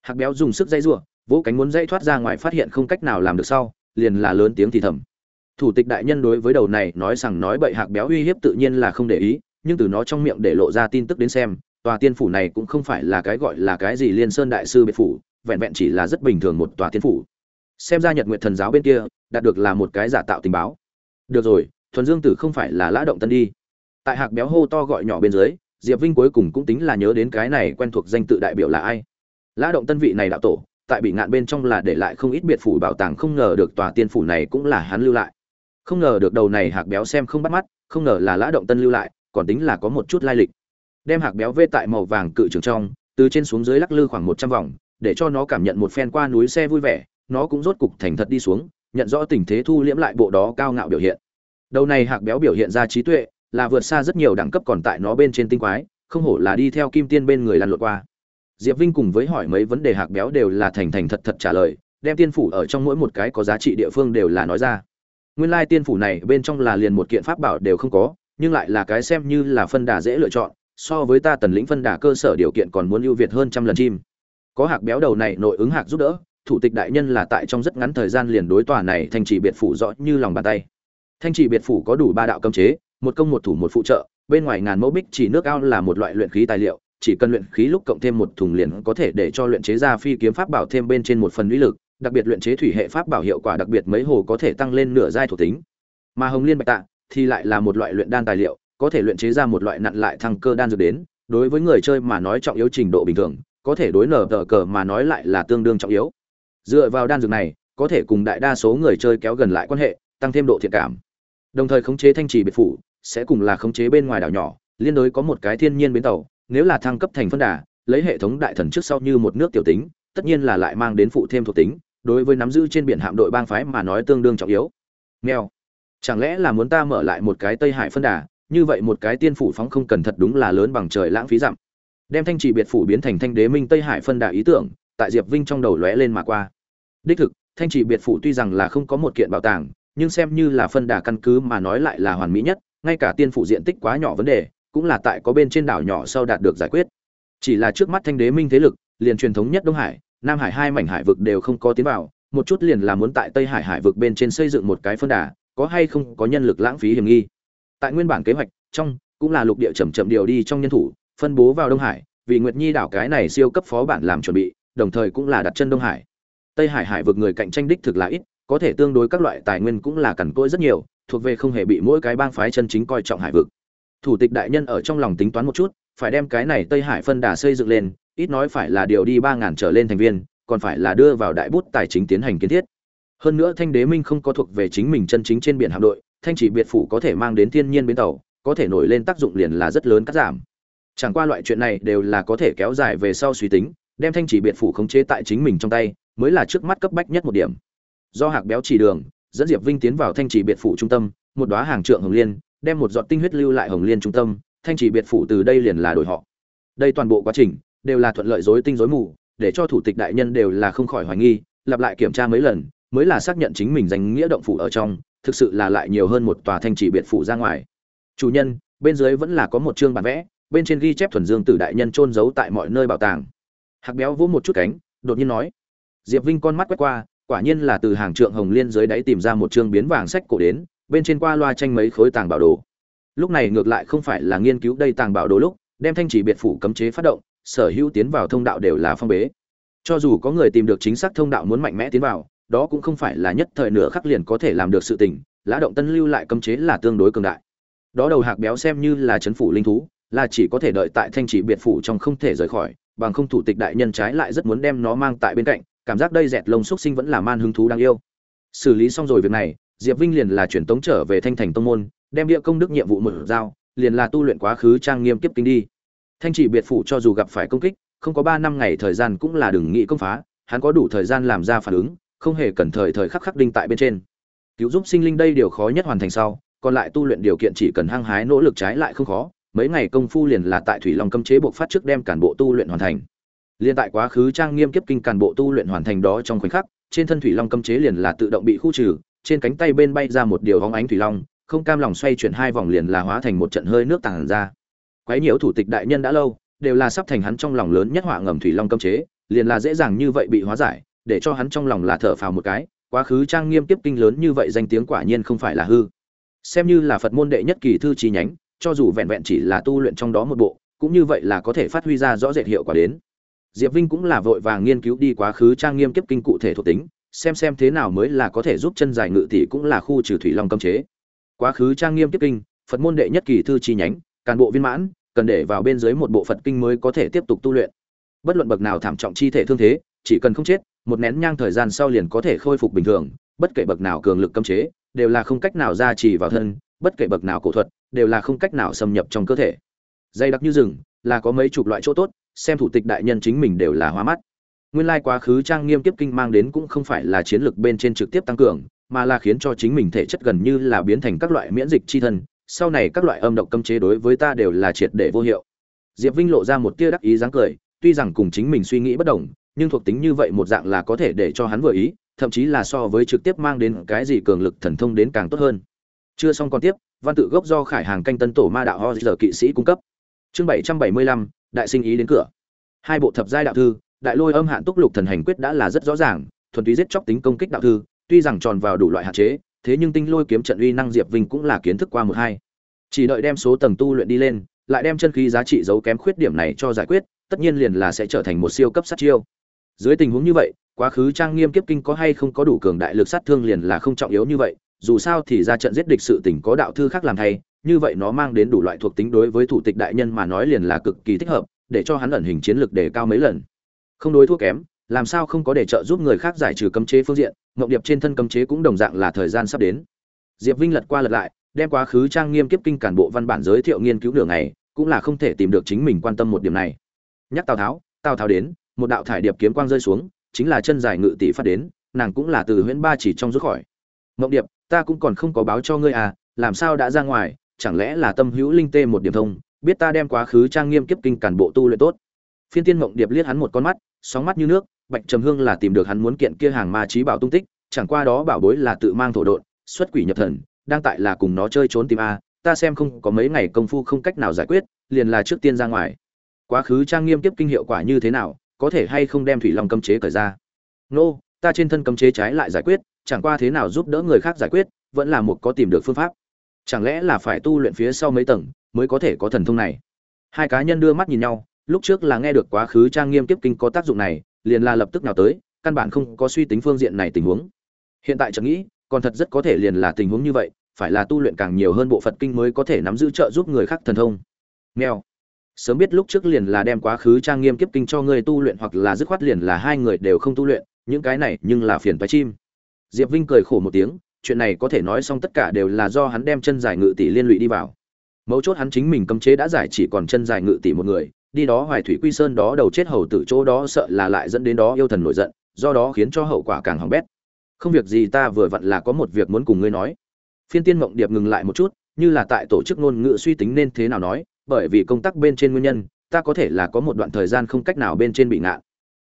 Hạc béo dùng sức dây giụa vỗ cánh muốn dây thoát ra ngoài phát hiện không cách nào làm được sau, liền là lớn tiếng thì thầm. Thủ tịch đại nhân đối với đầu này nói rằng nói bậy hạc béo uy hiếp tự nhiên là không để ý, nhưng từ nó trong miệng để lộ ra tin tức đến xem, tòa tiên phủ này cũng không phải là cái gọi là cái gì liên sơn đại sư biệt phủ, vẹn vẹn chỉ là rất bình thường một tòa tiên phủ. Xem ra nhật nguyện thần giáo bên kia, đạt được là một cái giả tạo tình báo. Được rồi, thuần dương tử không phải là lã động tân đi tại hạc béo hô to gọi nhỏ bên dưới, diệp vinh cuối cùng cũng tính là nhớ đến cái này quen thuộc danh tự đại biểu là ai. Lã động tân vị này đạo tổ, tại bị ngạn bên trong là để lại không ít biệt phủ bảo tàng, không ngờ được tòa tiên phủ này cũng là hắn lưu lại. Không ngờ được đầu này hạc béo xem không bắt mắt, không ngờ là lã động tân lưu lại, còn tính là có một chút lai lịch. Đem hạc béo vê tại màu vàng cự trường trong, từ trên xuống dưới lắc lư khoảng một trăm vòng, để cho nó cảm nhận một phen qua núi xe vui vẻ, nó cũng rốt cục thành thật đi xuống, nhận rõ tình thế thu liễm lại bộ đó cao ngạo biểu hiện. Đầu này hạc béo biểu hiện ra trí tuệ là vượt xa rất nhiều đẳng cấp còn tại nó bên trên tinh quái, không hổ là đi theo kim tiên bên người lăn lộn qua. Diệp vinh cùng với hỏi mấy vấn đề hạc béo đều là thành thành thật thật trả lời, đem tiên phủ ở trong mỗi một cái có giá trị địa phương đều là nói ra. Nguyên lai tiên phủ này bên trong là liền một kiện pháp bảo đều không có, nhưng lại là cái xem như là phân đà dễ lựa chọn, so với ta tần lĩnh phân đà cơ sở điều kiện còn muốn ưu việt hơn trăm lần chim. Có hạc béo đầu này nội ứng hạc giúp đỡ, thủ tịch đại nhân là tại trong rất ngắn thời gian liền đối tòa này thanh trì biệt phủ rõ như lòng bàn tay. Thanh trì biệt phủ có đủ ba đạo cấm chế một công một thủ một phụ trợ, bên ngoài ngàn mẫu bích chỉ nước ao là một loại luyện khí tài liệu, chỉ cần luyện khí lúc cộng thêm một thùng liền có thể để cho luyện chế ra phi kiếm pháp bảo thêm bên trên một phần uy lực, đặc biệt luyện chế thủy hệ pháp bảo hiệu quả đặc biệt mấy hồ có thể tăng lên nửa giai thuộc tính. Mà hồng liên bạch tạ thì lại là một loại luyện đan tài liệu, có thể luyện chế ra một loại nặn lại thăng cơ đan dược đến, đối với người chơi mà nói trọng yếu trình độ bình thường, có thể đối nở tờ cờ mà nói lại là tương đương trọng yếu. Dựa vào đan dược này, có thể cùng đại đa số người chơi kéo gần lại quan hệ, tăng thêm độ thiện cảm. Đồng thời khống chế thanh trì biệt phủ sẽ cùng là khống chế bên ngoài đảo nhỏ, liên đối có một cái thiên nhiên bến tàu, nếu là thăng cấp thành phân đà, lấy hệ thống đại thần trước sau như một nước tiểu tính, tất nhiên là lại mang đến phụ thêm thuộc tính, đối với nắm giữ trên biển hạm đội bang phái mà nói tương đương trọng yếu. Nghèo. Chẳng lẽ là muốn ta mở lại một cái tây hải phân đà, như vậy một cái tiên phủ phóng không cần thật đúng là lớn bằng trời lãng phí dặm. Đem thanh trì biệt phủ biến thành thanh đế minh tây hải phân đà ý tưởng, tại diệp vinh trong đầu lóe lên mà qua. Đích thực, thanh trì biệt phủ tuy rằng là không có một kiện bảo tàng, nhưng xem như là phân đà căn cứ mà nói lại là hoàn mỹ nhất ngay cả tiên phủ diện tích quá nhỏ vấn đề, cũng là tại có bên trên đảo nhỏ sau đạt được giải quyết. Chỉ là trước mắt thanh đế minh thế lực, liền truyền thống nhất đông hải, nam hải hai mảnh hải vực đều không có tiến vào, một chút liền là muốn tại tây hải hải vực bên trên xây dựng một cái phân đà, có hay không có nhân lực lãng phí hiểm nghi. Tại nguyên bản kế hoạch trong, cũng là lục địa chậm chậm điều đi trong nhân thủ, phân bố vào đông hải, vì nguyệt nhi đảo cái này siêu cấp phó bản làm chuẩn bị, đồng thời cũng là đặt chân đông hải. Tây hải hải vực người cạnh tranh đích thực là ít, có thể tương đối các loại tài nguyên cũng là cằn cỗi rất nhiều thuộc về không hề bị mỗi cái bang phái chân chính coi trọng hải vực. Thủ tịch đại nhân ở trong lòng tính toán một chút, phải đem cái này tây hải phân đà xây dựng lên, ít nói phải là điều đi ba ngàn trở lên thành viên, còn phải là đưa vào đại bút tài chính tiến hành kiến thiết. Hơn nữa thanh đế minh không có thuộc về chính mình chân chính trên biển hạm đội, thanh chỉ biệt phủ có thể mang đến thiên nhiên bến tàu, có thể nổi lên tác dụng liền là rất lớn cắt giảm. Chẳng qua loại chuyện này đều là có thể kéo dài về sau suy tính, đem thanh chỉ biệt phủ khống chế tại chính mình trong tay, mới là trước mắt cấp bách nhất một điểm. Do hạc béo chỉ đường dẫn diệp vinh tiến vào thanh trì biệt phủ trung tâm, một đóa hàng trượng hồng liên, đem một giọt tinh huyết lưu lại hồng liên trung tâm, thanh trì biệt phủ từ đây liền là đổi họ. Đây toàn bộ quá trình đều là thuận lợi rối tinh rối mù, để cho thủ tịch đại nhân đều là không khỏi hoài nghi, lặp lại kiểm tra mấy lần, mới là xác nhận chính mình danh nghĩa động phủ ở trong, thực sự là lại nhiều hơn một tòa thanh trì biệt phủ ra ngoài. Chủ nhân, bên dưới vẫn là có một chương bản vẽ, bên trên ghi chép thuần dương tử đại nhân trôn giấu tại mọi nơi bảo tàng. Hạc béo vỗ một chút cánh, đột nhiên nói. Diệp vinh con mắt quét qua quả nhiên là từ hàng trượng hồng liên dưới đáy tìm ra một chương biến vàng sách cổ đến, bên trên qua loa tranh mấy khối tàng bảo đồ. Lúc này ngược lại không phải là nghiên cứu đây tàng bảo đồ lúc, đem thanh chỉ biệt phủ cấm chế phát động, sở hữu tiến vào thông đạo đều là phong bế. Cho dù có người tìm được chính xác thông đạo muốn mạnh mẽ tiến vào, đó cũng không phải là nhất thời nửa khắc liền có thể làm được sự tình, lã động tân lưu lại cấm chế là tương đối cường đại. Đó đầu hạc béo xem như là chấn phủ linh thú, là chỉ có thể đợi tại thanh chỉ biệt phủ trong không thể rời khỏi, bằng không thủ tịch đại nhân trái lại rất muốn đem nó mang tại bên cạnh cảm giác đây dẹt lông xúc sinh vẫn là man hứng thú đáng yêu. Xử lý xong rồi việc này, diệp vinh liền là chuyển tống trở về thanh thành tông môn, đem địa công đức nhiệm vụ mở giao, liền là tu luyện quá khứ trang nghiêm kiếp kinh đi. Thanh chỉ biệt phủ cho dù gặp phải công kích, không có ba năm ngày thời gian cũng là đừng nghĩ công phá, hắn có đủ thời gian làm ra phản ứng, không hề cần thời thời khắc khắc đinh tại bên trên. Cứu giúp sinh linh đây điều khó nhất hoàn thành sau, còn lại tu luyện điều kiện chỉ cần hăng hái nỗ lực trái lại không khó, mấy ngày công phu liền là tại thủy long cấm chế buộc phát trước đem cản bộ tu luyện hoàn thành liên tại quá khứ trang nghiêm kiếp kinh càn bộ tu luyện hoàn thành đó trong khoảnh khắc, trên thân thủy long cấm chế liền là tự động bị khu trừ, trên cánh tay bên bay ra một điều hóng ánh thủy long, không cam lòng xoay chuyển hai vòng liền là hóa thành một trận hơi nước tàng ra. Quá nhiễu thủ tịch đại nhân đã lâu, đều là sắp thành hắn trong lòng lớn nhất họa ngầm thủy long cấm chế, liền là dễ dàng như vậy bị hóa giải, để cho hắn trong lòng là thở phào một cái, quá khứ trang nghiêm tiếp kinh lớn như vậy danh tiếng quả nhiên không phải là hư. Xem như là phật môn đệ nhất kỳ thư chi nhánh, cho dù vẹn vẹn chỉ là tu luyện trong đó một bộ, cũng như vậy là có thể phát huy ra rõ rệt hiệu quả đến diệp vinh cũng là vội vàng nghiên cứu đi quá khứ trang nghiêm kiếp kinh cụ thể thuộc tính, xem xem thế nào mới là có thể giúp chân dài ngự tỷ cũng là khu trừ thủy long cấm chế. Quá khứ trang nghiêm kiếp kinh, phật môn đệ nhất kỳ thư chi nhánh cán bộ viên mãn, cần để vào bên dưới một bộ phật kinh mới có thể tiếp tục tu luyện. Bất luận bậc nào thảm trọng chi thể thương thế, chỉ cần không chết, một nén nhang thời gian sau liền có thể khôi phục bình thường, bất kể bậc nào cường lực cấm chế, đều là không cách nào gia trì vào thân, bất kể bậc nào cổ thuật, đều là không cách nào xâm nhập trong cơ thể. Dây đặc như rừng, là có mấy chục loại chỗ tốt xem thủ tịch đại nhân chính mình đều là hoa mắt. Nguyên lai quá khứ trang nghiêm tiếp kinh mang đến cũng không phải là chiến lược bên trên trực tiếp tăng cường, mà là khiến cho chính mình thể chất gần như là biến thành các loại miễn dịch chi thân, sau này các loại âm độc cấm chế đối với ta đều là triệt để vô hiệu. Diệp vinh lộ ra một tia đắc ý dáng cười, tuy rằng cùng chính mình suy nghĩ bất đồng, nhưng thuộc tính như vậy một dạng là có thể để cho hắn vừa ý, thậm chí là so với trực tiếp mang đến cái gì cường lực thần thông đến càng tốt hơn. Chưa xong còn tiếp, văn tự gốc do khải hàng canh tân tổ ma đạo ho giờ kỵ sĩ cung cấp. Chương bảy trăm bảy mươi lăm đại sinh ý đến cửa. Hai bộ thập giai đạo thư, đại lôi âm hạn túc lục thần hành quyết đã là rất rõ ràng, thuần túy giết chóc tính công kích đạo thư, tuy rằng tròn vào đủ loại hạn chế, thế nhưng tinh lôi kiếm trận uy năng diệp vinh cũng là kiến thức qua một hai. Chỉ đợi đem số tầng tu luyện đi lên, lại đem chân khí giá trị giấu kém khuyết điểm này cho giải quyết, tất nhiên liền là sẽ trở thành một siêu cấp sát chiêu. Dưới tình huống như vậy, quá khứ trang nghiêm kiếp kinh có hay không có đủ cường đại lực sát thương liền là không trọng yếu như vậy, dù sao thì ra trận giết địch sự tình có đạo thư khác làm thay như vậy nó mang đến đủ loại thuộc tính đối với thủ tịch đại nhân mà nói liền là cực kỳ thích hợp, để cho hắn ẩn hình chiến lược đề cao mấy lần. Không đối thua kém, làm sao không có để trợ giúp người khác giải trừ cấm chế phương diện, ngộng điệp trên thân cấm chế cũng đồng dạng là thời gian sắp đến. Diệp vinh lật qua lật lại, đem quá khứ trang nghiêm kiếp kinh cản bộ văn bản giới thiệu nghiên cứu đường này cũng là không thể tìm được chính mình quan tâm một điểm này. Nhắc tào tháo tào tháo đến, một đạo thải điệp kiếm quang rơi xuống, chính là chân dài ngự tỷ phát đến, nàng cũng là từ huyễn ba chỉ trong rút khỏi. Mộng điệp, ta cũng còn không có báo cho ngươi à làm sao đã ra ngoài chẳng lẽ là tâm hữu linh tê một điểm thông, biết ta đem quá khứ trang nghiêm kiếp kinh cản bộ tu luyện tốt. Phiên tiên mộng điệp liếc hắn một con mắt, sóng mắt như nước, bạch trầm hương là tìm được hắn muốn kiện kia hàng ma trí bảo tung tích, chẳng qua đó bảo bối là tự mang thổ độn, xuất quỷ nhập thần, đang tại là cùng nó chơi trốn tìm a, ta xem không có mấy ngày công phu không cách nào giải quyết, liền là trước tiên ra ngoài. Quá khứ trang nghiêm tiếp kinh hiệu quả như thế nào, có thể hay không đem thủy long cấm chế cởi ra? Nô, ta trên thân cấm chế trái lại giải quyết, chẳng qua thế nào giúp đỡ người khác giải quyết, vẫn là một có tìm được phương pháp chẳng lẽ là phải tu luyện phía sau mấy tầng mới có thể có thần thông này? Hai cá nhân đưa mắt nhìn nhau, lúc trước là nghe được quá khứ trang nghiêm kiếp kinh có tác dụng này, liền là lập tức nào tới, căn bản không có suy tính phương diện này tình huống. Hiện tại chẳng nghĩ, còn thật rất có thể liền là tình huống như vậy, phải là tu luyện càng nhiều hơn bộ phật kinh mới có thể nắm giữ trợ giúp người khác thần thông. Nghèo sớm biết lúc trước liền là đem quá khứ trang nghiêm kiếp kinh cho người tu luyện hoặc là dứt khoát liền là hai người đều không tu luyện, những cái này nhưng là phiền toái chim. Diệp vinh cười khổ một tiếng chuyện này có thể nói xong tất cả đều là do hắn đem chân dài ngự tỷ liên lụy đi vào. Mấu chốt hắn chính mình cấm chế đã giải chỉ còn chân dài ngự tỷ một người, đi đó hoài thủy quy sơn đó đầu chết hầu tử chỗ đó sợ là lại dẫn đến đó yêu thần nổi giận, do đó khiến cho hậu quả càng hỏng bét. Không việc gì ta vừa vặn là có một việc muốn cùng ngươi nói. Phiên tiên mộng điệp ngừng lại một chút, như là tại tổ chức ngôn ngữ suy tính nên thế nào nói, bởi vì công tác bên trên nguyên nhân, ta có thể là có một đoạn thời gian không cách nào bên trên bị ngạn.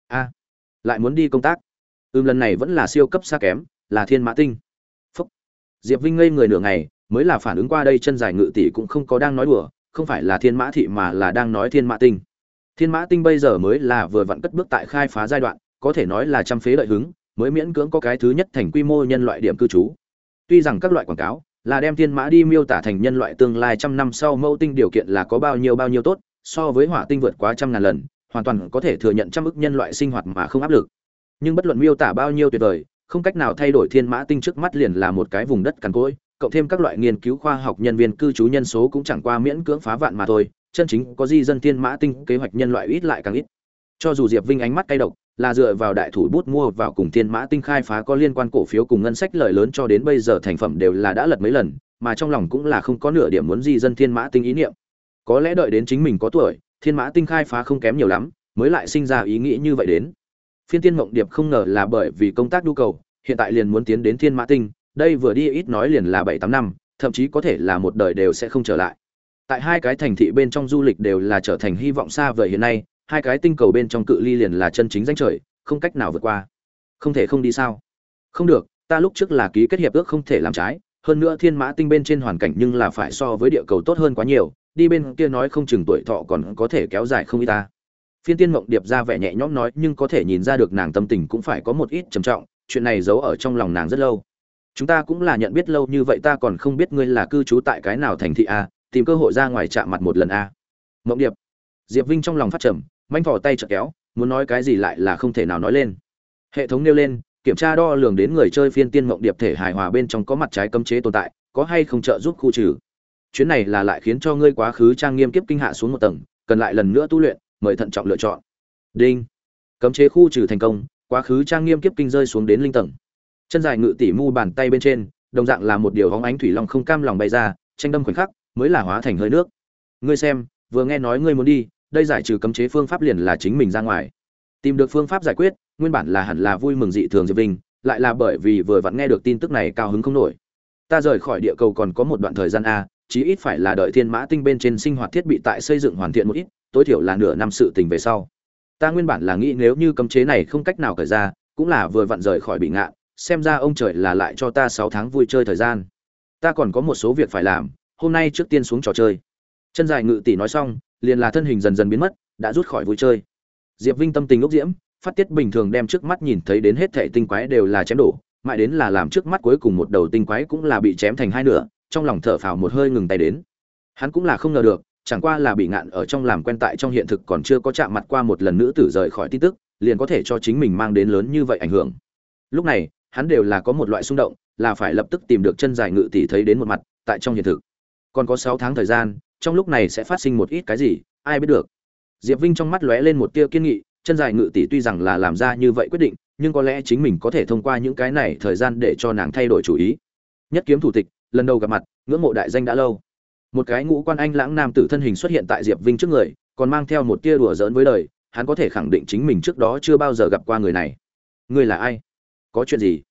A, lại muốn đi công tác. Ưm lần này vẫn là siêu cấp xa kém, là thiên mã tinh diệp vinh ngây người nửa ngày, mới là phản ứng qua đây chân dài ngự tỷ cũng không có đang nói đùa, không phải là thiên mã thị mà là đang nói thiên mã tinh. Thiên mã tinh bây giờ mới là vừa vặn cất bước tại khai phá giai đoạn, có thể nói là trăm phế lợi hứng, mới miễn cưỡng có cái thứ nhất thành quy mô nhân loại điểm cư trú. Tuy rằng các loại quảng cáo là đem thiên mã đi miêu tả thành nhân loại tương lai trăm năm sau mẫu tinh điều kiện là có bao nhiêu bao nhiêu tốt, so với hỏa tinh vượt quá trăm ngàn lần, hoàn toàn có thể thừa nhận trăm ức nhân loại sinh hoạt mà không áp lực. Nhưng bất luận miêu tả bao nhiêu tuyệt vời không cách nào thay đổi thiên mã tinh trước mắt liền là một cái vùng đất cằn cỗi, cộng thêm các loại nghiên cứu khoa học nhân viên cư trú nhân số cũng chẳng qua miễn cưỡng phá vạn mà thôi, chân chính có di dân thiên mã tinh kế hoạch nhân loại ít lại càng ít. Cho dù diệp vinh ánh mắt cay độc, là dựa vào đại thủ bút mua vào cùng thiên mã tinh khai phá có liên quan cổ phiếu cùng ngân sách lợi lớn cho đến bây giờ thành phẩm đều là đã lật mấy lần, mà trong lòng cũng là không có nửa điểm muốn di dân thiên mã tinh ý niệm. Có lẽ đợi đến chính mình có tuổi, thiên mã tinh khai phá không kém nhiều lắm, mới lại sinh ra ý nghĩ như vậy đến phiên tiên mộng điệp không ngờ là bởi vì công tác nhu cầu, hiện tại liền muốn tiến đến thiên mã tinh, đây vừa đi ít nói liền là bảy tám năm, thậm chí có thể là một đời đều sẽ không trở lại. Tại hai cái thành thị bên trong du lịch đều là trở thành hy vọng xa vời hiện nay, hai cái tinh cầu bên trong cự ly liền là chân chính danh trời, không cách nào vượt qua. Không thể không đi sao? Không được, ta lúc trước là ký kết hiệp ước không thể làm trái, hơn nữa thiên mã tinh bên trên hoàn cảnh nhưng là phải so với địa cầu tốt hơn quá nhiều, đi bên kia nói không chừng tuổi thọ còn có thể kéo dài không y ta phiên tiên mộng điệp ra vẻ nhẹ nhõm nói, nhưng có thể nhìn ra được nàng tâm tình cũng phải có một ít trầm trọng, chuyện này giấu ở trong lòng nàng rất lâu. Chúng ta cũng là nhận biết lâu như vậy, ta còn không biết ngươi là cư trú tại cái nào thành thị a, tìm cơ hội ra ngoài chạm mặt một lần a. Mộng điệp. Diệp vinh trong lòng phát trầm, manh thỏ tay chợt kéo, muốn nói cái gì lại là không thể nào nói lên. Hệ thống nêu lên, kiểm tra đo lường đến người chơi phiên tiên mộng điệp thể hài hòa bên trong có mặt trái cấm chế tồn tại, có hay không trợ giúp khu trừ. Chuyến này là lại khiến cho ngươi quá khứ trang nghiêm kiếp kinh hạ xuống một tầng, cần lại lần nữa tu luyện mời thận trọng lựa chọn. Đinh. Cấm chế khu trừ thành công, quá khứ trang nghiêm kiếp kinh rơi xuống đến linh tầng. Chân dài ngự tỉ mu bàn tay bên trên, đồng dạng là một điều hóng ánh thủy long không cam lòng bay ra, tranh đâm khoảnh khắc, mới là hóa thành hơi nước. Ngươi xem, vừa nghe nói ngươi muốn đi, đây giải trừ cấm chế phương pháp liền là chính mình ra ngoài. Tìm được phương pháp giải quyết, nguyên bản là hẳn là vui mừng dị thường diệp vinh, lại là bởi vì vừa vặn nghe được tin tức này cao hứng không nổi. Ta rời khỏi địa cầu còn có một đoạn thời gian a, chí ít phải là đợi thiên mã tinh bên trên sinh hoạt thiết bị tại xây dựng hoàn thiện một ít tối thiểu là nửa năm sự tình về sau. Ta nguyên bản là nghĩ nếu như cấm chế này không cách nào cởi ra, cũng là vừa vặn rời khỏi bị ngạn, xem ra ông trời là lại cho ta sáu tháng vui chơi thời gian. Ta còn có một số việc phải làm, hôm nay trước tiên xuống trò chơi. Chân dài ngự tỷ nói xong, liền là thân hình dần dần biến mất, đã rút khỏi vui chơi. Diệp vinh tâm tình ốc diễm, phát tiết bình thường đem trước mắt nhìn thấy đến hết thệ tinh quái đều là chém đổ, mãi đến là làm trước mắt cuối cùng một đầu tinh quái cũng là bị chém thành hai nửa, trong lòng thở phào một hơi ngừng tay đến. Hắn cũng là không ngờ được chẳng qua là bị ngạn ở trong làm quen tại trong hiện thực còn chưa có chạm mặt qua một lần nữ tử rời khỏi tin tức, liền có thể cho chính mình mang đến lớn như vậy ảnh hưởng. Lúc này, hắn đều là có một loại xung động, là phải lập tức tìm được chân dài ngự tỷ thấy đến một mặt, tại trong hiện thực. Còn có sáu tháng thời gian, trong lúc này sẽ phát sinh một ít cái gì, ai biết được. Diệp vinh trong mắt lóe lên một tia kiên nghị, chân dài ngự tỷ tuy rằng là làm ra như vậy quyết định, nhưng có lẽ chính mình có thể thông qua những cái này thời gian để cho nàng thay đổi chủ ý. Nhất kiếm thủ tịch, lần đầu gặp mặt, ngưỡng mộ đại danh đã lâu một cái ngũ quan anh lãng nam tử thân hình xuất hiện tại diệp vinh trước người, còn mang theo một tia đùa giỡn với đời, hắn có thể khẳng định chính mình trước đó chưa bao giờ gặp qua người này. Người là ai? Có chuyện gì?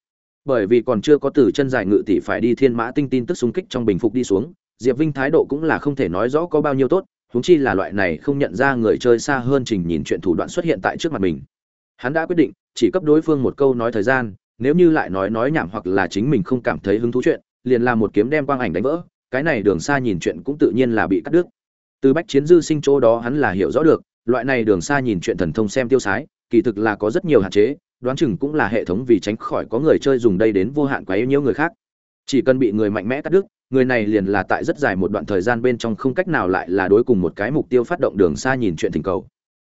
Bởi vì còn chưa có từ chân dài ngự tỷ phải đi thiên mã tinh tin tức xung kích trong bình phục đi xuống, diệp vinh thái độ cũng là không thể nói rõ có bao nhiêu tốt, huống chi là loại này không nhận ra người chơi xa hơn trình nhìn chuyện thủ đoạn xuất hiện tại trước mặt mình. Hắn đã quyết định, chỉ cấp đối phương một câu nói thời gian, nếu như lại nói nói nhảm hoặc là chính mình không cảm thấy hứng thú chuyện, liền làm một kiếm đem quang ảnh đánh vỡ cái này đường xa nhìn chuyện cũng tự nhiên là bị cắt đứt. Từ bách chiến dư sinh chỗ đó hắn là hiểu rõ được, loại này đường xa nhìn chuyện thần thông xem tiêu sái, kỳ thực là có rất nhiều hạn chế, đoán chừng cũng là hệ thống vì tránh khỏi có người chơi dùng đây đến vô hạn quá yêu nhiều người khác. Chỉ cần bị người mạnh mẽ cắt đứt, người này liền là tại rất dài một đoạn thời gian bên trong không cách nào lại là đối cùng một cái mục tiêu phát động đường xa nhìn chuyện thỉnh cầu.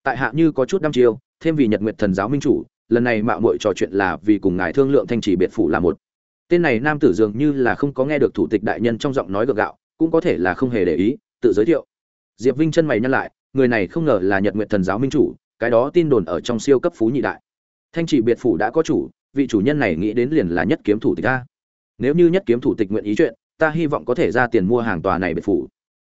Tại hạ như có chút đăm chiêu, thêm vì nhật nguyệt thần giáo minh chủ, lần này mạo muội trò chuyện là vì cùng ngài thương lượng thanh trì biệt phủ là một tên này nam tử dường như là không có nghe được thủ tịch đại nhân trong giọng nói gượng gạo, cũng có thể là không hề để ý, tự giới thiệu. Diệp vinh chân mày nhăn lại, người này không ngờ là nhật nguyện thần giáo minh chủ, cái đó tin đồn ở trong siêu cấp phú nhị đại. Thanh trì biệt phủ đã có chủ, vị chủ nhân này nghĩ đến liền là nhất kiếm thủ tịch ta nếu như nhất kiếm thủ tịch nguyện ý chuyện, ta hy vọng có thể ra tiền mua hàng tòa này biệt phủ.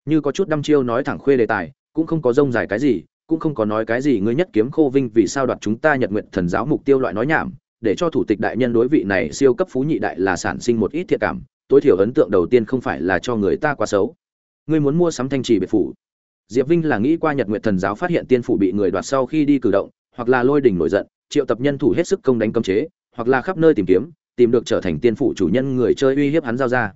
Như có chút đăm chiêu nói thẳng khuê đề tài, cũng không có rông dài cái gì, cũng không có nói cái gì ngươi nhất kiếm khô vinh vì sao đoạt chúng ta nhật nguyện thần giáo mục tiêu loại nói nhảm để cho thủ tịch đại nhân đối vị này siêu cấp phú nhị đại là sản sinh một ít thiệt cảm, tối thiểu ấn tượng đầu tiên không phải là cho người ta quá xấu. Ngươi muốn mua sắm thanh trì biệt phủ. Diệp vinh là nghĩ qua nhật nguyện thần giáo phát hiện tiên phủ bị người đoạt sau khi đi cử động, hoặc là lôi đình nổi giận, triệu tập nhân thủ hết sức công đánh cấm chế, hoặc là khắp nơi tìm kiếm, tìm được trở thành tiên phủ chủ nhân người chơi uy hiếp hắn giao ra.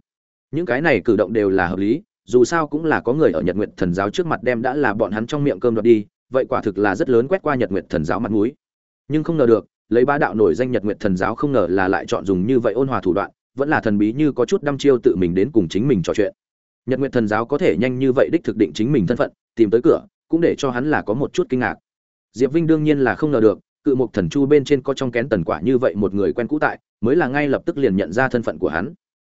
Những cái này cử động đều là hợp lý, dù sao cũng là có người ở nhật nguyện thần giáo trước mặt đem đã là bọn hắn trong miệng cơm đoạt đi, vậy quả thực là rất lớn quét qua nhật nguyện thần giáo mặt mũi. Nhưng không ngờ được lấy ba đạo nổi danh nhật nguyện thần giáo không ngờ là lại chọn dùng như vậy ôn hòa thủ đoạn, vẫn là thần bí như có chút đăm chiêu tự mình đến cùng chính mình trò chuyện. Nhật nguyện thần giáo có thể nhanh như vậy đích thực định chính mình thân phận, tìm tới cửa, cũng để cho hắn là có một chút kinh ngạc. Diệp vinh đương nhiên là không ngờ được, cự mục thần chu bên trên có trong kén tần quả như vậy một người quen cũ tại, mới là ngay lập tức liền nhận ra thân phận của hắn.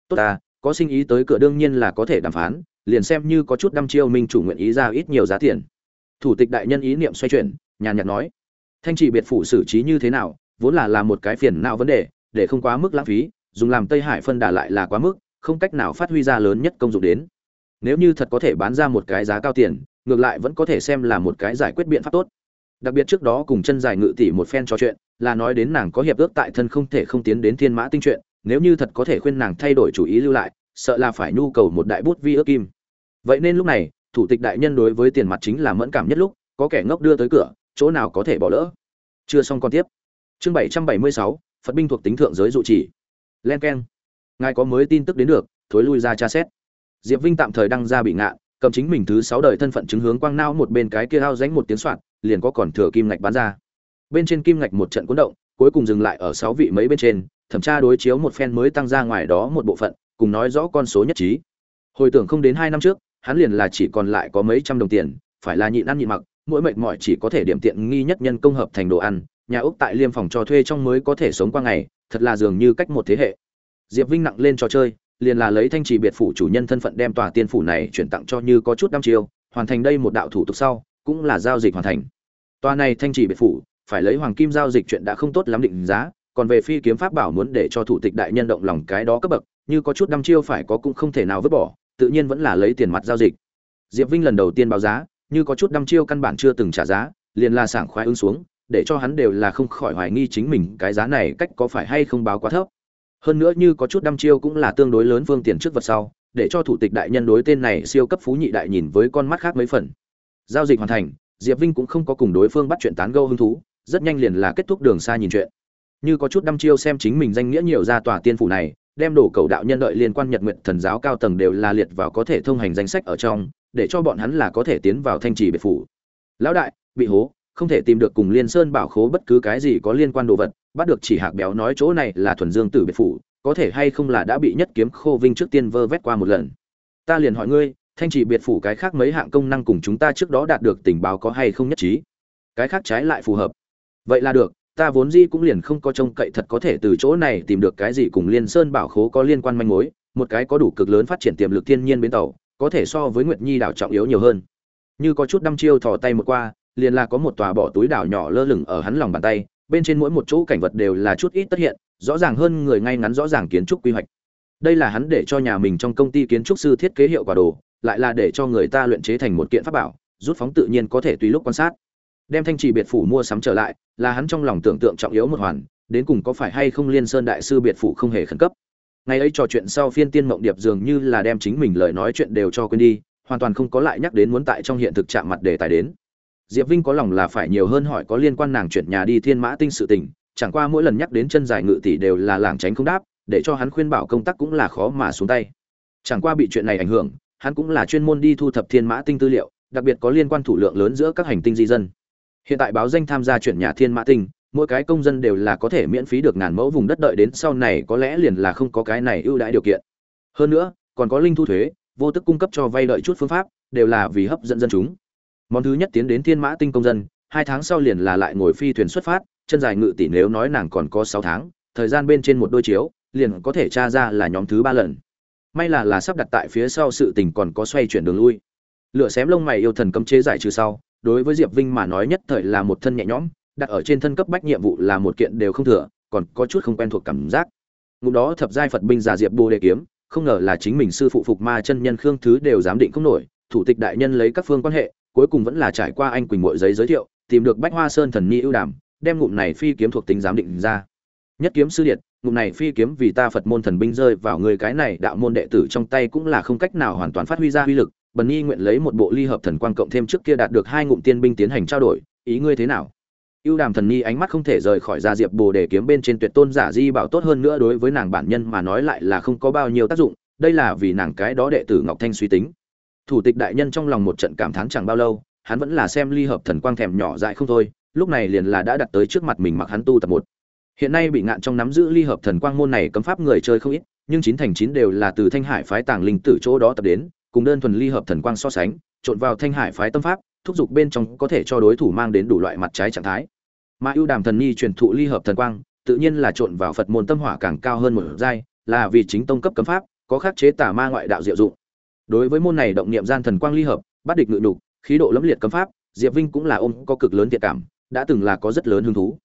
Tốt ta, có sinh ý tới cửa đương nhiên là có thể đàm phán, liền xem như có chút đăm chiêu minh chủ nguyện ý ra ít nhiều giá tiền. Thủ tịch đại nhân ý niệm xoay chuyển, nhàn nhạt nói thanh trị biệt phủ xử trí như thế nào, vốn là là một cái phiền não vấn đề, để không quá mức lãng phí, dùng làm tây hải phân đà lại là quá mức, không cách nào phát huy ra lớn nhất công dụng đến. Nếu như thật có thể bán ra một cái giá cao tiền, ngược lại vẫn có thể xem là một cái giải quyết biện pháp tốt. Đặc biệt trước đó cùng chân dài ngự tỷ một phen trò chuyện, là nói đến nàng có hiệp ước tại thân không thể không tiến đến thiên mã tinh chuyện, nếu như thật có thể khuyên nàng thay đổi chủ ý lưu lại, sợ là phải nhu cầu một đại bút vi ước kim. Vậy nên lúc này, thủ tịch đại nhân đối với tiền mặt chính là mẫn cảm nhất lúc, có kẻ ngốc đưa tới cửa chỗ nào có thể bỏ lỡ. Chưa xong còn tiếp. Chương bảy trăm bảy mươi sáu, phật binh thuộc tính thượng giới dụ chỉ. Len k e n ngài có mới tin tức đến được, thối lui ra tra xét. Diệp vinh tạm thời đăng ra bị ngạn, cầm chính mình thứ sáu đời thân phận chứng hướng quang nao một bên cái kia hao ránh một tiếng soạn, liền có còn thừa kim ngạch bán ra. Bên trên kim ngạch một trận cuốn động, cuối cùng dừng lại ở sáu vị mấy bên trên, thẩm tra đối chiếu một phen mới tăng ra ngoài đó một bộ phận, cùng nói rõ con số nhất trí. Hồi tưởng không đến hai năm trước, hắn liền là chỉ còn lại có mấy trăm đồng tiền, phải là nhịn ăn nhịn mặc mỗi mệt mỏi chỉ có thể điểm tiện nghi nhất nhân công hợp thành đồ ăn, nhà ốc tại liêm phòng cho thuê trong mới có thể sống qua ngày, thật là dường như cách một thế hệ. Diệp vinh nặng lên trò chơi, liền là lấy thanh trì biệt phủ chủ nhân thân phận đem tòa tiên phủ này chuyển tặng cho như có chút năm chiêu, hoàn thành đây một đạo thủ tục sau, cũng là giao dịch hoàn thành. Tòa này thanh trì biệt phủ, phải lấy hoàng kim giao dịch chuyện đã không tốt lắm định giá, còn về phi kiếm pháp bảo muốn để cho thủ tịch đại nhân động lòng cái đó cấp bậc, như có chút năm chiêu phải có cũng không thể nào vứt bỏ, tự nhiên vẫn là lấy tiền mặt giao dịch. Diệp vinh lần đầu tiên báo giá như có chút đăm chiêu căn bản chưa từng trả giá, liền là sảng khoái ứng xuống, để cho hắn đều là không khỏi hoài nghi chính mình cái giá này cách có phải hay không báo quá thấp. Hơn nữa như có chút đăm chiêu cũng là tương đối lớn phương tiền trước vật sau, để cho thủ tịch đại nhân đối tên này siêu cấp phú nhị đại nhìn với con mắt khác mấy phần. Giao dịch hoàn thành, diệp vinh cũng không có cùng đối phương bắt chuyện tán gẫu hứng thú, rất nhanh liền là kết thúc đường xa nhìn chuyện. Như có chút đăm chiêu xem chính mình danh nghĩa nhiều ra tòa tiên phủ này, đem đồ cầu đạo nhân đợi liên quan nhật nguyện thần giáo cao tầng đều là liệt vào có thể thông hành danh sách ở trong để cho bọn hắn là có thể tiến vào thanh trì biệt phủ. Lão đại, bị hố, không thể tìm được cùng liên sơn bảo khố bất cứ cái gì có liên quan đồ vật, bắt được chỉ hạc béo nói chỗ này là thuần dương tử biệt phủ, có thể hay không là đã bị nhất kiếm khô vinh trước tiên vơ vét qua một lần. Ta liền hỏi ngươi, thanh trì biệt phủ cái khác mấy hạng công năng cùng chúng ta trước đó đạt được tình báo có hay không nhất trí? Cái khác trái lại phù hợp. Vậy là được, ta vốn dĩ cũng liền không có trông cậy thật có thể từ chỗ này tìm được cái gì cùng liên sơn bảo khố có liên quan manh mối, một cái có đủ cực lớn phát triển tiềm lực thiên nhiên bến tàu có thể so với nguyệt nhi đảo trọng yếu nhiều hơn. Như có chút đăm chiêu thò tay một qua, liền là có một tòa bỏ túi đảo nhỏ lơ lửng ở hắn lòng bàn tay, bên trên mỗi một chỗ cảnh vật đều là chút ít tất hiện, rõ ràng hơn người ngay ngắn rõ ràng kiến trúc quy hoạch. Đây là hắn để cho nhà mình trong công ty kiến trúc sư thiết kế hiệu quả đồ, lại là để cho người ta luyện chế thành một kiện pháp bảo, rút phóng tự nhiên có thể tùy lúc quan sát. Đem thanh trì biệt phủ mua sắm trở lại, là hắn trong lòng tưởng tượng trọng yếu một hoàn, đến cùng có phải hay không liên sơn đại sư biệt phủ không hề khẩn cấp ngày ấy trò chuyện sau phiên tiên mộng điệp dường như là đem chính mình lời nói chuyện đều cho quên đi, hoàn toàn không có lại nhắc đến muốn tại trong hiện thực chạm mặt đề tài đến. Diệp vinh có lòng là phải nhiều hơn hỏi có liên quan nàng chuyển nhà đi thiên mã tinh sự tình, chẳng qua mỗi lần nhắc đến chân dài ngự tỷ đều là làng tránh không đáp, để cho hắn khuyên bảo công tác cũng là khó mà xuống tay. Chẳng qua bị chuyện này ảnh hưởng, hắn cũng là chuyên môn đi thu thập thiên mã tinh tư liệu, đặc biệt có liên quan thủ lượng lớn giữa các hành tinh di dân. Hiện tại báo danh tham gia chuyển nhà thiên mã tinh mỗi cái công dân đều là có thể miễn phí được ngàn mẫu vùng đất đợi đến sau này có lẽ liền là không có cái này ưu đãi điều kiện. Hơn nữa, còn có linh thu thuế, vô tức cung cấp cho vay đợi chút phương pháp, đều là vì hấp dẫn dân chúng. Món thứ nhất tiến đến thiên mã tinh công dân, hai tháng sau liền là lại ngồi phi thuyền xuất phát, chân dài ngự tỷ nếu nói nàng còn có sáu tháng, thời gian bên trên một đôi chiếu, liền có thể tra ra là nhóm thứ ba lần. May là là sắp đặt tại phía sau sự tình còn có xoay chuyển đường lui. Lửa xém lông mày yêu thần cấm chế giải trừ sau, đối với diệp vinh mà nói nhất thời là một thân nhẹ nhõm đặt ở trên thân cấp bách nhiệm vụ là một kiện đều không thừa, còn có chút không quen thuộc cảm giác. Ngụm đó thập giai phật binh giả diệp bồ đề kiếm, không ngờ là chính mình sư phụ phục ma chân nhân khương thứ đều dám định không nổi, thủ tịch đại nhân lấy các phương quan hệ, cuối cùng vẫn là trải qua anh quỳnh mội giấy giới thiệu, tìm được bách hoa sơn thần nhi ưu đàm, đem ngụm này phi kiếm thuộc tính giám định ra. Nhất kiếm sư điện ngụm này phi kiếm vì ta phật môn thần binh rơi vào người cái này đạo môn đệ tử trong tay cũng là không cách nào hoàn toàn phát huy ra uy lực, bần nhi nguyện lấy một bộ ly hợp thần quang cộng thêm trước kia đạt được hai ngụm tiên binh tiến hành trao đổi, ý ngươi thế nào? Ưu đàm thần nhi ánh mắt không thể rời khỏi gia diệp bồ để kiếm bên trên tuyệt tôn giả di bảo tốt hơn nữa đối với nàng bản nhân mà nói lại là không có bao nhiêu tác dụng, đây là vì nàng cái đó đệ tử ngọc thanh suy tính. Thủ tịch đại nhân trong lòng một trận cảm thán chẳng bao lâu, hắn vẫn là xem ly hợp thần quang thèm nhỏ dại không thôi, lúc này liền là đã đặt tới trước mặt mình mặc hắn tu tập một. Hiện nay bị ngạn trong nắm giữ ly hợp thần quang môn này cấm pháp người chơi không ít, nhưng chín thành chín đều là từ thanh hải phái tàng linh tử chỗ đó tập đến, cùng đơn thuần ly hợp thần quang so sánh, trộn vào thanh hải phái tâm pháp, thúc giục bên trong có thể cho đối thủ mang đến đủ loại mặt trái trạng thái mà ưu đàm thần nhi truyền thụ ly hợp thần quang, tự nhiên là trộn vào phật môn tâm hỏa càng cao hơn một giai, là vì chính tông cấp cấm pháp, có khắc chế tà ma ngoại đạo diệu dụng. Đối với môn này động niệm gian thần quang ly hợp, bắt địch ngự đục khí độ lẫm liệt cấm pháp, diệp vinh cũng là ôm có cực lớn thiện cảm, đã từng là có rất lớn hứng thú.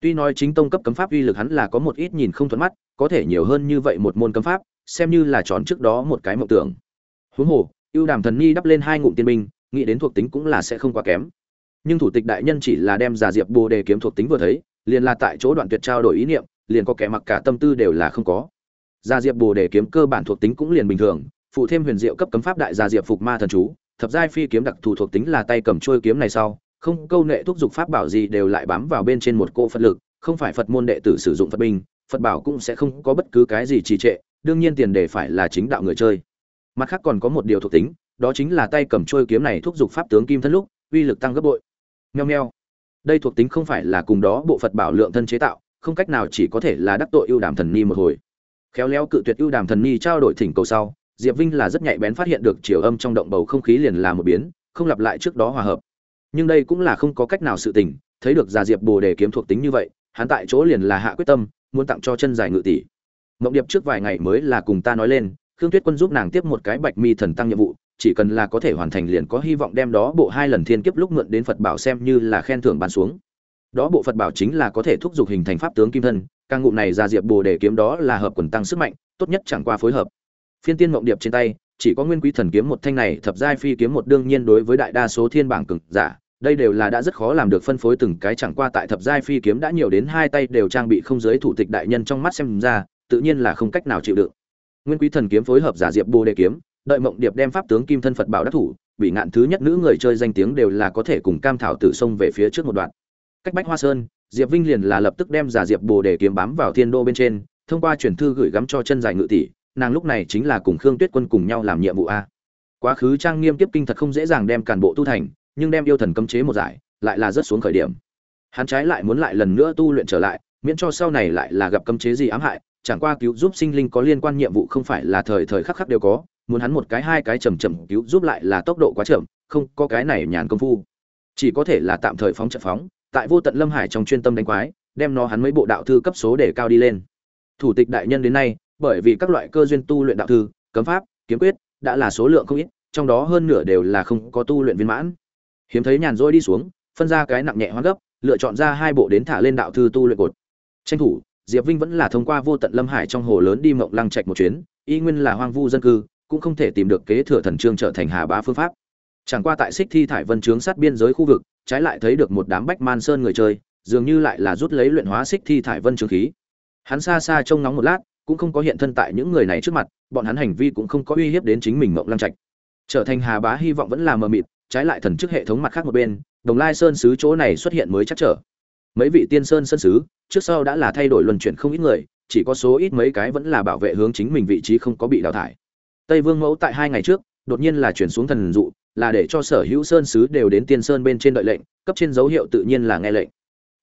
Tuy nói chính tông cấp cấm pháp uy lực hắn là có một ít nhìn không thuận mắt, có thể nhiều hơn như vậy một môn cấm pháp, xem như là tròn trước đó một cái mộng tưởng. Huống hồ, ưu đàm thần nhi đắp lên hai ngụm tiên binh, nghĩ đến thuộc tính cũng là sẽ không quá kém nhưng thủ tịch đại nhân chỉ là đem giả diệp bồ đề kiếm thuộc tính vừa thấy, liền là tại chỗ đoạn tuyệt trao đổi ý niệm, liền có kẻ mặc cả tâm tư đều là không có. Giả diệp bồ đề kiếm cơ bản thuộc tính cũng liền bình thường, phụ thêm huyền diệu cấp cấm pháp đại giả diệp phục ma thần chú, thập giai phi kiếm đặc thù thuộc tính là tay cầm trôi kiếm này sau, không câu nệ thúc giục pháp bảo gì đều lại bám vào bên trên một cô phật lực, không phải phật môn đệ tử sử dụng phật binh, phật bảo cũng sẽ không có bất cứ cái gì trì trệ, đương nhiên tiền đề phải là chính đạo người chơi. Mặt khác còn có một điều thuộc tính, đó chính là tay cầm trôi kiếm này thúc giục pháp tướng kim thân lúc, uy lực tăng gấp bội nheo nheo. Đây thuộc tính không phải là cùng đó bộ phật bảo lượng thân chế tạo, không cách nào chỉ có thể là đắc tội ưu đàm thần ni một hồi. Khéo léo cự tuyệt ưu đàm thần ni trao đổi thỉnh cầu sau, diệp vinh là rất nhạy bén phát hiện được chiều âm trong động bầu không khí liền là một biến, không lặp lại trước đó hòa hợp. Nhưng đây cũng là không có cách nào sự tình, thấy được già diệp bồ đề kiếm thuộc tính như vậy, hắn tại chỗ liền là hạ quyết tâm, muốn tặng cho chân dài ngự tỷ. Mộng điệp trước vài ngày mới là cùng ta nói lên, khương tuyết quân giúp nàng tiếp một cái bạch mi thần tăng nhiệm vụ chỉ cần là có thể hoàn thành liền có hy vọng đem đó bộ hai lần thiên kiếp lúc mượn đến phật bảo xem như là khen thưởng bàn xuống. Đó bộ phật bảo chính là có thể thúc giục hình thành pháp tướng kim thân càng ngụ này ra diệp bồ đề kiếm đó là hợp quần tăng sức mạnh, tốt nhất chẳng qua phối hợp. Phiên tiên mộng điệp trên tay, chỉ có nguyên quý thần kiếm một thanh này, thập giai phi kiếm một đương nhiên đối với đại đa số thiên bảng cực giả, đây đều là đã rất khó làm được phân phối từng cái, chẳng qua tại thập giai phi kiếm đã nhiều đến hai tay đều trang bị không giới thủ tịch đại nhân trong mắt xem ra, tự nhiên là không cách nào chịu đựng. Nguyên quý thần kiếm phối hợp giả diệp bồ đề kiếm đợi mộng điệp đem pháp tướng kim thân phật bảo đắc thủ, bị ngạn thứ nhất nữ người chơi danh tiếng đều là có thể cùng cam thảo tử Sông về phía trước một đoạn. Cách bách hoa sơn, diệp vinh liền là lập tức đem giả diệp bồ để kiếm bám vào thiên đô bên trên, thông qua chuyển thư gửi gắm cho chân dài ngự tỷ, nàng lúc này chính là cùng khương tuyết quân cùng nhau làm nhiệm vụ a. Quá khứ trang nghiêm tiếp kinh thật không dễ dàng đem cản bộ tu thành, nhưng đem yêu thần cấm chế một giải, lại là rất xuống khởi điểm. Hắn trái lại muốn lại lần nữa tu luyện trở lại, miễn cho sau này lại là gặp cấm chế gì ám hại, chẳng qua cứu giúp sinh linh có liên quan nhiệm vụ không phải là thời thời khắc khắc đều có muốn hắn một cái hai cái chầm chậm cứu giúp lại là tốc độ quá chậm, không có cái này nhàn công phu. Chỉ có thể là tạm thời phóng trận phóng, tại vô tận lâm hải trong chuyên tâm đánh quái, đem nó hắn mấy bộ đạo thư cấp số để cao đi lên. Thủ tịch đại nhân đến nay, bởi vì các loại cơ duyên tu luyện đạo thư, cấm pháp, kiếm quyết, đã là số lượng không ít, trong đó hơn nửa đều là không có tu luyện viên mãn. Hiếm thấy nhàn rỗi đi xuống, phân ra cái nặng nhẹ hoang gấp, lựa chọn ra hai bộ đến thả lên đạo thư tu luyện cột. Tranh thủ, diệp vinh vẫn là thông qua vô tận lâm hải trong hồ lớn đi mộng lăng trạch một chuyến, y nguyên là hoang vu dân cư cũng không thể tìm được kế thừa thần trương trở thành hà bá phương pháp. Chẳng qua tại xích thi thải vân trướng sát biên giới khu vực, trái lại thấy được một đám bách man sơn người chơi, dường như lại là rút lấy luyện hóa xích thi thải vân trướng khí. Hắn xa xa trông ngóng một lát, cũng không có hiện thân tại những người này trước mặt, bọn hắn hành vi cũng không có uy hiếp đến chính mình mộng lăng trạch. Trở thành hà bá hy vọng vẫn là mờ mịt, trái lại thần chức hệ thống mặt khác một bên, đồng lai sơn sứ chỗ này xuất hiện mới chắc trở. Mấy vị tiên sơn sơn sứ, trước sau đã là thay đổi luân chuyển không ít người, chỉ có số ít mấy cái vẫn là bảo vệ hướng chính mình vị trí không có bị đào thải tây vương mẫu tại hai ngày trước, đột nhiên là chuyển xuống thần dụ, là để cho sở hữu sơn sứ đều đến tiên sơn bên trên đợi lệnh, cấp trên dấu hiệu tự nhiên là nghe lệnh.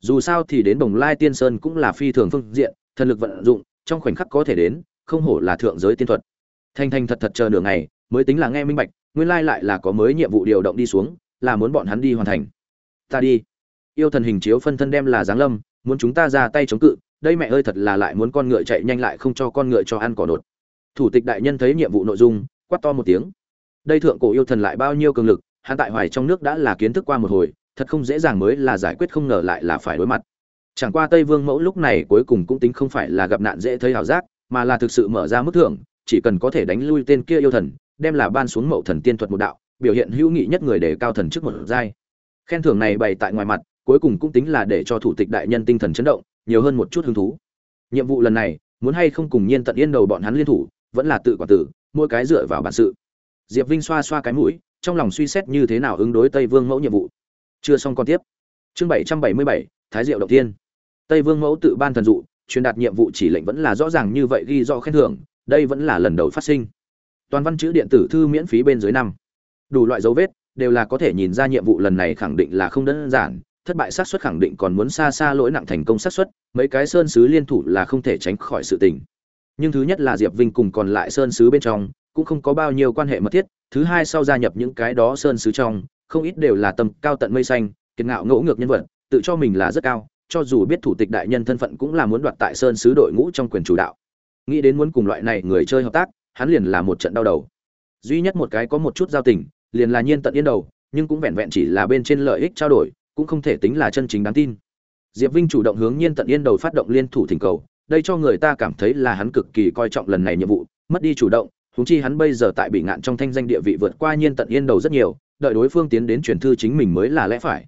Dù sao thì đến bồng lai tiên sơn cũng là phi thường phương diện, thần lực vận dụng, trong khoảnh khắc có thể đến, không hổ là thượng giới tiên thuật. Thanh thanh thật thật chờ nửa ngày, mới tính là nghe minh bạch, nguyên lai lại là có mới nhiệm vụ điều động đi xuống, là muốn bọn hắn đi hoàn thành. Ta đi. Yêu thần hình chiếu phân thân đem là giáng lâm, muốn chúng ta ra tay chống cự, đây mẹ ơi thật là lại muốn con ngựa chạy nhanh lại không cho con ngựa cho ăn cỏ đột thủ tịch đại nhân thấy nhiệm vụ nội dung, quát to một tiếng. Đây thượng cổ yêu thần lại bao nhiêu cường lực, hắn tại hoài trong nước đã là kiến thức qua một hồi, thật không dễ dàng mới là giải quyết không ngờ lại là phải đối mặt. Chẳng qua tây vương mẫu lúc này cuối cùng cũng tính không phải là gặp nạn dễ thấy hảo giác, mà là thực sự mở ra mức thưởng, chỉ cần có thể đánh lui tên kia yêu thần, đem là ban xuống mậu thần tiên thuật một đạo, biểu hiện hữu nghị nhất người để cao thần trước một giai. Khen thưởng này bày tại ngoài mặt, cuối cùng cũng tính là để cho thủ tịch đại nhân tinh thần chấn động, nhiều hơn một chút hứng thú. Nhiệm vụ lần này, muốn hay không cùng nhiên tận yên đầu bọn hắn liên thủ vẫn là tự quản tử, mỗi cái dựa vào bản sự. Diệp vinh xoa xoa cái mũi, trong lòng suy xét như thế nào ứng đối tây vương mẫu nhiệm vụ. Chưa xong còn tiếp. Chương bảy trăm bảy mươi bảy, thái diệu động tiên tây vương mẫu tự ban thần dụ, truyền đạt nhiệm vụ chỉ lệnh vẫn là rõ ràng như vậy ghi rõ khen thưởng, đây vẫn là lần đầu phát sinh. Toàn văn chữ điện tử thư miễn phí bên dưới năm. Đủ loại dấu vết, đều là có thể nhìn ra nhiệm vụ lần này khẳng định là không đơn giản, thất bại xác suất khẳng định còn muốn xa xa lỗi nặng thành công xác suất, mấy cái sơn sứ liên thủ là không thể tránh khỏi sự tình nhưng thứ nhất là diệp vinh cùng còn lại sơn sứ bên trong, cũng không có bao nhiêu quan hệ mật thiết, thứ hai sau gia nhập những cái đó sơn sứ trong, không ít đều là tầm cao tận mây xanh, kiệt ngạo ngỗ ngược nhân vật, tự cho mình là rất cao, cho dù biết thủ tịch đại nhân thân phận cũng là muốn đoạt tại sơn sứ đội ngũ trong quyền chủ đạo. Nghĩ đến muốn cùng loại này người chơi hợp tác, hắn liền là một trận đau đầu. Duy nhất một cái có một chút giao tình, liền là nhiên tận yên đầu, nhưng cũng vẹn vẹn chỉ là bên trên lợi ích trao đổi, cũng không thể tính là chân chính đáng tin. Diệp vinh chủ động hướng nhiên tận yên đầu phát động liên thủ thỉnh cầu đây cho người ta cảm thấy là hắn cực kỳ coi trọng lần này nhiệm vụ, mất đi chủ động, huống chi hắn bây giờ tại bị ngạn trong thanh danh địa vị vượt qua nhiên tận yên đầu rất nhiều, đợi đối phương tiến đến truyền thư chính mình mới là lẽ phải.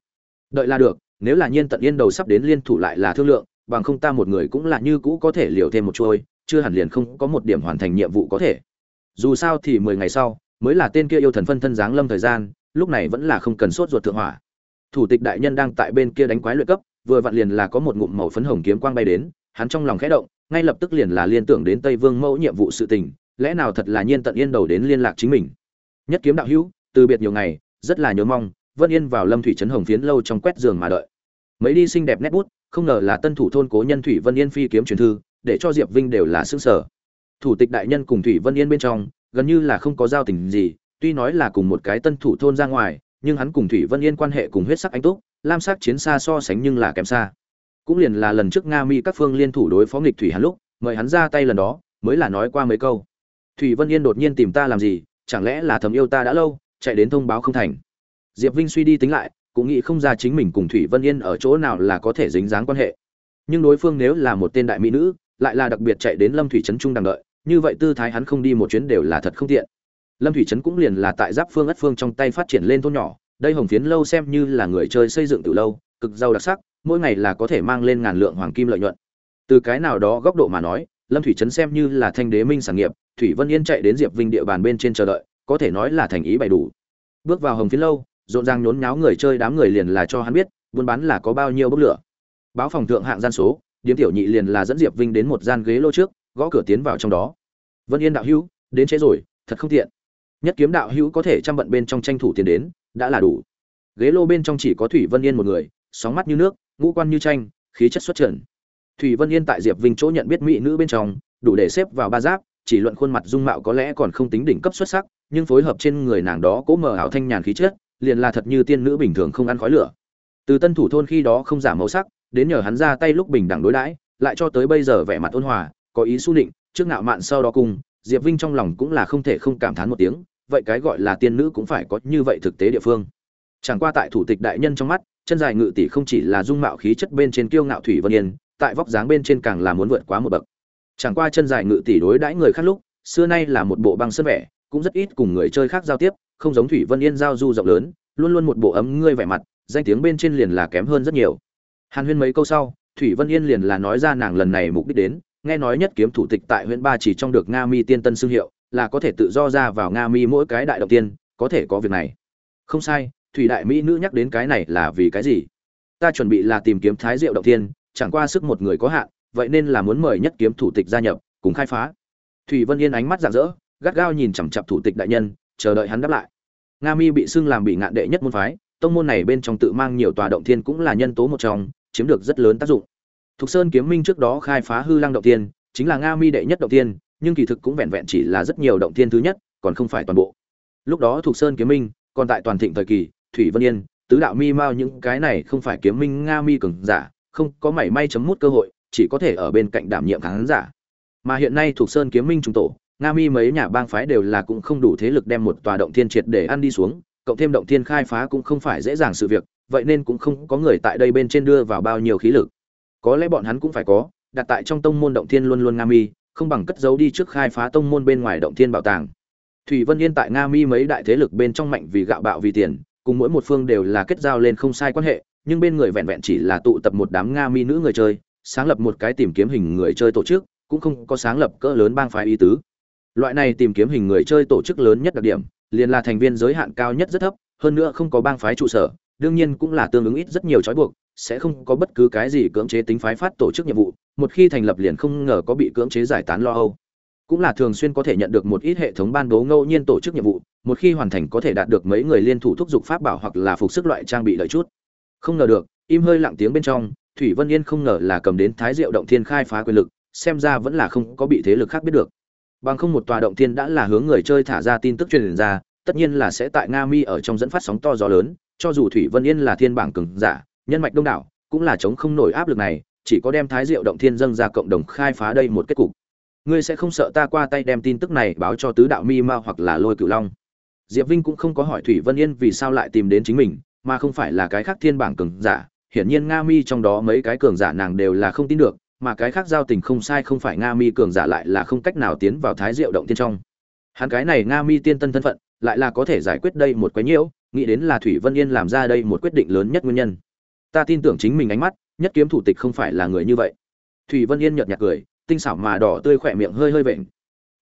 Đợi là được, nếu là nhiên tận yên đầu sắp đến liên thủ lại là thương lượng, bằng không ta một người cũng là như cũ có thể liều thêm một chuôi, chưa hẳn liền không có một điểm hoàn thành nhiệm vụ có thể. Dù sao thì mười ngày sau, mới là tên kia yêu thần phân thân giáng lâm thời gian, lúc này vẫn là không cần sốt ruột thượng hỏa. Thủ tịch đại nhân đang tại bên kia đánh quái luyện cấp, vừa vặn liền là có một ngụm màu phấn hồng kiếm quang bay đến hắn trong lòng khẽ động, ngay lập tức liền là liên tưởng đến tây vương mẫu nhiệm vụ sự tình, lẽ nào thật là nhiên tận yên đầu đến liên lạc chính mình. Nhất kiếm đạo hữu, từ biệt nhiều ngày, rất là nhớ mong vân yên vào lâm thủy trấn hồng phiến lâu trong quét giường mà đợi. Mấy đi xinh đẹp nét bút, không ngờ là tân thủ thôn cố nhân thủy vân yên phi kiếm truyền thư, để cho diệp vinh đều là xương sở thủ tịch đại nhân cùng thủy vân yên bên trong, gần như là không có giao tình gì, tuy nói là cùng một cái tân thủ thôn ra ngoài, nhưng hắn cùng thủy vân yên quan hệ cùng huyết sắc anh túc, lam sắc chiến xa so sánh nhưng là kém xa cũng liền là lần trước nga mi các phương liên thủ đối phó nghịch thủy hắn lúc mời hắn ra tay lần đó, mới là nói qua mấy câu. Thủy vân yên đột nhiên tìm ta làm gì, chẳng lẽ là thầm yêu ta đã lâu, chạy đến thông báo không thành. Diệp vinh suy đi tính lại, cũng nghĩ không ra chính mình cùng thủy vân yên ở chỗ nào là có thể dính dáng quan hệ. Nhưng đối phương nếu là một tên đại mỹ nữ, lại là đặc biệt chạy đến lâm thủy trấn trung đằng đợi, như vậy tư thái hắn không đi một chuyến đều là thật không tiện. Lâm thủy trấn cũng liền là tại giáp phương ất phương trong tay phát triển lên thôn nhỏ, đây hồng phiến lâu xem như là người chơi xây dựng từ lâu, cực giàu đặc sắc mỗi ngày là có thể mang lên ngàn lượng hoàng kim lợi nhuận. Từ cái nào đó góc độ mà nói, lâm thủy trấn xem như là thanh đế minh sản nghiệp, thủy vân yên chạy đến diệp vinh địa bàn bên trên chờ đợi, có thể nói là thành ý bày đủ. Bước vào hồng phiến lâu, rộn ràng nhốn nháo người chơi đám người liền là cho hắn biết, buôn bán là có bao nhiêu bốc lửa. Báo phòng thượng hạng gian số, điếm tiểu nhị liền là dẫn diệp vinh đến một gian ghế lô trước, gõ cửa tiến vào trong đó. Vân yên đạo hữu, đến trễ rồi, thật không tiện. Nhất kiếm đạo hữu có thể chăm bận bên trong tranh thủ tiền đến, đã là đủ. Ghế lô bên trong chỉ có thủy vân yên một người, sóng mắt như nước ngũ quan như tranh, khí chất xuất trần. Thủy vân yên tại diệp vinh chỗ nhận biết mỹ nữ bên trong, đủ để xếp vào ba giáp, chỉ luận khuôn mặt dung mạo có lẽ còn không tính đỉnh cấp xuất sắc, nhưng phối hợp trên người nàng đó cố mờ ảo thanh nhàn khí chất, liền là thật như tiên nữ bình thường không ăn khói lửa. Từ tân thủ thôn khi đó không giảm màu sắc, đến nhờ hắn ra tay lúc bình đẳng đối đãi, lại cho tới bây giờ vẻ mặt ôn hòa, có ý xu định trước ngạo mạn sau đó cùng, diệp vinh trong lòng cũng là không thể không cảm thán một tiếng, vậy cái gọi là tiên nữ cũng phải có như vậy thực tế địa phương. Chẳng qua tại thủ tịch đại nhân trong mắt chân dài ngự tỷ không chỉ là dung mạo khí chất bên trên kiêu ngạo thủy vân yên, tại vóc dáng bên trên càng là muốn vượt quá một bậc. Chẳng qua chân dài ngự tỷ đối đãi người khác lúc, xưa nay là một bộ băng sân vẻ, cũng rất ít cùng người chơi khác giao tiếp, không giống thủy vân yên giao du rộng lớn, luôn luôn một bộ ấm ngươi vẻ mặt, danh tiếng bên trên liền là kém hơn rất nhiều. Hàn huyên mấy câu sau, thủy vân yên liền là nói ra nàng lần này mục đích đến, nghe nói nhất kiếm thủ tịch tại huyện ba chỉ trong được nga mi tiên tân xương hiệu, là có thể tự do ra vào nga mi mỗi cái đại động tiên, có thể có việc này. Không sai thủy đại mỹ nữ nhắc đến cái này là vì cái gì? Ta chuẩn bị là tìm kiếm thái diệu động Thiên, chẳng qua sức một người có hạn vậy nên là muốn mời nhất kiếm thủ tịch gia nhập cùng khai phá. Thủy vân yên ánh mắt rạng rỡ gắt gao nhìn chằm chặp thủ tịch đại nhân chờ đợi hắn đáp lại. Nga mi bị xưng làm bị ngạn đệ nhất môn phái tông môn này bên trong tự mang nhiều tòa động thiên cũng là nhân tố một trong chiếm được rất lớn tác dụng. Thục sơn kiếm minh trước đó khai phá hư lăng động thiên, chính là nga mi đệ nhất động thiên, nhưng kỳ thực cũng vẹn vẹn chỉ là rất nhiều động thiên thứ nhất còn không phải toàn bộ. Lúc đó thục sơn kiếm minh còn tại toàn thịnh thời kỳ thủy vân yên, tứ đạo mi mao những cái này không phải kiếm minh nga mi cường giả, không có mảy may chấm mút cơ hội, chỉ có thể ở bên cạnh đảm nhiệm khán giả. Mà hiện nay thuộc sơn kiếm minh trung tổ, nga mi mấy nhà bang phái đều là cũng không đủ thế lực đem một tòa động thiên triệt để ăn đi xuống, cộng thêm động thiên khai phá cũng không phải dễ dàng sự việc, vậy nên cũng không có người tại đây bên trên đưa vào bao nhiêu khí lực. Có lẽ bọn hắn cũng phải có, đặt tại trong tông môn động thiên luôn luôn nga mi, không bằng cất giấu đi trước khai phá tông môn bên ngoài động thiên bảo tàng. Thủy vân yên tại nga mi mấy đại thế lực bên trong mạnh vì gạo bạo vì tiền cùng mỗi một phương đều là kết giao lên không sai quan hệ, nhưng bên người vẹn vẹn chỉ là tụ tập một đám nga mi nữ người chơi, sáng lập một cái tìm kiếm hình người chơi tổ chức, cũng không có sáng lập cỡ lớn bang phái ý tứ. Loại này tìm kiếm hình người chơi tổ chức lớn nhất đặc điểm, liền là thành viên giới hạn cao nhất rất thấp, hơn nữa không có bang phái trụ sở, đương nhiên cũng là tương ứng ít rất nhiều trói buộc, sẽ không có bất cứ cái gì cưỡng chế tính phái phát tổ chức nhiệm vụ, một khi thành lập liền không ngờ có bị cưỡng chế giải tán lo âu cũng là thường xuyên có thể nhận được một ít hệ thống ban bố ngẫu nhiên tổ chức nhiệm vụ, một khi hoàn thành có thể đạt được mấy người liên thủ thúc giục pháp bảo hoặc là phục sức loại trang bị lợi chút. Không ngờ được, im hơi lặng tiếng bên trong, thủy vân yên không ngờ là cầm đến thái diệu động thiên khai phá quyền lực, xem ra vẫn là không có bị thế lực khác biết được. Bằng không một tòa động thiên đã là hướng người chơi thả ra tin tức truyền ra, tất nhiên là sẽ tại nga mi ở trong dẫn phát sóng to gió lớn, cho dù thủy vân yên là thiên bảng cường giả, nhân mạch đông đảo, cũng là chống không nổi áp lực này, chỉ có đem thái diệu động thiên dâng ra cộng đồng khai phá đây một kết cục ngươi sẽ không sợ ta qua tay đem tin tức này báo cho tứ đạo mi ma hoặc là lôi cửu long. Diệp vinh cũng không có hỏi thủy vân yên vì sao lại tìm đến chính mình, mà không phải là cái khác thiên bảng cường giả. Hiển nhiên nga mi trong đó mấy cái cường giả nàng đều là không tin được, mà cái khác giao tình không sai không phải nga mi cường giả lại là không cách nào tiến vào thái diệu động tiên trong. Hắn cái này nga mi tiên tân thân phận, lại là có thể giải quyết đây một quái nhiễu, nghĩ đến là thủy vân yên làm ra đây một quyết định lớn nhất nguyên nhân. Ta tin tưởng chính mình ánh mắt, nhất kiếm thủ tịch không phải là người như vậy. Thủy vân yên nhợt nhạt cười tinh xảo mà đỏ tươi khỏe miệng hơi hơi vện.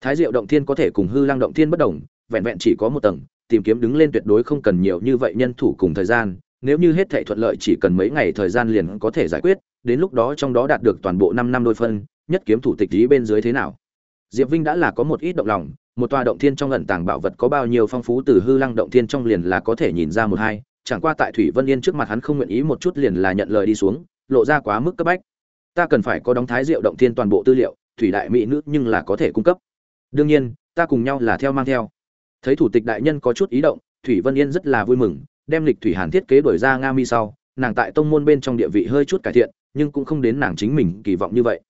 Thái diệu động thiên có thể cùng hư lăng động thiên bất đồng, vẹn vẹn chỉ có một tầng, tìm kiếm đứng lên tuyệt đối không cần nhiều như vậy nhân thủ cùng thời gian, nếu như hết thảy thuận lợi chỉ cần mấy ngày thời gian liền có thể giải quyết, đến lúc đó trong đó đạt được toàn bộ năm năm đôi phân, nhất kiếm thủ tịch lý bên dưới thế nào? Diệp vinh đã là có một ít động lòng, một tòa động thiên trong ẩn tàng bảo vật có bao nhiêu phong phú từ hư lăng động thiên trong liền là có thể nhìn ra một hai, chẳng qua tại thủy vân yên trước mặt hắn không nguyện ý một chút liền là nhận lời đi xuống, lộ ra quá mức cấp bách ta cần phải có đóng thái diệu động thiên toàn bộ tư liệu, thủy đại mỹ nữ nhưng là có thể cung cấp. Đương nhiên, ta cùng nhau là theo mang theo. Thấy thủ tịch đại nhân có chút ý động, thủy vân yên rất là vui mừng, đem lịch thủy hàn thiết kế đổi ra nga mi sau, nàng tại tông môn bên trong địa vị hơi chút cải thiện, nhưng cũng không đến nàng chính mình kỳ vọng như vậy.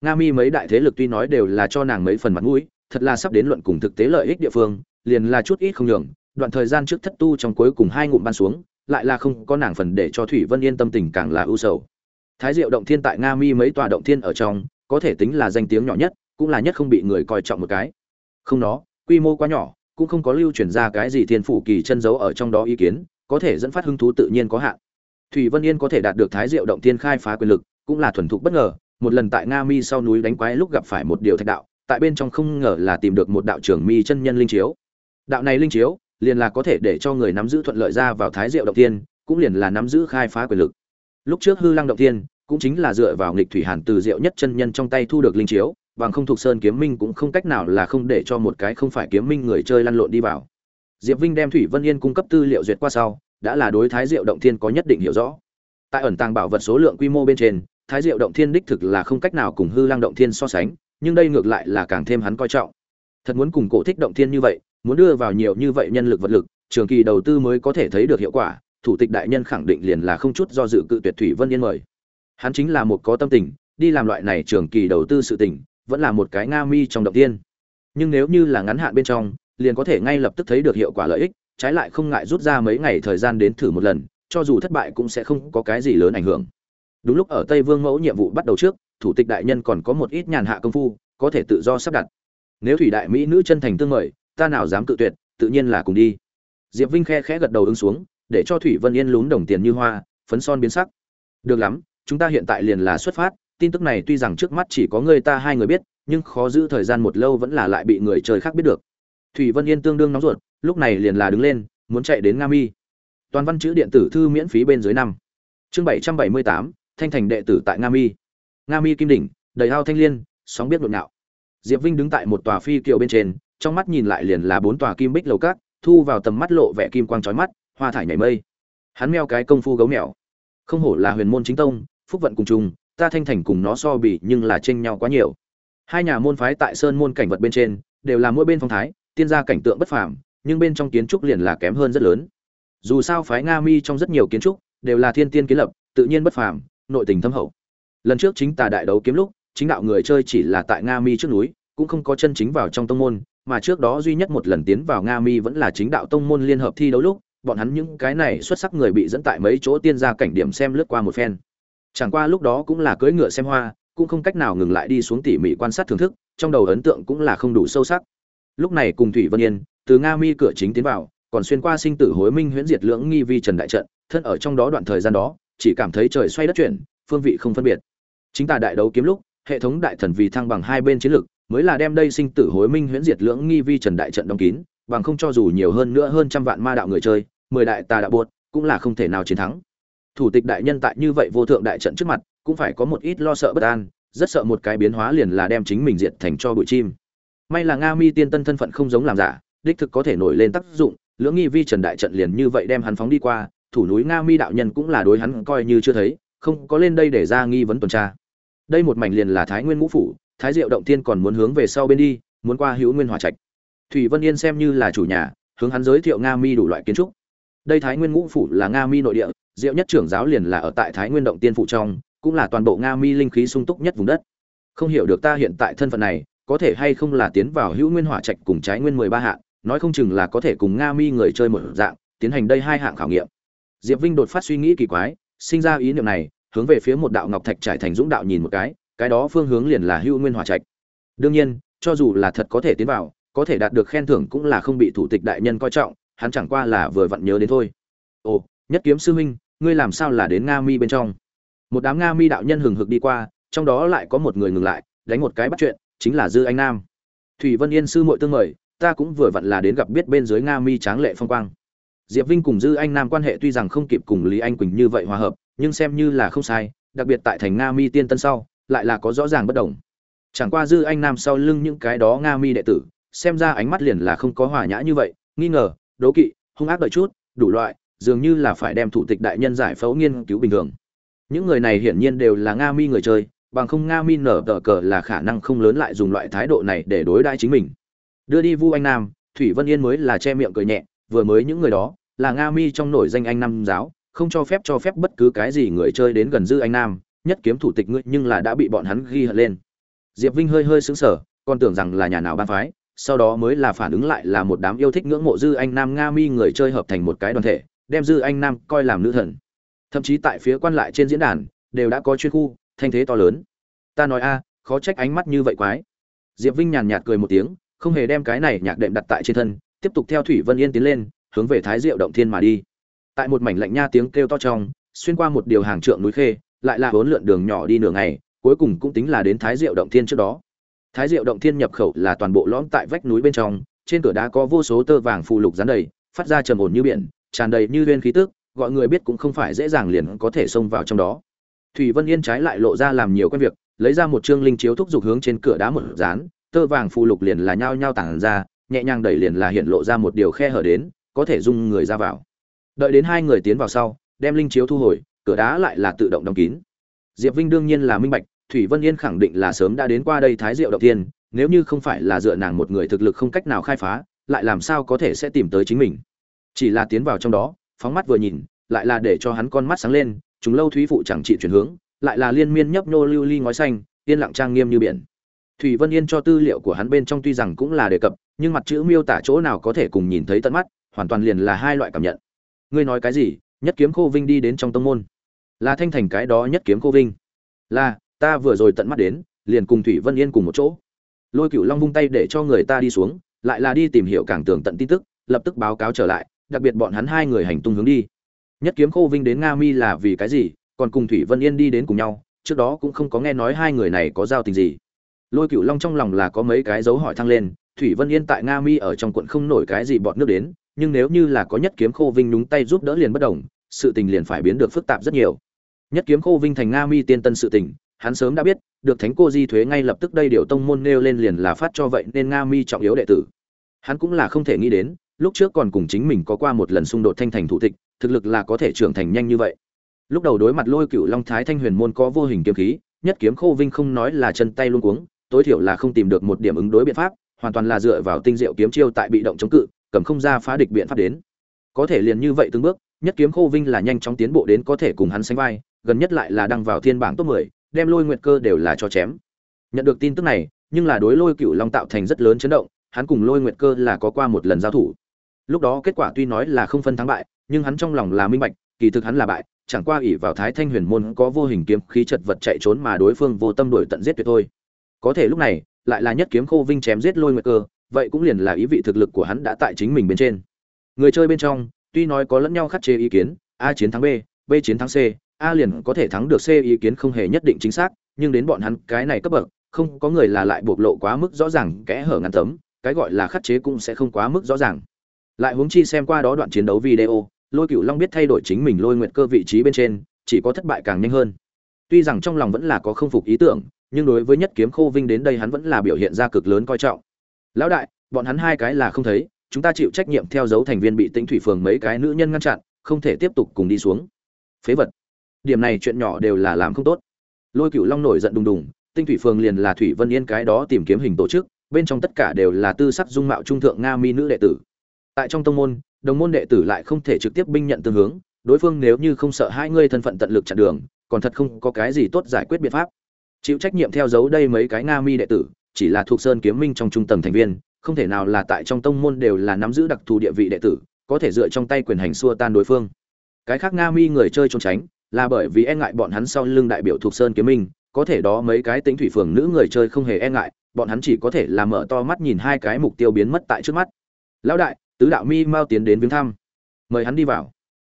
Nga mi mấy đại thế lực tuy nói đều là cho nàng mấy phần mặt mũi, thật là sắp đến luận cùng thực tế lợi ích địa phương, liền là chút ít không nhường, đoạn thời gian trước thất tu trong cuối cùng hai ngụm ban xuống, lại là không có nàng phần để cho thủy vân yên tâm tình càng là ưu sầu thái diệu động thiên tại nga mi mấy tòa động thiên ở trong, có thể tính là danh tiếng nhỏ nhất, cũng là nhất không bị người coi trọng một cái. Không nó, quy mô quá nhỏ, cũng không có lưu truyền ra cái gì thiên phủ kỳ chân dấu ở trong đó ý kiến, có thể dẫn phát hứng thú tự nhiên có hạn. Thủy vân yên có thể đạt được thái diệu động thiên khai phá quyền lực, cũng là thuần thục bất ngờ, một lần tại nga mi sau núi đánh quái lúc gặp phải một điều thạch đạo, tại bên trong không ngờ là tìm được một đạo trưởng mi chân nhân linh chiếu. Đạo này linh chiếu, liền là có thể để cho người nắm giữ thuận lợi ra vào thái diệu động thiên, cũng liền là nắm giữ khai phá quyền lực. Lúc trước hư lăng động thiên cũng chính là dựa vào nghịch thủy hàn từ diệu nhất chân nhân trong tay thu được linh chiếu, bằng không thuộc sơn kiếm minh cũng không cách nào là không để cho một cái không phải kiếm minh người chơi lăn lộn đi vào. Diệp vinh đem thủy vân yên cung cấp tư liệu duyệt qua sau, đã là đối thái diệu động thiên có nhất định hiểu rõ. Tại ẩn tàng bảo vật số lượng quy mô bên trên, thái diệu động thiên đích thực là không cách nào cùng hư lang động thiên so sánh, nhưng đây ngược lại là càng thêm hắn coi trọng. Thật muốn cùng cổ thích động thiên như vậy, muốn đưa vào nhiều như vậy nhân lực vật lực, trường kỳ đầu tư mới có thể thấy được hiệu quả, thủ tịch đại nhân khẳng định liền là không chút do dự cự tuyệt thủy vân yên mời hắn chính là một có tâm tình, đi làm loại này trường kỳ đầu tư sự tình, vẫn là một cái nga mi trong động tiên. Nhưng nếu như là ngắn hạn bên trong, liền có thể ngay lập tức thấy được hiệu quả lợi ích, trái lại không ngại rút ra mấy ngày thời gian đến thử một lần, cho dù thất bại cũng sẽ không có cái gì lớn ảnh hưởng. Đúng lúc ở tây vương mẫu nhiệm vụ bắt đầu trước, thủ tịch đại nhân còn có một ít nhàn hạ công phu, có thể tự do sắp đặt. Nếu thủy đại mỹ nữ chân thành tương mời, ta nào dám cự tuyệt, tự nhiên là cùng đi. Diệp vinh khe khẽ gật đầu ứng xuống, để cho thủy vân yên lún đồng tiền như hoa, phấn son biến sắc. Được lắm chúng ta hiện tại liền là xuất phát, tin tức này tuy rằng trước mắt chỉ có người ta hai người biết, nhưng khó giữ thời gian một lâu vẫn là lại bị người chơi khác biết được. Thủy vân yên tương đương nóng ruột, lúc này liền là đứng lên, muốn chạy đến nga mi toàn văn chữ điện tử thư miễn phí bên dưới năm. Chương bảy trăm bảy mươi tám, thanh thành đệ tử tại nga mi nga mi kim đỉnh, đầy ao thanh liên, sóng biết nhộn nhạo diệp vinh đứng tại một tòa phi kiệu bên trên, trong mắt nhìn lại liền là bốn tòa kim bích lầu cát thu vào tầm mắt lộ vẻ kim quang trói mắt, hoa thải nhảy mây. Hắn meo cái công phu gấu mèo. Không hổ là huyền môn chính tông phúc vận cùng chung, ta thanh thành cùng nó so bì nhưng là chênh nhau quá nhiều. Hai nhà môn phái tại sơn môn cảnh vật bên trên, đều là mỗi bên phong thái, tiên gia cảnh tượng bất phàm, nhưng bên trong kiến trúc liền là kém hơn rất lớn. Dù sao phái nga mi trong rất nhiều kiến trúc, đều là thiên tiên kiến lập, tự nhiên bất phàm, nội tình thâm hậu. Lần trước chính tà đại đấu kiếm lúc, chính đạo người chơi chỉ là tại nga mi trước núi, cũng không có chân chính vào trong tông môn, mà trước đó duy nhất một lần tiến vào nga mi vẫn là chính đạo tông môn liên hợp thi đấu lúc, bọn hắn những cái này xuất sắc người bị dẫn tại mấy chỗ tiên gia cảnh điểm xem lướt qua một phen chẳng qua lúc đó cũng là cưỡi ngựa xem hoa, cũng không cách nào ngừng lại đi xuống tỉ mỉ quan sát thưởng thức, trong đầu ấn tượng cũng là không đủ sâu sắc. Lúc này cùng thủy vân yên, từ nga mi cửa chính tiến vào, còn xuyên qua sinh tử hối minh huyễn diệt lưỡng nghi vi trần đại trận, thân ở trong đó đoạn thời gian đó, chỉ cảm thấy trời xoay đất chuyển, phương vị không phân biệt. Chính tà đại đấu kiếm lúc, hệ thống đại thần vì thăng bằng hai bên chiến lược mới là đem đây sinh tử hối minh huyễn diệt lưỡng nghi vi trần đại trận đóng kín, bằng không cho dù nhiều hơn nữa hơn trăm vạn ma đạo người chơi, mười đại tà đạo buột cũng là không thể nào chiến thắng thủ tịch đại nhân tại như vậy vô thượng đại trận trước mặt, cũng phải có một ít lo sợ bất an, rất sợ một cái biến hóa liền là đem chính mình diệt thành cho bụi chim. May là nga mi tiên tân thân phận không giống làm giả, đích thực có thể nổi lên tác dụng, lưỡng nghi vi trần đại trận liền như vậy đem hắn phóng đi qua, thủ núi nga mi đạo nhân cũng là đối hắn coi như chưa thấy, không có lên đây để ra nghi vấn tuần tra. Đây một mảnh liền là thái nguyên ngũ phủ, thái diệu động tiên còn muốn hướng về sau bên đi, muốn qua hữu nguyên hòa trạch. Thủy vân yên xem như là chủ nhà, hướng hắn giới thiệu nga mi đủ loại kiến trúc. Đây thái nguyên ngũ phủ là nga mi nội địa diệu nhất trưởng giáo liền là ở tại thái nguyên động tiên phụ trong, cũng là toàn bộ nga mi linh khí sung túc nhất vùng đất. Không hiểu được ta hiện tại thân phận này, có thể hay không là tiến vào hữu nguyên hỏa trạch cùng trái nguyên mười ba hạng, nói không chừng là có thể cùng nga mi người chơi một dạng, tiến hành đây hai hạng khảo nghiệm. Diệp vinh đột phát suy nghĩ kỳ quái, sinh ra ý niệm này, hướng về phía một đạo ngọc thạch trải thành dũng đạo nhìn một cái cái đó phương hướng liền là hữu nguyên hỏa trạch. Đương nhiên, cho dù là thật có thể tiến vào, có thể đạt được khen thưởng cũng là không bị thủ tịch đại nhân coi trọng, hắn chẳng qua là vừa vặn nhớ đến thôi. Ồ nhất kiếm sư huynh, ngươi làm sao là đến nga mi bên trong? Một đám nga mi đạo nhân hừng hực đi qua, trong đó lại có một người ngừng lại, đánh một cái bắt chuyện, chính là dư anh nam. Thủy vân yên sư muội tương mời, ta cũng vừa vặn là đến gặp biết bên dưới nga mi tráng lệ phong quang. Diệp vinh cùng dư anh nam quan hệ tuy rằng không kịp cùng lý anh quỳnh như vậy hòa hợp, nhưng xem như là không sai, đặc biệt tại thành nga mi tiên tân sau, lại là có rõ ràng bất đồng. Chẳng qua dư anh nam sau lưng những cái đó nga mi đệ tử, xem ra ánh mắt liền là không có hòa nhã như vậy, nghi ngờ, đố kỵ, hung ác đợi chút, đủ loại dường như là phải đem thủ tịch đại nhân giải phẫu nghiên cứu bình thường. Những người này hiển nhiên đều là nga mi người chơi, bằng không nga mi nở tờ cờ là khả năng không lớn lại dùng loại thái độ này để đối đãi chính mình. Đưa đi vu anh nam, thủy vân yên mới là che miệng cười nhẹ, vừa mới những người đó là nga mi trong nổi danh anh nam giáo, không cho phép cho phép bất cứ cái gì người chơi đến gần dư anh nam, nhất kiếm thủ tịch ngươi nhưng là đã bị bọn hắn ghi hận lên. Diệp vinh hơi hơi sững sờ, còn tưởng rằng là nhà nào ban phái, sau đó mới là phản ứng lại là một đám yêu thích ngưỡng mộ dư anh nam nga mi người chơi hợp thành một cái đoàn thể đem dư anh nam coi làm nữ thần. Thậm chí tại phía quan lại trên diễn đàn, đều đã có chuyên khu, thanh thế to lớn. Ta nói a, khó trách ánh mắt như vậy quái. Diệp vinh nhàn nhạt cười một tiếng, không hề đem cái này nhạc đệm đặt tại trên thân, tiếp tục theo thủy vân yên tiến lên, hướng về thái diệu động thiên mà đi. Tại một mảnh lạnh nha tiếng kêu to trong, xuyên qua một điều hàng trượng núi khê, lại là bốn lượn đường nhỏ đi nửa ngày, cuối cùng cũng tính là đến thái diệu động thiên trước đó. Thái diệu động thiên nhập khẩu là toàn bộ lõm tại vách núi bên trong, trên cửa đá có vô số tơ vàng phù lục dán đầy, phát ra trầm ổn như biển tràn đầy như viên khí tức, gọi người biết cũng không phải dễ dàng liền có thể xông vào trong đó. Thủy vân yên trái lại lộ ra làm nhiều quen việc, lấy ra một chương linh chiếu thúc dục hướng trên cửa đá một dán, tơ vàng phù lục liền là nhao nhao tản ra, nhẹ nhàng đẩy liền là hiện lộ ra một điều khe hở đến, có thể dung người ra vào. Đợi đến hai người tiến vào sau, đem linh chiếu thu hồi, cửa đá lại là tự động đóng kín. Diệp vinh đương nhiên là minh bạch, thủy vân yên khẳng định là sớm đã đến qua đây thái diệu Độc tiên, nếu như không phải là dựa nàng một người thực lực không cách nào khai phá, lại làm sao có thể sẽ tìm tới chính mình chỉ là tiến vào trong đó, phóng mắt vừa nhìn, lại là để cho hắn con mắt sáng lên chúng lâu thúy phụ chẳng trị chuyển hướng, lại là liên miên nhấp nhô lưu ly ngói xanh, yên lặng trang nghiêm như biển. Thủy vân yên cho tư liệu của hắn bên trong tuy rằng cũng là đề cập, nhưng mặt chữ miêu tả chỗ nào có thể cùng nhìn thấy tận mắt, hoàn toàn liền là hai loại cảm nhận. Ngươi nói cái gì? Nhất kiếm khô vinh đi đến trong tông môn. Là thanh thành cái đó nhất kiếm khô vinh. Là, ta vừa rồi tận mắt đến, liền cùng thủy vân yên cùng một chỗ. Lôi cựu long vung tay để cho người ta đi xuống, lại là đi tìm hiểu càng tường tận tin tức, lập tức báo cáo trở lại đặc biệt bọn hắn hai người hành tung hướng đi. Nhất kiếm khô vinh đến nga mi là vì cái gì, còn cùng thủy vân yên đi đến cùng nhau, trước đó cũng không có nghe nói hai người này có giao tình gì. Lôi cựu long trong lòng là có mấy cái dấu hỏi thăng lên, thủy vân yên tại nga mi ở trong quận không nổi cái gì bọn nước đến, nhưng nếu như là có nhất kiếm khô vinh nhúng tay giúp đỡ liền bất đồng sự tình liền phải biến được phức tạp rất nhiều. Nhất kiếm khô vinh thành nga mi tiên tân sự tình, hắn sớm đã biết, được thánh cô di thuế ngay lập tức đây điều tông môn nêu lên liền là phát cho vậy nên nga mi trọng yếu đệ tử. Hắn cũng là không thể nghĩ đến lúc trước còn cùng chính mình có qua một lần xung đột thanh thành thủ tịch thực lực là có thể trưởng thành nhanh như vậy. Lúc đầu đối mặt lôi cựu long thái thanh huyền môn có vô hình kiếm khí nhất kiếm khô vinh không nói là chân tay luôn cuống tối thiểu là không tìm được một điểm ứng đối biện pháp hoàn toàn là dựa vào tinh diệu kiếm chiêu tại bị động chống cự cầm không ra phá địch biện pháp đến. Có thể liền như vậy từng bước nhất kiếm khô vinh là nhanh chóng tiến bộ đến có thể cùng hắn sánh vai gần nhất lại là đăng vào thiên bảng top 10, đem lôi nguyệt cơ đều là cho chém. Nhận được tin tức này nhưng là đối lôi cựu long tạo thành rất lớn chấn động hắn cùng lôi nguyệt cơ là có qua một lần giao thủ lúc đó kết quả tuy nói là không phân thắng bại, nhưng hắn trong lòng là minh bạch, kỳ thực hắn là bại, chẳng qua ỷ vào thái thanh huyền môn có vô hình kiếm khí chật vật chạy trốn mà đối phương vô tâm đuổi tận giết tuyệt thôi. Có thể lúc này, lại là nhất kiếm khô vinh chém giết lôi nguyệt cơ, vậy cũng liền là ý vị thực lực của hắn đã tại chính mình bên trên. Người chơi bên trong, tuy nói có lẫn nhau khắc chế ý kiến, a chiến thắng b b chiến thắng c, a liền có thể thắng được c ý kiến không hề nhất định chính xác, nhưng đến bọn hắn cái này cấp bậc, không có người là lại bộc lộ quá mức rõ ràng kẽ hở ngăn tấm, cái gọi là khắc chế cũng sẽ không quá mức rõ ràng lại huống chi xem qua đó đoạn chiến đấu video, lôi cựu long biết thay đổi chính mình lôi nguyện cơ vị trí bên trên, chỉ có thất bại càng nhanh hơn. Tuy rằng trong lòng vẫn là có không phục ý tưởng, nhưng đối với nhất kiếm khô vinh đến đây hắn vẫn là biểu hiện ra cực lớn coi trọng. Lão đại, bọn hắn hai cái là không thấy, chúng ta chịu trách nhiệm theo dấu thành viên bị tĩnh thủy phường mấy cái nữ nhân ngăn chặn, không thể tiếp tục cùng đi xuống. Phế vật. Điểm này chuyện nhỏ đều là làm không tốt. Lôi cựu long nổi giận đùng đùng tinh thủy phường liền là thủy vân yên cái đó tìm kiếm hình tổ chức, bên trong tất cả đều là tư sắc dung mạo trung thượng nga mi nữ đệ tử tại trong tông môn, đồng môn đệ tử lại không thể trực tiếp binh nhận tương hướng, đối phương nếu như không sợ hai ngươi thân phận tận lực chặn đường, còn thật không có cái gì tốt giải quyết biện pháp. Chịu trách nhiệm theo dấu đây mấy cái nga mi đệ tử, chỉ là thuộc sơn kiếm minh trong trung tầng thành viên, không thể nào là tại trong tông môn đều là nắm giữ đặc thù địa vị đệ tử, có thể dựa trong tay quyền hành xua tan đối phương. Cái khác nga mi người chơi trốn tránh, là bởi vì e ngại bọn hắn sau lưng đại biểu thuộc sơn kiếm minh, có thể đó mấy cái tính thủy phường nữ người chơi không hề e ngại, bọn hắn chỉ có thể là mở to mắt nhìn hai cái mục tiêu biến mất tại trước mắt. Lão đại tứ đạo mi mau tiến đến viếng thăm. Mời hắn đi vào.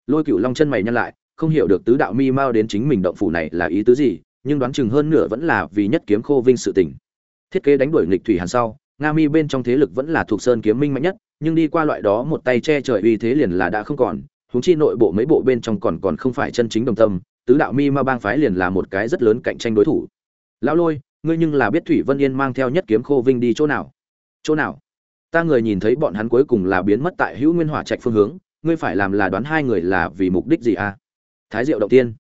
Lôi cựu long chân mày nhăn lại, không hiểu được tứ đạo mi mau đến chính mình động phủ này là ý tứ gì, nhưng đoán chừng hơn nửa vẫn là vì nhất kiếm khô vinh sự tình. Thiết kế đánh đuổi nghịch thủy hàn sau, nga mi bên trong thế lực vẫn là thuộc sơn kiếm minh mạnh nhất, nhưng đi qua loại đó một tay che trời uy thế liền là đã không còn, huống chi nội bộ mấy bộ bên trong còn còn không phải chân chính đồng tâm, tứ đạo mi ma bang phái liền là một cái rất lớn cạnh tranh đối thủ. Lão lôi, ngươi nhưng là biết thủy vân yên mang theo nhất kiếm khô vinh đi chỗ nào? Chỗ nào? Ta người nhìn thấy bọn hắn cuối cùng là biến mất tại hữu nguyên hỏa trạch phương hướng, ngươi phải làm là đoán hai người là vì mục đích gì à? Thái diệu động tiên.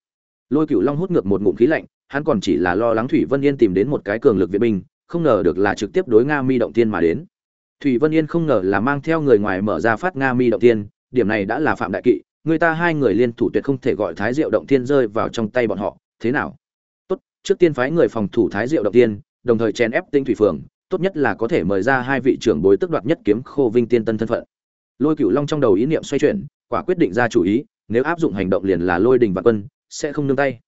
Lôi cựu long hút ngược một ngụm khí lạnh, hắn còn chỉ là lo lắng thủy vân yên tìm đến một cái cường lực viện binh, không ngờ được là trực tiếp đối nga mi động tiên mà đến. Thủy vân yên không ngờ là mang theo người ngoài mở ra phát nga mi động tiên, điểm này đã là phạm đại kỵ, người ta hai người liên thủ tuyệt không thể gọi thái diệu động tiên rơi vào trong tay bọn họ. Thế nào? Tốt, trước tiên phái người phòng thủ thái diệu động tiên, đồng thời chèn ép tinh thủy phường tốt nhất là có thể mời ra hai vị trưởng bối tức đoạt nhất kiếm khô vinh tiên tân thân phận. Lôi cựu long trong đầu ý niệm xoay chuyển, quả quyết định ra chủ ý, nếu áp dụng hành động liền là lôi đình và quân, sẽ không nương tay.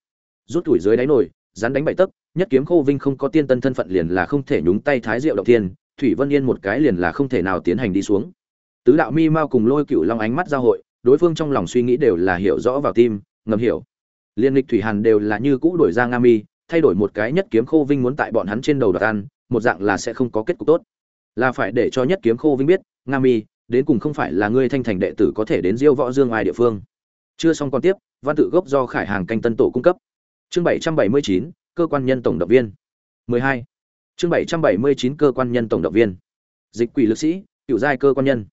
Rút tuổi dưới đáy nổi, rắn đánh bậy tấc, nhất kiếm khô vinh không có tiên tân thân phận liền là không thể nhúng tay thái diệu động tiên thủy vân yên một cái liền là không thể nào tiến hành đi xuống. Tứ đạo mi mau cùng lôi cựu long ánh mắt giao hội, đối phương trong lòng suy nghĩ đều là hiểu rõ vào tim, ngầm hiểu. Liên lịch thủy hàn đều là như cũ đổi ra nga mi, thay đổi một cái nhất kiếm khô vinh muốn tại bọn hắn trên đầu đoạt ăn một dạng là sẽ không có kết cục tốt. Là phải để cho nhất kiếm khô vinh biết, nga mi, đến cùng không phải là ngươi thanh thành đệ tử có thể đến diêu võ dương ai địa phương. Chưa xong còn tiếp, văn tự gốc do khải hàng canh tân tổ cung cấp. Chương bảy trăm bảy mươi chín, cơ quan nhân tổng động viên. 12. chương 779 cơ quan nhân tổng động viên. Dịch quỷ lực sĩ, cựu giai cơ quan nhân.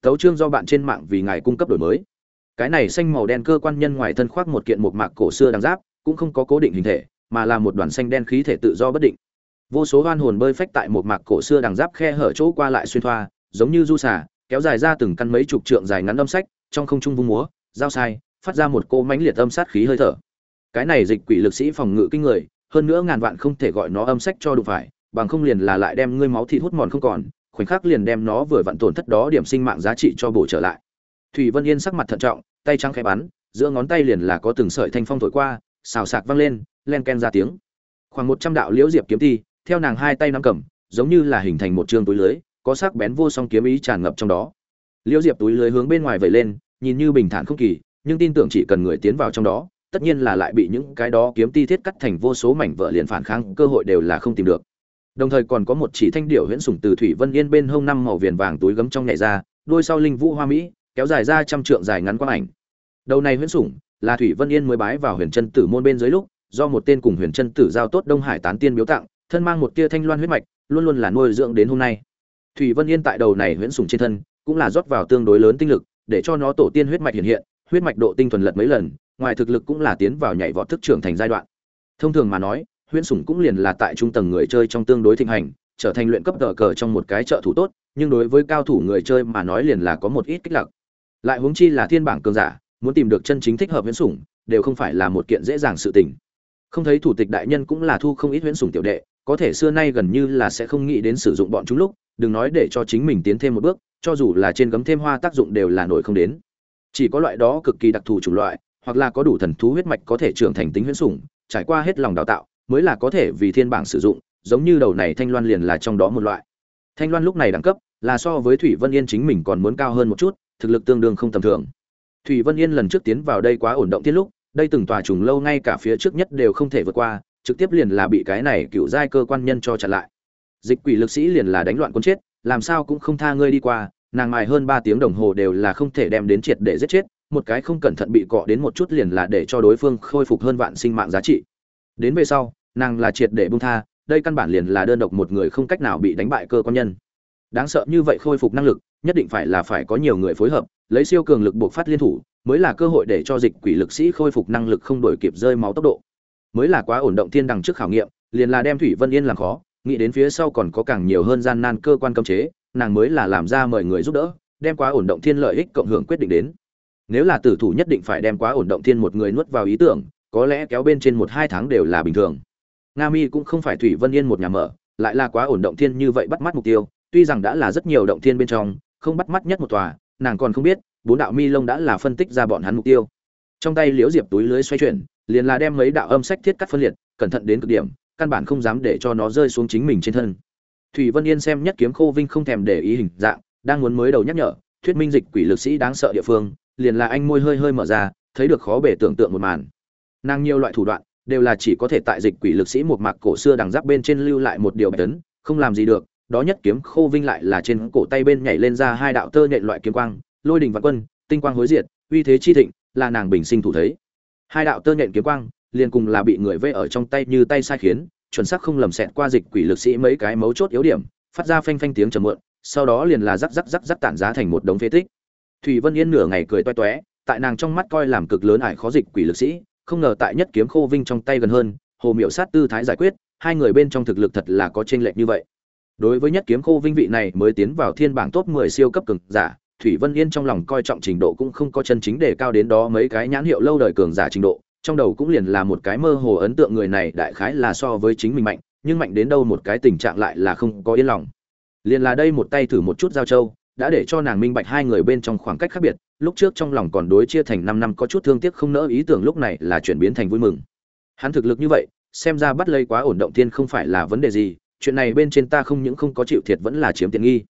Tấu chương do bạn trên mạng vì ngài cung cấp đổi mới. Cái này xanh màu đen cơ quan nhân ngoài thân khoác một kiện một mạc cổ xưa đằng giáp, cũng không có cố định hình thể, mà là một đoàn xanh đen khí thể tự do bất định vô số hoan hồn bơi phách tại một mạc cổ xưa đằng giáp khe hở chỗ qua lại xuyên thoa, giống như du xả kéo dài ra từng căn mấy chục trượng dài ngắn âm sách, trong không trung vung múa, giao sai, phát ra một cô mãnh liệt âm sát khí hơi thở. Cái này dịch quỷ lực sĩ phòng ngự kinh người, hơn nữa ngàn vạn không thể gọi nó âm sách cho đụng phải, bằng không liền là lại đem ngươi máu thịt hút mòn không còn, khoảnh khắc liền đem nó vừa vặn tổn thất đó điểm sinh mạng giá trị cho bổ trở lại. Thủy vân yên sắc mặt thận trọng, tay trắng khẽ bắn, giữa ngón tay liền là có từng sợi thanh phong thổi qua, xào sạc văng lên, len ken ra tiếng. Khoảng một trăm đạo liễu diệp kiếm ti theo nàng hai tay nắm cầm, giống như là hình thành một trường túi lưới, có sắc bén vô song kiếm ý tràn ngập trong đó. Liễu diệp túi lưới hướng bên ngoài vẩy lên, nhìn như bình thản không kỳ, nhưng tin tưởng chỉ cần người tiến vào trong đó, tất nhiên là lại bị những cái đó kiếm ti thiết cắt thành vô số mảnh vỡ liền phản kháng, cơ hội đều là không tìm được. Đồng thời còn có một chỉ thanh điểu huyễn sủng từ thủy vân yên bên hông năm màu viền vàng túi gấm trong nhảy ra, đôi sau linh vũ hoa mỹ, kéo dài ra trăm trượng dài ngắn quang ảnh. Đầu này huyễn sủng là thủy vân yên mới bái vào huyền chân tử môn bên dưới lúc, do một tên cùng huyền chân tử giao tốt đông hải tán tiên biếu tặng thân mang một tia thanh loan huyết mạch, luôn luôn là nuôi dưỡng đến hôm nay. Thủy vân yên tại đầu này huyễn sủng trên thân, cũng là rót vào tương đối lớn tinh lực, để cho nó tổ tiên huyết mạch hiện hiện, huyết mạch độ tinh thuần lật mấy lần, ngoài thực lực cũng là tiến vào nhảy vọt thức trưởng thành giai đoạn. Thông thường mà nói, huyễn sủng cũng liền là tại trung tầng người chơi trong tương đối thịnh hành, trở thành luyện cấp cỡ cờ trong một cái trợ thủ tốt, nhưng đối với cao thủ người chơi mà nói liền là có một ít kích lạc. lại huống chi là thiên bảng cường giả, muốn tìm được chân chính thích hợp huyễn sủng, đều không phải là một kiện dễ dàng sự tình. Không thấy thủ tịch đại nhân cũng là thu không ít huyễn sủng tiểu đệ có thể xưa nay gần như là sẽ không nghĩ đến sử dụng bọn chúng lúc, đừng nói để cho chính mình tiến thêm một bước, cho dù là trên gấm thêm hoa tác dụng đều là nổi không đến. Chỉ có loại đó cực kỳ đặc thù chủng loại, hoặc là có đủ thần thú huyết mạch có thể trưởng thành tính huyễn sủng, trải qua hết lòng đào tạo, mới là có thể vì thiên bảng sử dụng, giống như đầu này thanh loan liền là trong đó một loại. Thanh loan lúc này đẳng cấp là so với thủy vân yên chính mình còn muốn cao hơn một chút, thực lực tương đương không tầm thường. Thủy vân yên lần trước tiến vào đây quá ổn động tiết lúc, đây từng tòa trùng lâu ngay cả phía trước nhất đều không thể vượt qua trực tiếp liền là bị cái này cựu giai cơ quan nhân cho chặn lại. Dịch quỷ lực sĩ liền là đánh loạn quân chết, làm sao cũng không tha ngươi đi qua, nàng mài hơn ba tiếng đồng hồ đều là không thể đem đến triệt để giết chết, một cái không cẩn thận bị cọ đến một chút liền là để cho đối phương khôi phục hơn vạn sinh mạng giá trị. Đến về sau, nàng là triệt để bung tha, đây căn bản liền là đơn độc một người không cách nào bị đánh bại cơ quan nhân. Đáng sợ như vậy khôi phục năng lực, nhất định phải là phải có nhiều người phối hợp, lấy siêu cường lực buộc phát liên thủ, mới là cơ hội để cho dịch quỷ lực sĩ khôi phục năng lực không đổi kịp rơi máu tốc độ mới là quá ổn động thiên đằng trước khảo nghiệm, liền là đem thủy vân yên làm khó, nghĩ đến phía sau còn có càng nhiều hơn gian nan cơ quan cấm chế, nàng mới là làm ra mời người giúp đỡ, đem quá ổn động thiên lợi ích cộng hưởng quyết định đến. Nếu là tử thủ nhất định phải đem quá ổn động thiên một người nuốt vào ý tưởng, có lẽ kéo bên trên một hai tháng đều là bình thường. Nga mi cũng không phải thủy vân yên một nhà mở, lại là quá ổn động thiên như vậy bắt mắt mục tiêu, tuy rằng đã là rất nhiều động thiên bên trong, không bắt mắt nhất một tòa, nàng còn không biết, bốn đạo mi lông đã là phân tích ra bọn hắn mục tiêu. Trong tay liễu diệp túi lưới xoay chuyển liền là đem mấy đạo âm sách thiết cắt phân liệt, cẩn thận đến cực điểm, căn bản không dám để cho nó rơi xuống chính mình trên thân. Thủy vân yên xem nhất kiếm khô vinh không thèm để ý hình dạng, đang muốn mới đầu nhắc nhở, thuyết minh dịch quỷ lực sĩ đáng sợ địa phương, liền là anh môi hơi hơi mở ra, thấy được khó bể tưởng tượng một màn. Nàng nhiều loại thủ đoạn, đều là chỉ có thể tại dịch quỷ lực sĩ một mạc cổ xưa đằng giáp bên trên lưu lại một điều bạch tấn không làm gì được, đó nhất kiếm khô vinh lại là trên cổ tay bên nhảy lên ra hai đạo tơ nhện loại kiếm quang, lôi đình vạn quân, tinh quang hối diệt, uy thế chi thịnh, là nàng bình sinh thủ thấy hai đạo tơ nhện kiếm quang, liền cùng là bị người vây ở trong tay như tay sai khiến, chuẩn xác không lầm xẹt qua dịch quỷ lực sĩ mấy cái mấu chốt yếu điểm, phát ra phanh phanh tiếng trầm mượn sau đó liền là rắc rắc rắc rắc tản giá thành một đống phế tích. Thủy vân yên nửa ngày cười toe toé, tại nàng trong mắt coi làm cực lớn ải khó dịch quỷ lực sĩ, không ngờ tại nhất kiếm khô vinh trong tay gần hơn, hồ miệu sát tư thái giải quyết, hai người bên trong thực lực thật là có chênh lệch như vậy. Đối với nhất kiếm khô vinh vị này mới tiến vào thiên bảng top 10 siêu cấp cường giả thủy vân yên trong lòng coi trọng trình độ cũng không có chân chính đề cao đến đó mấy cái nhãn hiệu lâu đời cường giả trình độ, trong đầu cũng liền là một cái mơ hồ ấn tượng người này đại khái là so với chính mình mạnh, nhưng mạnh đến đâu một cái tình trạng lại là không có yên lòng. Liền là đây một tay thử một chút giao châu, đã để cho nàng minh bạch hai người bên trong khoảng cách khác biệt, lúc trước trong lòng còn đối chia thành năm năm có chút thương tiếc không nỡ ý tưởng lúc này là chuyển biến thành vui mừng. Hắn thực lực như vậy, xem ra bắt lấy quá ổn động tiên không phải là vấn đề gì, chuyện này bên trên ta không những không có chịu thiệt vẫn là chiếm tiện nghi.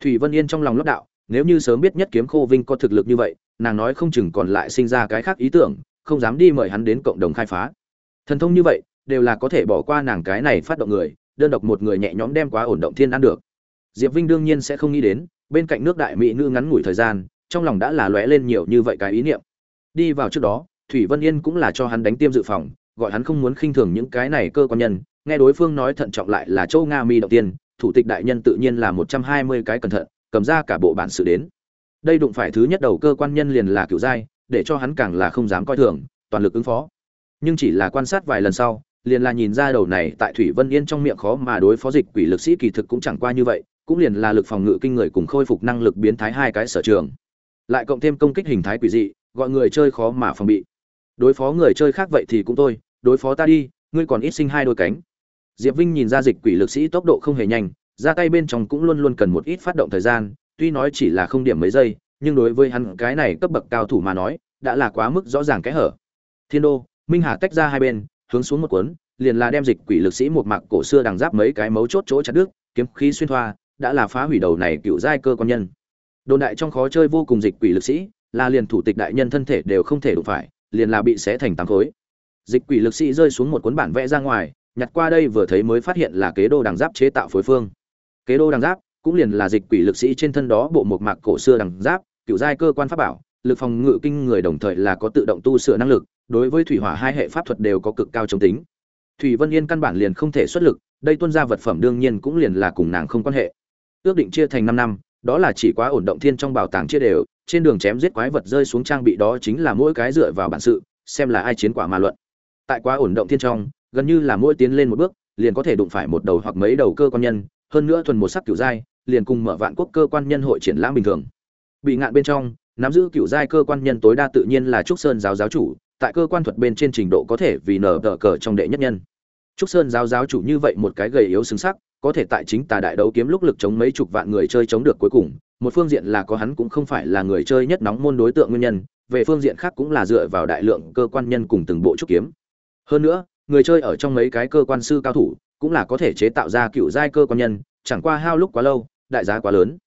Thủy vân yên trong lòng lót đạo nếu như sớm biết nhất kiếm khô vinh có thực lực như vậy, nàng nói không chừng còn lại sinh ra cái khác ý tưởng, không dám đi mời hắn đến cộng đồng khai phá. Thần thông như vậy, đều là có thể bỏ qua nàng cái này phát động người, đơn độc một người nhẹ nhõm đem quá ổn động thiên ăn được. Diệp vinh đương nhiên sẽ không nghĩ đến, bên cạnh nước đại mỹ nữ ngắn ngủi thời gian, trong lòng đã là lóe lên nhiều như vậy cái ý niệm. Đi vào trước đó, thủy vân yên cũng là cho hắn đánh tiêm dự phòng, gọi hắn không muốn khinh thường những cái này cơ quan nhân, nghe đối phương nói thận trọng lại là châu nga mi đầu tiên, thủ tịch đại nhân tự nhiên là một trăm hai mươi cái cẩn thận cầm ra cả bộ bản sự đến. Đây đụng phải thứ nhất đầu cơ quan nhân liền là cựu giai, để cho hắn càng là không dám coi thường, toàn lực ứng phó. Nhưng chỉ là quan sát vài lần sau, liền là nhìn ra đầu này tại thủy vân yên trong miệng khó mà đối phó dịch quỷ lực sĩ kỳ thực cũng chẳng qua như vậy, cũng liền là lực phòng ngự kinh người cùng khôi phục năng lực biến thái hai cái sở trường. Lại cộng thêm công kích hình thái quỷ dị, gọi người chơi khó mà phòng bị. Đối phó người chơi khác vậy thì cũng thôi, đối phó ta đi, ngươi còn ít sinh hai đôi cánh. Diệp vinh nhìn ra dịch quỷ lực sĩ tốc độ không hề nhanh ra tay bên trong cũng luôn luôn cần một ít phát động thời gian, tuy nói chỉ là không điểm mấy giây, nhưng đối với hắn cái này cấp bậc cao thủ mà nói, đã là quá mức rõ ràng cái hở. Thiên đô, minh hà tách ra hai bên, hướng xuống một cuốn, liền là đem dịch quỷ lực sĩ một mạc cổ xưa đằng giáp mấy cái mấu chốt chỗ chặt đứt, kiếm khí xuyên thoa, đã là phá hủy đầu này cựu giai cơ quan nhân. Đồn đại trong khó chơi vô cùng dịch quỷ lực sĩ, là liền thủ tịch đại nhân thân thể đều không thể đụng phải, liền là bị xé thành tám khối. Dịch quỷ lực sĩ rơi xuống một cuốn bản vẽ ra ngoài, nhặt qua đây vừa thấy mới phát hiện là kế đô đằng giáp chế tạo phối phương kế đô đằng giáp, cũng liền là dịch quỷ lực sĩ trên thân đó bộ một mạc cổ xưa đằng giáp cựu giai cơ quan pháp bảo, lực phòng ngự kinh người đồng thời là có tự động tu sửa năng lực, đối với thủy hỏa hai hệ pháp thuật đều có cực cao chống tính. Thủy vân yên căn bản liền không thể xuất lực, đây tuân ra vật phẩm đương nhiên cũng liền là cùng nàng không quan hệ. Ước định chia thành năm năm, đó là chỉ quá ổn động thiên trong bảo tàng chia đều, trên đường chém giết quái vật rơi xuống trang bị đó chính là mỗi cái dựa vào bản sự, xem là ai chiến quả mà luận. Tại quá ổn động thiên trong, gần như là mỗi tiến lên một bước, liền có thể đụng phải một đầu hoặc mấy đầu cơ quan nhân hơn nữa thuần một sắc cửu giai, liền cùng mở vạn quốc cơ quan nhân hội triển lãm bình thường. Bị ngạn bên trong, nắm giữ cửu giai cơ quan nhân tối đa tự nhiên là trúc sơn giáo giáo chủ, tại cơ quan thuật bên trên trình độ có thể vì nở tờ cờ trong đệ nhất nhân. Trúc sơn giáo giáo chủ như vậy một cái gầy yếu xứng sắc, có thể tại chính tà đại đấu kiếm lúc lực chống mấy chục vạn người chơi chống được cuối cùng, một phương diện là có hắn cũng không phải là người chơi nhất nóng môn đối tượng nguyên nhân, về phương diện khác cũng là dựa vào đại lượng cơ quan nhân cùng từng bộ trúc kiếm. Hơn nữa, người chơi ở trong mấy cái cơ quan sư cao thủ cũng là có thể chế tạo ra cựu giai cơ quan nhân, chẳng qua hao lúc quá lâu, đại giá quá lớn.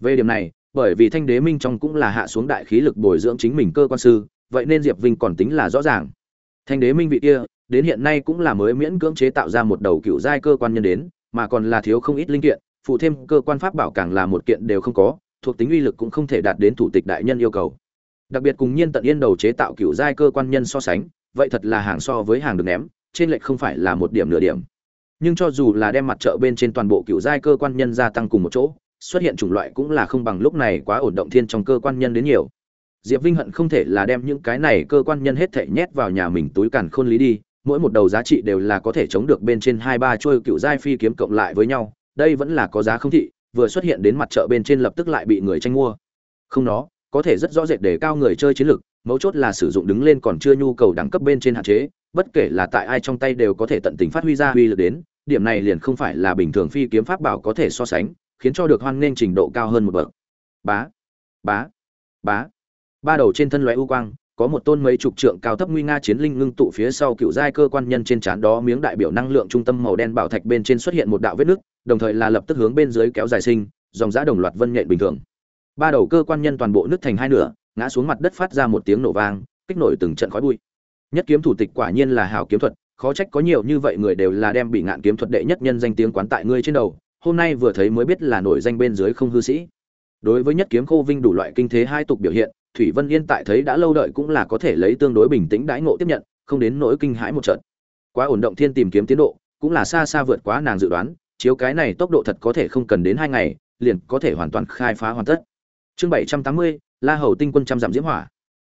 Về điểm này, bởi vì thanh đế minh trong cũng là hạ xuống đại khí lực bồi dưỡng chính mình cơ quan sư, vậy nên diệp vinh còn tính là rõ ràng. Thanh đế minh vị kia, đến hiện nay cũng là mới miễn cưỡng chế tạo ra một đầu cựu giai cơ quan nhân đến, mà còn là thiếu không ít linh kiện, phụ thêm cơ quan pháp bảo càng là một kiện đều không có, thuộc tính uy lực cũng không thể đạt đến thủ tịch đại nhân yêu cầu. Đặc biệt cùng nhiên tận yên đầu chế tạo cựu giai cơ quan nhân so sánh, vậy thật là hàng so với hàng được ném, trên lệch không phải là một điểm nửa điểm nhưng cho dù là đem mặt trợ bên trên toàn bộ cựu giai cơ quan nhân gia tăng cùng một chỗ, xuất hiện chủng loại cũng là không bằng lúc này quá ổn động thiên trong cơ quan nhân đến nhiều. Diệp vinh hận không thể là đem những cái này cơ quan nhân hết thể nhét vào nhà mình túi càn khôn lý đi, mỗi một đầu giá trị đều là có thể chống được bên trên hai ba chuôi cựu giai phi kiếm cộng lại với nhau, đây vẫn là có giá không thị, vừa xuất hiện đến mặt chợ bên trên lập tức lại bị người tranh mua. Không nó, có thể rất rõ rệt để cao người chơi chiến lược, mấu chốt là sử dụng đứng lên còn chưa nhu cầu đẳng cấp bên trên hạn chế, bất kể là tại ai trong tay đều có thể tận tình phát huy ra uy lực đến điểm này liền không phải là bình thường phi kiếm pháp bảo có thể so sánh khiến cho được hoan nên trình độ cao hơn một bậc bá bá bá ba đầu trên thân lóe u quang có một tôn mấy chục trượng cao thấp nguy nga chiến linh ngưng tụ phía sau cựu giai cơ quan nhân trên trán đó miếng đại biểu năng lượng trung tâm màu đen bảo thạch bên trên xuất hiện một đạo vết nứt, đồng thời là lập tức hướng bên dưới kéo dài sinh, dòng giá đồng loạt vân nhện bình thường. Ba đầu cơ quan nhân toàn bộ nứt thành hai nửa, ngã xuống mặt đất phát ra một tiếng nổ vang, kích nổi từng trận khói bụi. Nhất kiếm thủ tịch quả nhiên là hảo kiếm thuật, khó trách có nhiều như vậy người đều là đem bị ngạn kiếm thuật đệ nhất nhân danh tiếng quán tại ngươi trên đầu, hôm nay vừa thấy mới biết là nổi danh bên dưới không hư sĩ. Đối với nhất kiếm khô vinh đủ loại kinh thế hai tục biểu hiện, Thủy Vân Yên tại thấy đã lâu đợi cũng là có thể lấy tương đối bình tĩnh đãi ngộ tiếp nhận, không đến nỗi kinh hãi một trận. Quá ổn động thiên tìm kiếm tiến độ, cũng là xa xa vượt quá nàng dự đoán, chiếu cái này tốc độ thật có thể không cần đến hai ngày, liền có thể hoàn toàn khai phá hoàn tất. Chương 780, La Hầu tinh quân trăm giảm diễm hỏa.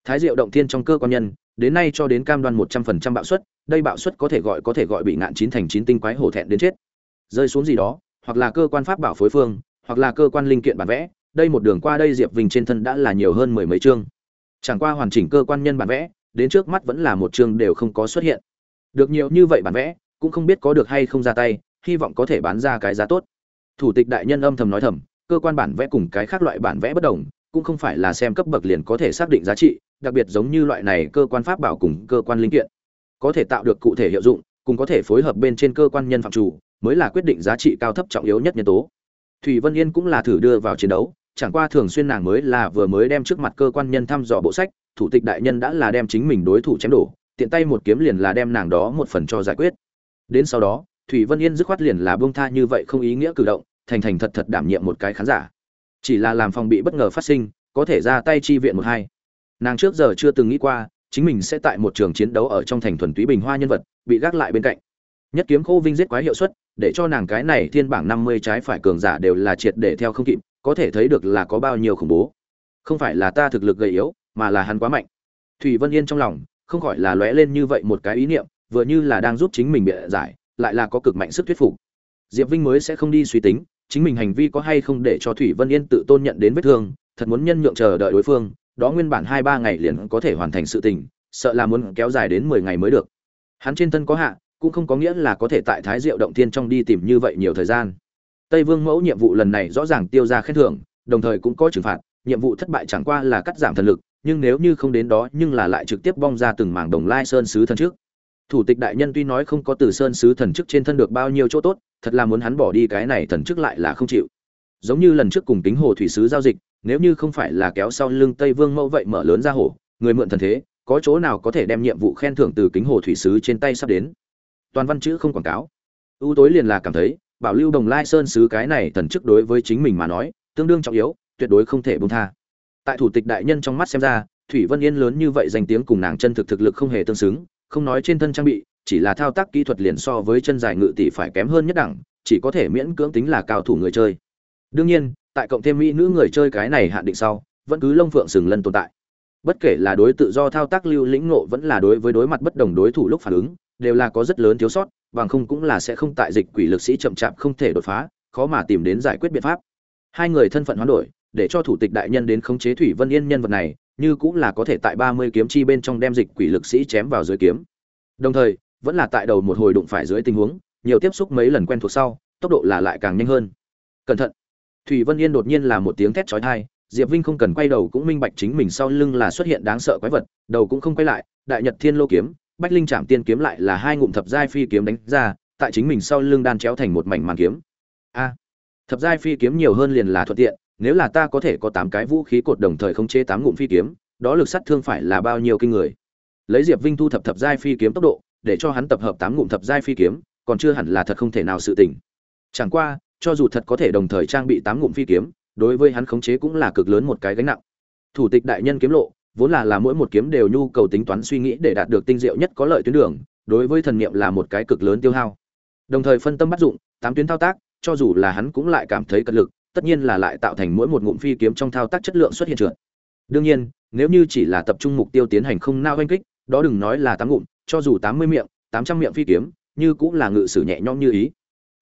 Thái Diệu động thiên trong cơ quan nhân, đến nay cho đến cam đoan 100% bạo suất, đây bạo suất có thể gọi có thể gọi bị ngạn chín thành chín tinh quái hổ thẹn đến chết. Rơi xuống gì đó, hoặc là cơ quan pháp bảo phối phương, hoặc là cơ quan linh kiện bản vẽ, đây một đường qua đây Diệp Vinh trên thân đã là nhiều hơn mười mấy chương. Chẳng qua hoàn chỉnh cơ quan nhân bản vẽ, đến trước mắt vẫn là một chương đều không có xuất hiện. Được nhiều như vậy bản vẽ, cũng không biết có được hay không ra tay, hy vọng có thể bán ra cái giá tốt. Thủ tịch đại nhân âm thầm nói thầm, cơ quan bản vẽ cùng cái khác loại bản vẽ bất đồng, cũng không phải là xem cấp bậc liền có thể xác định giá trị, đặc biệt giống như loại này cơ quan pháp bảo cùng cơ quan linh kiện, có thể tạo được cụ thể hiệu dụng, cùng có thể phối hợp bên trên cơ quan nhân phạm chủ, mới là quyết định giá trị cao thấp trọng yếu nhất nhân tố. Thủy Vân Yên cũng là thử đưa vào chiến đấu, chẳng qua thường xuyên nàng mới là vừa mới đem trước mặt cơ quan nhân thăm dò bộ sách, thủ tịch đại nhân đã là đem chính mình đối thủ chém đổ, tiện tay một kiếm liền là đem nàng đó một phần cho giải quyết. Đến sau đó, Thủy Vân Yên dứt khoát liền là buông tha như vậy không ý nghĩa cử động, thành thành thật thật đảm nhiệm một cái khán giả. Chỉ là làm phòng bị bất ngờ phát sinh, có thể ra tay chi viện một hai. Nàng trước giờ chưa từng nghĩ qua, chính mình sẽ tại một trường chiến đấu ở trong thành thuần túy bình hoa nhân vật, bị gác lại bên cạnh. Nhất kiếm khô vinh giết quái hiệu suất, để cho nàng cái này thiên bảng 50 trái phải cường giả đều là triệt để theo không kịp, có thể thấy được là có bao nhiêu khủng bố. Không phải là ta thực lực gầy yếu mà là hắn quá mạnh. Thủy vân yên trong lòng không khỏi là lóe lên như vậy một cái ý niệm vừa như là đang giúp chính mình bịa giải lại là có cực mạnh sức thuyết phục. Diệp vinh mới sẽ không đi suy tính chính mình hành vi có hay không để cho thủy vân yên tự tôn nhận đến vết thương thật muốn nhân nhượng chờ đợi đối phương đó nguyên bản hai ba ngày liền có thể hoàn thành sự tình sợ là muốn kéo dài đến mười ngày mới được hắn trên thân có hạ cũng không có nghĩa là có thể tại thái diệu động tiên trong đi tìm như vậy nhiều thời gian Tây Vương mẫu nhiệm vụ lần này rõ ràng tiêu ra khen thưởng, đồng thời cũng có trừng phạt, nhiệm vụ thất bại chẳng qua là cắt giảm thần lực, nhưng nếu như không đến đó nhưng là lại trực tiếp bong ra từng mảng đồng lai sơn sứ thần trước. Thủ tịch đại nhân tuy nói không có từ sơn sứ thần chức trên thân được bao nhiêu chỗ tốt, thật là muốn hắn bỏ đi cái này thần chức lại là không chịu. Giống như lần trước cùng tính hồ thủy sứ giao dịch, nếu như không phải là kéo sau lưng Tây Vương mẫu vậy mở lớn ra hổ, người mượn thần thế, có chỗ nào có thể đem nhiệm vụ khen thưởng từ kính hồ thủy sứ trên tay sắp đến. Toàn văn chữ không quảng cáo. ưu tối liền là cảm thấy, bảo lưu đồng lai sơn sứ cái này thần chức đối với chính mình mà nói tương đương trọng yếu tuyệt đối không thể buông tha tại thủ tịch đại nhân trong mắt xem ra thủy vân yên lớn như vậy danh tiếng cùng nàng chân thực thực lực không hề tương xứng không nói trên thân trang bị chỉ là thao tác kỹ thuật liền so với chân dài ngự tỷ phải kém hơn nhất đẳng chỉ có thể miễn cưỡng tính là cao thủ người chơi đương nhiên tại cộng thêm mỹ nữ người chơi cái này hạn định sau, vẫn cứ lông phượng sừng lân tồn tại. Bất kể là đối tự do thao tác lưu lĩnh ngộ vẫn là đối với đối mặt bất đồng đối thủ lúc phản ứng, đều là có rất lớn thiếu sót, bằng không cũng là sẽ không tại dịch quỷ lực sĩ chậm chạp không thể đột phá, khó mà tìm đến giải quyết biện pháp. Hai người thân phận hoán đổi, để cho thủ tịch đại nhân đến khống chế thủy vân yên nhân vật này, như cũng là có thể tại ba mươi kiếm chi bên trong đem dịch quỷ lực sĩ chém vào dưới kiếm. Đồng thời, vẫn là tại đầu một hồi đụng phải dưới tình huống, nhiều tiếp xúc mấy lần quen thuộc sau, tốc độ là lại càng nhanh hơn. Cẩn thận thủy vân yên đột nhiên là một tiếng thét chói tai, diệp vinh không cần quay đầu cũng minh bạch chính mình sau lưng là xuất hiện đáng sợ quái vật, đầu cũng không quay lại, đại nhật thiên lô kiếm, bách linh trạm tiên kiếm lại là hai ngụm thập giai phi kiếm đánh ra, tại chính mình sau lưng đan chéo thành một mảnh màn kiếm a, thập giai phi kiếm nhiều hơn liền là thuận tiện, nếu là ta có thể có tám cái vũ khí cột đồng thời khống chế tám ngụm phi kiếm, đó lực sát thương phải là bao nhiêu kinh người lấy diệp vinh thu thập thập giai phi kiếm tốc độ, để cho hắn tập hợp tám ngụm thập giai phi kiếm, còn chưa hẳn là thật không thể nào sự tình. chẳng qua cho dù thật có thể đồng thời trang bị tám ngụm phi kiếm, đối với hắn khống chế cũng là cực lớn một cái gánh nặng. Thủ tịch đại nhân kiếm lộ, vốn là là mỗi một kiếm đều nhu cầu tính toán suy nghĩ để đạt được tinh diệu nhất có lợi tuyến đường, đối với thần niệm là một cái cực lớn tiêu hao. Đồng thời phân tâm bắt dụng, tám tuyến thao tác, cho dù là hắn cũng lại cảm thấy cật lực, tất nhiên là lại tạo thành mỗi một ngụm phi kiếm trong thao tác chất lượng xuất hiện trượt. Đương nhiên, nếu như chỉ là tập trung mục tiêu tiến hành không nao oanh kích, đó đừng nói là tám ngụm, cho dù tám mươi miệng, tám trăm miệng phi kiếm, như cũng là ngự sử nhẹ nhõm như ý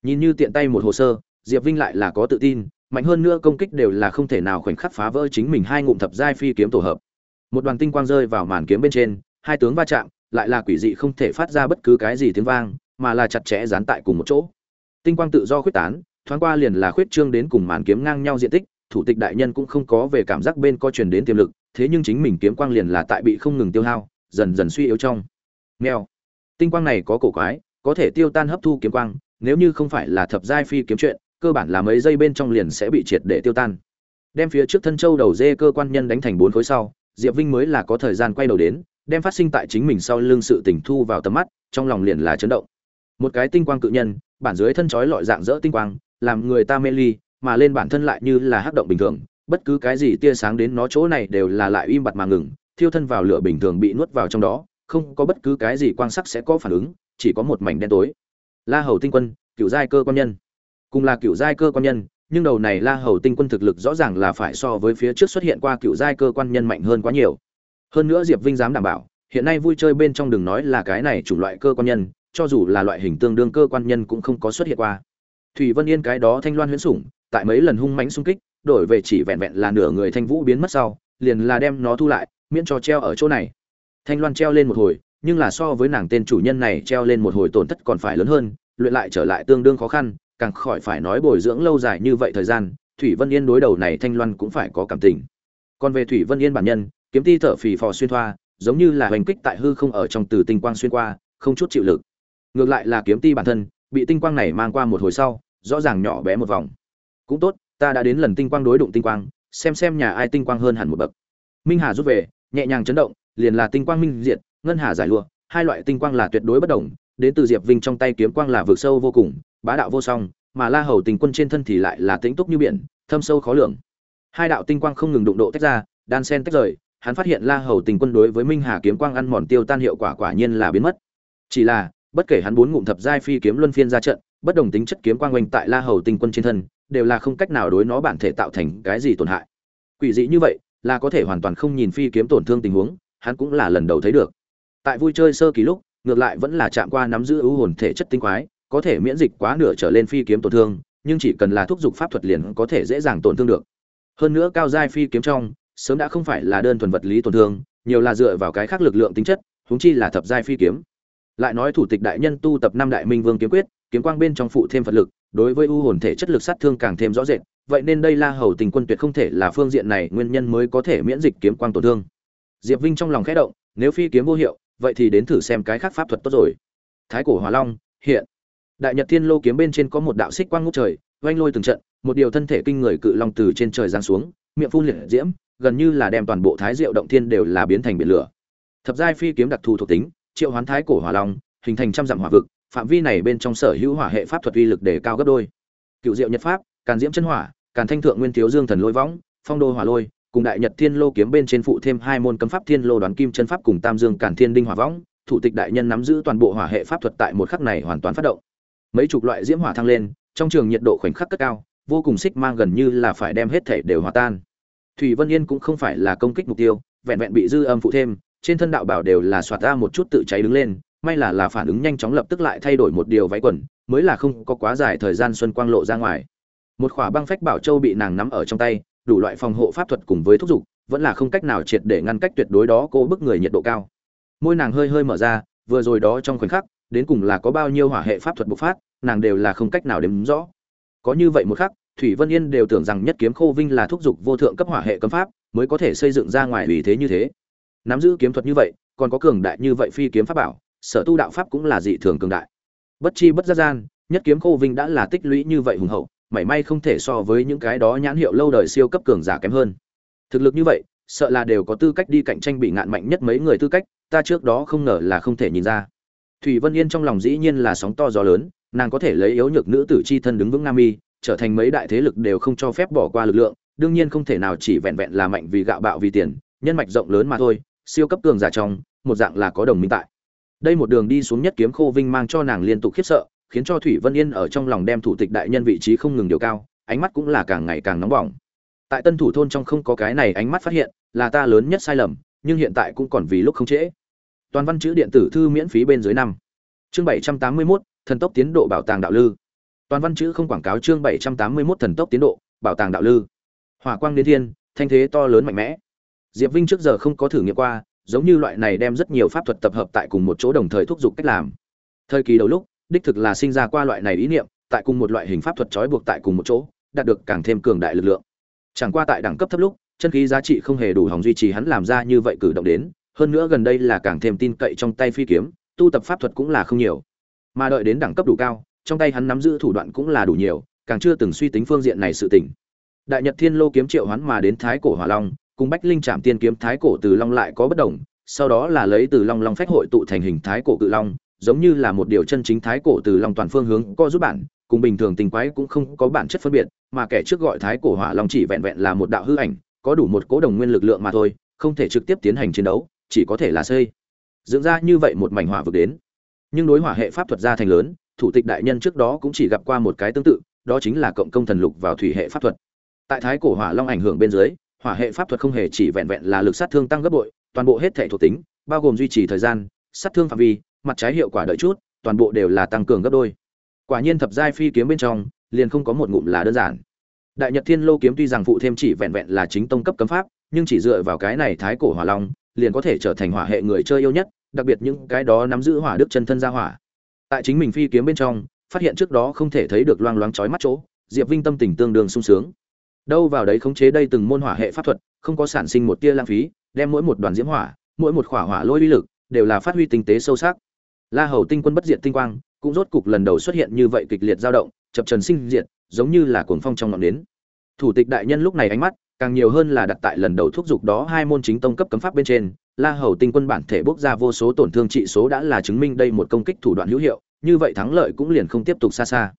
nhìn như tiện tay một hồ sơ, diệp vinh lại là có tự tin, mạnh hơn nữa công kích đều là không thể nào khoảnh khắc phá vỡ chính mình hai ngụm thập giai phi kiếm tổ hợp. Một đoàn tinh quang rơi vào màn kiếm bên trên, hai tướng va chạm, lại là quỷ dị không thể phát ra bất cứ cái gì tiếng vang, mà là chặt chẽ dán tại cùng một chỗ. Tinh quang tự do khuyết tán, thoáng qua liền là khuyết trương đến cùng màn kiếm ngang nhau diện tích, thủ tịch đại nhân cũng không có về cảm giác bên có truyền đến tiềm lực, thế nhưng chính mình kiếm quang liền là tại bị không ngừng tiêu hao, dần dần suy yếu trong. Nghèo tinh quang này có cổ quái, có thể tiêu tan hấp thu kiếm quang nếu như không phải là thập giai phi kiếm chuyện, cơ bản là mấy giây bên trong liền sẽ bị triệt để tiêu tan. Đem phía trước thân châu đầu dê cơ quan nhân đánh thành bốn khối sau, diệp vinh mới là có thời gian quay đầu đến, đem phát sinh tại chính mình sau lưng sự tình thu vào tầm mắt, trong lòng liền là chấn động. Một cái tinh quang cự nhân, bản dưới thân chói lọi dạng dỡ tinh quang, làm người ta mê ly, mà lên bản thân lại như là hắc động bình thường, bất cứ cái gì tia sáng đến nó chỗ này đều là lại im bặt mà ngừng, thiêu thân vào lửa bình thường bị nuốt vào trong đó, không có bất cứ cái gì quang sắc sẽ có phản ứng, chỉ có một mảnh đen tối la hầu tinh quân cựu giai cơ quan nhân. Cùng là cựu giai cơ quan nhân, nhưng đầu này la hầu tinh quân thực lực rõ ràng là phải so với phía trước xuất hiện qua cựu giai cơ quan nhân mạnh hơn quá nhiều. Hơn nữa diệp vinh dám đảm bảo, hiện nay vui chơi bên trong đừng nói là cái này chủng loại cơ quan nhân, cho dù là loại hình tương đương cơ quan nhân cũng không có xuất hiện qua. Thủy vân yên cái đó thanh loan huyễn sủng, tại mấy lần hung mãnh xung kích, đổi về chỉ vẹn vẹn là nửa người thanh vũ biến mất sau, liền là đem nó thu lại, miễn cho treo ở chỗ này. Thanh loan treo lên một hồi nhưng là so với nàng tên chủ nhân này treo lên một hồi tổn thất còn phải lớn hơn, luyện lại trở lại tương đương khó khăn, càng khỏi phải nói bồi dưỡng lâu dài như vậy thời gian, thủy vân yên đối đầu này thanh loan cũng phải có cảm tình. Còn về thủy vân yên bản nhân, kiếm ti thở phì phò xuyên thoa, giống như là hành kích tại hư không ở trong từ tinh quang xuyên qua, không chút chịu lực. Ngược lại là kiếm ti bản thân, bị tinh quang này mang qua một hồi sau, rõ ràng nhỏ bé một vòng. Cũng tốt, ta đã đến lần tinh quang đối đụng tinh quang, xem xem nhà ai tinh quang hơn hẳn một bậc. Minh hà rút về, nhẹ nhàng chấn động, liền là tinh quang minh diệt ngân hà giải lụa, hai loại tinh quang là tuyệt đối bất đồng, đến từ diệp vinh trong tay kiếm quang là vượt sâu vô cùng, bá đạo vô song, mà la hầu tình quân trên thân thì lại là tĩnh túc như biển, thâm sâu khó lường. Hai đạo tinh quang không ngừng đụng độ tách ra, đan sen tách rời, hắn phát hiện la hầu tình quân đối với minh hà kiếm quang ăn mòn tiêu tan hiệu quả quả nhiên là biến mất. Chỉ là, bất kể hắn bốn ngụm thập giai phi kiếm luân phiên ra trận, bất đồng tính chất kiếm quang oanh tại la hầu tinh quân trên thân, đều là không cách nào đối nó bản thể tạo thành cái gì tổn hại. Quỷ dị như vậy, là có thể hoàn toàn không nhìn phi kiếm tổn thương tình huống, hắn cũng là lần đầu thấy được tại vui chơi sơ kỳ lúc, ngược lại vẫn là chạm qua nắm giữ ưu hồn thể chất tinh quái, có thể miễn dịch quá nửa trở lên phi kiếm tổn thương, nhưng chỉ cần là thúc giục pháp thuật liền có thể dễ dàng tổn thương được. Hơn nữa cao giai phi kiếm trong, sớm đã không phải là đơn thuần vật lý tổn thương, nhiều là dựa vào cái khác lực lượng tính chất, huống chi là thập giai phi kiếm. Lại nói thủ tịch đại nhân tu tập năm đại minh vương kiếm quyết, kiếm quang bên trong phụ thêm phật lực, đối với u hồn thể chất lực sát thương càng thêm rõ rệt, vậy nên đây la hầu tình quân tuyệt không thể là phương diện này nguyên nhân mới có thể miễn dịch kiếm quang tổn thương. Diệp vinh trong lòng khẽ động, nếu phi kiếm vô hiệu vậy thì đến thử xem cái khác pháp thuật tốt rồi. Thái cổ hỏa long, hiện. Đại nhật thiên lô kiếm bên trên có một đạo xích quang ngút trời, oanh lôi từng trận, một điều thân thể kinh người cự long từ trên trời giáng xuống, miệng phun liệt diễm, gần như là đem toàn bộ thái diệu động thiên đều là biến thành biển lửa. Thập giai phi kiếm đặc thù thuộc tính, triệu hoán thái cổ hỏa long, hình thành trăm dặm hỏa vực, phạm vi này bên trong sở hữu hỏa hệ pháp thuật uy lực để cao gấp đôi. Cựu diệu nhật pháp, càn diễm chân hỏa, càn thanh thượng nguyên thiếu dương thần lôi võng, phong đô hỏa lôi cùng đại nhật thiên lô kiếm bên trên phụ thêm hai môn cấm pháp thiên lô đoán kim chân pháp cùng tam dương cản thiên đinh hỏa võng, thủ tịch đại nhân nắm giữ toàn bộ hỏa hệ pháp thuật tại một khắc này hoàn toàn phát động. Mấy chục loại diễm hỏa thăng lên, trong trường nhiệt độ khoảnh khắc cất cao, vô cùng xích mang gần như là phải đem hết thể đều hòa tan. Thủy vân yên cũng không phải là công kích mục tiêu, vẹn vẹn bị dư âm phụ thêm, trên thân đạo bảo đều là xoạt ra một chút tự cháy đứng lên, may là là phản ứng nhanh chóng lập tức lại thay đổi một điều váy quần, mới là không có quá dài thời gian xuân quang lộ ra ngoài. Một khỏa băng phách bảo châu bị nàng nắm ở trong tay đủ loại phòng hộ pháp thuật cùng với thúc dục, vẫn là không cách nào triệt để ngăn cách tuyệt đối đó cô bức người nhiệt độ cao. Môi nàng hơi hơi mở ra vừa rồi đó trong khoảnh khắc đến cùng là có bao nhiêu hỏa hệ pháp thuật bộc phát nàng đều là không cách nào đếm rõ. Có như vậy một khắc thủy vân yên đều tưởng rằng nhất kiếm khô vinh là thúc dục vô thượng cấp hỏa hệ cấm pháp mới có thể xây dựng ra ngoài vì thế như thế. Nắm giữ kiếm thuật như vậy còn có cường đại như vậy phi kiếm pháp bảo sở tu đạo pháp cũng là dị thường cường đại. Bất chi bất giác gian nhất kiếm khô vinh đã là tích lũy như vậy hùng hậu mảy may không thể so với những cái đó nhãn hiệu lâu đời siêu cấp cường giả kém hơn. Thực lực như vậy, sợ là đều có tư cách đi cạnh tranh bị ngạn mạnh nhất mấy người tư cách, ta trước đó không ngờ là không thể nhìn ra. Thủy vân yên trong lòng dĩ nhiên là sóng to gió lớn, nàng có thể lấy yếu nhược nữ tử chi thân đứng vững nam y, trở thành mấy đại thế lực đều không cho phép bỏ qua lực lượng, đương nhiên không thể nào chỉ vẹn vẹn là mạnh vì gạo bạo vì tiền, nhân mạch rộng lớn mà thôi, siêu cấp cường giả trong, một dạng là có đồng minh tại. Đây một đường đi xuống nhất kiếm khô vinh mang cho nàng liên tục khiếp sợ khiến cho thủy vân yên ở trong lòng đem thủ tịch đại nhân vị trí không ngừng điều cao ánh mắt cũng là càng ngày càng nóng bỏng. Tại tân thủ thôn trong không có cái này ánh mắt phát hiện là ta lớn nhất sai lầm nhưng hiện tại cũng còn vì lúc không trễ. Toàn văn chữ điện tử thư miễn phí bên dưới năm. Chương bảy trăm tám mươi 781, thần tốc tiến độ bảo tàng đạo lư. Toàn văn chữ không quảng cáo chương bảy trăm tám mươi 781 thần tốc tiến độ bảo tàng đạo lư. Hỏa quang liên thiên thanh thế to lớn mạnh mẽ. Diệp vinh trước giờ không có thử nghiệm qua giống như loại này đem rất nhiều pháp thuật tập hợp tại cùng một chỗ đồng thời thúc giục cách làm. Thời kỳ đầu lúc đích thực là sinh ra qua loại này ý niệm, tại cùng một loại hình pháp thuật trói buộc tại cùng một chỗ, đạt được càng thêm cường đại lực lượng. Chẳng qua tại đẳng cấp thấp lúc, chân khí giá trị không hề đủ hòng duy trì hắn làm ra như vậy cử động đến, hơn nữa gần đây là càng thêm tin cậy trong tay phi kiếm, tu tập pháp thuật cũng là không nhiều. Mà đợi đến đẳng cấp đủ cao, trong tay hắn nắm giữ thủ đoạn cũng là đủ nhiều, càng chưa từng suy tính phương diện này sự tỉnh đại nhật thiên lô kiếm triệu hắn mà đến thái cổ hỏa long, cùng bách linh trạm tiên kiếm thái cổ từ long lại có bất đồng, sau đó là lấy từ long long phách hội tụ thành hình thái cổ cự long giống như là một điều chân chính thái cổ từ long toàn phương hướng co giúp bản cùng bình thường tình quái cũng không có bản chất phân biệt, mà kẻ trước gọi thái cổ hỏa long chỉ vẹn vẹn là một đạo hư ảnh, có đủ một cố đồng nguyên lực lượng mà thôi, không thể trực tiếp tiến hành chiến đấu, chỉ có thể là xây. Dựng ra như vậy một mảnh hỏa vực đến. Nhưng đối hỏa hệ pháp thuật gia thành lớn, thủ tịch đại nhân trước đó cũng chỉ gặp qua một cái tương tự, đó chính là cộng công thần lục vào thủy hệ pháp thuật. Tại thái cổ hỏa long ảnh hưởng bên dưới, hỏa hệ pháp thuật không hề chỉ vẹn vẹn là lực sát thương tăng gấp bội, toàn bộ hết thể thuộc tính, bao gồm duy trì thời gian, sát thương phạm vi mặt trái hiệu quả đợi chút, toàn bộ đều là tăng cường gấp đôi. Quả nhiên thập giai phi kiếm bên trong, liền không có một ngụm là đơn giản. Đại nhật thiên lô kiếm tuy rằng phụ thêm chỉ vẹn vẹn là chính tông cấp cấm pháp, nhưng chỉ dựa vào cái này thái cổ hỏa long, liền có thể trở thành hỏa hệ người chơi yêu nhất, đặc biệt những cái đó nắm giữ hỏa đức chân thân ra hỏa. Tại chính mình phi kiếm bên trong, phát hiện trước đó không thể thấy được loang loáng chói mắt chỗ, diệp vinh tâm tình tương đương sung sướng. Đâu vào đấy khống chế đây từng môn hỏa hệ pháp thuật, không có sản sinh một tia lãng phí, đem mỗi một đoàn diễm hỏa, mỗi một khỏa hỏa lôi uy lực, đều là phát huy tinh tế sâu sắc la hầu tinh quân bất diệt tinh quang, cũng rốt cục lần đầu xuất hiện như vậy kịch liệt dao động, chập chờn sinh diệt, giống như là cuồng phong trong ngọn nến. Thủ tịch đại nhân lúc này ánh mắt, càng nhiều hơn là đặt tại lần đầu thúc giục đó hai môn chính tông cấp cấm pháp bên trên. La hầu tinh quân bản thể bốc ra vô số tổn thương trị số đã là chứng minh đây một công kích thủ đoạn hữu hiệu, như vậy thắng lợi cũng liền không tiếp tục xa xa.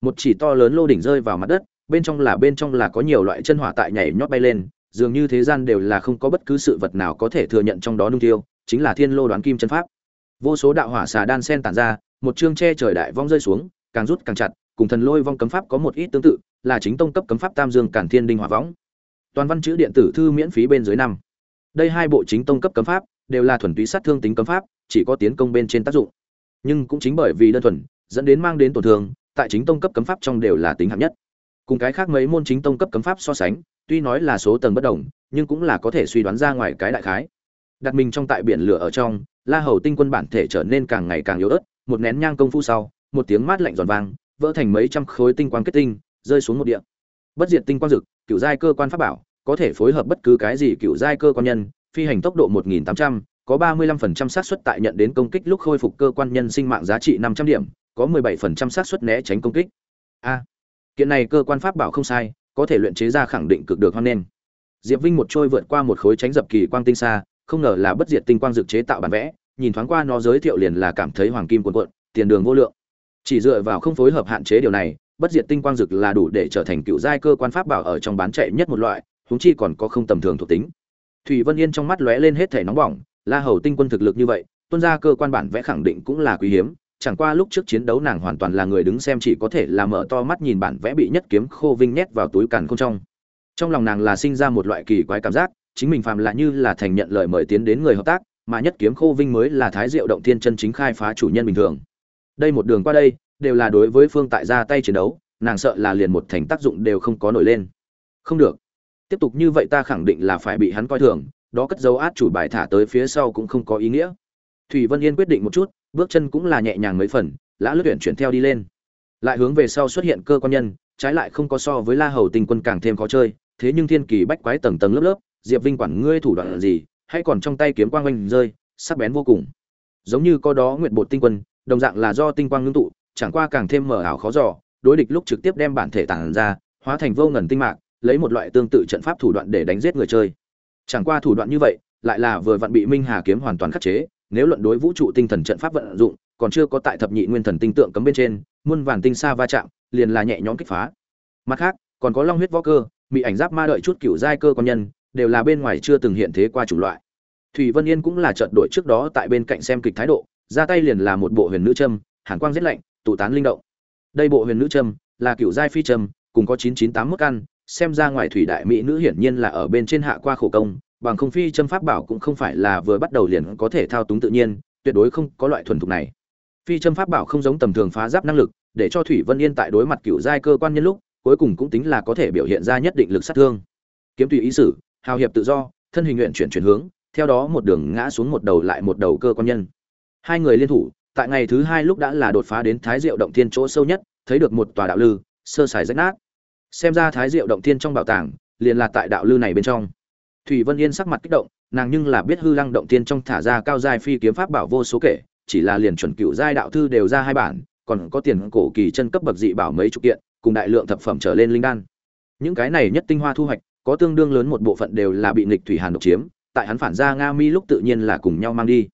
Một chỉ to lớn lô đỉnh rơi vào mặt đất, bên trong là bên trong là có nhiều loại chân hỏa tại nhảy nhót bay lên, dường như thế gian đều là không có bất cứ sự vật nào có thể thừa nhận trong đó nung tiêu chính là thiên lô đoán kim chân pháp vô số đạo hỏa xà đan sen tản ra, một chương che trời đại vong rơi xuống, càng rút càng chặt, cùng thần lôi vong cấm pháp có một ít tương tự, là chính tông cấp cấm pháp tam dương cản thiên đinh hỏa võng. Toàn văn chữ điện tử thư miễn phí bên dưới năm. Đây hai bộ chính tông cấp cấm pháp, đều là thuần túy sát thương tính cấm pháp, chỉ có tiến công bên trên tác dụng. Nhưng cũng chính bởi vì đơn thuần, dẫn đến mang đến tổn thương, tại chính tông cấp cấm pháp trong đều là tính hạng nhất. Cùng cái khác mấy môn chính tông cấp cấm pháp so sánh, tuy nói là số tầng bất đồng, nhưng cũng là có thể suy đoán ra ngoài cái đại khái. Đặt mình trong tại biển lửa ở trong la hầu tinh quân bản thể trở nên càng ngày càng yếu ớt một nén nhang công phu sau một tiếng mát lạnh giòn vang vỡ thành mấy trăm khối tinh quang kết tinh rơi xuống một địa bất diệt tinh quang dực cựu giai cơ quan pháp bảo có thể phối hợp bất cứ cái gì cựu giai cơ quan nhân phi hành tốc độ 1.800, có 35% xác suất tại nhận đến công kích lúc khôi phục cơ quan nhân sinh mạng giá trị 500 điểm có 17% xác suất né tránh công kích a kiện này cơ quan pháp bảo không sai có thể luyện chế ra khẳng định cực được hơn nên. diệp vinh một trôi vượt qua một khối tránh dập kỳ quang tinh xa không ngờ là bất diệt tinh quang dược chế tạo bản vẽ, nhìn thoáng qua nó giới thiệu liền là cảm thấy hoàng kim cuồn cuộn, tiền đường vô lượng. Chỉ dựa vào không phối hợp hạn chế điều này, bất diệt tinh quang dược là đủ để trở thành cựu giai cơ quan pháp bảo ở trong bán chạy nhất một loại, huống chi còn có không tầm thường thuộc tính. Thủy vân yên trong mắt lóe lên hết thể nóng bỏng, la hầu tinh quân thực lực như vậy, tuân ra cơ quan bản vẽ khẳng định cũng là quý hiếm, chẳng qua lúc trước chiến đấu nàng hoàn toàn là người đứng xem chỉ có thể là mở to mắt nhìn bản vẽ bị nhất kiếm khô vinh nhét vào túi càn không trong. Trong lòng nàng là sinh ra một loại kỳ quái cảm giác chính mình phàm là như là thành nhận lời mời tiến đến người hợp tác, mà nhất kiếm khô vinh mới là thái diệu động thiên chân chính khai phá chủ nhân bình thường. Đây một đường qua đây, đều là đối với phương tại ra tay chiến đấu, nàng sợ là liền một thành tác dụng đều không có nổi lên. Không được. Tiếp tục như vậy ta khẳng định là phải bị hắn coi thường, đó cất dấu át chủ bài thả tới phía sau cũng không có ý nghĩa. Thủy vân yên quyết định một chút, bước chân cũng là nhẹ nhàng mấy phần, lã lướt tuyển chuyển theo đi lên. Lại hướng về sau xuất hiện cơ quan nhân, trái lại không có so với la hầu tình quân càng thêm khó chơi, thế nhưng thiên kỳ bách quái tầng tầng lớp lớp diệp vinh quản ngươi thủ đoạn là gì, hay còn trong tay kiếm quang oanh rơi, sắc bén vô cùng. Giống như có đó nguyện bột tinh quân, đồng dạng là do tinh quang ngưng tụ, chẳng qua càng thêm mở ảo khó dò, đối địch lúc trực tiếp đem bản thể tàng ra, hóa thành vô ngần tinh mạc, lấy một loại tương tự trận pháp thủ đoạn để đánh giết người chơi. Chẳng qua thủ đoạn như vậy, lại là vừa vặn bị minh hà kiếm hoàn toàn khắc chế, nếu luận đối vũ trụ tinh thần trận pháp vận dụng, còn chưa có tại thập nhị nguyên thần tinh tượng cấm bên trên, muôn vàn tinh xa va chạm, liền là nhẹ nhõm kích phá. Mặt khác, còn có long huyết võ cơ bị ảnh giáp ma đợi chút kiểu giai cơ con nhân đều là bên ngoài chưa từng hiện thế qua chủng loại. Thủy vân yên cũng là trận đội trước đó tại bên cạnh xem kịch thái độ, ra tay liền là một bộ huyền nữ châm, hàn quang rất lạnh, tụ tán linh động. Đây bộ huyền nữ châm là kiểu giai phi châm, cùng có chín chín tám mức căn, xem ra ngoài thủy đại mỹ nữ hiển nhiên là ở bên trên hạ qua khổ công, bằng không phi châm pháp bảo cũng không phải là vừa bắt đầu liền có thể thao túng tự nhiên, tuyệt đối không có loại thuần thục này. Phi châm pháp bảo không giống tầm thường phá giáp năng lực, để cho thủy vân yên tại đối mặt cựu giai cơ quan nhân lúc, cuối cùng cũng tính là có thể biểu hiện ra nhất định lực sát thương. Kiếm tùy ý sử hào hiệp tự do, thân hình nguyện chuyển chuyển hướng, theo đó một đường ngã xuống một đầu lại một đầu cơ quan nhân. Hai người liên thủ, tại ngày thứ hai lúc đã là đột phá đến thái diệu động thiên chỗ sâu nhất, thấy được một tòa đạo lư, sơ sài rách nát. Xem ra thái diệu động thiên trong bảo tàng, liền là tại đạo lư này bên trong. Thủy vân yên sắc mặt kích động, nàng nhưng là biết hư lăng động thiên trong thả ra cao giai phi kiếm pháp bảo vô số kể, chỉ là liền chuẩn cựu giai đạo thư đều ra hai bản, còn có tiền cổ kỳ chân cấp bậc dị bảo mấy chục kiện, cùng đại lượng thập phẩm trở lên linh đan. Những cái này nhất tinh hoa thu hoạch có tương đương lớn một bộ phận đều là bị nghịch thủy hàn độc chiếm, tại hắn phản ra nga mi lúc tự nhiên là cùng nhau mang đi.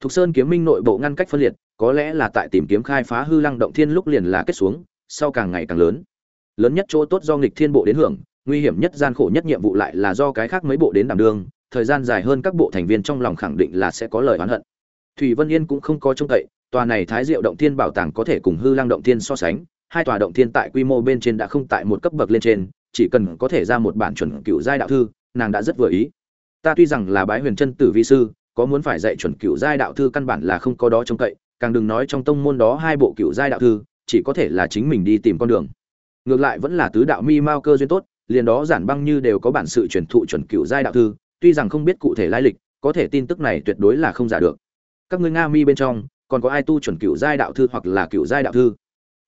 Thục sơn kiếm minh nội bộ ngăn cách phân liệt, có lẽ là tại tìm kiếm khai phá hư lăng động thiên lúc liền là kết xuống, sau càng ngày càng lớn. Lớn nhất chỗ tốt do nghịch thiên bộ đến hưởng, nguy hiểm nhất gian khổ nhất nhiệm vụ lại là do cái khác mấy bộ đến đảm đương, thời gian dài hơn các bộ thành viên trong lòng khẳng định là sẽ có lời oán hận. Thủy vân yên cũng không có trông cậy, tòa này thái diệu động thiên bảo tàng có thể cùng hư lăng động thiên so sánh, hai tòa động thiên tại quy mô bên trên đã không tại một cấp bậc lên trên chỉ cần có thể ra một bản chuẩn cựu giai đạo thư, nàng đã rất vừa ý. Ta tuy rằng là bái huyền chân tử vi sư, có muốn phải dạy chuẩn cựu giai đạo thư căn bản là không có đó trông cậy, càng đừng nói trong tông môn đó hai bộ cựu giai đạo thư, chỉ có thể là chính mình đi tìm con đường. Ngược lại vẫn là tứ đạo mi mao cơ duyên tốt, liền đó giản băng như đều có bản sự truyền thụ chuẩn cựu giai đạo thư, tuy rằng không biết cụ thể lai lịch, có thể tin tức này tuyệt đối là không giả được. Các ngươi nga mi bên trong, còn có ai tu chuẩn cựu giai đạo thư hoặc là cựu giai đạo thư?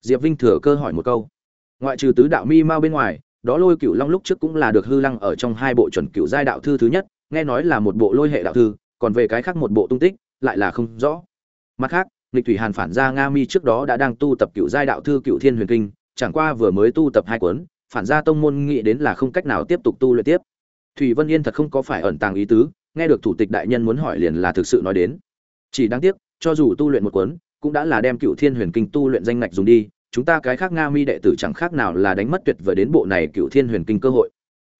Diệp vinh thừa cơ hỏi một câu. Ngoại trừ tứ đạo mi mao bên ngoài đó lôi cựu long lúc trước cũng là được hư lăng ở trong hai bộ chuẩn cựu giai đạo thư thứ nhất, nghe nói là một bộ lôi hệ đạo thư, còn về cái khác một bộ tung tích, lại là không rõ. Mặt khác, lịch thủy hàn phản gia nga mi trước đó đã đang tu tập cựu giai đạo thư cựu thiên huyền kinh, chẳng qua vừa mới tu tập hai cuốn, phản gia tông môn nghĩ đến là không cách nào tiếp tục tu luyện tiếp. Thủy vân yên thật không có phải ẩn tàng ý tứ, nghe được thủ tịch đại nhân muốn hỏi liền là thực sự nói đến. Chỉ đáng tiếc, cho dù tu luyện một cuốn, cũng đã là đem cựu thiên huyền kinh tu luyện danh ngạch dùng đi chúng ta cái khác nga mi đệ tử chẳng khác nào là đánh mất tuyệt vời đến bộ này cựu thiên huyền kinh cơ hội.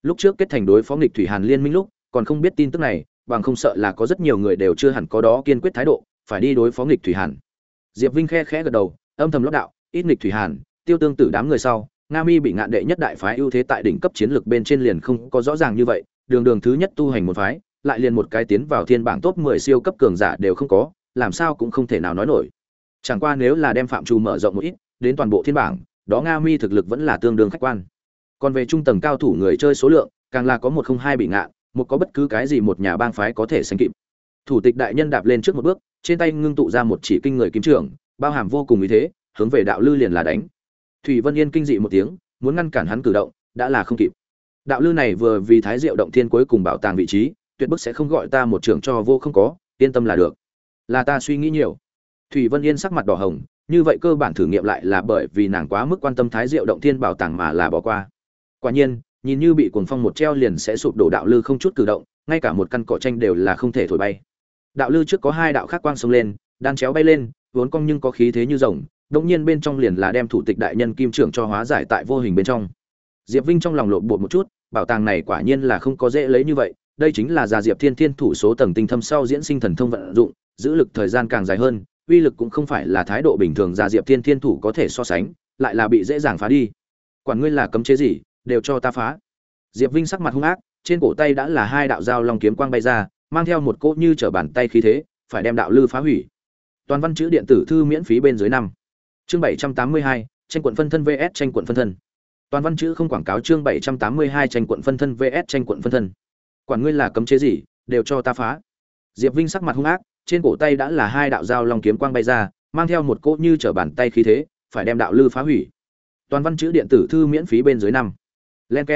Lúc trước kết thành đối phó nghịch thủy hàn liên minh lúc, còn không biết tin tức này, bằng không sợ là có rất nhiều người đều chưa hẳn có đó kiên quyết thái độ, phải đi đối phó nghịch thủy hàn. Diệp vinh khe khẽ gật đầu, âm thầm lót đạo, ít nghịch thủy hàn, tiêu tương tử đám người sau, nga mi bị ngạn đệ nhất đại phái ưu thế tại đỉnh cấp chiến lược bên trên liền không có rõ ràng như vậy, đường đường thứ nhất tu hành một phái, lại liền một cái tiến vào thiên bảng top 10 siêu cấp cường giả đều không có, làm sao cũng không thể nào nói nổi. Chẳng qua nếu là đem phạm trù mở rộng một ít đến toàn bộ thiên bảng, đó nga mi thực lực vẫn là tương đương khách quan. Còn về trung tầng cao thủ người chơi số lượng, càng là có một không hai bị ngạn một có bất cứ cái gì một nhà bang phái có thể sánh kịp. Thủ tịch đại nhân đạp lên trước một bước, trên tay ngưng tụ ra một chỉ kinh người kiếm trưởng, bao hàm vô cùng ý thế, hướng về đạo lư liền là đánh. Thủy vân yên kinh dị một tiếng, muốn ngăn cản hắn cử động, đã là không kịp. Đạo lư này vừa vì thái diệu động thiên cuối cùng bảo tàng vị trí, tuyệt bức sẽ không gọi ta một trưởng cho vô không có, yên tâm là được. Là ta suy nghĩ nhiều. Thủy vân yên sắc mặt đỏ hồng như vậy cơ bản thử nghiệm lại là bởi vì nàng quá mức quan tâm thái diệu động thiên bảo tàng mà là bỏ qua. Quả nhiên, nhìn như bị cuồng phong một treo liền sẽ sụp đổ đạo lư không chút cử động, ngay cả một căn cỏ tranh đều là không thể thổi bay. Đạo lư trước có hai đạo khác quang xông lên, đan chéo bay lên, vốn cong nhưng có khí thế như rồng đống nhiên bên trong liền là đem thủ tịch đại nhân kim trưởng cho hóa giải tại vô hình bên trong. Diệp vinh trong lòng lộn bột một chút, bảo tàng này quả nhiên là không có dễ lấy như vậy, đây chính là già diệp thiên thiên thủ số tầng tinh thâm sau diễn sinh thần thông vận dụng, giữ lực thời gian càng dài hơn uy lực cũng không phải là thái độ bình thường giả diệp thiên thiên thủ có thể so sánh, lại là bị dễ dàng phá đi. Quản ngươi là cấm chế gì, đều cho ta phá. Diệp vinh sắc mặt hung ác, trên cổ tay đã là hai đạo dao long kiếm quang bay ra, mang theo một cỗ như trở bàn tay khí thế, phải đem đạo lư phá hủy. Toàn văn chữ điện tử thư miễn phí bên dưới năm. Chương bảy trăm tám mươi hai, tranh quận phân thân vs tranh quận phân thân. Toàn văn chữ không quảng cáo chương bảy trăm tám mươi hai, tranh quận phân thân vs tranh quận phân thân. Quản ngươi là cấm chế gì, đều cho ta phá. Diệp vinh sắc mặt hung ác trên cổ tay đã là hai đạo dao long kiếm quang bay ra, mang theo một cỗ như trở bàn tay khí thế, phải đem đạo lư phá hủy. Toàn văn chữ điện tử thư miễn phí bên dưới năm. Len k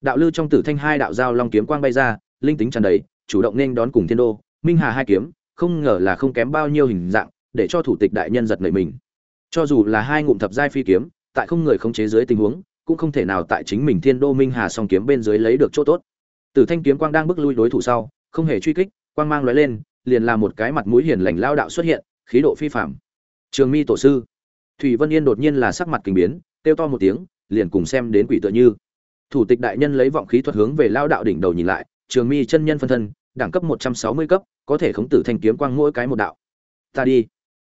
đạo lư trong tử thanh hai đạo dao long kiếm quang bay ra, linh tính tràn đầy, chủ động nên đón cùng thiên đô, minh hà hai kiếm, không ngờ là không kém bao nhiêu hình dạng, để cho thủ tịch đại nhân giật nảy mình. Cho dù là hai ngụm thập giai phi kiếm, tại không người khống chế dưới tình huống, cũng không thể nào tại chính mình thiên đô minh hà song kiếm bên dưới lấy được chỗ tốt. Tử thanh kiếm quang đang bước lui đối thủ sau, không hề truy kích, quang mang lóe lên liền là một cái mặt mũi hiền lành lao đạo xuất hiện, khí độ phi phàm. Trường mi tổ sư. Thủy vân yên đột nhiên là sắc mặt kinh biến, kêu to một tiếng, liền cùng xem đến quỷ tựa như. Thủ tịch đại nhân lấy vọng khí thuật hướng về lao đạo đỉnh đầu nhìn lại, trường mi chân nhân phân thân, đẳng cấp một trăm sáu mươi cấp, có thể khống tử thanh kiếm quang mỗi cái một đạo. Ta đi.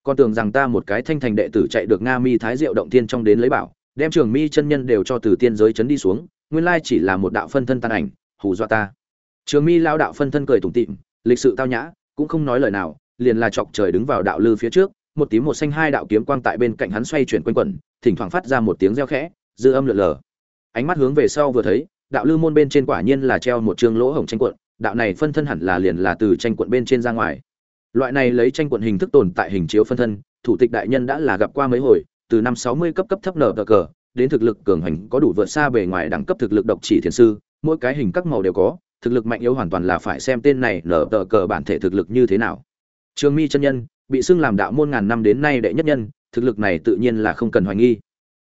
Con tưởng rằng ta một cái thanh thành đệ tử chạy được nga mi thái diệu động tiên trong đến lấy bảo, đem trường mi chân nhân đều cho từ tiên giới chấn đi xuống, nguyên lai chỉ là một đạo phân thân tan ảnh, hù dọa ta. Trường mi lao đạo phân thân cười tủm tỉm, lịch sự tao nhã cũng không nói lời nào, liền là chọc trời đứng vào đạo lư phía trước, một tím một xanh hai đạo kiếm quang tại bên cạnh hắn xoay chuyển quanh quẩn, thỉnh thoảng phát ra một tiếng reo khẽ, dư âm lượn lờ. Ánh mắt hướng về sau vừa thấy, đạo lư môn bên trên quả nhiên là treo một trường lỗ hổng tranh cuộn, đạo này phân thân hẳn là liền là từ tranh cuộn bên trên ra ngoài. Loại này lấy tranh cuộn hình thức tồn tại hình chiếu phân thân, thủ tịch đại nhân đã là gặp qua mấy hồi, từ năm sáu mươi cấp cấp thấp nở cờ, đến thực lực cường hành có đủ vượt xa bề ngoài đẳng cấp thực lực độc chỉ thiền sư, mỗi cái hình các màu đều có thực lực mạnh yếu hoàn toàn là phải xem tên này nở tờ cờ bản thể thực lực như thế nào. Trường mi chân nhân, bị xưng làm đạo môn ngàn năm đến nay đệ nhất nhân, thực lực này tự nhiên là không cần hoài nghi.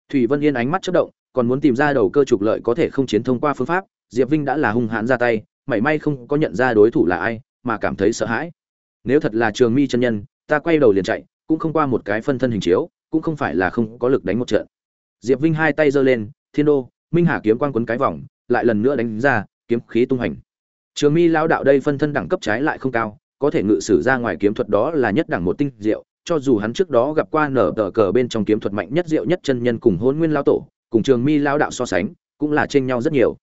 Thủy vân yên ánh mắt chất động, còn muốn tìm ra đầu cơ trục lợi có thể không chiến thông qua phương pháp, diệp vinh đã là hung hãn ra tay, mảy may không có nhận ra đối thủ là ai, mà cảm thấy sợ hãi. Nếu thật là trường mi chân nhân, ta quay đầu liền chạy, cũng không qua một cái phân thân hình chiếu, cũng không phải là không có lực đánh một trận. Diệp vinh hai tay giơ lên, thiên đô, minh hà kiếm quang quấn cái vòng, lại lần nữa đánh ra, kiếm khí tung hành trường mi lao đạo đây phân thân đẳng cấp trái lại không cao, có thể ngự sử ra ngoài kiếm thuật đó là nhất đẳng một tinh diệu, cho dù hắn trước đó gặp qua nở tờ cờ bên trong kiếm thuật mạnh nhất diệu nhất chân nhân cùng hôn nguyên lao tổ, cùng trường mi lao đạo so sánh, cũng là chênh nhau rất nhiều.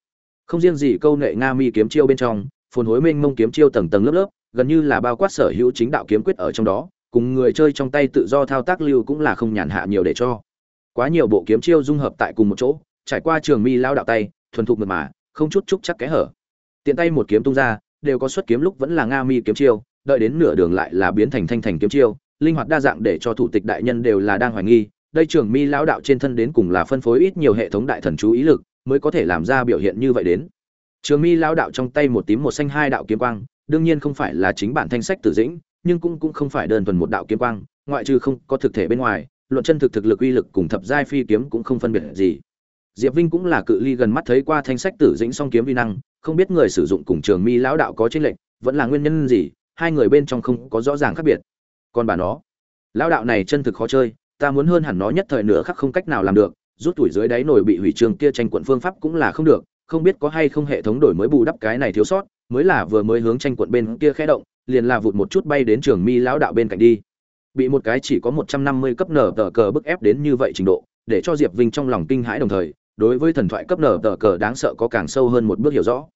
Không riêng gì câu nệ nga mi kiếm chiêu bên trong, phồn hối mênh mông kiếm chiêu tầng tầng lớp lớp, gần như là bao quát sở hữu chính đạo kiếm quyết ở trong đó, cùng người chơi trong tay tự do thao tác lưu cũng là không nhàn hạ nhiều để cho. Quá nhiều bộ kiếm chiêu dung hợp tại cùng một chỗ, trải qua trường mi lao đạo tay, thuần thục mật mà, không chút chúc chắc kẽ hở tiện tay một kiếm tung ra, đều có xuất kiếm lúc vẫn là nga mi kiếm chiêu, đợi đến nửa đường lại là biến thành thanh thành kiếm chiêu, linh hoạt đa dạng để cho thủ tịch đại nhân đều là đang hoài nghi, đây trường mi lão đạo trên thân đến cùng là phân phối ít nhiều hệ thống đại thần chú ý lực, mới có thể làm ra biểu hiện như vậy đến. Trường mi lão đạo trong tay một tím một xanh hai đạo kiếm quang, đương nhiên không phải là chính bản thanh sách tử dĩnh, nhưng cũng cũng không phải đơn thuần một đạo kiếm quang, ngoại trừ không có thực thể bên ngoài, luận chân thực thực lực uy lực cùng thập giai phi kiếm cũng không phân biệt gì. Diệp vinh cũng là cự ly gần mắt thấy qua thanh sách tử dĩnh song kiếm vi năng không biết người sử dụng cùng trường mi lão đạo có chênh lệnh vẫn là nguyên nhân gì, hai người bên trong không có rõ ràng khác biệt. Còn bà nó, lão đạo này chân thực khó chơi, ta muốn hơn hẳn nó nhất thời nửa khắc không cách nào làm được, rút tuổi dưới đáy nổi bị hủy trường kia tranh quận phương pháp cũng là không được, không biết có hay không hệ thống đổi mới bù đắp cái này thiếu sót, mới là vừa mới hướng tranh quận bên kia khẽ động, liền là vụt một chút bay đến trường mi lão đạo bên cạnh đi. Bị một cái chỉ có một trăm năm mươi cấp nở tờ cờ bức ép đến như vậy trình độ, để cho diệp vinh trong lòng kinh hãi đồng thời đối với thần thoại cấp nở tờ cờ đáng sợ có càng sâu hơn một bước hiểu rõ.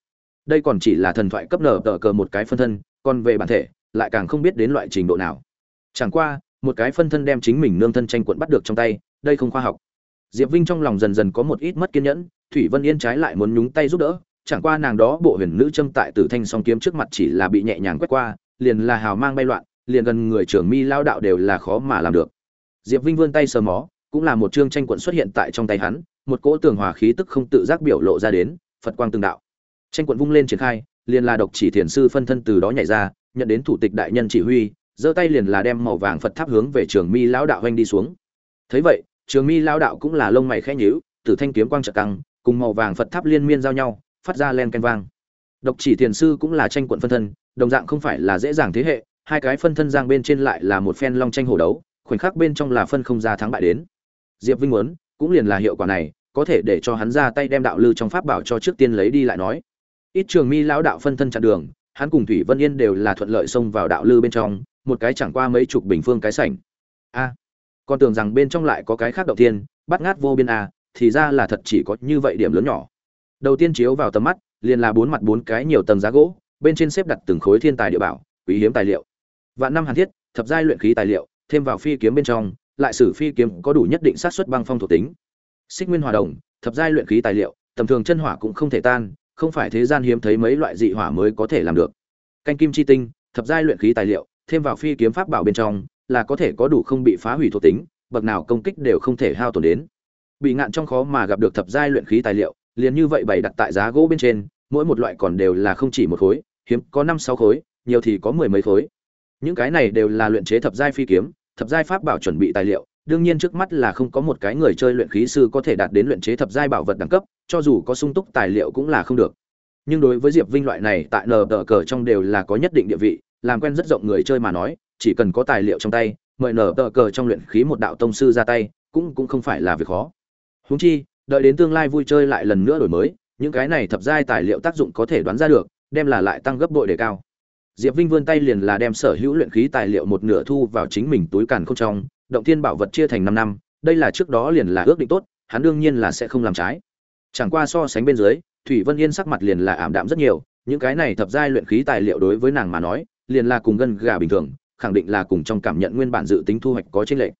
Đây còn chỉ là thần thoại cấp nở tờ cờ một cái phân thân, còn về bản thể, lại càng không biết đến loại trình độ nào. Chẳng qua, một cái phân thân đem chính mình nương thân tranh quận bắt được trong tay, đây không khoa học. Diệp vinh trong lòng dần dần có một ít mất kiên nhẫn, thủy vân yên trái lại muốn nhúng tay giúp đỡ, chẳng qua nàng đó bộ huyền nữ châm tại tử thanh song kiếm trước mặt chỉ là bị nhẹ nhàng quét qua, liền là hào mang bay loạn, liền gần người trưởng mi lao đạo đều là khó mà làm được. Diệp vinh vươn tay sờ mó, cũng là một chương tranh quận xuất hiện tại trong tay hắn một cỗ tường hòa khí tức không tự giác biểu lộ ra đến, phật quang từng đạo. Tranh quận vung lên triển khai, liền là độc chỉ thiền sư phân thân từ đó nhảy ra, nhận đến thủ tịch đại nhân chỉ huy, giơ tay liền là đem màu vàng phật tháp hướng về trường mi lão đạo hoành đi xuống. Thấy vậy, trường mi lão đạo cũng là lông mày khẽ nhíu, tử thanh kiếm quang trợ căng, cùng màu vàng phật tháp liên miên giao nhau, phát ra len canh vang. Độc chỉ thiền sư cũng là tranh quận phân thân, đồng dạng không phải là dễ dàng thế hệ, hai cái phân thân giang bên trên lại là một phen long tranh hổ đấu, khoảnh khắc bên trong là phân không ra thắng bại đến. Diệp vinh muốn cũng liền là hiệu quả này có thể để cho hắn ra tay đem đạo lư trong pháp bảo cho trước tiên lấy đi lại nói. Ít trường mi lão đạo phân thân chặn đường hắn cùng thủy vân yên đều là thuận lợi xông vào đạo lư bên trong một cái chẳng qua mấy chục bình phương cái sảnh. A à, tưởng rằng bên trong lại có cái khác đầu tiên bắt ngát vô biên a thì ra là thật chỉ có như vậy điểm lớn nhỏ. Đầu tiên chiếu vào tầm mắt liền là bốn mặt bốn cái nhiều tầng giá gỗ bên trên xếp đặt từng khối thiên tài địa bảo quý hiếm tài liệu. Vạn năm hàn thiết thập giai luyện khí tài liệu thêm vào phi kiếm bên trong lại sử phi kiếm có đủ nhất định sát xuất băng phong thuộc tính. Xích nguyên hòa đồng, thập giai luyện khí tài liệu, tầm thường chân hỏa cũng không thể tan, không phải thế gian hiếm thấy mấy loại dị hỏa mới có thể làm được. Canh kim chi tinh, thập giai luyện khí tài liệu, thêm vào phi kiếm pháp bảo bên trong, là có thể có đủ không bị phá hủy thuộc tính, bậc nào công kích đều không thể hao tổn đến. Bị ngạn trong khó mà gặp được thập giai luyện khí tài liệu, liền như vậy bày đặt tại giá gỗ bên trên, mỗi một loại còn đều là không chỉ một khối, hiếm có năm sáu khối, nhiều thì có mười mấy khối. Những cái này đều là luyện chế thập giai phi kiếm thập giai pháp bảo chuẩn bị tài liệu, đương nhiên trước mắt là không có một cái người chơi luyện khí sư có thể đạt đến luyện chế thập giai bảo vật đẳng cấp, cho dù có sung túc tài liệu cũng là không được. Nhưng đối với diệp vinh loại này, tại nờ tờ cờ trong đều là có nhất định địa vị, làm quen rất rộng người chơi mà nói, chỉ cần có tài liệu trong tay, mời nở tờ cờ trong luyện khí một đạo tông sư ra tay, cũng cũng không phải là việc khó. Húng chi, đợi đến tương lai vui chơi lại lần nữa đổi mới, những cái này thập giai tài liệu tác dụng có thể đoán ra được, đem là lại tăng gấp bội đề cao diệp vinh vươn tay liền là đem sở hữu luyện khí tài liệu một nửa thu vào chính mình túi càn không trong, động thiên bảo vật chia thành năm năm, đây là trước đó liền là ước định tốt, hắn đương nhiên là sẽ không làm trái. Chẳng qua so sánh bên dưới, thủy vân yên sắc mặt liền là ảm đạm rất nhiều, những cái này thập giai luyện khí tài liệu đối với nàng mà nói, liền là cùng gân gà bình thường, khẳng định là cùng trong cảm nhận nguyên bản dự tính thu hoạch có chênh lệch.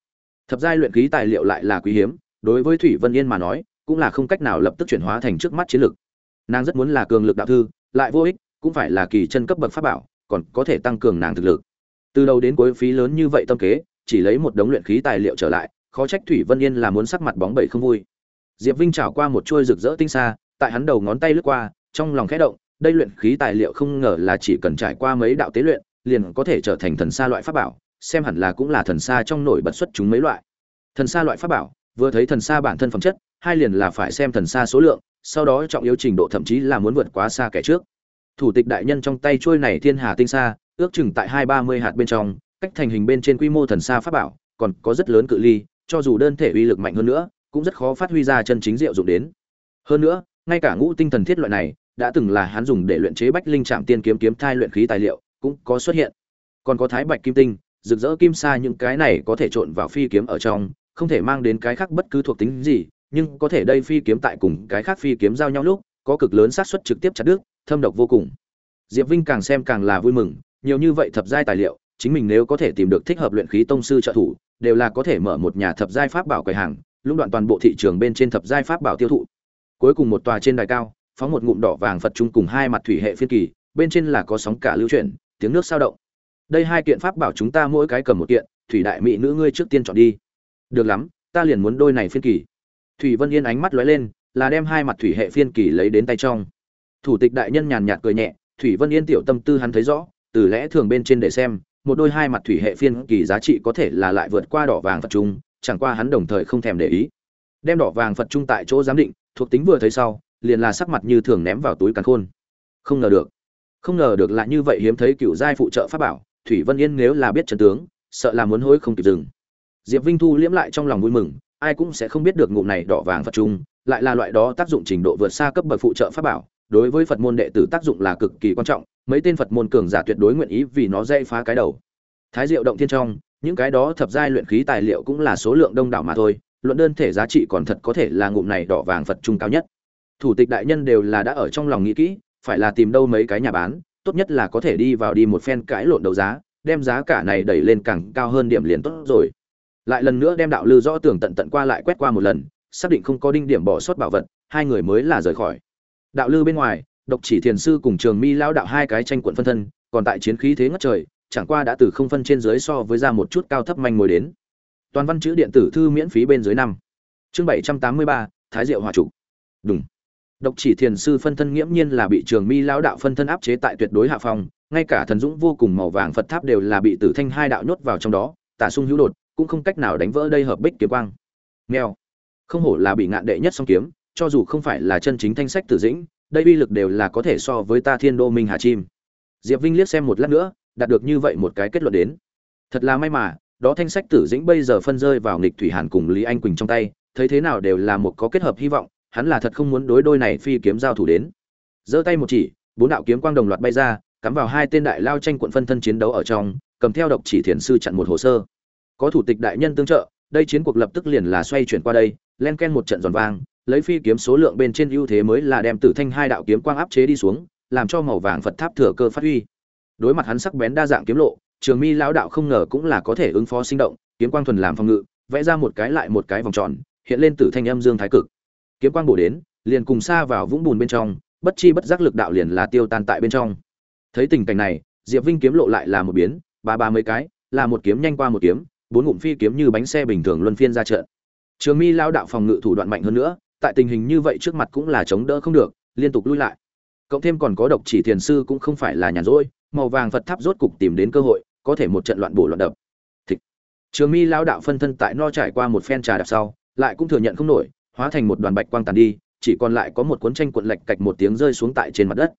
Thập giai luyện khí tài liệu lại là quý hiếm, đối với thủy vân yên mà nói, cũng là không cách nào lập tức chuyển hóa thành trước mắt chiến lực. Nàng rất muốn là cường lực đạo thư, lại vô ích, cũng phải là kỳ chân cấp bậc pháp bảo còn có thể tăng cường nàng thực lực. Từ đầu đến cuối phí lớn như vậy tâm kế, chỉ lấy một đống luyện khí tài liệu trở lại, khó trách thủy vân yên là muốn sắc mặt bóng bẩy không vui. Diệp vinh trào qua một chuôi rực rỡ tinh xa tại hắn đầu ngón tay lướt qua, trong lòng khẽ động, đây luyện khí tài liệu không ngờ là chỉ cần trải qua mấy đạo tế luyện, liền có thể trở thành thần sa loại pháp bảo, xem hẳn là cũng là thần sa trong nổi bật xuất chúng mấy loại. Thần sa loại pháp bảo, vừa thấy thần sa bản thân phẩm chất, hai liền là phải xem thần sa số lượng, sau đó trọng yếu trình độ thậm chí là muốn vượt quá xa kẻ trước thủ tịch đại nhân trong tay trôi này thiên hà tinh sa, ước chừng tại hai ba mươi hạt bên trong, cách thành hình bên trên quy mô thần xa pháp bảo, còn có rất lớn cự ly, cho dù đơn thể uy lực mạnh hơn nữa, cũng rất khó phát huy ra chân chính diệu dụng đến. Hơn nữa, ngay cả ngũ tinh thần thiết loại này, đã từng là hắn dùng để luyện chế bách linh trạm tiên kiếm kiếm thai luyện khí tài liệu, cũng có xuất hiện. Còn có thái bạch kim tinh, rực rỡ kim sa những cái này có thể trộn vào phi kiếm ở trong, không thể mang đến cái khác bất cứ thuộc tính gì, nhưng có thể đây phi kiếm tại cùng cái khác phi kiếm giao nhau lúc, có cực lớn xác suất trực tiếp chặt đứt thâm độc vô cùng. Diệp vinh càng xem càng là vui mừng, nhiều như vậy thập giai tài liệu, chính mình nếu có thể tìm được thích hợp luyện khí tông sư trợ thủ, đều là có thể mở một nhà thập giai pháp bảo quầy hàng, lũng đoạn toàn bộ thị trường bên trên thập giai pháp bảo tiêu thụ. Cuối cùng một tòa trên đài cao, phóng một ngụm đỏ vàng phật trung cùng hai mặt thủy hệ phiên kỳ, bên trên là có sóng cả lưu chuyển, tiếng nước sao động. Đây hai kiện pháp bảo chúng ta mỗi cái cầm một kiện, thủy đại mỹ nữ ngươi trước tiên chọn đi. Được lắm, ta liền muốn đôi này phiên kỳ. Thủy vân yên ánh mắt lóe lên, là đem hai mặt thủy hệ phiên kỳ lấy đến tay trong thủ tịch đại nhân nhàn nhạt cười nhẹ, thủy vân yên tiểu tâm tư hắn thấy rõ, từ lẽ thường bên trên để xem, một đôi hai mặt thủy hệ phiên kỳ giá trị có thể là lại vượt qua đỏ vàng phật trung, chẳng qua hắn đồng thời không thèm để ý. Đem đỏ vàng phật trung tại chỗ giám định, thuộc tính vừa thấy sau, liền là sắc mặt như thường ném vào túi càn khôn. Không ngờ được. Không ngờ được lại như vậy hiếm thấy cựu giai phụ trợ pháp bảo, thủy vân yên nếu là biết trận tướng, sợ là muốn hối không kịp dừng. Diệp vinh thu liễm lại trong lòng vui mừng, ai cũng sẽ không biết được ngụm này đỏ vàng phật trung, lại là loại đó tác dụng trình độ vượt xa cấp bậc phụ trợ pháp bảo đối với phật môn đệ tử tác dụng là cực kỳ quan trọng, mấy tên phật môn cường giả tuyệt đối nguyện ý vì nó dây phá cái đầu. Thái diệu động thiên trong, những cái đó thập giai luyện khí tài liệu cũng là số lượng đông đảo mà thôi, luận đơn thể giá trị còn thật có thể là ngụm này đỏ vàng phật trung cao nhất. Thủ tịch đại nhân đều là đã ở trong lòng nghĩ kỹ, phải là tìm đâu mấy cái nhà bán, tốt nhất là có thể đi vào đi một phen cãi lộn đấu giá, đem giá cả này đẩy lên càng cao hơn điểm liền tốt rồi. Lại lần nữa đem đạo lư rõ tường tận tận qua lại quét qua một lần, xác định không có đinh điểm bỏ sót bảo vật, hai người mới là rời khỏi đạo lư bên ngoài, độc chỉ thiền sư cùng trường mi lao đạo hai cái tranh quận phân thân, còn tại chiến khí thế ngất trời, chẳng qua đã từ không phân trên dưới so với ra một chút cao thấp manh mối đến. Toàn văn chữ điện tử thư miễn phí bên dưới năm. Chương bảy trăm tám mươi ba, thái diệu hòa chủ đúng độc chỉ thiền sư phân thân nghiễm nhiên là bị trường mi lao đạo phân thân áp chế tại tuyệt đối hạ phong ngay cả thần dũng vô cùng màu vàng phật tháp đều là bị tử thanh hai đạo nhốt vào trong đó tả sung hữu đột, cũng không cách nào đánh vỡ đây hợp bích kiếm quang. Nghèo không hổ là bị ngạn đệ nhất song kiếm cho dù không phải là chân chính thanh sách tử dĩnh, đây uy lực đều là có thể so với ta thiên đô minh hà chim. Diệp vinh liếc xem một lát nữa, đạt được như vậy một cái kết luận đến. Thật là may mà, đó thanh sách tử dĩnh bây giờ phân rơi vào nghịch thủy hàn cùng lý anh quỳnh trong tay, thấy thế nào đều là một có kết hợp hy vọng, hắn là thật không muốn đối đôi này phi kiếm giao thủ đến. Giơ tay một chỉ, bốn đạo kiếm quang đồng loạt bay ra, cắm vào hai tên đại lao tranh quận phân thân chiến đấu ở trong, cầm theo độc chỉ thiền sư chặn một hồ sơ. Có thủ tịch đại nhân tương trợ, đây chiến cuộc lập tức liền là xoay chuyển qua đây, len ken một trận giòn vang lấy phi kiếm số lượng bên trên ưu thế mới là đem tử thanh hai đạo kiếm quang áp chế đi xuống, làm cho màu vàng phật tháp thừa cơ phát huy. Đối mặt hắn sắc bén đa dạng kiếm lộ, trường mi lão đạo không ngờ cũng là có thể ứng phó sinh động, kiếm quang thuần làm phòng ngự, vẽ ra một cái lại một cái vòng tròn, hiện lên tử thanh âm dương thái cực. Kiếm quang bổ đến, liền cùng xa vào vũng bùn bên trong, bất chi bất giác lực đạo liền là tiêu tan tại bên trong. Thấy tình cảnh này, diệp vinh kiếm lộ lại là một biến, ba ba mấy cái, là một kiếm nhanh qua một kiếm, bốn ngụm phi kiếm như bánh xe bình thường luân phiên ra trận. Trường mi lao đạo phòng ngự thủ đoạn mạnh hơn nữa tại tình hình như vậy trước mặt cũng là chống đỡ không được, liên tục lui lại. Cộng thêm còn có độc chỉ thiền sư cũng không phải là nhàn rỗi, màu vàng phật tháp rốt cục tìm đến cơ hội, có thể một trận loạn bổ loạn đập. Thịch. trường mi lao đạo phân thân tại no trải qua một phen trà đạp sau, lại cũng thừa nhận không nổi, hóa thành một đoàn bạch quang tàn đi, chỉ còn lại có một cuốn tranh cuộn lệch cạch một tiếng rơi xuống tại trên mặt đất.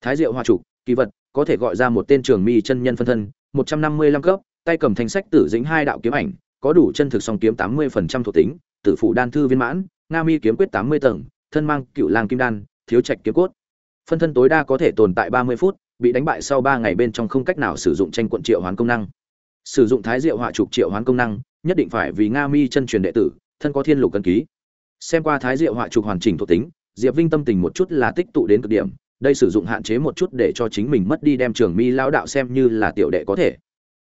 Thái diệu hoa trục, kỳ vật, có thể gọi ra một tên trường mi chân nhân phân thân, một trăm năm mươi lăm cấp, tay cầm thanh sách tử dính hai đạo kiếm ảnh, có đủ chân thực song kiếm tám mươi phần trăm thuộc tính, tử phủ đan thư viên mãn nga mi kiếm quyết tám mươi tầng, thân mang cựu lang kim đan, thiếu trạch kiếm cốt. Phân thân tối đa có thể tồn tại ba mươi phút, bị đánh bại sau ba ngày bên trong không cách nào sử dụng tranh quận triệu hoán công năng. Sử dụng thái diệu họa trục triệu hoán công năng, nhất định phải vì nga mi chân truyền đệ tử, thân có thiên lục cân ký. Xem qua thái diệu họa trục hoàn chỉnh thuộc tính, diệp vinh tâm tình một chút là tích tụ đến cực điểm, đây sử dụng hạn chế một chút để cho chính mình mất đi đem trường mi lão đạo xem như là tiểu đệ có thể.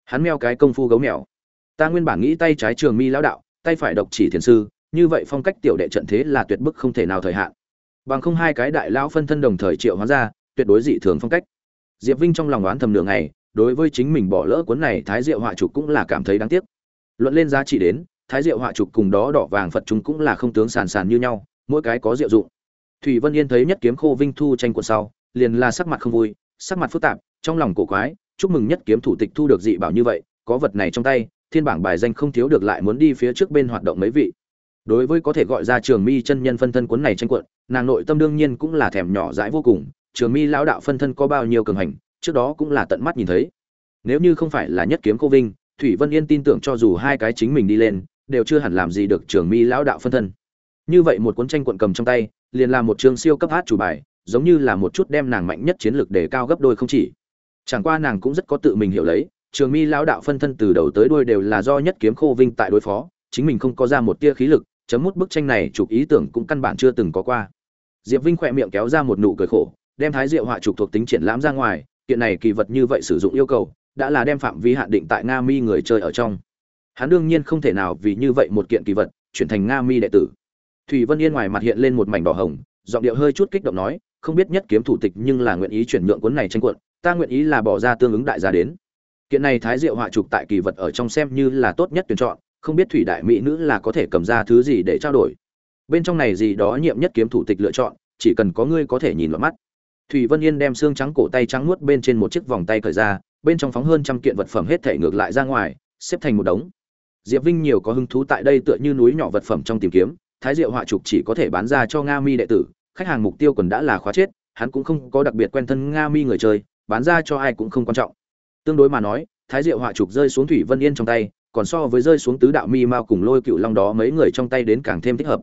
Hắn meo cái công phu gấu mèo. Ta nguyên bản nghĩ tay trái trường mi lão đạo, tay phải độc chỉ thiền sư như vậy phong cách tiểu đệ trận thế là tuyệt bức không thể nào thời hạn. Bằng không hai cái đại lão phân thân đồng thời triệu hóa ra, tuyệt đối dị thường phong cách. Diệp vinh trong lòng đoán thầm đường này đối với chính mình bỏ lỡ cuốn này thái diệu họa trục cũng là cảm thấy đáng tiếc. Luận lên giá trị đến, thái diệu họa trục cùng đó đỏ vàng phật chúng cũng là không tướng sàn sàn như nhau, mỗi cái có diệu dụng. Thủy vân yên thấy nhất kiếm khô vinh thu tranh cuộn sau, liền là sắc mặt không vui, sắc mặt phức tạp, trong lòng cổ quái, chúc mừng nhất kiếm thủ tịch thu được dị bảo như vậy, có vật này trong tay, thiên bảng bài danh không thiếu được lại muốn đi phía trước bên hoạt động mấy vị đối với có thể gọi ra trường mi chân nhân phân thân cuốn này tranh cuộn, nàng nội tâm đương nhiên cũng là thèm nhỏ dãi vô cùng, trường mi lão đạo phân thân có bao nhiêu cường hành, trước đó cũng là tận mắt nhìn thấy. Nếu như không phải là nhất kiếm cô vinh, thủy vân yên tin tưởng cho dù hai cái chính mình đi lên, đều chưa hẳn làm gì được trường mi lão đạo phân thân. Như vậy một cuốn tranh cuộn cầm trong tay, liền là một trường siêu cấp hát chủ bài, giống như là một chút đem nàng mạnh nhất chiến lược để cao gấp đôi không chỉ. Chẳng qua nàng cũng rất có tự mình hiểu lấy, trường mi lão đạo phân thân từ đầu tới đuôi đều là do nhất kiếm khô vinh tại đối phó, chính mình không có ra một tia khí lực chấm mút bức tranh này chụp ý tưởng cũng căn bản chưa từng có qua. Diệp vinh khỏe miệng kéo ra một nụ cười khổ, đem thái diệu họa chụp thuộc tính triển lãm ra ngoài, kiện này kỳ vật như vậy sử dụng yêu cầu, đã là đem phạm vi hạn định tại nga mi người chơi ở trong. Hắn đương nhiên không thể nào vì như vậy một kiện kỳ vật, chuyển thành nga mi đệ tử. Thủy vân yên ngoài mặt hiện lên một mảnh đỏ hồng, giọng điệu hơi chút kích động nói, không biết nhất kiếm thủ tịch nhưng là nguyện ý chuyển nhượng cuốn này tranh cuộn, ta nguyện ý là bỏ ra tương ứng đại giá đến. Kiện này thái diệu họa chụp tại kỳ vật ở trong xem như là tốt nhất tuyển chọn không biết thủy đại mỹ nữ là có thể cầm ra thứ gì để trao đổi. Bên trong này gì đó nhiệm nhất kiếm thủ tịch lựa chọn, chỉ cần có ngươi có thể nhìn vào mắt. Thủy vân yên đem xương trắng cổ tay trắng nuốt bên trên một chiếc vòng tay cởi ra, bên trong phóng hơn trăm kiện vật phẩm hết thể ngược lại ra ngoài, xếp thành một đống. Diệp vinh nhiều có hứng thú tại đây tựa như núi nhỏ vật phẩm trong tìm kiếm, thái diệu họa trục chỉ có thể bán ra cho nga mi đệ tử, khách hàng mục tiêu còn đã là khóa chết, hắn cũng không có đặc biệt quen thân nga mi người chơi, bán ra cho ai cũng không quan trọng. Tương đối mà nói, thái diệu họa trục rơi xuống thủy vân yên trong tay còn so với rơi xuống tứ đạo mi mao cùng lôi cựu long đó mấy người trong tay đến càng thêm thích hợp.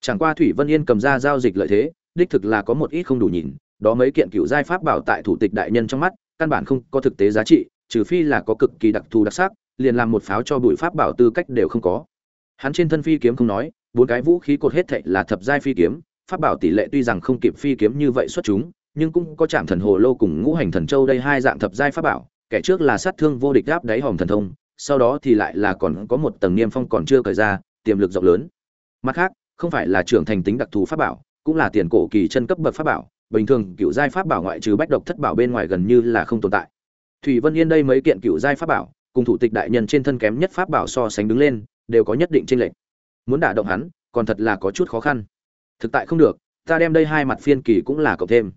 Chẳng qua thủy vân yên cầm ra giao dịch lợi thế, đích thực là có một ít không đủ nhìn, đó mấy kiện cựu giai pháp bảo tại thủ tịch đại nhân trong mắt, căn bản không có thực tế giá trị, trừ phi là có cực kỳ đặc thù đặc sắc, liền làm một pháo cho bụi pháp bảo tư cách đều không có. Hắn trên thân phi kiếm không nói, bốn cái vũ khí cột hết thệ là thập giai phi kiếm, pháp bảo tỷ lệ tuy rằng không kịp phi kiếm như vậy xuất chúng, nhưng cũng có chạm thần hồ lô cùng ngũ hành thần châu đây hai dạng thập giai pháp bảo, kẻ trước là sát thương vô địch đáp đáy hòm thần thông sau đó thì lại là còn có một tầng niêm phong còn chưa cởi ra, tiềm lực rộng lớn. Mặt khác, không phải là trưởng thành tính đặc thù pháp bảo, cũng là tiền cổ kỳ chân cấp bậc pháp bảo, bình thường cựu giai pháp bảo ngoại trừ bách độc thất bảo bên ngoài gần như là không tồn tại. Thủy vân yên đây mấy kiện cựu giai pháp bảo, cùng thủ tịch đại nhân trên thân kém nhất pháp bảo so sánh đứng lên, đều có nhất định tranh lệch. Muốn đả động hắn, còn thật là có chút khó khăn. Thực tại không được, ta đem đây hai mặt phiên kỳ cũng là cộng thêm.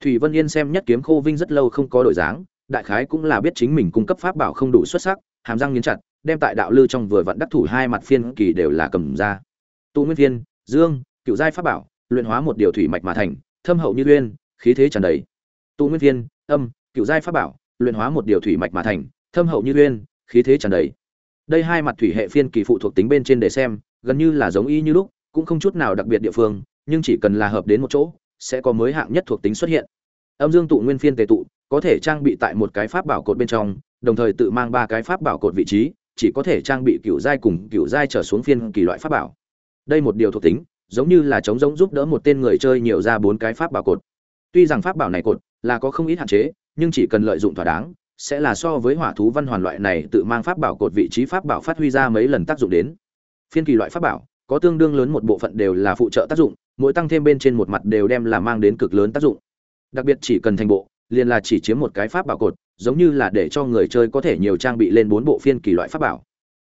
Thủy vân yên xem nhất kiếm khô vinh rất lâu không có đổi dáng, đại khái cũng là biết chính mình cung cấp pháp bảo không đủ xuất sắc hàm răng nghiến chặt, đem tại đạo lư trong vừa vặn đắc thủ hai mặt phiên kỳ đều là cầm ra. Tu nguyên viên dương, cựu giai pháp bảo, luyện hóa một điều thủy mạch mà thành, thâm hậu như uyên, khí thế tràn đầy. Tu nguyên viên âm, cựu giai pháp bảo, luyện hóa một điều thủy mạch mà thành, thâm hậu như uyên, khí thế tràn đầy. Đây hai mặt thủy hệ phiên kỳ phụ thuộc tính bên trên để xem, gần như là giống y như lúc, cũng không chút nào đặc biệt địa phương, nhưng chỉ cần là hợp đến một chỗ, sẽ có mới hạng nhất thuộc tính xuất hiện. Âm dương tụ nguyên phiên tề tụ, có thể trang bị tại một cái pháp bảo cột bên trong đồng thời tự mang ba cái pháp bảo cột vị trí, chỉ có thể trang bị cựu giai cùng cựu giai trở xuống phiên kỳ loại pháp bảo. Đây một điều thuộc tính, giống như là chống giống giúp đỡ một tên người chơi nhiều ra bốn cái pháp bảo cột. Tuy rằng pháp bảo này cột là có không ít hạn chế, nhưng chỉ cần lợi dụng thỏa đáng, sẽ là so với hỏa thú văn hoàn loại này tự mang pháp bảo cột vị trí pháp bảo phát huy ra mấy lần tác dụng đến. Phiên kỳ loại pháp bảo, có tương đương lớn một bộ phận đều là phụ trợ tác dụng, mỗi tăng thêm bên trên một mặt đều đem là mang đến cực lớn tác dụng. Đặc biệt chỉ cần thành bộ, liền là chỉ chiếm một cái pháp bảo cột giống như là để cho người chơi có thể nhiều trang bị lên bốn bộ phiên kỳ loại pháp bảo.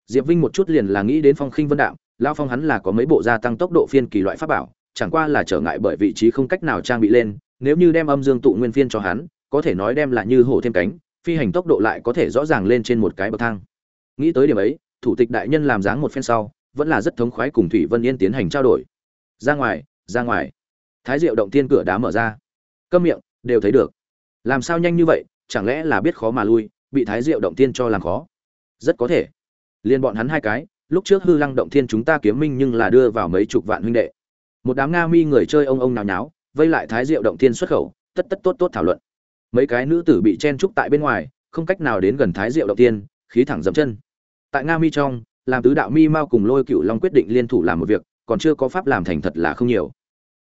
Diệp vinh một chút liền là nghĩ đến phong khinh vân đạo lao phong hắn là có mấy bộ gia tăng tốc độ phiên kỳ loại pháp bảo, chẳng qua là trở ngại bởi vị trí không cách nào trang bị lên, nếu như đem âm dương tụ nguyên phiên cho hắn, có thể nói đem là như hổ thêm cánh, phi hành tốc độ lại có thể rõ ràng lên trên một cái bậc thang. Nghĩ tới điểm ấy, thủ tịch đại nhân làm dáng một phen sau, vẫn là rất thống khoái cùng thủy vân yên tiến hành trao đổi. Ra ngoài ra ngoài. Thái diệu động tiên cửa đá mở ra. Câm miệng, đều thấy được. Làm sao nhanh như vậy chẳng lẽ là biết khó mà lui, bị thái diệu động tiên cho làm khó? Rất có thể. Liên bọn hắn hai cái, lúc trước hư lăng động thiên chúng ta kiếm minh nhưng là đưa vào mấy chục vạn huynh đệ. Một đám nga mi người chơi ông ông nào nháo, vây lại thái diệu động thiên xuất khẩu, tất tất tốt tốt thảo luận. Mấy cái nữ tử bị chen trúc tại bên ngoài, không cách nào đến gần thái diệu động tiên khí thẳng dậm chân. Tại nga mi trong, làm tứ đạo mi mao cùng lôi cựu long quyết định liên thủ làm một việc, còn chưa có pháp làm thành thật là không nhiều.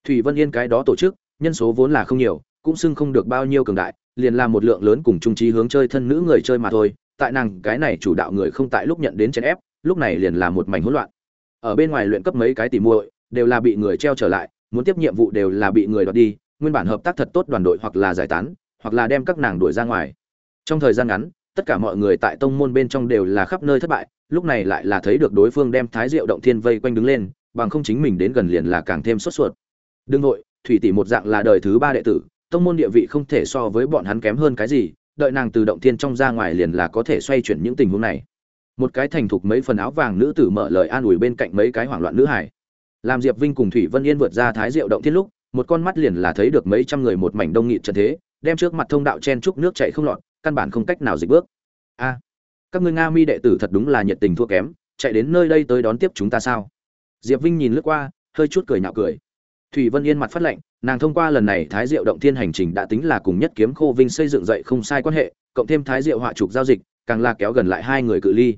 Thủy vân yên cái đó tổ chức, nhân số vốn là không nhiều, cũng xưng không được bao nhiêu cường đại liền làm một lượng lớn cùng trung trí hướng chơi thân nữ người chơi mà thôi, tại nàng cái này chủ đạo người không tại lúc nhận đến chèn ép, lúc này liền là một mảnh hỗn loạn. Ở bên ngoài luyện cấp mấy cái tỉ muội, đều là bị người treo trở lại, muốn tiếp nhiệm vụ đều là bị người đoạt đi, nguyên bản hợp tác thật tốt đoàn đội hoặc là giải tán, hoặc là đem các nàng đuổi ra ngoài. Trong thời gian ngắn, tất cả mọi người tại tông môn bên trong đều là khắp nơi thất bại, lúc này lại là thấy được đối phương đem thái diệu động thiên vây quanh đứng lên, bằng không chính mình đến gần liền là càng thêm sốt ruột. Đương nội, thủy tỷ một dạng là đời thứ ba đệ tử tông môn địa vị không thể so với bọn hắn kém hơn cái gì, đợi nàng từ động thiên trong ra ngoài liền là có thể xoay chuyển những tình huống này. Một cái thành thục mấy phần áo vàng nữ tử mở lời an ủi bên cạnh mấy cái hoảng loạn nữ hải làm diệp vinh cùng thủy vân yên vượt ra thái diệu động thiên lúc, một con mắt liền là thấy được mấy trăm người một mảnh đông nghịt trần thế, đem trước mặt thông đạo chen trúc nước chảy không lọt, căn bản không cách nào dịch bước. A, các ngươi nga mi đệ tử thật đúng là nhiệt tình thua kém, chạy đến nơi đây tới đón tiếp chúng ta sao? Diệp vinh nhìn lướt qua, hơi chút cười nhạo cười thủy vân yên mặt phát lệnh nàng thông qua lần này thái diệu động thiên hành trình đã tính là cùng nhất kiếm khô vinh xây dựng dậy không sai quan hệ, cộng thêm thái diệu họa trục giao dịch, càng là kéo gần lại hai người cự ly.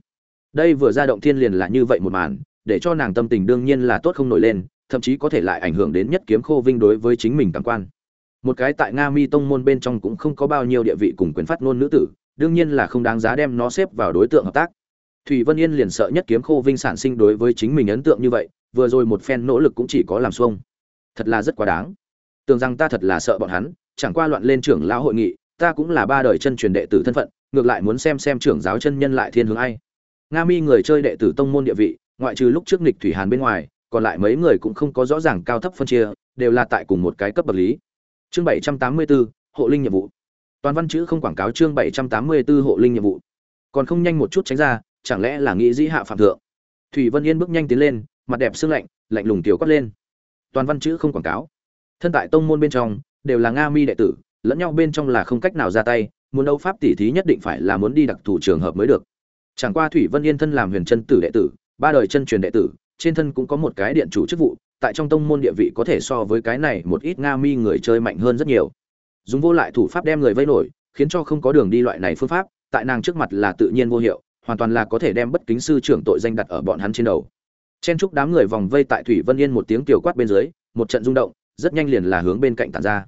Đây vừa ra động thiên liền là như vậy một màn, để cho nàng tâm tình đương nhiên là tốt không nổi lên, thậm chí có thể lại ảnh hưởng đến nhất kiếm khô vinh đối với chính mình cảm quan. Một cái tại nga mi tông môn bên trong cũng không có bao nhiêu địa vị cùng quyền phát ngôn nữ tử, đương nhiên là không đáng giá đem nó xếp vào đối tượng hợp tác. Thủy vân yên liền sợ nhất kiếm khô vinh sản sinh đối với chính mình ấn tượng như vậy, vừa rồi một phen nỗ lực cũng chỉ có làm xuông thật là rất quá đáng. Tưởng rằng ta thật là sợ bọn hắn, chẳng qua loạn lên trưởng lão hội nghị, ta cũng là ba đời chân truyền đệ tử thân phận, ngược lại muốn xem xem trưởng giáo chân nhân lại thiên hướng ai. Nga mi người chơi đệ tử tông môn địa vị, ngoại trừ lúc trước nghịch thủy hàn bên ngoài, còn lại mấy người cũng không có rõ ràng cao thấp phân chia, đều là tại cùng một cái cấp bậc lý. Chương bảy trăm tám mươi bốn hộ linh nhiệm vụ. Toàn văn chữ không quảng cáo chương bảy trăm tám mươi bốn hộ linh nhiệm vụ. Còn không nhanh một chút tránh ra, chẳng lẽ là nghĩ dĩ hạ phạm thượng? Thủy vân yên bước nhanh tiến lên, mặt đẹp sương lạnh lạnh lùng tiểu quát lên toàn văn chữ không quảng cáo. Thân tại tông môn bên trong, đều là nga mi đệ tử, lẫn nhau bên trong là không cách nào ra tay, muốn đấu pháp tỉ thí nhất định phải là muốn đi đặc thù trường hợp mới được. Chẳng qua thủy vân yên thân làm huyền chân tử đệ tử, ba đời chân truyền đệ tử, trên thân cũng có một cái điện chủ chức vụ, tại trong tông môn địa vị có thể so với cái này một ít nga mi người chơi mạnh hơn rất nhiều. Dùng vô lại thủ pháp đem người vây nổi, khiến cho không có đường đi loại này phương pháp, tại nàng trước mặt là tự nhiên vô hiệu, hoàn toàn là có thể đem bất kính sư trưởng tội danh đặt ở bọn hắn trên đầu chen chúc đám người vòng vây tại thủy vân yên một tiếng tiểu quát bên dưới, một trận rung động, rất nhanh liền là hướng bên cạnh tản ra.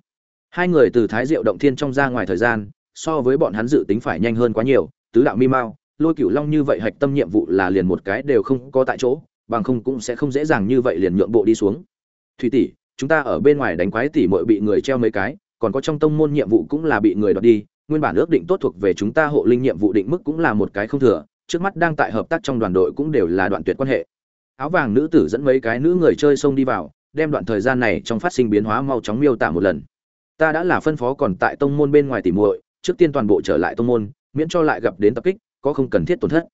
Hai người từ thái diệu động thiên trong ra ngoài thời gian, so với bọn hắn dự tính phải nhanh hơn quá nhiều, tứ đạo mi mao, lôi cửu long như vậy hạch tâm nhiệm vụ là liền một cái đều không có tại chỗ, bằng không cũng sẽ không dễ dàng như vậy liền nhượng bộ đi xuống. Thủy tỷ, chúng ta ở bên ngoài đánh quái tỷ muội bị người treo mấy cái, còn có trong tông môn nhiệm vụ cũng là bị người đoạt đi, nguyên bản ước định tốt thuộc về chúng ta hộ linh nhiệm vụ định mức cũng là một cái không thừa, trước mắt đang tại hợp tác trong đoàn đội cũng đều là đoạn tuyệt quan hệ áo vàng nữ tử dẫn mấy cái nữ người chơi xông đi vào, đem đoạn thời gian này trong phát sinh biến hóa mau chóng miêu tả một lần. Ta đã là phân phó còn tại tông môn bên ngoài tỉ muội, trước tiên toàn bộ trở lại tông môn, miễn cho lại gặp đến tập kích, có không cần thiết tổn thất.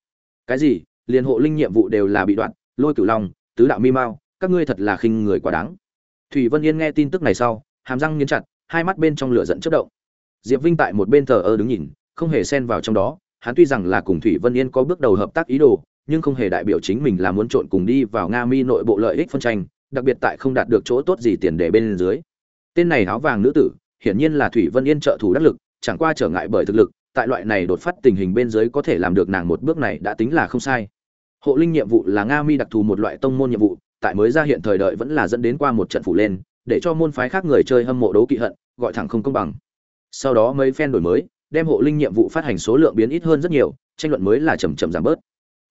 Cái gì? Liền hộ linh nhiệm vụ đều là bị đoạn, lôi cửu long, tứ đạo mi mao các ngươi thật là khinh người quá đáng. Thủy vân yên nghe tin tức này sau, hàm răng nghiến chặt, hai mắt bên trong lửa giận chớp động. Diệp vinh tại một bên thờ ơ đứng nhìn, không hề xen vào trong đó, hắn tuy rằng là cùng thủy vân yên có bước đầu hợp tác ý đồ nhưng không hề đại biểu chính mình là muốn trộn cùng đi vào nga mi nội bộ lợi ích phân tranh, đặc biệt tại không đạt được chỗ tốt gì tiền đề bên dưới. Tên này áo vàng nữ tử, hiển nhiên là thủy vân yên trợ thủ đắc lực, chẳng qua trở ngại bởi thực lực, tại loại này đột phát tình hình bên dưới có thể làm được nàng một bước này đã tính là không sai. Hộ linh nhiệm vụ là nga mi đặc thù một loại tông môn nhiệm vụ, tại mới ra hiện thời đợi vẫn là dẫn đến qua một trận phủ lên, để cho môn phái khác người chơi hâm mộ đấu kỵ hận, gọi thẳng không công bằng. Sau đó mấy phen đổi mới, đem hộ linh nhiệm vụ phát hành số lượng biến ít hơn rất nhiều, tranh luận mới là chầm chậm giảm bớt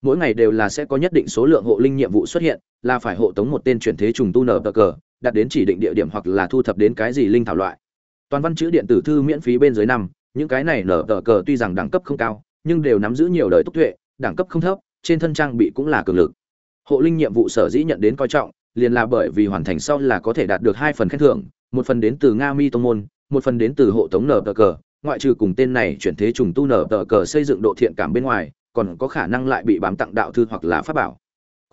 mỗi ngày đều là sẽ có nhất định số lượng hộ linh nhiệm vụ xuất hiện, là phải hộ tống một tên chuyển thế trùng tu nở bờ cờ, đặt đến chỉ định địa điểm hoặc là thu thập đến cái gì linh thảo loại. Toàn văn chữ điện tử thư miễn phí bên dưới năm, những cái này nở tờ cờ tuy rằng đẳng cấp không cao, nhưng đều nắm giữ nhiều đời tốc tuệ, đẳng cấp không thấp, trên thân trang bị cũng là cường lực. Hộ linh nhiệm vụ sở dĩ nhận đến coi trọng, liền là bởi vì hoàn thành sau là có thể đạt được hai phần khen thưởng, một phần đến từ nga mi tông môn, một phần đến từ hộ tống nở tờ cờ, ngoại trừ cùng tên này chuyển thế trùng tu nở tờ cờ xây dựng độ thiện cảm bên ngoài còn có khả năng lại bị bám tặng đạo thư hoặc là pháp bảo.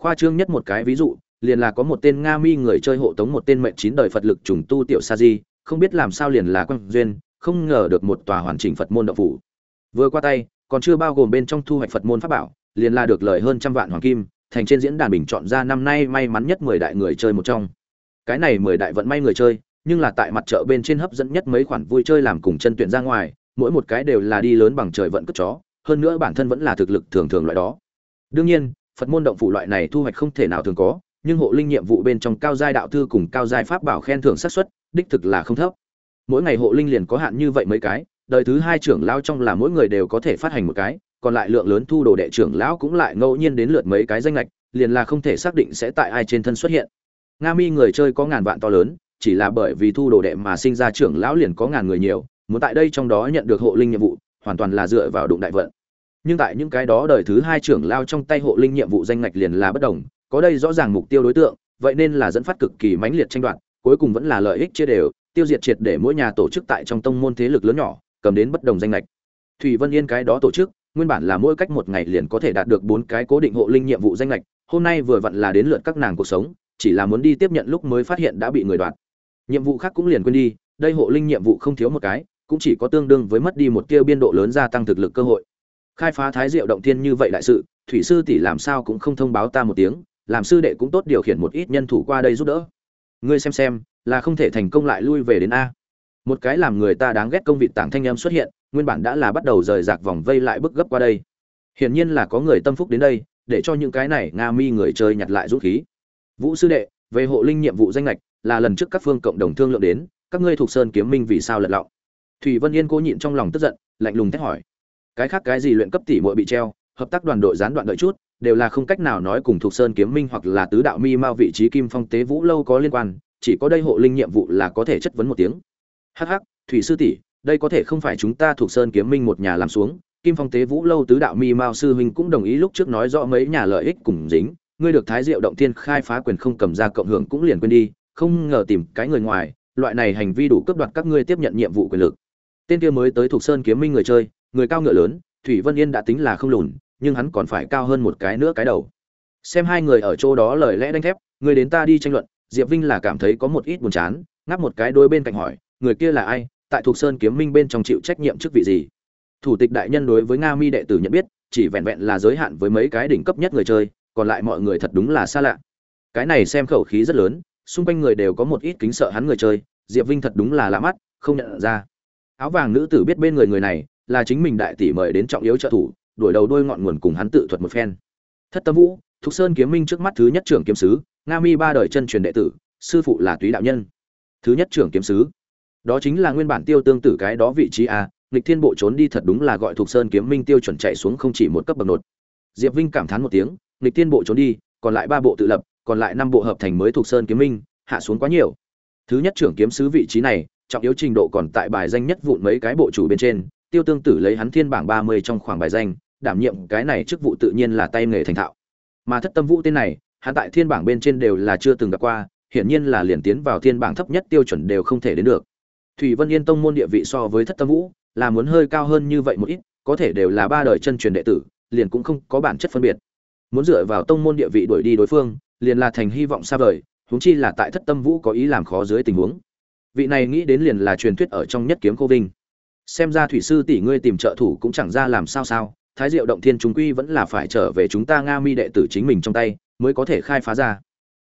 Khoa trương nhất một cái ví dụ, liền là có một tên nga mi người chơi hộ tống một tên mệnh chín đời phật lực trùng tu tiểu sa di, không biết làm sao liền là quan duyên, không ngờ được một tòa hoàn chỉnh phật môn đạo phủ. Vừa qua tay, còn chưa bao gồm bên trong thu hoạch phật môn pháp bảo, liền là được lời hơn trăm vạn hoàng kim, thành trên diễn đàn bình chọn ra năm nay may mắn nhất mười đại người chơi một trong. Cái này mười đại vận may người chơi, nhưng là tại mặt chợ bên trên hấp dẫn nhất mấy khoản vui chơi làm cùng chân tuyển ra ngoài, mỗi một cái đều là đi lớn bằng trời vận cất chó hơn nữa bản thân vẫn là thực lực thường thường loại đó. Đương nhiên, phật môn động phủ loại này thu hoạch không thể nào thường có, nhưng hộ linh nhiệm vụ bên trong cao giai đạo thư cùng cao giai pháp bảo khen thưởng xác suất, đích thực là không thấp. Mỗi ngày hộ linh liền có hạn như vậy mấy cái, đời thứ hai trưởng lão trong là mỗi người đều có thể phát hành một cái, còn lại lượng lớn thu đồ đệ trưởng lão cũng lại ngẫu nhiên đến lượt mấy cái danh lệch liền là không thể xác định sẽ tại ai trên thân xuất hiện. Nga mi người chơi có ngàn vạn to lớn, chỉ là bởi vì thu đồ đệ mà sinh ra trưởng lão liền có ngàn người nhiều, muốn tại đây trong đó nhận được hộ linh nhiệm vụ, hoàn toàn là dựa vào đụng đại vận nhưng tại những cái đó đời thứ hai trưởng lao trong tay hộ linh nhiệm vụ danh ngạch liền là bất đồng, có đây rõ ràng mục tiêu đối tượng, vậy nên là dẫn phát cực kỳ mãnh liệt tranh đoạt, cuối cùng vẫn là lợi ích chia đều, tiêu diệt triệt để mỗi nhà tổ chức tại trong tông môn thế lực lớn nhỏ, cầm đến bất đồng danh lệch thủy vân yên cái đó tổ chức, nguyên bản là mỗi cách một ngày liền có thể đạt được bốn cái cố định hộ linh nhiệm vụ danh lệch hôm nay vừa vặn là đến lượt các nàng cuộc sống, chỉ là muốn đi tiếp nhận lúc mới phát hiện đã bị người đoạt. Nhiệm vụ khác cũng liền quên đi, đây hộ linh nhiệm vụ không thiếu một cái, cũng chỉ có tương đương với mất đi một tiêu biên độ lớn gia tăng thực lực cơ hội khai phá thái diệu động thiên như vậy đại sự, thủy sư tỷ làm sao cũng không thông báo ta một tiếng, làm sư đệ cũng tốt điều khiển một ít nhân thủ qua đây giúp đỡ. Ngươi xem xem, là không thể thành công lại lui về đến a. Một cái làm người ta đáng ghét công vị tảng thanh Em xuất hiện, nguyên bản đã là bắt đầu rời rạc vòng vây lại bước gấp qua đây. Hiển nhiên là có người tâm phúc đến đây, để cho những cái này nga mi người chơi nhặt lại rút khí. Vũ sư đệ, về hộ linh nhiệm vụ danh lệch là lần trước các phương cộng đồng thương lượng đến, các ngươi thuộc sơn kiếm minh vì sao lật lọng? Thủy vân yên cố nhịn trong lòng tức giận, lạnh lùng thét hỏi cái khác cái gì luyện cấp tỷ muội bị treo, hợp tác đoàn đội gián đoạn đợi chút, đều là không cách nào nói cùng thuộc sơn kiếm minh hoặc là tứ đạo mi mao vị trí kim phong tế vũ lâu có liên quan, chỉ có đây hộ linh nhiệm vụ là có thể chất vấn một tiếng. Hắc hắc, thủy sư tỷ, đây có thể không phải chúng ta thuộc sơn kiếm minh một nhà làm xuống, kim phong tế vũ lâu tứ đạo mi mao sư huynh cũng đồng ý lúc trước nói rõ mấy nhà lợi ích cùng dính, ngươi được thái diệu động tiên khai phá quyền không cầm ra cộng hưởng cũng liền quên đi, không ngờ tìm cái người ngoài, loại này hành vi đủ cấp đoạt các ngươi tiếp nhận nhiệm vụ quyền lực. Tên kia mới tới thuộc sơn kiếm minh người chơi người cao ngựa lớn, thủy vân yên đã tính là không lùn, nhưng hắn còn phải cao hơn một cái nữa cái đầu. Xem hai người ở chỗ đó lời lẽ đanh thép, người đến ta đi tranh luận, diệp vinh là cảm thấy có một ít buồn chán, ngáp một cái đôi bên cạnh hỏi, người kia là ai, tại thuộc sơn kiếm minh bên trong chịu trách nhiệm chức vị gì? Thủ tịch đại nhân đối với nga mi đệ tử nhận biết, chỉ vẹn vẹn là giới hạn với mấy cái đỉnh cấp nhất người chơi, còn lại mọi người thật đúng là xa lạ. Cái này xem khẩu khí rất lớn, xung quanh người đều có một ít kính sợ hắn người chơi, diệp vinh thật đúng là lạ mắt, không nhận ra. Áo vàng nữ tử biết bên người người này là chính mình đại tỷ mời đến trọng yếu trợ thủ, đuổi đầu đôi ngọn nguồn cùng hắn tự thuật một phen. Thất tâm vũ, thục sơn kiếm minh trước mắt thứ nhất trưởng kiếm sứ, nga mi ba đời chân truyền đệ tử, sư phụ là túy đạo nhân. Thứ nhất trưởng kiếm sứ. Đó chính là nguyên bản tiêu tương tử cái đó vị trí a, nghịch thiên bộ trốn đi thật đúng là gọi thục sơn kiếm minh tiêu chuẩn chạy xuống không chỉ một cấp bậc nột. Diệp vinh cảm thán một tiếng, nghịch thiên bộ trốn đi, còn lại ba bộ tự lập, còn lại năm bộ hợp thành mới thục sơn kiếm minh, hạ xuống quá nhiều. Thứ nhất trưởng kiếm sứ vị trí này, trọng yếu trình độ còn tại bài danh nhất vụn mấy cái bộ chủ bên trên tiêu tương tử lấy hắn thiên bảng ba mươi trong khoảng bài danh, đảm nhiệm cái này chức vụ tự nhiên là tay nghề thành thạo. Mà thất tâm vũ tên này, hắn tại thiên bảng bên trên đều là chưa từng gặp qua, hiển nhiên là liền tiến vào thiên bảng thấp nhất tiêu chuẩn đều không thể đến được. Thủy vân yên tông môn địa vị so với thất tâm vũ, là muốn hơi cao hơn như vậy một ít, có thể đều là ba đời chân truyền đệ tử, liền cũng không có bản chất phân biệt. Muốn dựa vào tông môn địa vị đuổi đi đối phương, liền là thành hy vọng xa vời, huống chi là tại thất tâm vũ có ý làm khó dưới tình huống. Vị này nghĩ đến liền là truyền thuyết ở trong nhất kiếm cô vinh xem ra thủy sư tỷ ngươi tìm trợ thủ cũng chẳng ra làm sao sao, thái diệu động thiên chúng quy vẫn là phải trở về chúng ta nga mi đệ tử chính mình trong tay, mới có thể khai phá ra.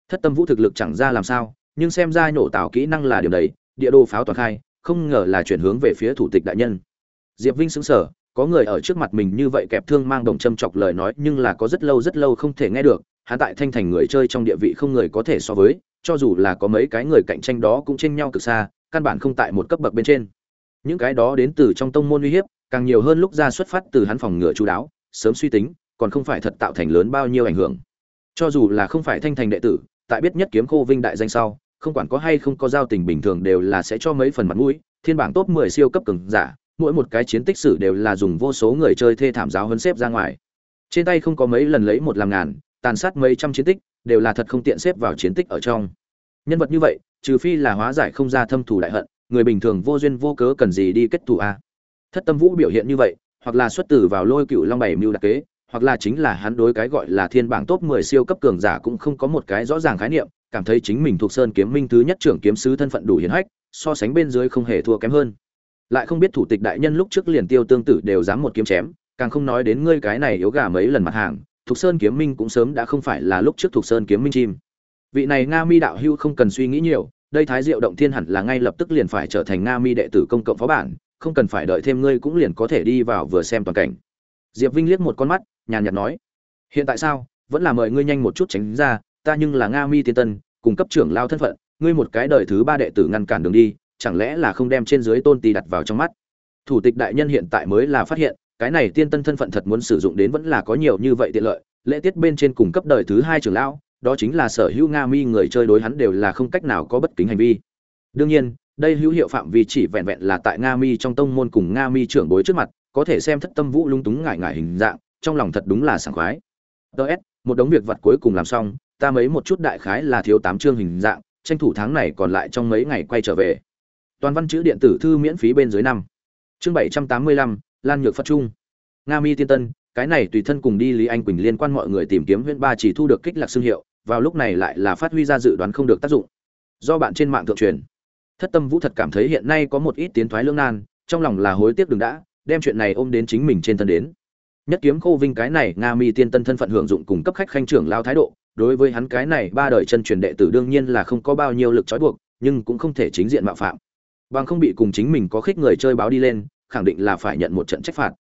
Thất tâm vũ thực lực chẳng ra làm sao, nhưng xem ra nhổ tạo kỹ năng là điều đấy, địa đô pháo toàn khai, không ngờ là chuyển hướng về phía thủ tịch đại nhân. Diệp vinh xứng sở có người ở trước mặt mình như vậy kẹp thương mang đồng châm chọc lời nói, nhưng là có rất lâu rất lâu không thể nghe được, hắn tại thanh thành người chơi trong địa vị không người có thể so với, cho dù là có mấy cái người cạnh tranh đó cũng chênh nhau cực xa, căn bản không tại một cấp bậc bên trên những cái đó đến từ trong tông môn uy hiếp, càng nhiều hơn lúc ra xuất phát từ hắn phòng ngừa chú đáo, sớm suy tính, còn không phải thật tạo thành lớn bao nhiêu ảnh hưởng. Cho dù là không phải thanh thành đệ tử, tại biết nhất kiếm khô vinh đại danh sau, không quản có hay không có giao tình bình thường đều là sẽ cho mấy phần mặt mũi, thiên bảng top 10 siêu cấp cường giả, mỗi một cái chiến tích sử đều là dùng vô số người chơi thê thảm giáo hơn xếp ra ngoài. Trên tay không có mấy lần lấy một làm ngàn, tàn sát mấy trăm chiến tích, đều là thật không tiện xếp vào chiến tích ở trong. Nhân vật như vậy, trừ phi là hóa giải không ra thâm thù đại hận người bình thường vô duyên vô cớ cần gì đi kết thù a? Thất tâm vũ biểu hiện như vậy, hoặc là xuất tử vào lôi cựu long bảy mưu đặc kế, hoặc là chính là hắn đối cái gọi là thiên bảng top 10 siêu cấp cường giả cũng không có một cái rõ ràng khái niệm, cảm thấy chính mình thuộc sơn kiếm minh thứ nhất trưởng kiếm sứ thân phận đủ hiển hách, so sánh bên dưới không hề thua kém hơn. Lại không biết thủ tịch đại nhân lúc trước liền tiêu tương tử đều dám một kiếm chém, càng không nói đến ngươi cái này yếu gà mấy lần mặt hàng, thuộc sơn kiếm minh cũng sớm đã không phải là lúc trước thuộc sơn kiếm minh chim. Vị này nga mi đạo hưu không cần suy nghĩ nhiều đây thái diệu động thiên hẳn là ngay lập tức liền phải trở thành nga mi đệ tử công cộng phó bản, không cần phải đợi thêm ngươi cũng liền có thể đi vào vừa xem toàn cảnh. Diệp vinh liếc một con mắt, nhàn nhạt nói, hiện tại sao? Vẫn là mời ngươi nhanh một chút tránh ra, ta nhưng là nga mi tiên tân cung cấp trưởng lao thân phận, ngươi một cái đời thứ ba đệ tử ngăn cản đường đi, chẳng lẽ là không đem trên dưới tôn tì đặt vào trong mắt? Thủ tịch đại nhân hiện tại mới là phát hiện, cái này tiên tân thân phận thật muốn sử dụng đến vẫn là có nhiều như vậy tiện lợi, lễ tiết bên trên cung cấp đời thứ hai trưởng lão đó chính là sở hữu nga mi người chơi đối hắn đều là không cách nào có bất kính hành vi. Đương nhiên, đây hữu hiệu phạm vi chỉ vẹn vẹn là tại nga mi trong tông môn cùng nga mi trưởng bối trước mặt, có thể xem thất tâm vũ lung túng ngại ngại hình dạng, trong lòng thật đúng là sảng khoái. Ts một đống việc vặt cuối cùng làm xong, ta mấy một chút đại khái là thiếu tám chương hình dạng, tranh thủ tháng này còn lại trong mấy ngày quay trở về. Toàn văn chữ điện tử thư miễn phí bên dưới năm. Chương bảy trăm tám mươi lăm, lan nhược phát trung. Nga mi tiên tân, cái này tùy thân cùng đi lý anh quỳnh liên quan mọi người tìm kiếm huyện ba chỉ thu được kích lạc xương hiệu vào lúc này lại là phát huy ra dự đoán không được tác dụng. Do bạn trên mạng thượng truyền, thất tâm vũ thật cảm thấy hiện nay có một ít tiến thoái lương nan, trong lòng là hối tiếc đừng đã, đem chuyện này ôm đến chính mình trên thân đến. Nhất kiếm khô vinh cái này nga mi tiên tân thân phận hưởng dụng cùng cấp khách khanh trưởng lao thái độ, đối với hắn cái này ba đời chân truyền đệ tử đương nhiên là không có bao nhiêu lực trói buộc, nhưng cũng không thể chính diện mạo phạm. Bằng không bị cùng chính mình có khích người chơi báo đi lên, khẳng định là phải nhận một trận trách phạt.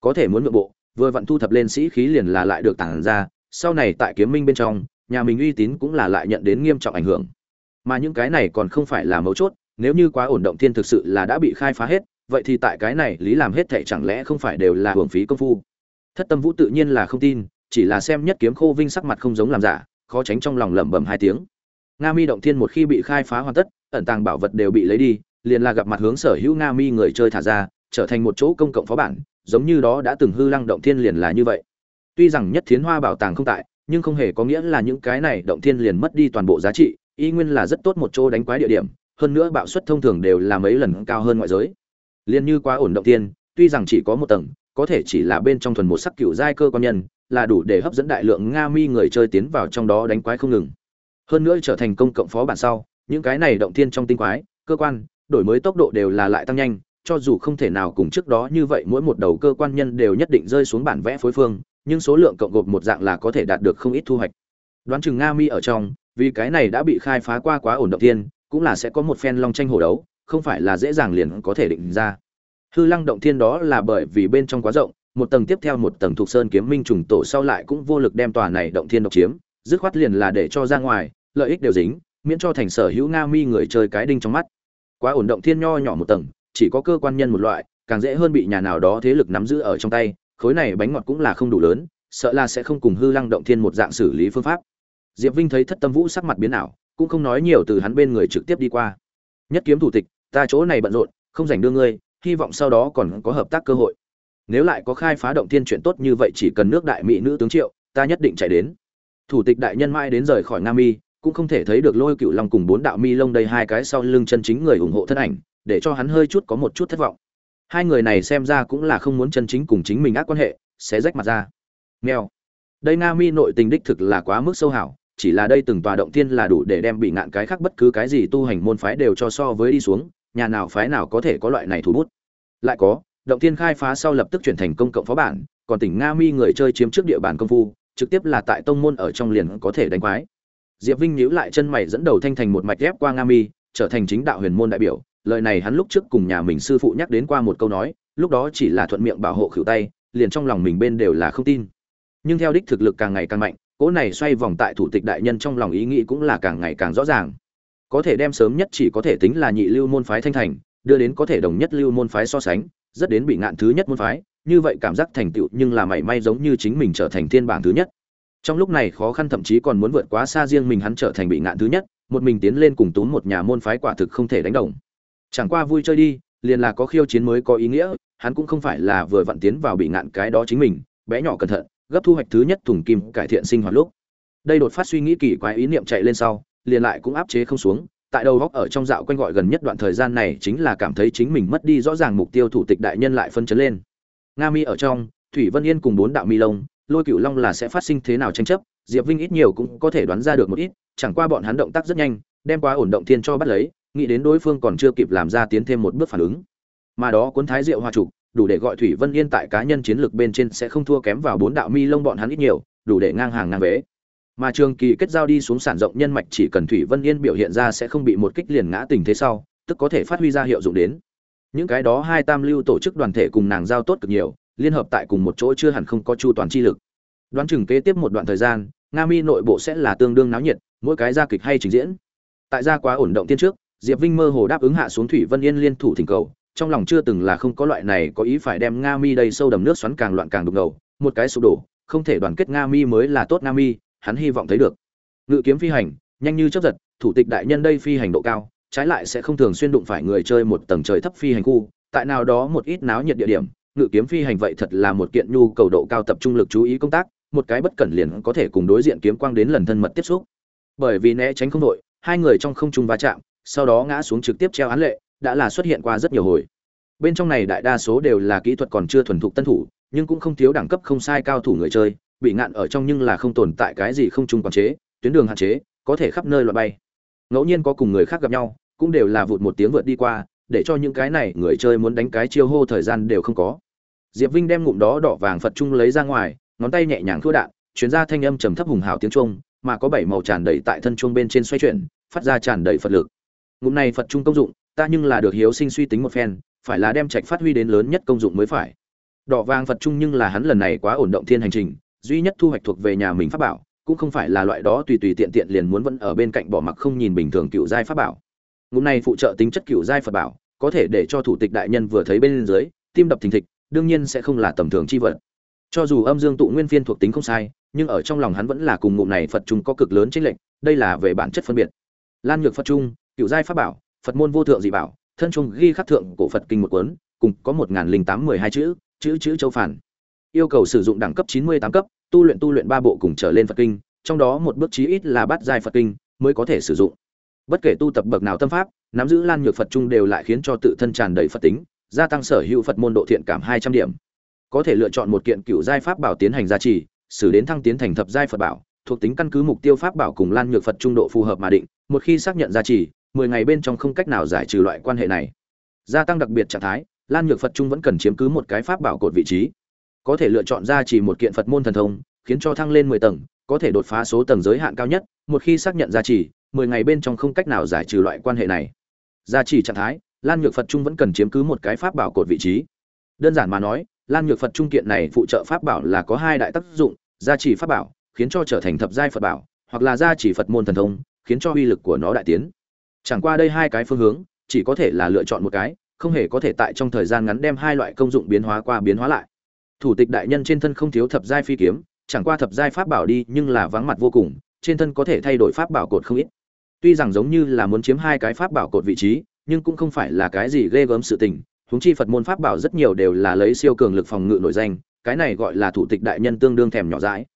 Có thể muốn nội bộ, vừa vặn thu thập lên sĩ khí liền là lại được tản ra, sau này tại kiếm minh bên trong nhà mình uy tín cũng là lại nhận đến nghiêm trọng ảnh hưởng. Mà những cái này còn không phải là mấu chốt, nếu như quá ổn động thiên thực sự là đã bị khai phá hết, vậy thì tại cái này lý làm hết thệ chẳng lẽ không phải đều là hưởng phí công phu? Thất tâm vũ tự nhiên là không tin, chỉ là xem nhất kiếm khô vinh sắc mặt không giống làm giả, khó tránh trong lòng lẩm bẩm hai tiếng. Nga mi động thiên một khi bị khai phá hoàn tất, ẩn tàng bảo vật đều bị lấy đi, liền là gặp mặt hướng sở hữu nga mi người chơi thả ra, trở thành một chỗ công cộng phó bản, giống như đó đã từng hư lăng động thiên liền là như vậy. Tuy rằng nhất thiến hoa bảo tàng không tại nhưng không hề có nghĩa là những cái này động thiên liền mất đi toàn bộ giá trị, y nguyên là rất tốt một chỗ đánh quái địa điểm, hơn nữa bạo suất thông thường đều là mấy lần cao hơn ngoại giới. Liền như quá ổn động thiên, tuy rằng chỉ có một tầng, có thể chỉ là bên trong thuần một sắc cựu giai cơ quan nhân, là đủ để hấp dẫn đại lượng nga mi người chơi tiến vào trong đó đánh quái không ngừng. Hơn nữa trở thành công cộng phó bản sau, những cái này động thiên trong tinh quái, cơ quan, đổi mới tốc độ đều là lại tăng nhanh, cho dù không thể nào cùng trước đó như vậy mỗi một đầu cơ quan nhân đều nhất định rơi xuống bản vẽ phối phương nhưng số lượng cộng gộp một dạng là có thể đạt được không ít thu hoạch. Đoán chừng nga mi ở trong, vì cái này đã bị khai phá qua quá ổn động thiên, cũng là sẽ có một phen long tranh hổ đấu, không phải là dễ dàng liền có thể định ra. Hư lăng động thiên đó là bởi vì bên trong quá rộng, một tầng tiếp theo một tầng thuộc sơn kiếm minh trùng tổ sau lại cũng vô lực đem tòa này động thiên độc chiếm, dứt khoát liền là để cho ra ngoài, lợi ích đều dính, miễn cho thành sở hữu nga mi người chơi cái đinh trong mắt. Quá ổn động thiên nho nhỏ một tầng, chỉ có cơ quan nhân một loại, càng dễ hơn bị nhà nào đó thế lực nắm giữ ở trong tay khối này bánh ngọt cũng là không đủ lớn, sợ là sẽ không cùng hư lăng động thiên một dạng xử lý phương pháp. Diệp vinh thấy thất tâm vũ sắc mặt biến ảo, cũng không nói nhiều từ hắn bên người trực tiếp đi qua. Nhất kiếm thủ tịch, ta chỗ này bận rộn, không dành đưa ngươi, hy vọng sau đó còn có hợp tác cơ hội. Nếu lại có khai phá động thiên chuyện tốt như vậy chỉ cần nước đại mỹ nữ tướng triệu, ta nhất định chạy đến. Thủ tịch đại nhân mãi đến rời khỏi nam mi, cũng không thể thấy được lôi cựu long cùng bốn đạo mi lông đầy hai cái sau lưng chân chính người ủng hộ thân ảnh, để cho hắn hơi chút có một chút thất vọng hai người này xem ra cũng là không muốn chân chính cùng chính mình ác quan hệ, sẽ rách mặt ra. Nghèo đây nga mi nội tình đích thực là quá mức sâu hảo, chỉ là đây từng tòa động thiên là đủ để đem bị ngạn cái khác bất cứ cái gì tu hành môn phái đều cho so với đi xuống, nhà nào phái nào có thể có loại này thủ bút. Lại có, động thiên khai phá sau lập tức chuyển thành công cộng phó bản, còn tỉnh nga mi người chơi chiếm trước địa bàn công phu, trực tiếp là tại tông môn ở trong liền có thể đánh quái. Diệp vinh nhíu lại chân mày dẫn đầu thanh thành một mạch ghép qua nga mi, trở thành chính đạo huyền môn đại biểu lời này hắn lúc trước cùng nhà mình sư phụ nhắc đến qua một câu nói, lúc đó chỉ là thuận miệng bảo hộ khử tay, liền trong lòng mình bên đều là không tin. Nhưng theo đích thực lực càng ngày càng mạnh, cỗ này xoay vòng tại thủ tịch đại nhân trong lòng ý nghĩ cũng là càng ngày càng rõ ràng. Có thể đem sớm nhất chỉ có thể tính là nhị lưu môn phái thanh thành, đưa đến có thể đồng nhất lưu môn phái so sánh, rất đến bị ngạn thứ nhất môn phái, như vậy cảm giác thành tựu nhưng là mảy may giống như chính mình trở thành thiên bảng thứ nhất. Trong lúc này khó khăn thậm chí còn muốn vượt quá xa riêng mình hắn trở thành bị ngạn thứ nhất, một mình tiến lên cùng tốn một nhà môn phái quả thực không thể đánh đồng chẳng qua vui chơi đi, liền là có khiêu chiến mới có ý nghĩa, hắn cũng không phải là vừa vặn tiến vào bị ngạn cái đó chính mình, bé nhỏ cẩn thận, gấp thu hoạch thứ nhất thùng kim cải thiện sinh hoạt lúc. Đây đột phát suy nghĩ kỳ quái ý niệm chạy lên sau, liền lại cũng áp chế không xuống, tại đầu góc ở trong dạo quanh gọi gần nhất đoạn thời gian này chính là cảm thấy chính mình mất đi rõ ràng mục tiêu thủ tịch đại nhân lại phân chấn lên. Nga mi ở trong, thủy vân yên cùng bốn đạo mi lông, lôi cựu long là sẽ phát sinh thế nào tranh chấp, diệp vinh ít nhiều cũng có thể đoán ra được một ít, chẳng qua bọn hắn động tác rất nhanh, đem qua ổn động thiên cho bắt lấy nghĩ đến đối phương còn chưa kịp làm ra tiến thêm một bước phản ứng. Mà đó cuốn thái diệu hoa trục, đủ để gọi thủy vân yên tại cá nhân chiến lược bên trên sẽ không thua kém vào bốn đạo mi lông bọn hắn ít nhiều, đủ để ngang hàng ngang vế mà trường kỳ kết giao đi xuống sản rộng nhân mạch chỉ cần thủy vân yên biểu hiện ra sẽ không bị một kích liền ngã tình thế sau, tức có thể phát huy ra hiệu dụng đến. Những cái đó hai tam lưu tổ chức đoàn thể cùng nàng giao tốt cực nhiều, liên hợp tại cùng một chỗ chưa hẳn không có chu toàn chi lực. Đoán chừng kế tiếp một đoạn thời gian, nga mi nội bộ sẽ là tương đương náo nhiệt, mỗi cái gia kịch hay trình diễn. Tại gia quá ổn động tiên trước diệp vinh mơ hồ đáp ứng hạ xuống thủy vân yên liên thủ thỉnh cầu, trong lòng chưa từng là không có loại này có ý phải đem nga mi đầy sâu đầm nước xoắn càng loạn càng đục ngầu, một cái sụp đổ, không thể đoàn kết nga mi mới là tốt nga mi, hắn hy vọng thấy được. Ngự kiếm phi hành, nhanh như chớp giật, thủ tịch đại nhân đây phi hành độ cao, trái lại sẽ không thường xuyên đụng phải người chơi một tầng trời thấp phi hành khu, tại nào đó một ít náo nhiệt địa điểm, ngự kiếm phi hành vậy thật là một kiện nhu cầu độ cao tập trung lực chú ý công tác, một cái bất cẩn liền có thể cùng đối diện kiếm quang đến lần thân mật tiếp xúc. Bởi vì né tránh không đội, hai người trong không trung va chạm sau đó ngã xuống trực tiếp treo án lệ, đã là xuất hiện qua rất nhiều hồi. Bên trong này đại đa số đều là kỹ thuật còn chưa thuần thục tân thủ, nhưng cũng không thiếu đẳng cấp không sai cao thủ người chơi, bị ngạn ở trong nhưng là không tồn tại cái gì không trung quản chế, tuyến đường hạn chế, có thể khắp nơi loạn bay. Ngẫu nhiên có cùng người khác gặp nhau, cũng đều là vụt một tiếng vượt đi qua, để cho những cái này người chơi muốn đánh cái chiêu hô thời gian đều không có. Diệp vinh đem ngụm đó đỏ vàng phật trung lấy ra ngoài, ngón tay nhẹ nhàng thua đạn, truyền ra thanh âm trầm thấp hùng hào tiếng trung, mà có bảy màu tràn đầy tại thân trung bên trên xoay chuyển, phát ra tràn đầy phật lực ngụm này phật trung công dụng, ta nhưng là được hiếu sinh suy tính một phen, phải là đem trạch phát huy đến lớn nhất công dụng mới phải. Đỏ vàng phật trung nhưng là hắn lần này quá ổn động thiên hành trình, duy nhất thu hoạch thuộc về nhà mình pháp bảo, cũng không phải là loại đó tùy tùy tiện tiện liền muốn vẫn ở bên cạnh bỏ mặc không nhìn bình thường cựu giai pháp bảo. Ngụm này phụ trợ tính chất cựu giai phật bảo, có thể để cho thủ tịch đại nhân vừa thấy bên dưới, tim đập thình thịch, đương nhiên sẽ không là tầm thường chi vật. Cho dù âm dương tụ nguyên phiên thuộc tính không sai, nhưng ở trong lòng hắn vẫn là cùng ngụm này phật trung có cực lớn chênh lệch, đây là về bản chất phân biệt. Lan nhược phật trung cựu giai pháp bảo, phật môn vô thượng dị bảo, thân trung ghi khắc thượng cổ phật kinh một cuốn, cùng có một nghìn linh tám mười hai chữ chữ chữ châu phản. Yêu cầu sử dụng đẳng cấp chín mươi tám cấp, tu luyện tu luyện ba bộ cùng trở lên phật kinh, trong đó một bước chí ít là bắt giai phật kinh mới có thể sử dụng. Bất kể tu tập bậc nào tâm pháp, nắm giữ lan nhược phật chung đều lại khiến cho tự thân tràn đầy phật tính, gia tăng sở hữu phật môn độ thiện cảm hai trăm điểm. Có thể lựa chọn một kiện cựu giai pháp bảo tiến hành gia trì xử đến thăng tiến thành thập giai phật bảo, thuộc tính căn cứ mục tiêu pháp bảo cùng lan nhược phật trung độ phù hợp mà định, một khi xác nhận gia trì mười ngày bên trong không cách nào giải trừ loại quan hệ này. Gia tăng đặc biệt trạng thái, lan nhược phật trung vẫn cần chiếm cứ một cái pháp bảo cột vị trí. Có thể lựa chọn ra chỉ một kiện phật môn thần thông, khiến cho thăng lên mười tầng, có thể đột phá số tầng giới hạn cao nhất, một khi xác nhận gia trì mười ngày bên trong không cách nào giải trừ loại quan hệ này. Gia trì trạng thái, lan nhược phật trung vẫn cần chiếm cứ một cái pháp bảo cột vị trí. Đơn giản mà nói, lan nhược phật trung kiện này phụ trợ pháp bảo là có hai đại tác dụng gia trì pháp bảo, khiến cho trở thành thập giai phật bảo, hoặc là gia trì phật môn thần thông, khiến cho uy lực của nó đại tiến chẳng qua đây hai cái phương hướng, chỉ có thể là lựa chọn một cái, không hề có thể tại trong thời gian ngắn đem hai loại công dụng biến hóa qua biến hóa lại. Thủ tịch đại nhân trên thân không thiếu thập giai phi kiếm, chẳng qua thập giai pháp bảo đi nhưng là vắng mặt vô cùng, trên thân có thể thay đổi pháp bảo cột không ít. Tuy rằng giống như là muốn chiếm hai cái pháp bảo cột vị trí, nhưng cũng không phải là cái gì ghê gớm sự tình, huống chi phật môn pháp bảo rất nhiều đều là lấy siêu cường lực phòng ngự nổi danh, cái này gọi là thủ tịch đại nhân tương đương thèm nhỏ dãi.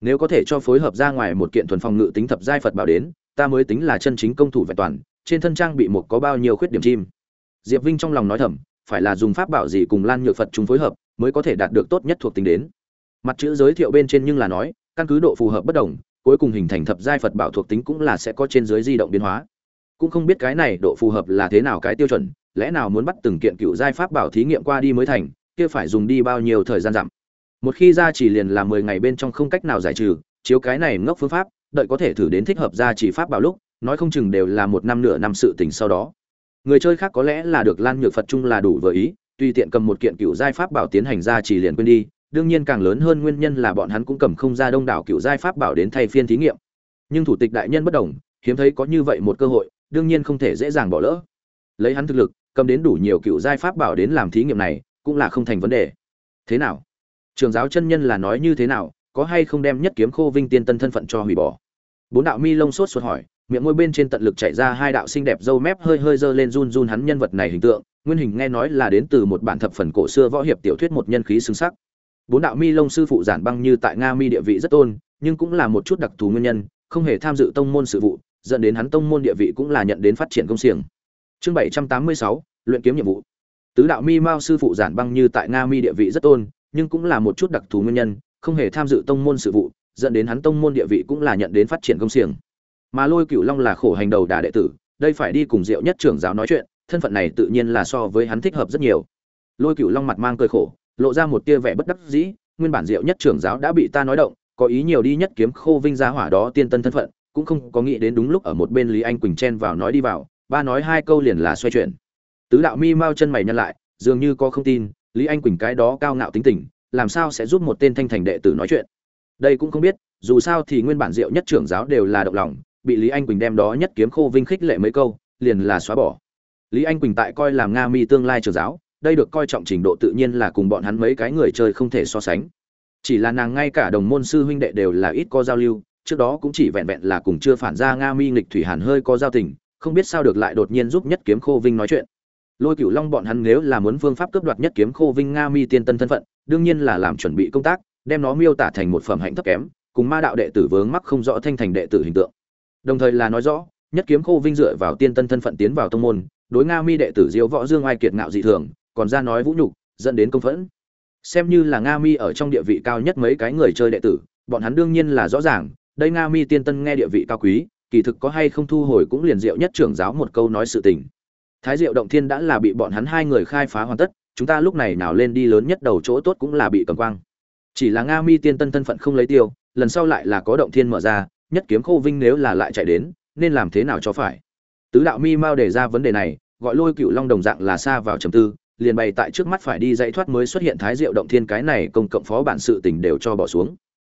Nếu có thể cho phối hợp ra ngoài một kiện thuần phòng ngự tính thập giai phật bảo đến ta mới tính là chân chính công thủ vẹn toàn, trên thân trang bị một có bao nhiêu khuyết điểm chim? Diệp vinh trong lòng nói thầm, phải là dùng pháp bảo gì cùng lan nhược phật chúng phối hợp mới có thể đạt được tốt nhất thuộc tính đến. Mặt chữ giới thiệu bên trên nhưng là nói, căn cứ độ phù hợp bất đồng, cuối cùng hình thành thập giai phật bảo thuộc tính cũng là sẽ có trên dưới di động biến hóa. Cũng không biết cái này độ phù hợp là thế nào cái tiêu chuẩn, lẽ nào muốn bắt từng kiện cựu giai pháp bảo thí nghiệm qua đi mới thành, kia phải dùng đi bao nhiêu thời gian giảm? Một khi ra chỉ liền là mười ngày bên trong không cách nào giải trừ, chiếu cái này ngốc phương pháp đợi có thể thử đến thích hợp ra chỉ pháp bảo lúc, nói không chừng đều là một năm nửa năm sự tình sau đó. Người chơi khác có lẽ là được lan nhược phật chung là đủ vừa ý, tùy tiện cầm một kiện cựu giai pháp bảo tiến hành ra chỉ liền quên đi, đương nhiên càng lớn hơn nguyên nhân là bọn hắn cũng cầm không ra đông đảo cựu giai pháp bảo đến thay phiên thí nghiệm. Nhưng thủ tịch đại nhân bất đồng, hiếm thấy có như vậy một cơ hội, đương nhiên không thể dễ dàng bỏ lỡ. Lấy hắn thực lực, cầm đến đủ nhiều cựu giai pháp bảo đến làm thí nghiệm này, cũng là không thành vấn đề. Thế nào? Trường giáo chân nhân là nói như thế nào? Có hay không đem nhất kiếm khô vinh tiên tân thân phận cho hủy bỏ. Bốn đạo mi lông sốt suốt hỏi, miệng môi bên trên tận lực chạy ra hai đạo xinh đẹp dâu mép hơi hơi dơ lên run run hắn nhân vật này hình tượng, nguyên hình nghe nói là đến từ một bản thập phần cổ xưa võ hiệp tiểu thuyết một nhân khí xứng sắc. Bốn đạo mi lông sư phụ giản băng như tại nga mi địa vị rất tôn, nhưng cũng là một chút đặc thù nguyên nhân, không hề tham dự tông môn sự vụ, dẫn đến hắn tông môn địa vị cũng là nhận đến phát triển công xiềng. Chương bảy trăm tám mươi sáu, luyện kiếm nhiệm vụ. Tứ đạo mi mao sư phụ giản băng như tại nga mi địa vị rất tôn, nhưng cũng là một chút đặc thù nguyên nhân không hề tham dự tông môn sự vụ, dẫn đến hắn tông môn địa vị cũng là nhận đến phát triển công xiềng. Mà lôi cửu long là khổ hành đầu đà đệ tử, đây phải đi cùng diệu nhất trưởng giáo nói chuyện, thân phận này tự nhiên là so với hắn thích hợp rất nhiều. Lôi cửu long mặt mang cười khổ, lộ ra một tia vẻ bất đắc dĩ, nguyên bản diệu nhất trưởng giáo đã bị ta nói động, có ý nhiều đi nhất kiếm khô vinh gia hỏa đó tiên tân thân phận, cũng không có nghĩ đến đúng lúc ở một bên lý anh quỳnh chen vào nói đi vào, ba nói hai câu liền là xoay chuyển. Tứ đạo mi mau chân mày nhăn lại, dường như có không tin, lý anh quỳnh cái đó cao ngạo tính tình làm sao sẽ giúp một tên thanh thành đệ tử nói chuyện? Đây cũng không biết, dù sao thì nguyên bản diệu nhất trưởng giáo đều là động lòng, bị lý anh quỳnh đem đó nhất kiếm khô vinh khích lệ mấy câu, liền là xóa bỏ. Lý anh quỳnh tại coi làm nga mi tương lai trưởng giáo, đây được coi trọng trình độ tự nhiên là cùng bọn hắn mấy cái người chơi không thể so sánh. Chỉ là nàng ngay cả đồng môn sư huynh đệ đều là ít có giao lưu, trước đó cũng chỉ vẹn vẹn là cùng chưa phản ra nga mi nghịch thủy hàn hơi có giao tình, không biết sao được lại đột nhiên giúp nhất kiếm khô vinh nói chuyện. Lôi cửu long bọn hắn nếu là muốn phương pháp cướp đoạt nhất kiếm khô vinh nga mi tiên tân thân phận đương nhiên là làm chuẩn bị công tác, đem nó miêu tả thành một phẩm hạnh thấp kém, cùng ma đạo đệ tử vướng mắc không rõ thanh thành đệ tử hình tượng. Đồng thời là nói rõ, nhất kiếm khô vinh dựa vào tiên tân thân phận tiến vào tông môn, đối nga mi đệ tử diễu võ dương ai kiệt ngạo dị thường, còn ra nói vũ nhục, dẫn đến công phẫn. Xem như là nga mi ở trong địa vị cao nhất mấy cái người chơi đệ tử, bọn hắn đương nhiên là rõ ràng, đây nga mi tiên tân nghe địa vị cao quý, kỳ thực có hay không thu hồi cũng liền diệu nhất trưởng giáo một câu nói sự tình. Thái diệu động thiên đã là bị bọn hắn hai người khai phá hoàn tất chúng ta lúc này nào lên đi lớn nhất đầu chỗ tốt cũng là bị cầm quang. Chỉ là nga mi tiên tân thân phận không lấy tiêu, lần sau lại là có động thiên mở ra, nhất kiếm khô vinh nếu là lại chạy đến, nên làm thế nào cho phải? Tứ đạo mi mau đề ra vấn đề này, gọi lôi cựu long đồng dạng là xa vào trầm tư, liền bày tại trước mắt phải đi dãy thoát mới xuất hiện thái diệu động thiên cái này công cộng phó bản sự tình đều cho bỏ xuống.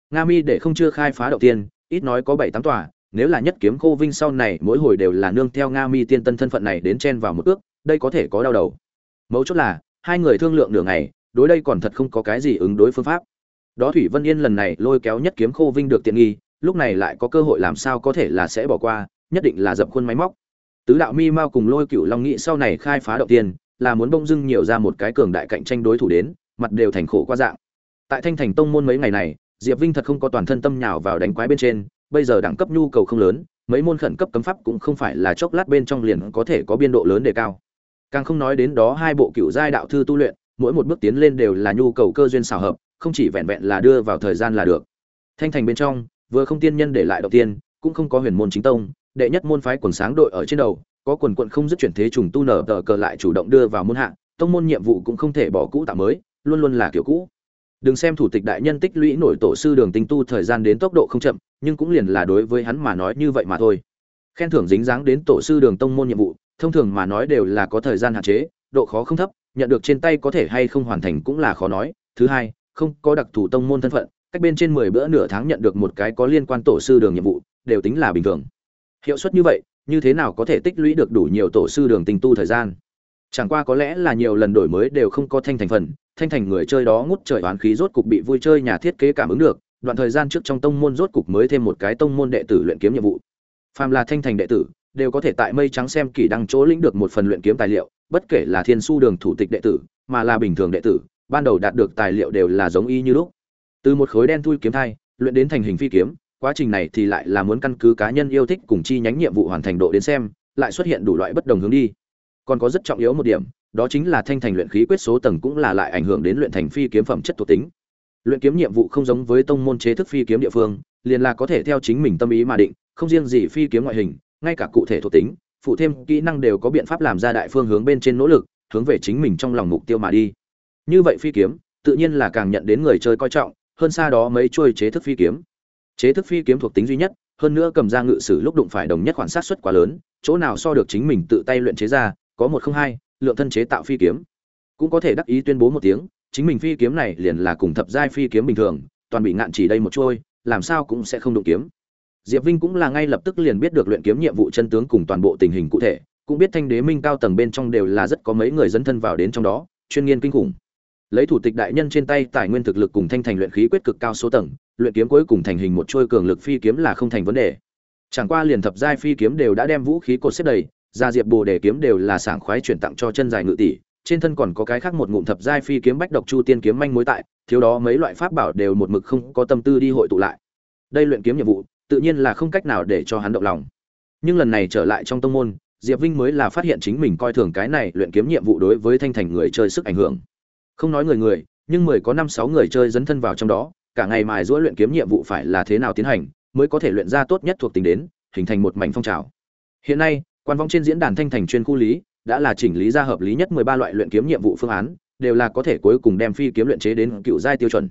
Nga mi để không chưa khai phá động tiên ít nói có bảy tám tòa, nếu là nhất kiếm khô vinh sau này mỗi hồi đều là nương theo nga mi tiên tân thân phận này đến chen vào một ước, đây có thể có đau đầu. Mấu chốt là hai người thương lượng nửa ngày, đối đây còn thật không có cái gì ứng đối phương pháp. Đó thủy vân yên lần này lôi kéo nhất kiếm khô vinh được tiện nghi, lúc này lại có cơ hội làm sao có thể là sẽ bỏ qua, nhất định là dập khuôn máy móc. Tứ đạo mi mau cùng lôi cựu long nghị sau này khai phá đầu tiên, là muốn bông dưng nhiều ra một cái cường đại cạnh tranh đối thủ đến, mặt đều thành khổ qua dạng. Tại thanh thành tông môn mấy ngày này, diệp vinh thật không có toàn thân tâm nhào vào đánh quái bên trên, bây giờ đẳng cấp nhu cầu không lớn, mấy môn khẩn cấp cấm pháp cũng không phải là chốc lát bên trong liền có thể có biên độ lớn đề cao càng không nói đến đó hai bộ cựu giai đạo thư tu luyện, mỗi một bước tiến lên đều là nhu cầu cơ duyên xào hợp, không chỉ vẹn vẹn là đưa vào thời gian là được. Thanh thành bên trong, vừa không tiên nhân để lại đầu tiên, cũng không có huyền môn chính tông, đệ nhất môn phái quần sáng đội ở trên đầu, có quần quận không dứt chuyển thế trùng tu nở tờ cờ lại chủ động đưa vào môn hạ, tông môn nhiệm vụ cũng không thể bỏ cũ tạo mới, luôn luôn là kiểu cũ. Đừng xem thủ tịch đại nhân tích lũy nổi tổ sư đường tinh tu thời gian đến tốc độ không chậm, nhưng cũng liền là đối với hắn mà nói như vậy mà thôi khen thưởng dính dáng đến tổ sư đường tông môn nhiệm vụ, thông thường mà nói đều là có thời gian hạn chế, độ khó không thấp, nhận được trên tay có thể hay không hoàn thành cũng là khó nói. Thứ hai, không có đặc thù tông môn thân phận, cách bên trên mười bữa nửa tháng nhận được một cái có liên quan tổ sư đường nhiệm vụ, đều tính là bình thường. Hiệu suất như vậy, như thế nào có thể tích lũy được đủ nhiều tổ sư đường tình tu thời gian? Chẳng qua có lẽ là nhiều lần đổi mới đều không có thanh thành phần, thanh thành người chơi đó ngút trời oán khí rốt cục bị vui chơi nhà thiết kế cảm ứng được, đoạn thời gian trước trong tông môn rốt cục mới thêm một cái tông môn đệ tử luyện kiếm nhiệm vụ phàm là thanh thành đệ tử, đều có thể tại mây trắng xem kỳ đăng chỗ lĩnh được một phần luyện kiếm tài liệu, bất kể là thiên su đường thủ tịch đệ tử, mà là bình thường đệ tử, ban đầu đạt được tài liệu đều là giống y như lúc. Từ một khối đen thui kiếm thai, luyện đến thành hình phi kiếm, quá trình này thì lại là muốn căn cứ cá nhân yêu thích cùng chi nhánh nhiệm vụ hoàn thành độ đến xem, lại xuất hiện đủ loại bất đồng hướng đi. Còn có rất trọng yếu một điểm, đó chính là thanh thành luyện khí quyết số tầng cũng là lại ảnh hưởng đến luyện thành phi kiếm phẩm chất thuộc tính. Luyện kiếm nhiệm vụ không giống với tông môn chế thức phi kiếm địa phương liền là có thể theo chính mình tâm ý mà định, không riêng gì phi kiếm ngoại hình, ngay cả cụ thể thuộc tính, phụ thêm kỹ năng đều có biện pháp làm ra đại phương hướng bên trên nỗ lực, hướng về chính mình trong lòng mục tiêu mà đi. Như vậy phi kiếm, tự nhiên là càng nhận đến người chơi coi trọng, hơn xa đó mấy chuôi chế thức phi kiếm. Chế thức phi kiếm thuộc tính duy nhất, hơn nữa cầm ra ngự sử lúc đụng phải đồng nhất khoản sát suất quá lớn, chỗ nào so được chính mình tự tay luyện chế ra, có một không hai, lượng thân chế tạo phi kiếm. Cũng có thể đắc ý tuyên bố một tiếng, chính mình phi kiếm này liền là cùng thập giai phi kiếm bình thường, toàn bị ngạn chỉ đây một trôi làm sao cũng sẽ không đụng kiếm. Diệp vinh cũng là ngay lập tức liền biết được luyện kiếm nhiệm vụ chân tướng cùng toàn bộ tình hình cụ thể, cũng biết thanh đế minh cao tầng bên trong đều là rất có mấy người dẫn thân vào đến trong đó, chuyên nghiên kinh khủng. Lấy thủ tịch đại nhân trên tay, tài nguyên thực lực cùng thanh thành luyện khí quyết cực cao số tầng, luyện kiếm cuối cùng thành hình một trôi cường lực phi kiếm là không thành vấn đề. Chẳng qua liền thập giai phi kiếm đều đã đem vũ khí cột xếp đầy gia diệp bồ đề kiếm đều là sảng khoái chuyển tặng cho chân dài ngự tỷ trên thân còn có cái khác một ngụm thập giai phi kiếm bách độc chu tiên kiếm manh mối tại, thiếu đó mấy loại pháp bảo đều một mực không có tâm tư đi hội tụ lại. Đây luyện kiếm nhiệm vụ, tự nhiên là không cách nào để cho hắn động lòng. Nhưng lần này trở lại trong tông môn, diệp vinh mới là phát hiện chính mình coi thường cái này luyện kiếm nhiệm vụ đối với thanh thành người chơi sức ảnh hưởng. Không nói người người, nhưng mười có năm sáu người chơi dấn thân vào trong đó, cả ngày mài giũa luyện kiếm nhiệm vụ phải là thế nào tiến hành, mới có thể luyện ra tốt nhất thuộc tính đến, hình thành một mảnh phong trào. Hiện nay, quan vong trên diễn đàn thanh thành chuyên khu lý đã là chỉnh lý ra hợp lý nhất mười ba loại luyện kiếm nhiệm vụ phương án, đều là có thể cuối cùng đem phi kiếm luyện chế đến cựu giai tiêu chuẩn.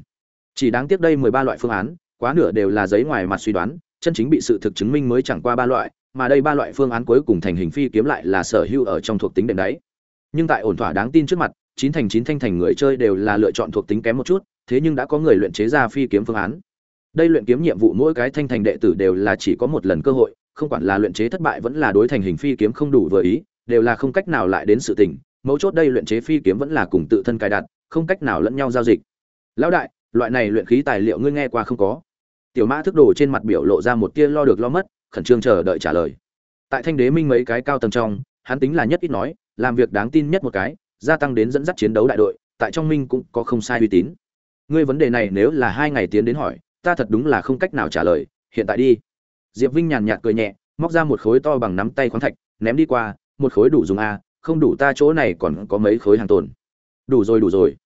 Chỉ đáng tiếc đây mười ba loại phương án, quá nửa đều là giấy ngoài mặt suy đoán, chân chính bị sự thực chứng minh mới chẳng qua ba loại, mà đây ba loại phương án cuối cùng thành hình phi kiếm lại là sở hữu ở trong thuộc tính đệm đáy. Nhưng tại ổn thỏa đáng tin trước mặt, chín thành chín thanh thành người chơi đều là lựa chọn thuộc tính kém một chút, thế nhưng đã có người luyện chế ra phi kiếm phương án. Đây luyện kiếm nhiệm vụ mỗi cái thanh thành đệ tử đều là chỉ có một lần cơ hội, không quản là luyện chế thất bại vẫn là đối thành hình phi kiếm không đủ vừa ý đều là không cách nào lại đến sự tình, mấu chốt đây luyện chế phi kiếm vẫn là cùng tự thân cài đặt, không cách nào lẫn nhau giao dịch. Lão đại, loại này luyện khí tài liệu ngươi nghe qua không có? Tiểu mã thức đồ trên mặt biểu lộ ra một tia lo được lo mất, khẩn trương chờ đợi trả lời. Tại thanh đế minh mấy cái cao tầng trong, hắn tính là nhất ít nói, làm việc đáng tin nhất một cái, gia tăng đến dẫn dắt chiến đấu đại đội, tại trong minh cũng có không sai uy tín. Ngươi vấn đề này nếu là hai ngày tiến đến hỏi, ta thật đúng là không cách nào trả lời, hiện tại đi. Diệp vinh nhàn nhạt cười nhẹ, móc ra một khối to bằng nắm tay khoáng thạch, ném đi qua một khối đủ dùng a, không đủ ta chỗ này còn có mấy khối hàng tồn. Đủ rồi đủ rồi.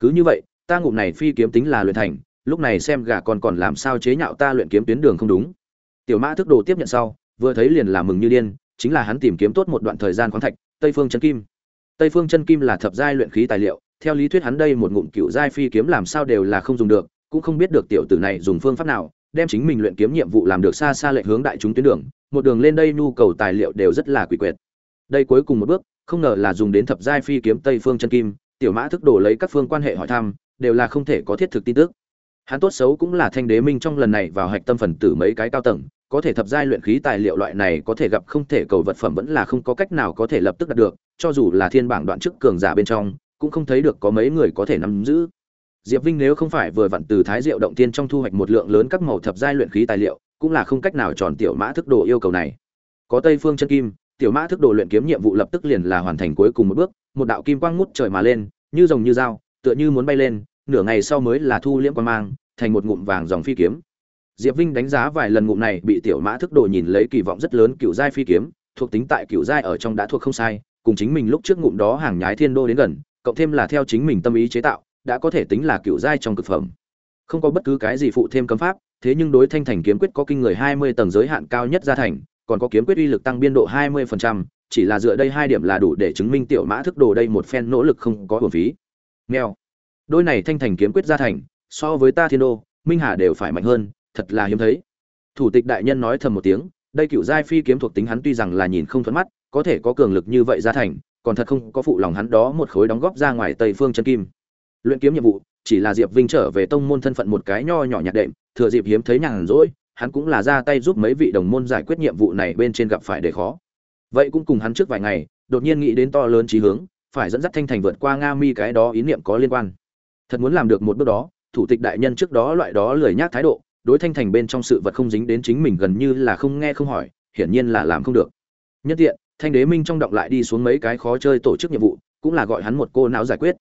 Cứ như vậy, ta ngụm này phi kiếm tính là luyện thành, lúc này xem gà còn còn làm sao chế nhạo ta luyện kiếm tuyến đường không đúng. Tiểu mã thức đồ tiếp nhận sau, vừa thấy liền làm mừng như điên, chính là hắn tìm kiếm tốt một đoạn thời gian khoáng thạch, tây phương chân kim. Tây phương chân kim là thập giai luyện khí tài liệu, theo lý thuyết hắn đây một ngụm cựu giai phi kiếm làm sao đều là không dùng được, cũng không biết được tiểu tử này dùng phương pháp nào, đem chính mình luyện kiếm nhiệm vụ làm được xa xa lệch hướng đại chúng tuyến đường, một đường lên đây nhu cầu tài liệu đều rất là quỷ quyệt đây cuối cùng một bước, không ngờ là dùng đến thập giai phi kiếm tây phương chân kim, tiểu mã thức đổ lấy các phương quan hệ hỏi thăm, đều là không thể có thiết thực tin tức. Hắn tốt xấu cũng là thanh đế minh trong lần này vào hạch tâm phần tử mấy cái cao tầng, có thể thập giai luyện khí tài liệu loại này có thể gặp không thể cầu vật phẩm vẫn là không có cách nào có thể lập tức đạt được, cho dù là thiên bảng đoạn chức cường giả bên trong, cũng không thấy được có mấy người có thể nắm giữ. Diệp vinh nếu không phải vừa vặn từ thái diệu động tiên trong thu hoạch một lượng lớn các màu thập giai luyện khí tài liệu, cũng là không cách nào tròn tiểu mã thức đồ yêu cầu này. Có tây phương chân kim tiểu mã thức đồ luyện kiếm nhiệm vụ lập tức liền là hoàn thành cuối cùng một bước, một đạo kim quang ngút trời mà lên, như rồng như dao, tựa như muốn bay lên, nửa ngày sau mới là thu liễm quang mang, thành một ngụm vàng dòng phi kiếm. Diệp vinh đánh giá vài lần ngụm này, bị tiểu mã thức đồ nhìn lấy kỳ vọng rất lớn cựu giai phi kiếm, thuộc tính tại cựu giai ở trong đã thuộc không sai, cùng chính mình lúc trước ngụm đó hàng nhái thiên đô đến gần, cộng thêm là theo chính mình tâm ý chế tạo, đã có thể tính là cựu giai trong cực phẩm. Không có bất cứ cái gì phụ thêm cấm pháp, thế nhưng đối thanh thành kiếm quyết có kinh người hai mươi tầng giới hạn cao nhất gia thành còn có kiếm quyết uy lực tăng biên độ hai mươi phần trăm, chỉ là dựa đây hai điểm là đủ để chứng minh tiểu mã thức đồ đây một phen nỗ lực không có uổng phí. Meo, Đôi này thanh thành kiếm quyết gia thành, so với ta thiên đô, minh hà đều phải mạnh hơn, thật là hiếm thấy. Thủ tịch đại nhân nói thầm một tiếng, đây cựu giai phi kiếm thuộc tính hắn tuy rằng là nhìn không thuận mắt, có thể có cường lực như vậy gia thành, còn thật không có phụ lòng hắn đó một khối đóng góp ra ngoài Tây Phương chân kim. Luyện kiếm nhiệm vụ, chỉ là Diệp Vinh trở về tông môn thân phận một cái nho nhỏ nhặt đệm, thừa dịp hiếm thấy nhàn rỗi, hắn cũng là ra tay giúp mấy vị đồng môn giải quyết nhiệm vụ này bên trên gặp phải để khó. Vậy cũng cùng hắn trước vài ngày, đột nhiên nghĩ đến to lớn chí hướng, phải dẫn dắt Thanh Thành vượt qua Nga Mi cái đó ý niệm có liên quan. Thật muốn làm được một bước đó, thủ tịch đại nhân trước đó loại đó lười nhác thái độ, đối Thanh Thành bên trong sự vật không dính đến chính mình gần như là không nghe không hỏi, hiển nhiên là làm không được. Nhất tiện, Thanh Đế Minh trong động lại đi xuống mấy cái khó chơi tổ chức nhiệm vụ, cũng là gọi hắn một cô não giải quyết.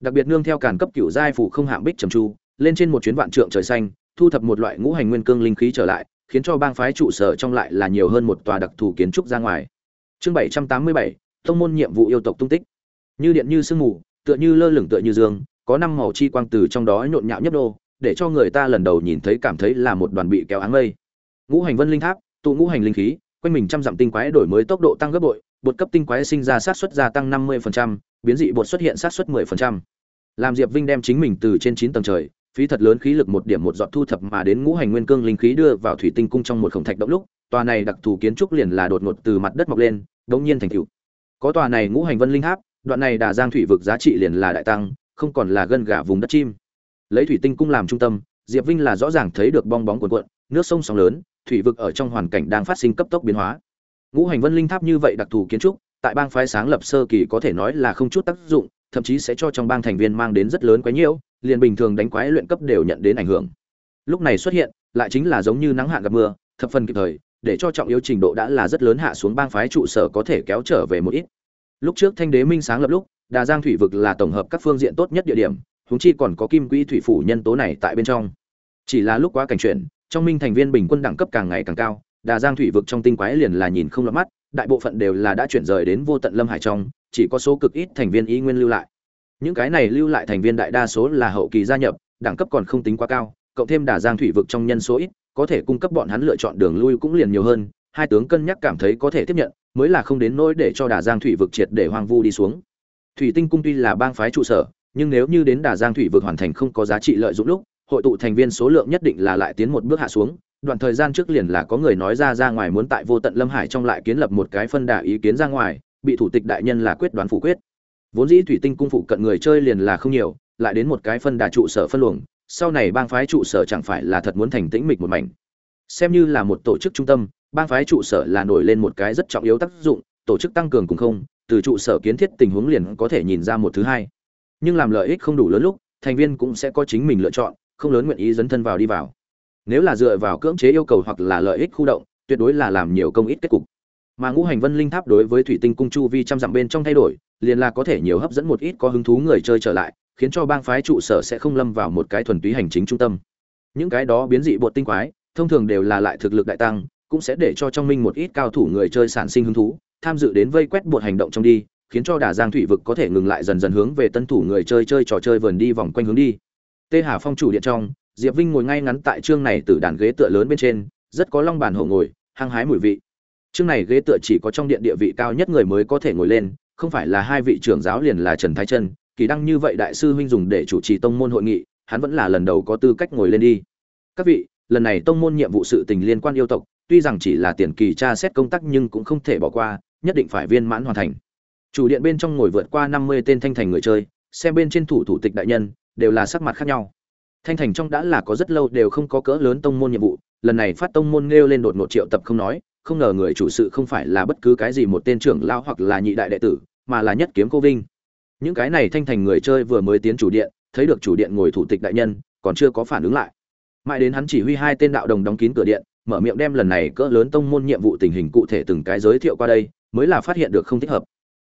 Đặc biệt nương theo càn cấp cửu giai phủ không hạng bích trầm chu, lên trên một chuyến vạn trượng trời xanh, thu thập một loại ngũ hành nguyên cương linh khí trở lại, khiến cho bang phái trụ sở trong lại là nhiều hơn một tòa đặc thù kiến trúc ra ngoài. Chương 787, thông môn nhiệm vụ yêu tộc tung tích. Như điện như sương mù, tựa như lơ lửng tựa như dương, có năm màu chi quang từ trong đó nhộn nhạo nhấp đô, để cho người ta lần đầu nhìn thấy cảm thấy là một đoàn bị kéo áng mây. Ngũ hành vân linh tháp, tụ ngũ hành linh khí, quanh mình trăm dặm tinh quái đổi mới tốc độ tăng gấp bội, bột cấp tinh quái sinh ra sát suất gia tăng 50%, biến dị bột xuất hiện sát suất 10%. Làm Diệp Vinh đem chính mình từ trên 9 tầng trời, phí thật lớn khí lực một điểm một giọt thu thập mà đến ngũ hành nguyên cương linh khí đưa vào thủy tinh cung trong một khổng thạch động lúc, tòa này đặc thù kiến trúc liền là đột ngột từ mặt đất mọc lên, đống nhiên thành cựu Có tòa này ngũ hành vân linh tháp, đoạn này đà giang thủy vực giá trị liền là đại tăng không còn là gân gà vùng đất chim. Lấy thủy tinh cung làm trung tâm diệp vinh là rõ ràng thấy được bong bóng cuộn cuộn nước sông sóng lớn thủy vực ở trong hoàn cảnh đang phát sinh cấp tốc biến hóa. Ngũ hành vân linh tháp như vậy đặc thù kiến trúc tại bang phái sáng lập sơ kỳ có thể nói là không chút tác dụng thậm chí sẽ cho trong bang thành viên mang đến rất lớn quái nhiễu liền bình thường đánh quái luyện cấp đều nhận đến ảnh hưởng. Lúc này xuất hiện lại chính là giống như nắng hạn gặp mưa thập phần kịp thời để cho trọng yếu trình độ đã là rất lớn hạ xuống bang phái trụ sở có thể kéo trở về một ít. Lúc trước thanh đế minh sáng lập lúc đà giang thủy vực là tổng hợp các phương diện tốt nhất địa điểm huống chi còn có kim quỹ thủy phủ nhân tố này tại bên trong. Chỉ là lúc quá cảnh chuyện, trong minh thành viên bình quân đẳng cấp càng ngày càng cao đà giang thủy vực trong tinh quái liền là nhìn không lọt mắt đại bộ phận đều là đã chuyển rời đến vô tận lâm hải trong chỉ có số cực ít thành viên ý nguyên lưu lại những cái này lưu lại thành viên đại đa số là hậu kỳ gia nhập, đẳng cấp còn không tính quá cao, cộng thêm đà giang thủy vực trong nhân số ít, có thể cung cấp bọn hắn lựa chọn đường lui cũng liền nhiều hơn, hai tướng cân nhắc cảm thấy có thể tiếp nhận, mới là không đến nỗi để cho đà giang thủy vực triệt để hoang vu đi xuống. Thủy tinh cung tuy là bang phái trụ sở, nhưng nếu như đến đà giang thủy vực hoàn thành không có giá trị lợi dụng lúc, hội tụ thành viên số lượng nhất định là lại tiến một bước hạ xuống, đoạn thời gian trước liền là có người nói ra ra ngoài muốn tại vô tận lâm hải trong lại kiến lập một cái phân đà ý kiến ra ngoài, bị thủ tịch đại nhân là quyết đoán phủ quyết vốn dĩ thủy tinh cung phụ cận người chơi liền là không nhiều, lại đến một cái phân đà trụ sở phân luồng, sau này bang phái trụ sở chẳng phải là thật muốn thành tĩnh mịch một mảnh. Xem như là một tổ chức trung tâm, bang phái trụ sở là nổi lên một cái rất trọng yếu tác dụng, tổ chức tăng cường cùng không, từ trụ sở kiến thiết tình huống liền có thể nhìn ra một thứ hai. Nhưng làm lợi ích không đủ lớn lúc, thành viên cũng sẽ có chính mình lựa chọn, không lớn nguyện ý dấn thân vào đi vào. Nếu là dựa vào cưỡng chế yêu cầu hoặc là lợi ích khu động, tuyệt đối là làm nhiều công ít kết cục mà ngũ hành vân linh tháp đối với thủy tinh cung chu vi trăm dặm bên trong thay đổi, liền là có thể nhiều hấp dẫn một ít có hứng thú người chơi trở lại, khiến cho bang phái trụ sở sẽ không lâm vào một cái thuần túy hành chính trung tâm. Những cái đó biến dị bột tinh quái, thông thường đều là lại thực lực đại tăng, cũng sẽ để cho trong minh một ít cao thủ người chơi sản sinh hứng thú, tham dự đến vây quét bột hành động trong đi, khiến cho đà giang thủy vực có thể ngừng lại dần dần hướng về tân thủ người chơi chơi trò chơi vườn đi vòng quanh hướng đi. Tê hà phong chủ điện trong, diệp vinh ngồi ngay ngắn tại chương này từ đàn ghế tựa lớn bên trên, rất có long bàn hổ ngồi, hăng hái mùi vị chương này ghế tựa chỉ có trong điện địa vị cao nhất người mới có thể ngồi lên, không phải là hai vị trưởng giáo liền là trần thái chân kỳ đăng như vậy đại sư huynh dùng để chủ trì tông môn hội nghị, hắn vẫn là lần đầu có tư cách ngồi lên đi. Các vị, lần này tông môn nhiệm vụ sự tình liên quan yêu tộc, tuy rằng chỉ là tiền kỳ tra xét công tác nhưng cũng không thể bỏ qua, nhất định phải viên mãn hoàn thành. Chủ điện bên trong ngồi vượt qua năm mươi tên thanh thành người chơi, xem bên trên thủ thủ tịch đại nhân, đều là sắc mặt khác nhau. Thanh thành trong đã là có rất lâu đều không có cỡ lớn tông môn nhiệm vụ, lần này phát tông môn nêu lên đột ngột triệu tập không nói không ngờ người chủ sự không phải là bất cứ cái gì một tên trưởng lao hoặc là nhị đại đệ tử, mà là nhất kiếm cô vinh. Những cái này thanh thành người chơi vừa mới tiến chủ điện, thấy được chủ điện ngồi thủ tịch đại nhân, còn chưa có phản ứng lại. Mãi đến hắn chỉ huy hai tên đạo đồng đóng kín cửa điện, mở miệng đem lần này cỡ lớn tông môn nhiệm vụ tình hình cụ thể từng cái giới thiệu qua đây, mới là phát hiện được không thích hợp.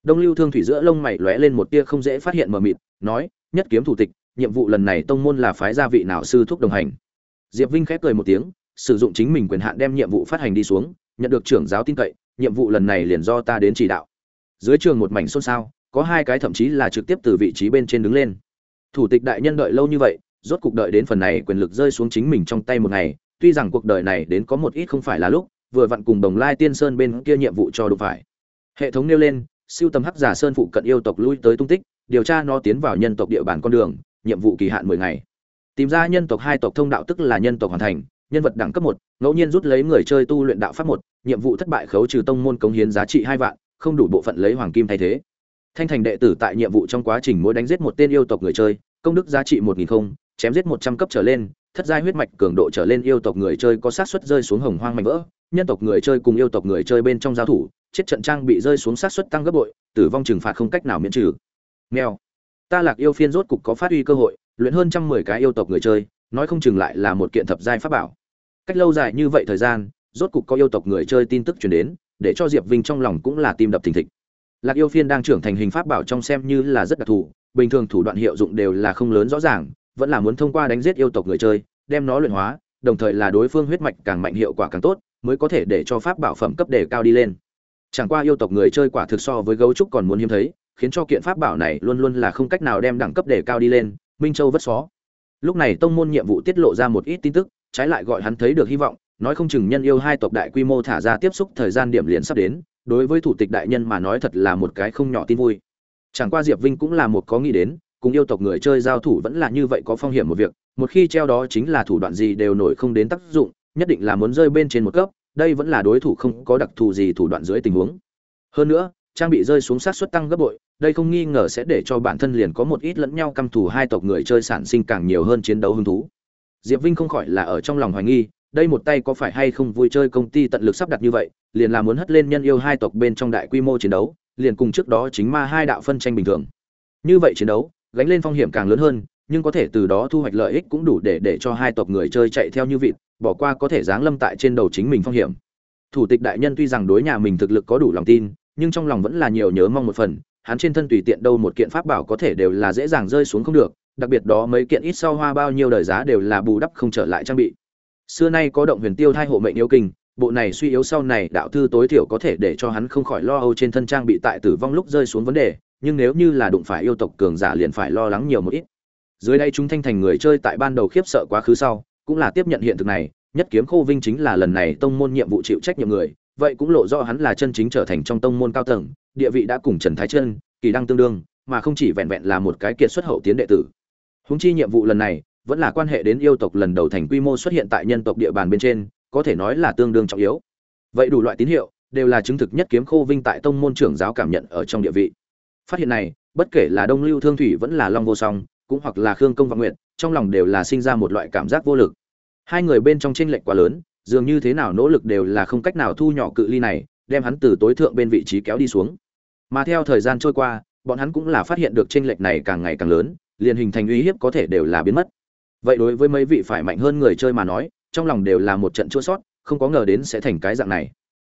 Đông lưu thương thủy giữa lông mày lóe lên một tia không dễ phát hiện mờ mịt, nói, nhất kiếm thủ tịch, nhiệm vụ lần này tông môn là phái gia vị nào sư thúc đồng hành? Diệp vinh khép cười một tiếng, sử dụng chính mình quyền hạn đem nhiệm vụ phát hành đi xuống nhận được trưởng giáo tin cậy, nhiệm vụ lần này liền do ta đến chỉ đạo. Dưới trường một mảnh xôn xao, có hai cái thậm chí là trực tiếp từ vị trí bên trên đứng lên. Thủ tịch đại nhân đợi lâu như vậy, rốt cuộc đợi đến phần này quyền lực rơi xuống chính mình trong tay một ngày, tuy rằng cuộc đời này đến có một ít không phải là lúc, vừa vặn cùng đồng lai tiên sơn bên kia nhiệm vụ cho đủ phải. Hệ thống nêu lên, siêu tầm hắc giả sơn phụ cận yêu tộc lui tới tung tích, điều tra nó tiến vào nhân tộc địa bàn con đường, nhiệm vụ kỳ hạn mười ngày. Tìm ra nhân tộc hai tộc thông đạo tức là nhân tộc hoàn thành nhân vật đẳng cấp một, ngẫu nhiên rút lấy người chơi tu luyện đạo pháp một, nhiệm vụ thất bại khấu trừ tông môn cống hiến giá trị hai vạn, không đủ bộ phận lấy hoàng kim thay thế. Thanh thành đệ tử tại nhiệm vụ trong quá trình mỗi đánh giết một tên yêu tộc người chơi, công đức giá trị một nghìn không, chém giết một trăm cấp trở lên, thất giai huyết mạch cường độ trở lên yêu tộc người chơi có xác suất rơi xuống hồng hoang mạnh vỡ, nhân tộc người chơi cùng yêu tộc người chơi bên trong giao thủ, chết trận trang bị rơi xuống xác suất tăng gấp bội, tử vong trừng phạt không cách nào miễn trừ. Nghèo ta lạc yêu phiên rốt cục có phát huy cơ hội, luyện hơn trăm mười cái yêu tộc người chơi nói không chừng lại là một kiện thập giai pháp bảo. Cách lâu dài như vậy thời gian, rốt cục có yêu tộc người chơi tin tức truyền đến, để cho diệp vinh trong lòng cũng là tim đập thình thịch. Lạc yêu phiên đang trưởng thành hình pháp bảo trong xem như là rất đặc thù, bình thường thủ đoạn hiệu dụng đều là không lớn rõ ràng, vẫn là muốn thông qua đánh giết yêu tộc người chơi, đem nó luyện hóa, đồng thời là đối phương huyết mạch càng mạnh hiệu quả càng tốt, mới có thể để cho pháp bảo phẩm cấp đề cao đi lên. Chẳng qua yêu tộc người chơi quả thực so với gấu trúc còn muốn hiếm thấy, khiến cho kiện pháp bảo này luôn luôn là không cách nào đem đẳng cấp đề cao đi lên, minh châu vất xó lúc này tông môn nhiệm vụ tiết lộ ra một ít tin tức, trái lại gọi hắn thấy được hy vọng, nói không chừng nhân yêu hai tộc đại quy mô thả ra tiếp xúc thời gian điểm liền sắp đến, đối với thủ tịch đại nhân mà nói thật là một cái không nhỏ tin vui. Chẳng qua diệp vinh cũng là một có nghĩ đến, cùng yêu tộc người chơi giao thủ vẫn là như vậy có phong hiểm một việc, một khi treo đó chính là thủ đoạn gì đều nổi không đến tác dụng, nhất định là muốn rơi bên trên một cấp, đây vẫn là đối thủ không có đặc thù gì thủ đoạn dưới tình huống. Hơn nữa, trang bị rơi xuống sát suất tăng gấp bội đây không nghi ngờ sẽ để cho bản thân liền có một ít lẫn nhau căm thù hai tộc người chơi sản sinh càng nhiều hơn chiến đấu hứng thú. Diệp vinh không khỏi là ở trong lòng hoài nghi, đây một tay có phải hay không vui chơi công ty tận lực sắp đặt như vậy, liền là muốn hất lên nhân yêu hai tộc bên trong đại quy mô chiến đấu, liền cùng trước đó chính ma hai đạo phân tranh bình thường. Như vậy chiến đấu, gánh lên phong hiểm càng lớn hơn, nhưng có thể từ đó thu hoạch lợi ích cũng đủ để để cho hai tộc người chơi chạy theo như vịt, bỏ qua có thể giáng lâm tại trên đầu chính mình phong hiểm. Thủ tịch đại nhân tuy rằng đối nhà mình thực lực có đủ lòng tin, nhưng trong lòng vẫn là nhiều nhớ mong một phần hắn trên thân tùy tiện đâu một kiện pháp bảo có thể đều là dễ dàng rơi xuống không được, đặc biệt đó mấy kiện ít sau hoa bao nhiêu đời giá đều là bù đắp không trở lại trang bị. Xưa nay có động huyền tiêu thai hộ mệnh yêu kinh, bộ này suy yếu sau này đạo thư tối thiểu có thể để cho hắn không khỏi lo âu trên thân trang bị tại tử vong lúc rơi xuống vấn đề, nhưng nếu như là đụng phải yêu tộc cường giả liền phải lo lắng nhiều một ít. Dưới đây chúng thanh thành người chơi tại ban đầu khiếp sợ quá khứ sau, cũng là tiếp nhận hiện thực này, nhất kiếm khô vinh chính là lần này tông môn nhiệm vụ chịu trách nhiệm người vậy cũng lộ rõ hắn là chân chính trở thành trong tông môn cao tầng, địa vị đã cùng trần thái chân kỳ đăng tương đương, mà không chỉ vẹn vẹn là một cái kiệt xuất hậu tiến đệ tử. Húng chi nhiệm vụ lần này, vẫn là quan hệ đến yêu tộc lần đầu thành quy mô xuất hiện tại nhân tộc địa bàn bên trên, có thể nói là tương đương trọng yếu. Vậy đủ loại tín hiệu, đều là chứng thực nhất kiếm khô vinh tại tông môn trưởng giáo cảm nhận ở trong địa vị. Phát hiện này, bất kể là đông lưu thương thủy vẫn là long vô song, cũng hoặc là khương công và nguyện trong lòng đều là sinh ra một loại cảm giác vô lực. Hai người bên trong tranh lệch quá lớn dường như thế nào nỗ lực đều là không cách nào thu nhỏ cự ly này, đem hắn từ tối thượng bên vị trí kéo đi xuống. Mà theo thời gian trôi qua, bọn hắn cũng là phát hiện được chênh lệch này càng ngày càng lớn, liền hình thành uy hiếp có thể đều là biến mất. Vậy đối với mấy vị phải mạnh hơn người chơi mà nói, trong lòng đều là một trận chua sót, không có ngờ đến sẽ thành cái dạng này.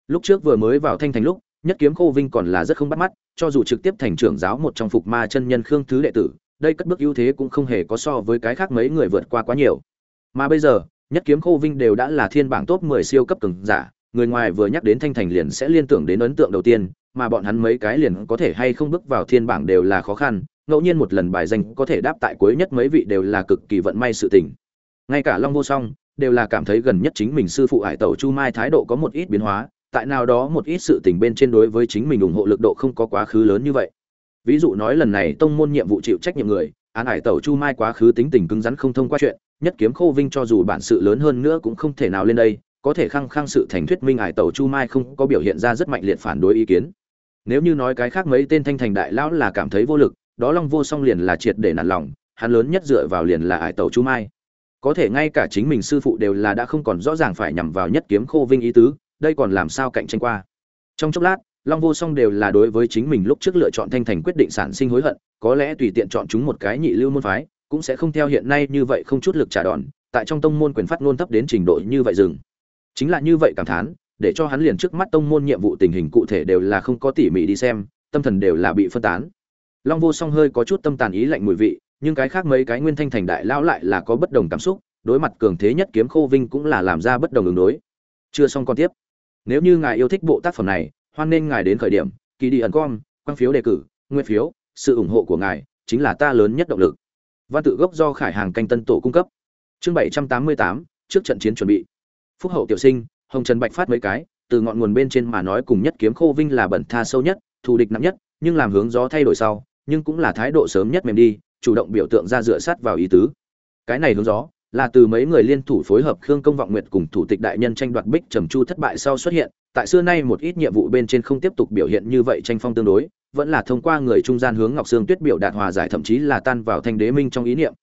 Lúc trước vừa mới vào thanh thành lúc, nhất kiếm khô vinh còn là rất không bắt mắt, cho dù trực tiếp thành trưởng giáo một trong phục ma chân nhân khương thứ đệ tử, đây cất bước ưu thế cũng không hề có so với cái khác mấy người vượt qua quá nhiều. Mà bây giờ nhất kiếm khô vinh đều đã là thiên bảng top 10 siêu cấp cường giả, người ngoài vừa nhắc đến thanh thành liền sẽ liên tưởng đến ấn tượng đầu tiên, mà bọn hắn mấy cái liền có thể hay không bước vào thiên bảng đều là khó khăn, ngẫu nhiên một lần bài danh có thể đáp tại cuối nhất mấy vị đều là cực kỳ vận may sự tình. Ngay cả long vô song đều là cảm thấy gần nhất chính mình sư phụ hải tẩu chu mai thái độ có một ít biến hóa, tại nào đó một ít sự tình bên trên đối với chính mình ủng hộ lực độ không có quá khứ lớn như vậy. Ví dụ nói lần này tông môn nhiệm vụ chịu trách nhiệm người, án hải tẩu chu mai quá khứ tính tình cứng rắn không thông qua chuyện nhất kiếm khô vinh cho dù bản sự lớn hơn nữa cũng không thể nào lên đây, có thể khăng khăng sự thành thuyết minh hải tẩu chu mai không có biểu hiện ra rất mạnh liệt phản đối ý kiến. Nếu như nói cái khác mấy tên thanh thành đại lão là cảm thấy vô lực, đó long vô song liền là triệt để nản lòng, hắn lớn nhất dựa vào liền là hải tẩu chu mai. Có thể ngay cả chính mình sư phụ đều là đã không còn rõ ràng phải nhằm vào nhất kiếm khô vinh ý tứ, đây còn làm sao cạnh tranh qua. Trong chốc lát, long vô song đều là đối với chính mình lúc trước lựa chọn thanh thành quyết định sản sinh hối hận, có lẽ tùy tiện chọn chúng một cái nhị lưu môn phái cũng sẽ không theo hiện nay như vậy không chút lực trả đòn, tại trong tông môn quyền phát ngôn thấp đến trình độ như vậy dừng. Chính là như vậy cảm thán, để cho hắn liền trước mắt tông môn nhiệm vụ tình hình cụ thể đều là không có tỉ mỉ đi xem, tâm thần đều là bị phân tán. Long vô song hơi có chút tâm tàn ý lạnh mùi vị, nhưng cái khác mấy cái nguyên thanh thành đại lão lại là có bất đồng cảm xúc, đối mặt cường thế nhất kiếm khô vinh cũng là làm ra bất đồng ứng đối. Chưa xong còn tiếp. Nếu như ngài yêu thích bộ tác phẩm này, hoan nên ngài đến khởi điểm, kỳ đi ẩn com quang phiếu đề cử nguyên phiếu, sự ủng hộ của ngài chính là ta lớn nhất động lực văn tự gốc do khải hàng canh tân tổ cung cấp. Chương bảy trăm tám mươi tám, trước trận chiến chuẩn bị. Phúc hậu tiểu sinh, hồng trần bạch phát mấy cái, từ ngọn nguồn bên trên mà nói cùng nhất kiếm khô vinh là bẩn tha sâu nhất, thù địch nặng nhất, nhưng làm hướng gió thay đổi sau, nhưng cũng là thái độ sớm nhất mềm đi, chủ động biểu tượng ra dựa sát vào ý tứ. Cái này hướng gió, là từ mấy người liên thủ phối hợp khương công vọng nguyệt cùng thủ tịch đại nhân tranh đoạt bích trầm chu thất bại sau xuất hiện, tại xưa nay một ít nhiệm vụ bên trên không tiếp tục biểu hiện như vậy tranh phong tương đối vẫn là thông qua người trung gian hướng ngọc sương tuyết biểu đạt hòa giải thậm chí là tan vào thanh đế minh trong ý niệm.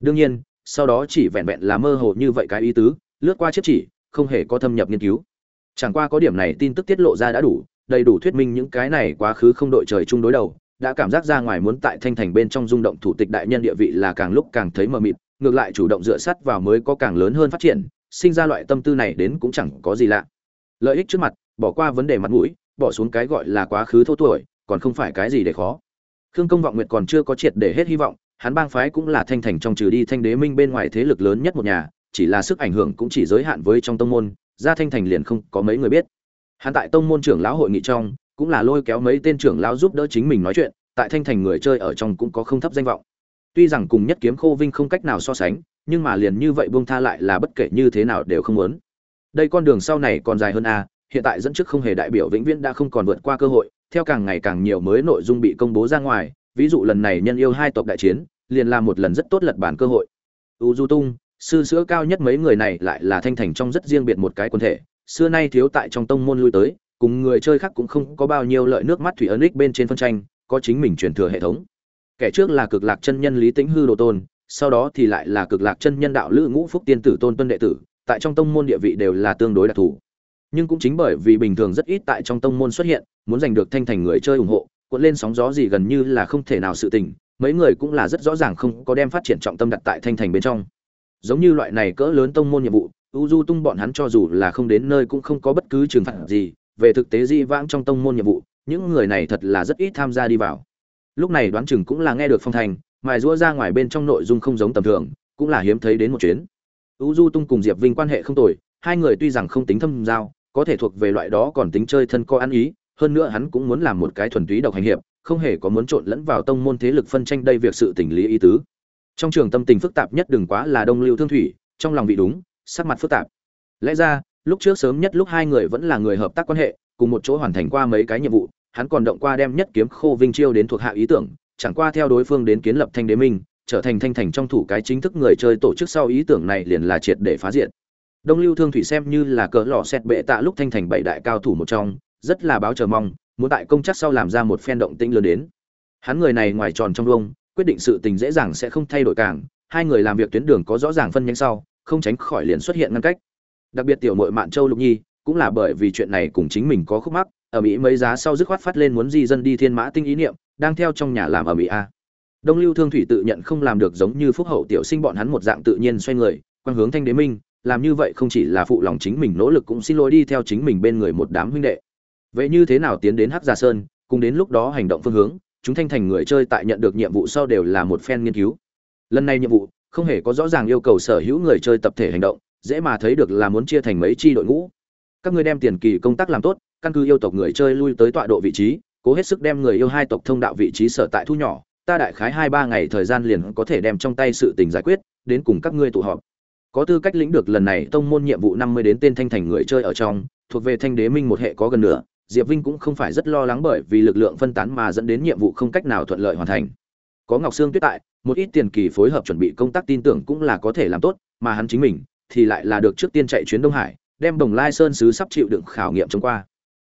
Đương nhiên, sau đó chỉ vẹn vẹn là mơ hồ như vậy cái ý tứ, lướt qua chiếc chỉ, không hề có thâm nhập nghiên cứu. Chẳng qua có điểm này tin tức tiết lộ ra đã đủ, đầy đủ thuyết minh những cái này quá khứ không đội trời chung đối đầu, đã cảm giác ra ngoài muốn tại thanh thành bên trong rung động thủ tịch đại nhân địa vị là càng lúc càng thấy mờ mịt, ngược lại chủ động dựa sắt vào mới có càng lớn hơn phát triển, sinh ra loại tâm tư này đến cũng chẳng có gì lạ. Lợi ích trước mặt, bỏ qua vấn đề mặt mũi, bỏ xuống cái gọi là quá khứ thô tuổi còn không phải cái gì để khó. Khương công vọng nguyệt còn chưa có triệt để hết hy vọng, hắn bang phái cũng là thanh thành trong trừ đi thanh đế minh bên ngoài thế lực lớn nhất một nhà, chỉ là sức ảnh hưởng cũng chỉ giới hạn với trong tông môn, ra thanh thành liền không có mấy người biết. Hắn tại tông môn trưởng lão hội nghị trong, cũng là lôi kéo mấy tên trưởng lão giúp đỡ chính mình nói chuyện, tại thanh thành người chơi ở trong cũng có không thấp danh vọng. Tuy rằng cùng nhất kiếm khô vinh không cách nào so sánh, nhưng mà liền như vậy buông tha lại là bất kể như thế nào đều không muốn. Đây con đường sau này còn dài hơn a hiện tại dẫn trước không hề đại biểu vĩnh viễn đã không còn vượt qua cơ hội theo càng ngày càng nhiều mới nội dung bị công bố ra ngoài, ví dụ lần này nhân yêu hai tộc đại chiến, liền là một lần rất tốt lật bản cơ hội. U du tung, sư sữa cao nhất mấy người này lại là thanh thành trong rất riêng biệt một cái quần thể, xưa nay thiếu tại trong tông môn lui tới, cùng người chơi khác cũng không có bao nhiêu lợi nước mắt thủy ấn ích bên trên phân tranh, có chính mình truyền thừa hệ thống. Kẻ trước là cực lạc chân nhân lý tĩnh hư đồ tôn, sau đó thì lại là cực lạc chân nhân đạo lữ ngũ phúc tiên tử tôn tuân đệ tử, tại trong tông môn địa vị đều là tương đối đặc thù nhưng cũng chính bởi vì bình thường rất ít tại trong tông môn xuất hiện, muốn giành được thanh thành người chơi ủng hộ, cuộn lên sóng gió gì gần như là không thể nào sự tình, mấy người cũng là rất rõ ràng không có đem phát triển trọng tâm đặt tại thanh thành bên trong. Giống như loại này cỡ lớn tông môn nhiệm vụ u du tung bọn hắn cho dù là không đến nơi cũng không có bất cứ trừng phạt gì, về thực tế di vãng trong tông môn nhiệm vụ, những người này thật là rất ít tham gia đi vào. Lúc này đoán chừng cũng là nghe được phong thành mài rũa ra ngoài bên trong nội dung không giống tầm thường, cũng là hiếm thấy đến một chuyến. U du tung cùng diệp vinh quan hệ không tồi, hai người tuy rằng không tính thâm giao có thể thuộc về loại đó còn tính chơi thân co ăn ý, hơn nữa hắn cũng muốn làm một cái thuần túy độc hành hiệp, không hề có muốn trộn lẫn vào tông môn thế lực phân tranh đây việc sự tình lý ý tứ. Trong trường tâm tình phức tạp nhất đừng quá là đông lưu thương thủy, trong lòng vị đúng, sắc mặt phức tạp. Lẽ ra, lúc trước sớm nhất lúc hai người vẫn là người hợp tác quan hệ, cùng một chỗ hoàn thành qua mấy cái nhiệm vụ, hắn còn động qua đem nhất kiếm khô vinh chiêu đến thuộc hạ ý tưởng, chẳng qua theo đối phương đến kiến lập thanh đế minh, trở thành thanh thành trong thủ cái chính thức người chơi tổ chức sau ý tưởng này liền là triệt để phá diện đông lưu thương thủy xem như là cỡ lò xét bệ tạ lúc thanh thành bảy đại cao thủ một trong, rất là báo chờ mong, muốn tại công chắc sau làm ra một phen động tĩnh lớn đến. Hắn người này ngoài tròn trong vông quyết định sự tình dễ dàng sẽ không thay đổi càng, hai người làm việc tuyến đường có rõ ràng phân nhánh sau, không tránh khỏi liền xuất hiện ngăn cách. Đặc biệt tiểu mội mạn châu lục nhi, cũng là bởi vì chuyện này cùng chính mình có khúc mắc, ở mỹ mấy giá sau dứt khoát phát lên muốn di dân đi thiên mã tinh ý niệm, đang theo trong nhà làm ở mỹ a. Đông lưu thương thủy tự nhận không làm được giống như phúc hậu tiểu sinh bọn hắn một dạng tự nhiên xoay người quan hướng thanh đế minh làm như vậy không chỉ là phụ lòng chính mình nỗ lực cũng xin lỗi đi theo chính mình bên người một đám huynh đệ. Vậy như thế nào tiến đến hắc gia sơn, cùng đến lúc đó hành động phương hướng, chúng thanh thành người chơi tại nhận được nhiệm vụ sau đều là một phen nghiên cứu. Lần này nhiệm vụ, không hề có rõ ràng yêu cầu sở hữu người chơi tập thể hành động, dễ mà thấy được là muốn chia thành mấy chi đội ngũ. Các ngươi đem tiền kỳ công tác làm tốt, căn cứ yêu tộc người chơi lui tới tọa độ vị trí, cố hết sức đem người yêu hai tộc thông đạo vị trí sở tại thu nhỏ, ta đại khái hai ba ngày thời gian liền có thể đem trong tay sự tình giải quyết, đến cùng các ngươi tụ họp có tư cách lĩnh được lần này tông môn nhiệm vụ năm mươi đến tên thanh thành người chơi ở trong, thuộc về thanh đế minh một hệ có gần nửa, diệp vinh cũng không phải rất lo lắng bởi vì lực lượng phân tán mà dẫn đến nhiệm vụ không cách nào thuận lợi hoàn thành. Có ngọc sương tuyết tại, một ít tiền kỳ phối hợp chuẩn bị công tác tin tưởng cũng là có thể làm tốt, mà hắn chính mình thì lại là được trước tiên chạy chuyến đông hải, đem đồng lai sơn sứ sắp chịu đựng khảo nghiệm chống qua.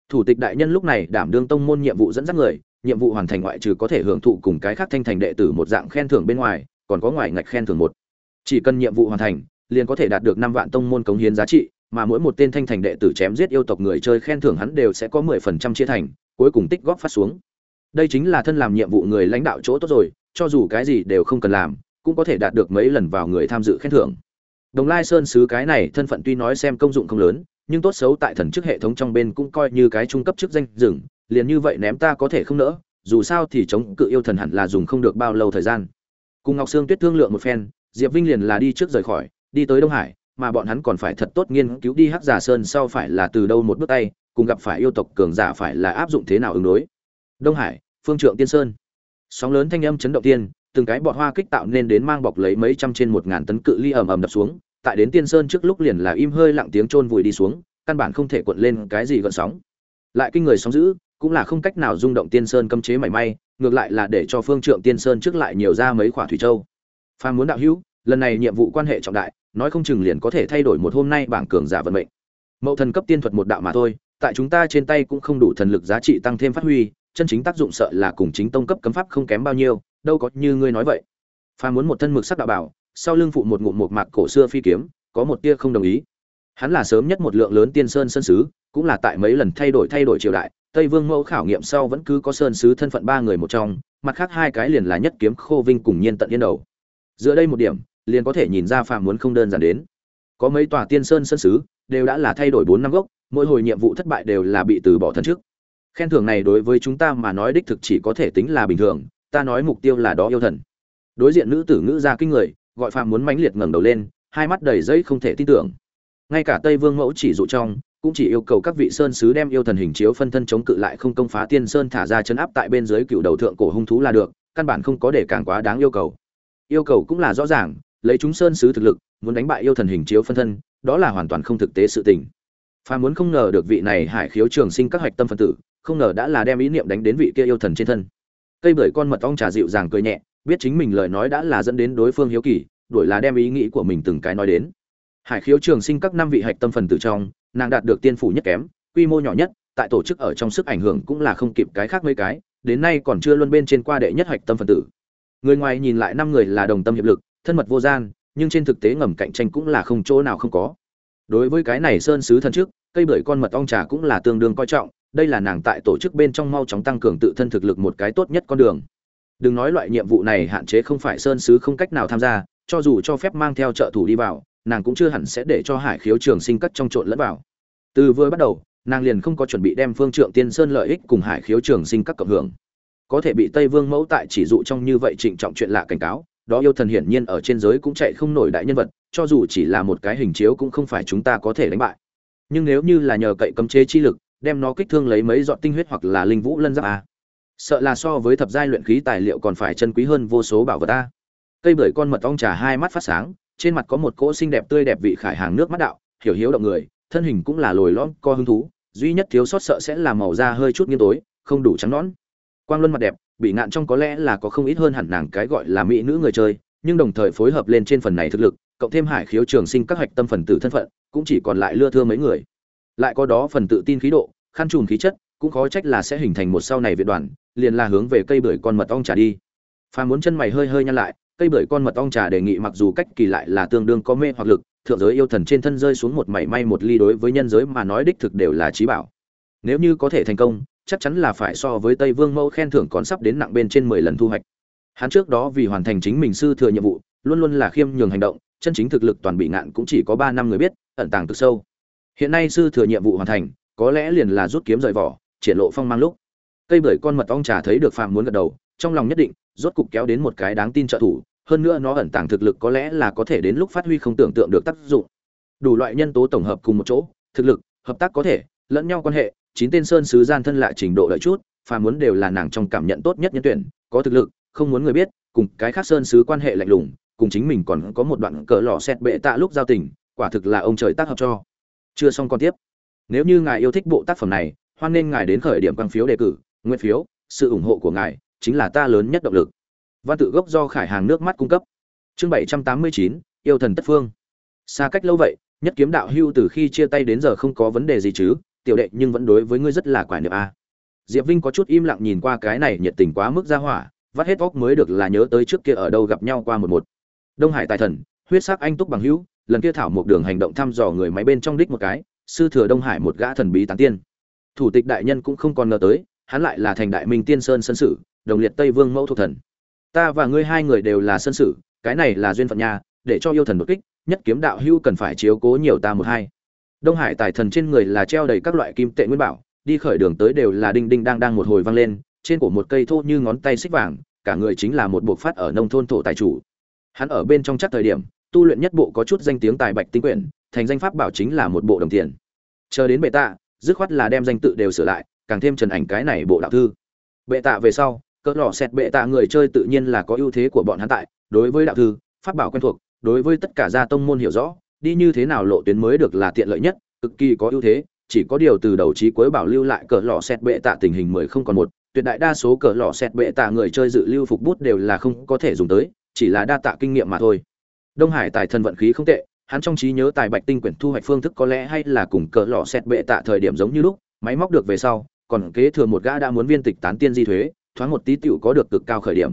Thủ tịch đại nhân lúc này đảm đương tông môn nhiệm vụ dẫn dắt người, nhiệm vụ hoàn thành ngoại trừ có thể hưởng thụ cùng cái khác thanh thành đệ tử một dạng khen thưởng bên ngoài, còn có ngoài ngạch khen thưởng một. Chỉ cần nhiệm vụ hoàn thành liền có thể đạt được năm vạn tông môn cống hiến giá trị, mà mỗi một tên thanh thành đệ tử chém giết yêu tộc người chơi khen thưởng hắn đều sẽ có mười phần trăm chia thành, cuối cùng tích góp phát xuống. Đây chính là thân làm nhiệm vụ người lãnh đạo chỗ tốt rồi, cho dù cái gì đều không cần làm, cũng có thể đạt được mấy lần vào người tham dự khen thưởng. Đồng lai sơn sứ cái này thân phận tuy nói xem công dụng không lớn, nhưng tốt xấu tại thần chức hệ thống trong bên cũng coi như cái trung cấp chức danh rừng, liền như vậy ném ta có thể không nỡ, dù sao thì chống cự yêu thần hẳn là dùng không được bao lâu thời gian. Cùng ngọc sương tuyết thương lượng một phen, diệp vinh liền là đi trước rời khỏi đi tới đông hải, mà bọn hắn còn phải thật tốt nghiên cứu đi hắc giả sơn sau phải là từ đâu một bước tay, cùng gặp phải yêu tộc cường giả phải là áp dụng thế nào ứng đối. Đông hải, phương trượng tiên sơn. Sóng lớn thanh âm chấn động tiên, từng cái bọt hoa kích tạo nên đến mang bọc lấy mấy trăm trên một ngàn tấn cự ly ầm ầm đập xuống, tại đến tiên sơn trước lúc liền là im hơi lặng tiếng chôn vùi đi xuống, căn bản không thể cuộn lên cái gì gợn sóng. Lại kinh người sóng dữ, cũng là không cách nào rung động tiên sơn cấm chế mảy may, ngược lại là để cho phương trượng tiên sơn trước lại nhiều ra mấy khỏa thủy châu. Phàm muốn đạo hữu, lần này nhiệm vụ quan hệ trọng đại nói không chừng liền có thể thay đổi một hôm nay bảng cường giả vận mệnh. Mậu thần cấp tiên thuật một đạo mà thôi, tại chúng ta trên tay cũng không đủ thần lực giá trị tăng thêm phát huy, chân chính tác dụng sợ là cùng chính tông cấp cấm pháp không kém bao nhiêu, đâu có như ngươi nói vậy. Pha muốn một thân mực sắc đạo bảo, sau lưng phụ một ngụm một mạc cổ xưa phi kiếm, có một tia không đồng ý. Hắn là sớm nhất một lượng lớn tiên sơn sơn sứ, cũng là tại mấy lần thay đổi thay đổi triều đại, tây vương mẫu khảo nghiệm sau vẫn cứ có sơn sứ thân phận ba người một trong, mặt khác hai cái liền là nhất kiếm khô vinh cùng nhiên tận yên đầu. Giữa đây một điểm liền có thể nhìn ra phàm muốn không đơn giản đến. Có mấy tòa tiên sơn sơn sứ đều đã là thay đổi bốn năm gốc, mỗi hồi nhiệm vụ thất bại đều là bị từ bỏ thân trước. Khen thưởng này đối với chúng ta mà nói đích thực chỉ có thể tính là bình thường, ta nói mục tiêu là đó yêu thần. Đối diện nữ tử ngữ ra kinh người, gọi phàm muốn mãnh liệt ngẩng đầu lên, hai mắt đầy giấy không thể tin tưởng. Ngay cả tây vương mẫu chỉ dụ trong, cũng chỉ yêu cầu các vị sơn sứ đem yêu thần hình chiếu phân thân chống cự lại không công phá tiên sơn thả ra chấn áp tại bên dưới cựu đầu thượng cổ hung thú là được, căn bản không có để càng quá đáng yêu cầu. Yêu cầu cũng là rõ ràng lấy chúng sơn sứ thực lực, muốn đánh bại yêu thần hình chiếu phân thân, đó là hoàn toàn không thực tế sự tình. Phàm muốn không ngờ được vị này hải khiếu trường sinh các hạch tâm phân tử, không ngờ đã là đem ý niệm đánh đến vị kia yêu thần trên thân. Cây bưởi con mật ong trà dịu dàng cười nhẹ, biết chính mình lời nói đã là dẫn đến đối phương hiếu kỳ, đuổi là đem ý nghĩ của mình từng cái nói đến. Hải khiếu trường sinh các năm vị hạch tâm phần tử trong, nàng đạt được tiên phủ nhất kém, quy mô nhỏ nhất, tại tổ chức ở trong sức ảnh hưởng cũng là không kịp cái khác mấy cái, đến nay còn chưa luân bên trên qua đệ nhất hạch tâm phần tử. Người ngoài nhìn lại năm người là đồng tâm hiệp lực thân mật vô gian, nhưng trên thực tế ngầm cạnh tranh cũng là không chỗ nào không có. Đối với cái này sơn sứ thân trước, cây bưởi con mật ong trà cũng là tương đương coi trọng, đây là nàng tại tổ chức bên trong mau chóng tăng cường tự thân thực lực một cái tốt nhất con đường. Đừng nói loại nhiệm vụ này hạn chế không phải sơn sứ không cách nào tham gia, cho dù cho phép mang theo trợ thủ đi vào, nàng cũng chưa hẳn sẽ để cho hải khiếu trường sinh cắt trong trộn lẫn vào. Từ vừa bắt đầu, nàng liền không có chuẩn bị đem phương trượng tiên sơn lợi ích cùng hải khiếu trường sinh các cộng hưởng. Có thể bị tây vương mẫu tại chỉ dụ trong như vậy trịnh trọng chuyện lạ cảnh cáo đó yêu thần hiển nhiên ở trên giới cũng chạy không nổi đại nhân vật, cho dù chỉ là một cái hình chiếu cũng không phải chúng ta có thể đánh bại. Nhưng nếu như là nhờ cậy cấm chế chi lực, đem nó kích thương lấy mấy giọt tinh huyết hoặc là linh vũ lân giáp a. Sợ là so với thập giai luyện khí tài liệu còn phải chân quý hơn vô số bảo vật ta cây bưởi con mật ong trà hai mắt phát sáng, trên mặt có một cỗ xinh đẹp tươi đẹp vị khải hàng nước mắt đạo, hiểu hiếu động người, thân hình cũng là lồi lõm co hứng thú, duy nhất thiếu sót sợ sẽ là màu da hơi chút nghiêng tối, không đủ trắng nõn. Quang luân mặt đẹp bị ngạn trong có lẽ là có không ít hơn hẳn nàng cái gọi là mỹ nữ người chơi, nhưng đồng thời phối hợp lên trên phần này thực lực, cộng thêm hải khiếu trường sinh các hạch tâm phần tử thân phận, cũng chỉ còn lại lưa thưa mấy người. Lại có đó phần tự tin khí độ, khăn trùm khí chất, cũng khó trách là sẽ hình thành một sau này viện đoàn, liền là hướng về cây bưởi con mật ong trà đi. Phà muốn chân mày hơi hơi nhăn lại, cây bưởi con mật ong trà đề nghị mặc dù cách kỳ lại là tương đương có mê hoặc lực, thượng giới yêu thần trên thân rơi xuống một mảy may một ly đối với nhân giới mà nói đích thực đều là trí bảo. Nếu như có thể thành công chắc chắn là phải so với tây vương mẫu khen thưởng còn sắp đến nặng bên trên mười lần thu hoạch. Hắn trước đó vì hoàn thành chính mình sư thừa nhiệm vụ, luôn luôn là khiêm nhường hành động, chân chính thực lực toàn bị ngạn cũng chỉ có ba năm người biết, ẩn tàng từ sâu. Hiện nay sư thừa nhiệm vụ hoàn thành, có lẽ liền là rút kiếm rời vỏ, triển lộ phong mang lúc. Cây bưởi con mật ong trà thấy được phạm muốn gật đầu, trong lòng nhất định, rốt cục kéo đến một cái đáng tin trợ thủ, hơn nữa nó ẩn tàng thực lực có lẽ là có thể đến lúc phát huy không tưởng tượng được tác dụng. Đủ loại nhân tố tổng hợp cùng một chỗ, thực lực, hợp tác có thể, lẫn nhau quan hệ chín tên sơn sứ gian thân lại trình độ lợi chút, phàm muốn đều là nàng trong cảm nhận tốt nhất nhân tuyển, có thực lực, không muốn người biết, cùng cái khác sơn sứ quan hệ lạnh lùng, cùng chính mình còn có một đoạn cỡ lò xét bệ tạ lúc giao tình, quả thực là ông trời tác hợp cho. Chưa xong còn tiếp. Nếu như ngài yêu thích bộ tác phẩm này, hoan nên ngài đến khởi điểm bằng phiếu đề cử nguyên phiếu, sự ủng hộ của ngài chính là ta lớn nhất động lực. Văn tự gốc do khải hàng nước mắt cung cấp. Chương bảy trăm tám mươi chín, yêu thần tất phương. Xa cách lâu vậy, nhất kiếm đạo hưu từ khi chia tay đến giờ không có vấn đề gì chứ tiểu đệ nhưng vẫn đối với ngươi rất là quả niệm a. Diệp vinh có chút im lặng nhìn qua cái này nhiệt tình quá mức ra hỏa vắt hết óc mới được là nhớ tới trước kia ở đâu gặp nhau qua một một. Đông hải tài thần huyết sắc anh túc bằng hữu lần kia thảo một đường hành động thăm dò người máy bên trong đích một cái sư thừa đông hải một gã thần bí tán tiên. Thủ tịch đại nhân cũng không còn ngờ tới hắn lại là thành đại minh tiên sơn sân sử đồng liệt tây vương mẫu thuộc thần. Ta và ngươi hai người đều là sân sử cái này là duyên phận nhà, để cho yêu thần đột kích nhất kiếm đạo hưu cần phải chiếu cố nhiều ta một hai đông hải tài thần trên người là treo đầy các loại kim tệ nguyên bảo, đi khởi đường tới đều là đinh đinh đang đang một hồi vang lên, trên cổ một cây thô như ngón tay xích vàng, cả người chính là một buộc phát ở nông thôn thổ tài chủ. Hắn ở bên trong chắc thời điểm, tu luyện nhất bộ có chút danh tiếng tài bạch tinh quyển, thành danh pháp bảo chính là một bộ đồng tiền. Chờ đến bệ tạ, dứt khoát là đem danh tự đều sửa lại, càng thêm trần ảnh cái này bộ đạo thư. Bệ tạ về sau, cỡ lò xẹt bệ tạ người chơi tự nhiên là có ưu thế của bọn hắn tại, đối với đạo thư, pháp bảo quen thuộc, đối với tất cả gia tông môn hiểu rõ đi như thế nào lộ tuyến mới được là tiện lợi nhất, cực kỳ có ưu thế, chỉ có điều từ đầu chí cuối bảo lưu lại cỡ lò xét bệ tạ tình hình mười không còn một, tuyệt đại đa số cỡ lò xét bệ tạ người chơi dự lưu phục bút đều là không có thể dùng tới, chỉ là đa tạ kinh nghiệm mà thôi. Đông hải tài thần vận khí không tệ, hắn trong trí nhớ tài bạch tinh quyển thu hoạch phương thức có lẽ hay là cùng cỡ lò xét bệ tạ thời điểm giống như lúc, máy móc được về sau, còn kế thừa một gã đã muốn viên tịch tán tiên di thuế, thoáng một tí tiểu có được cực cao khởi điểm.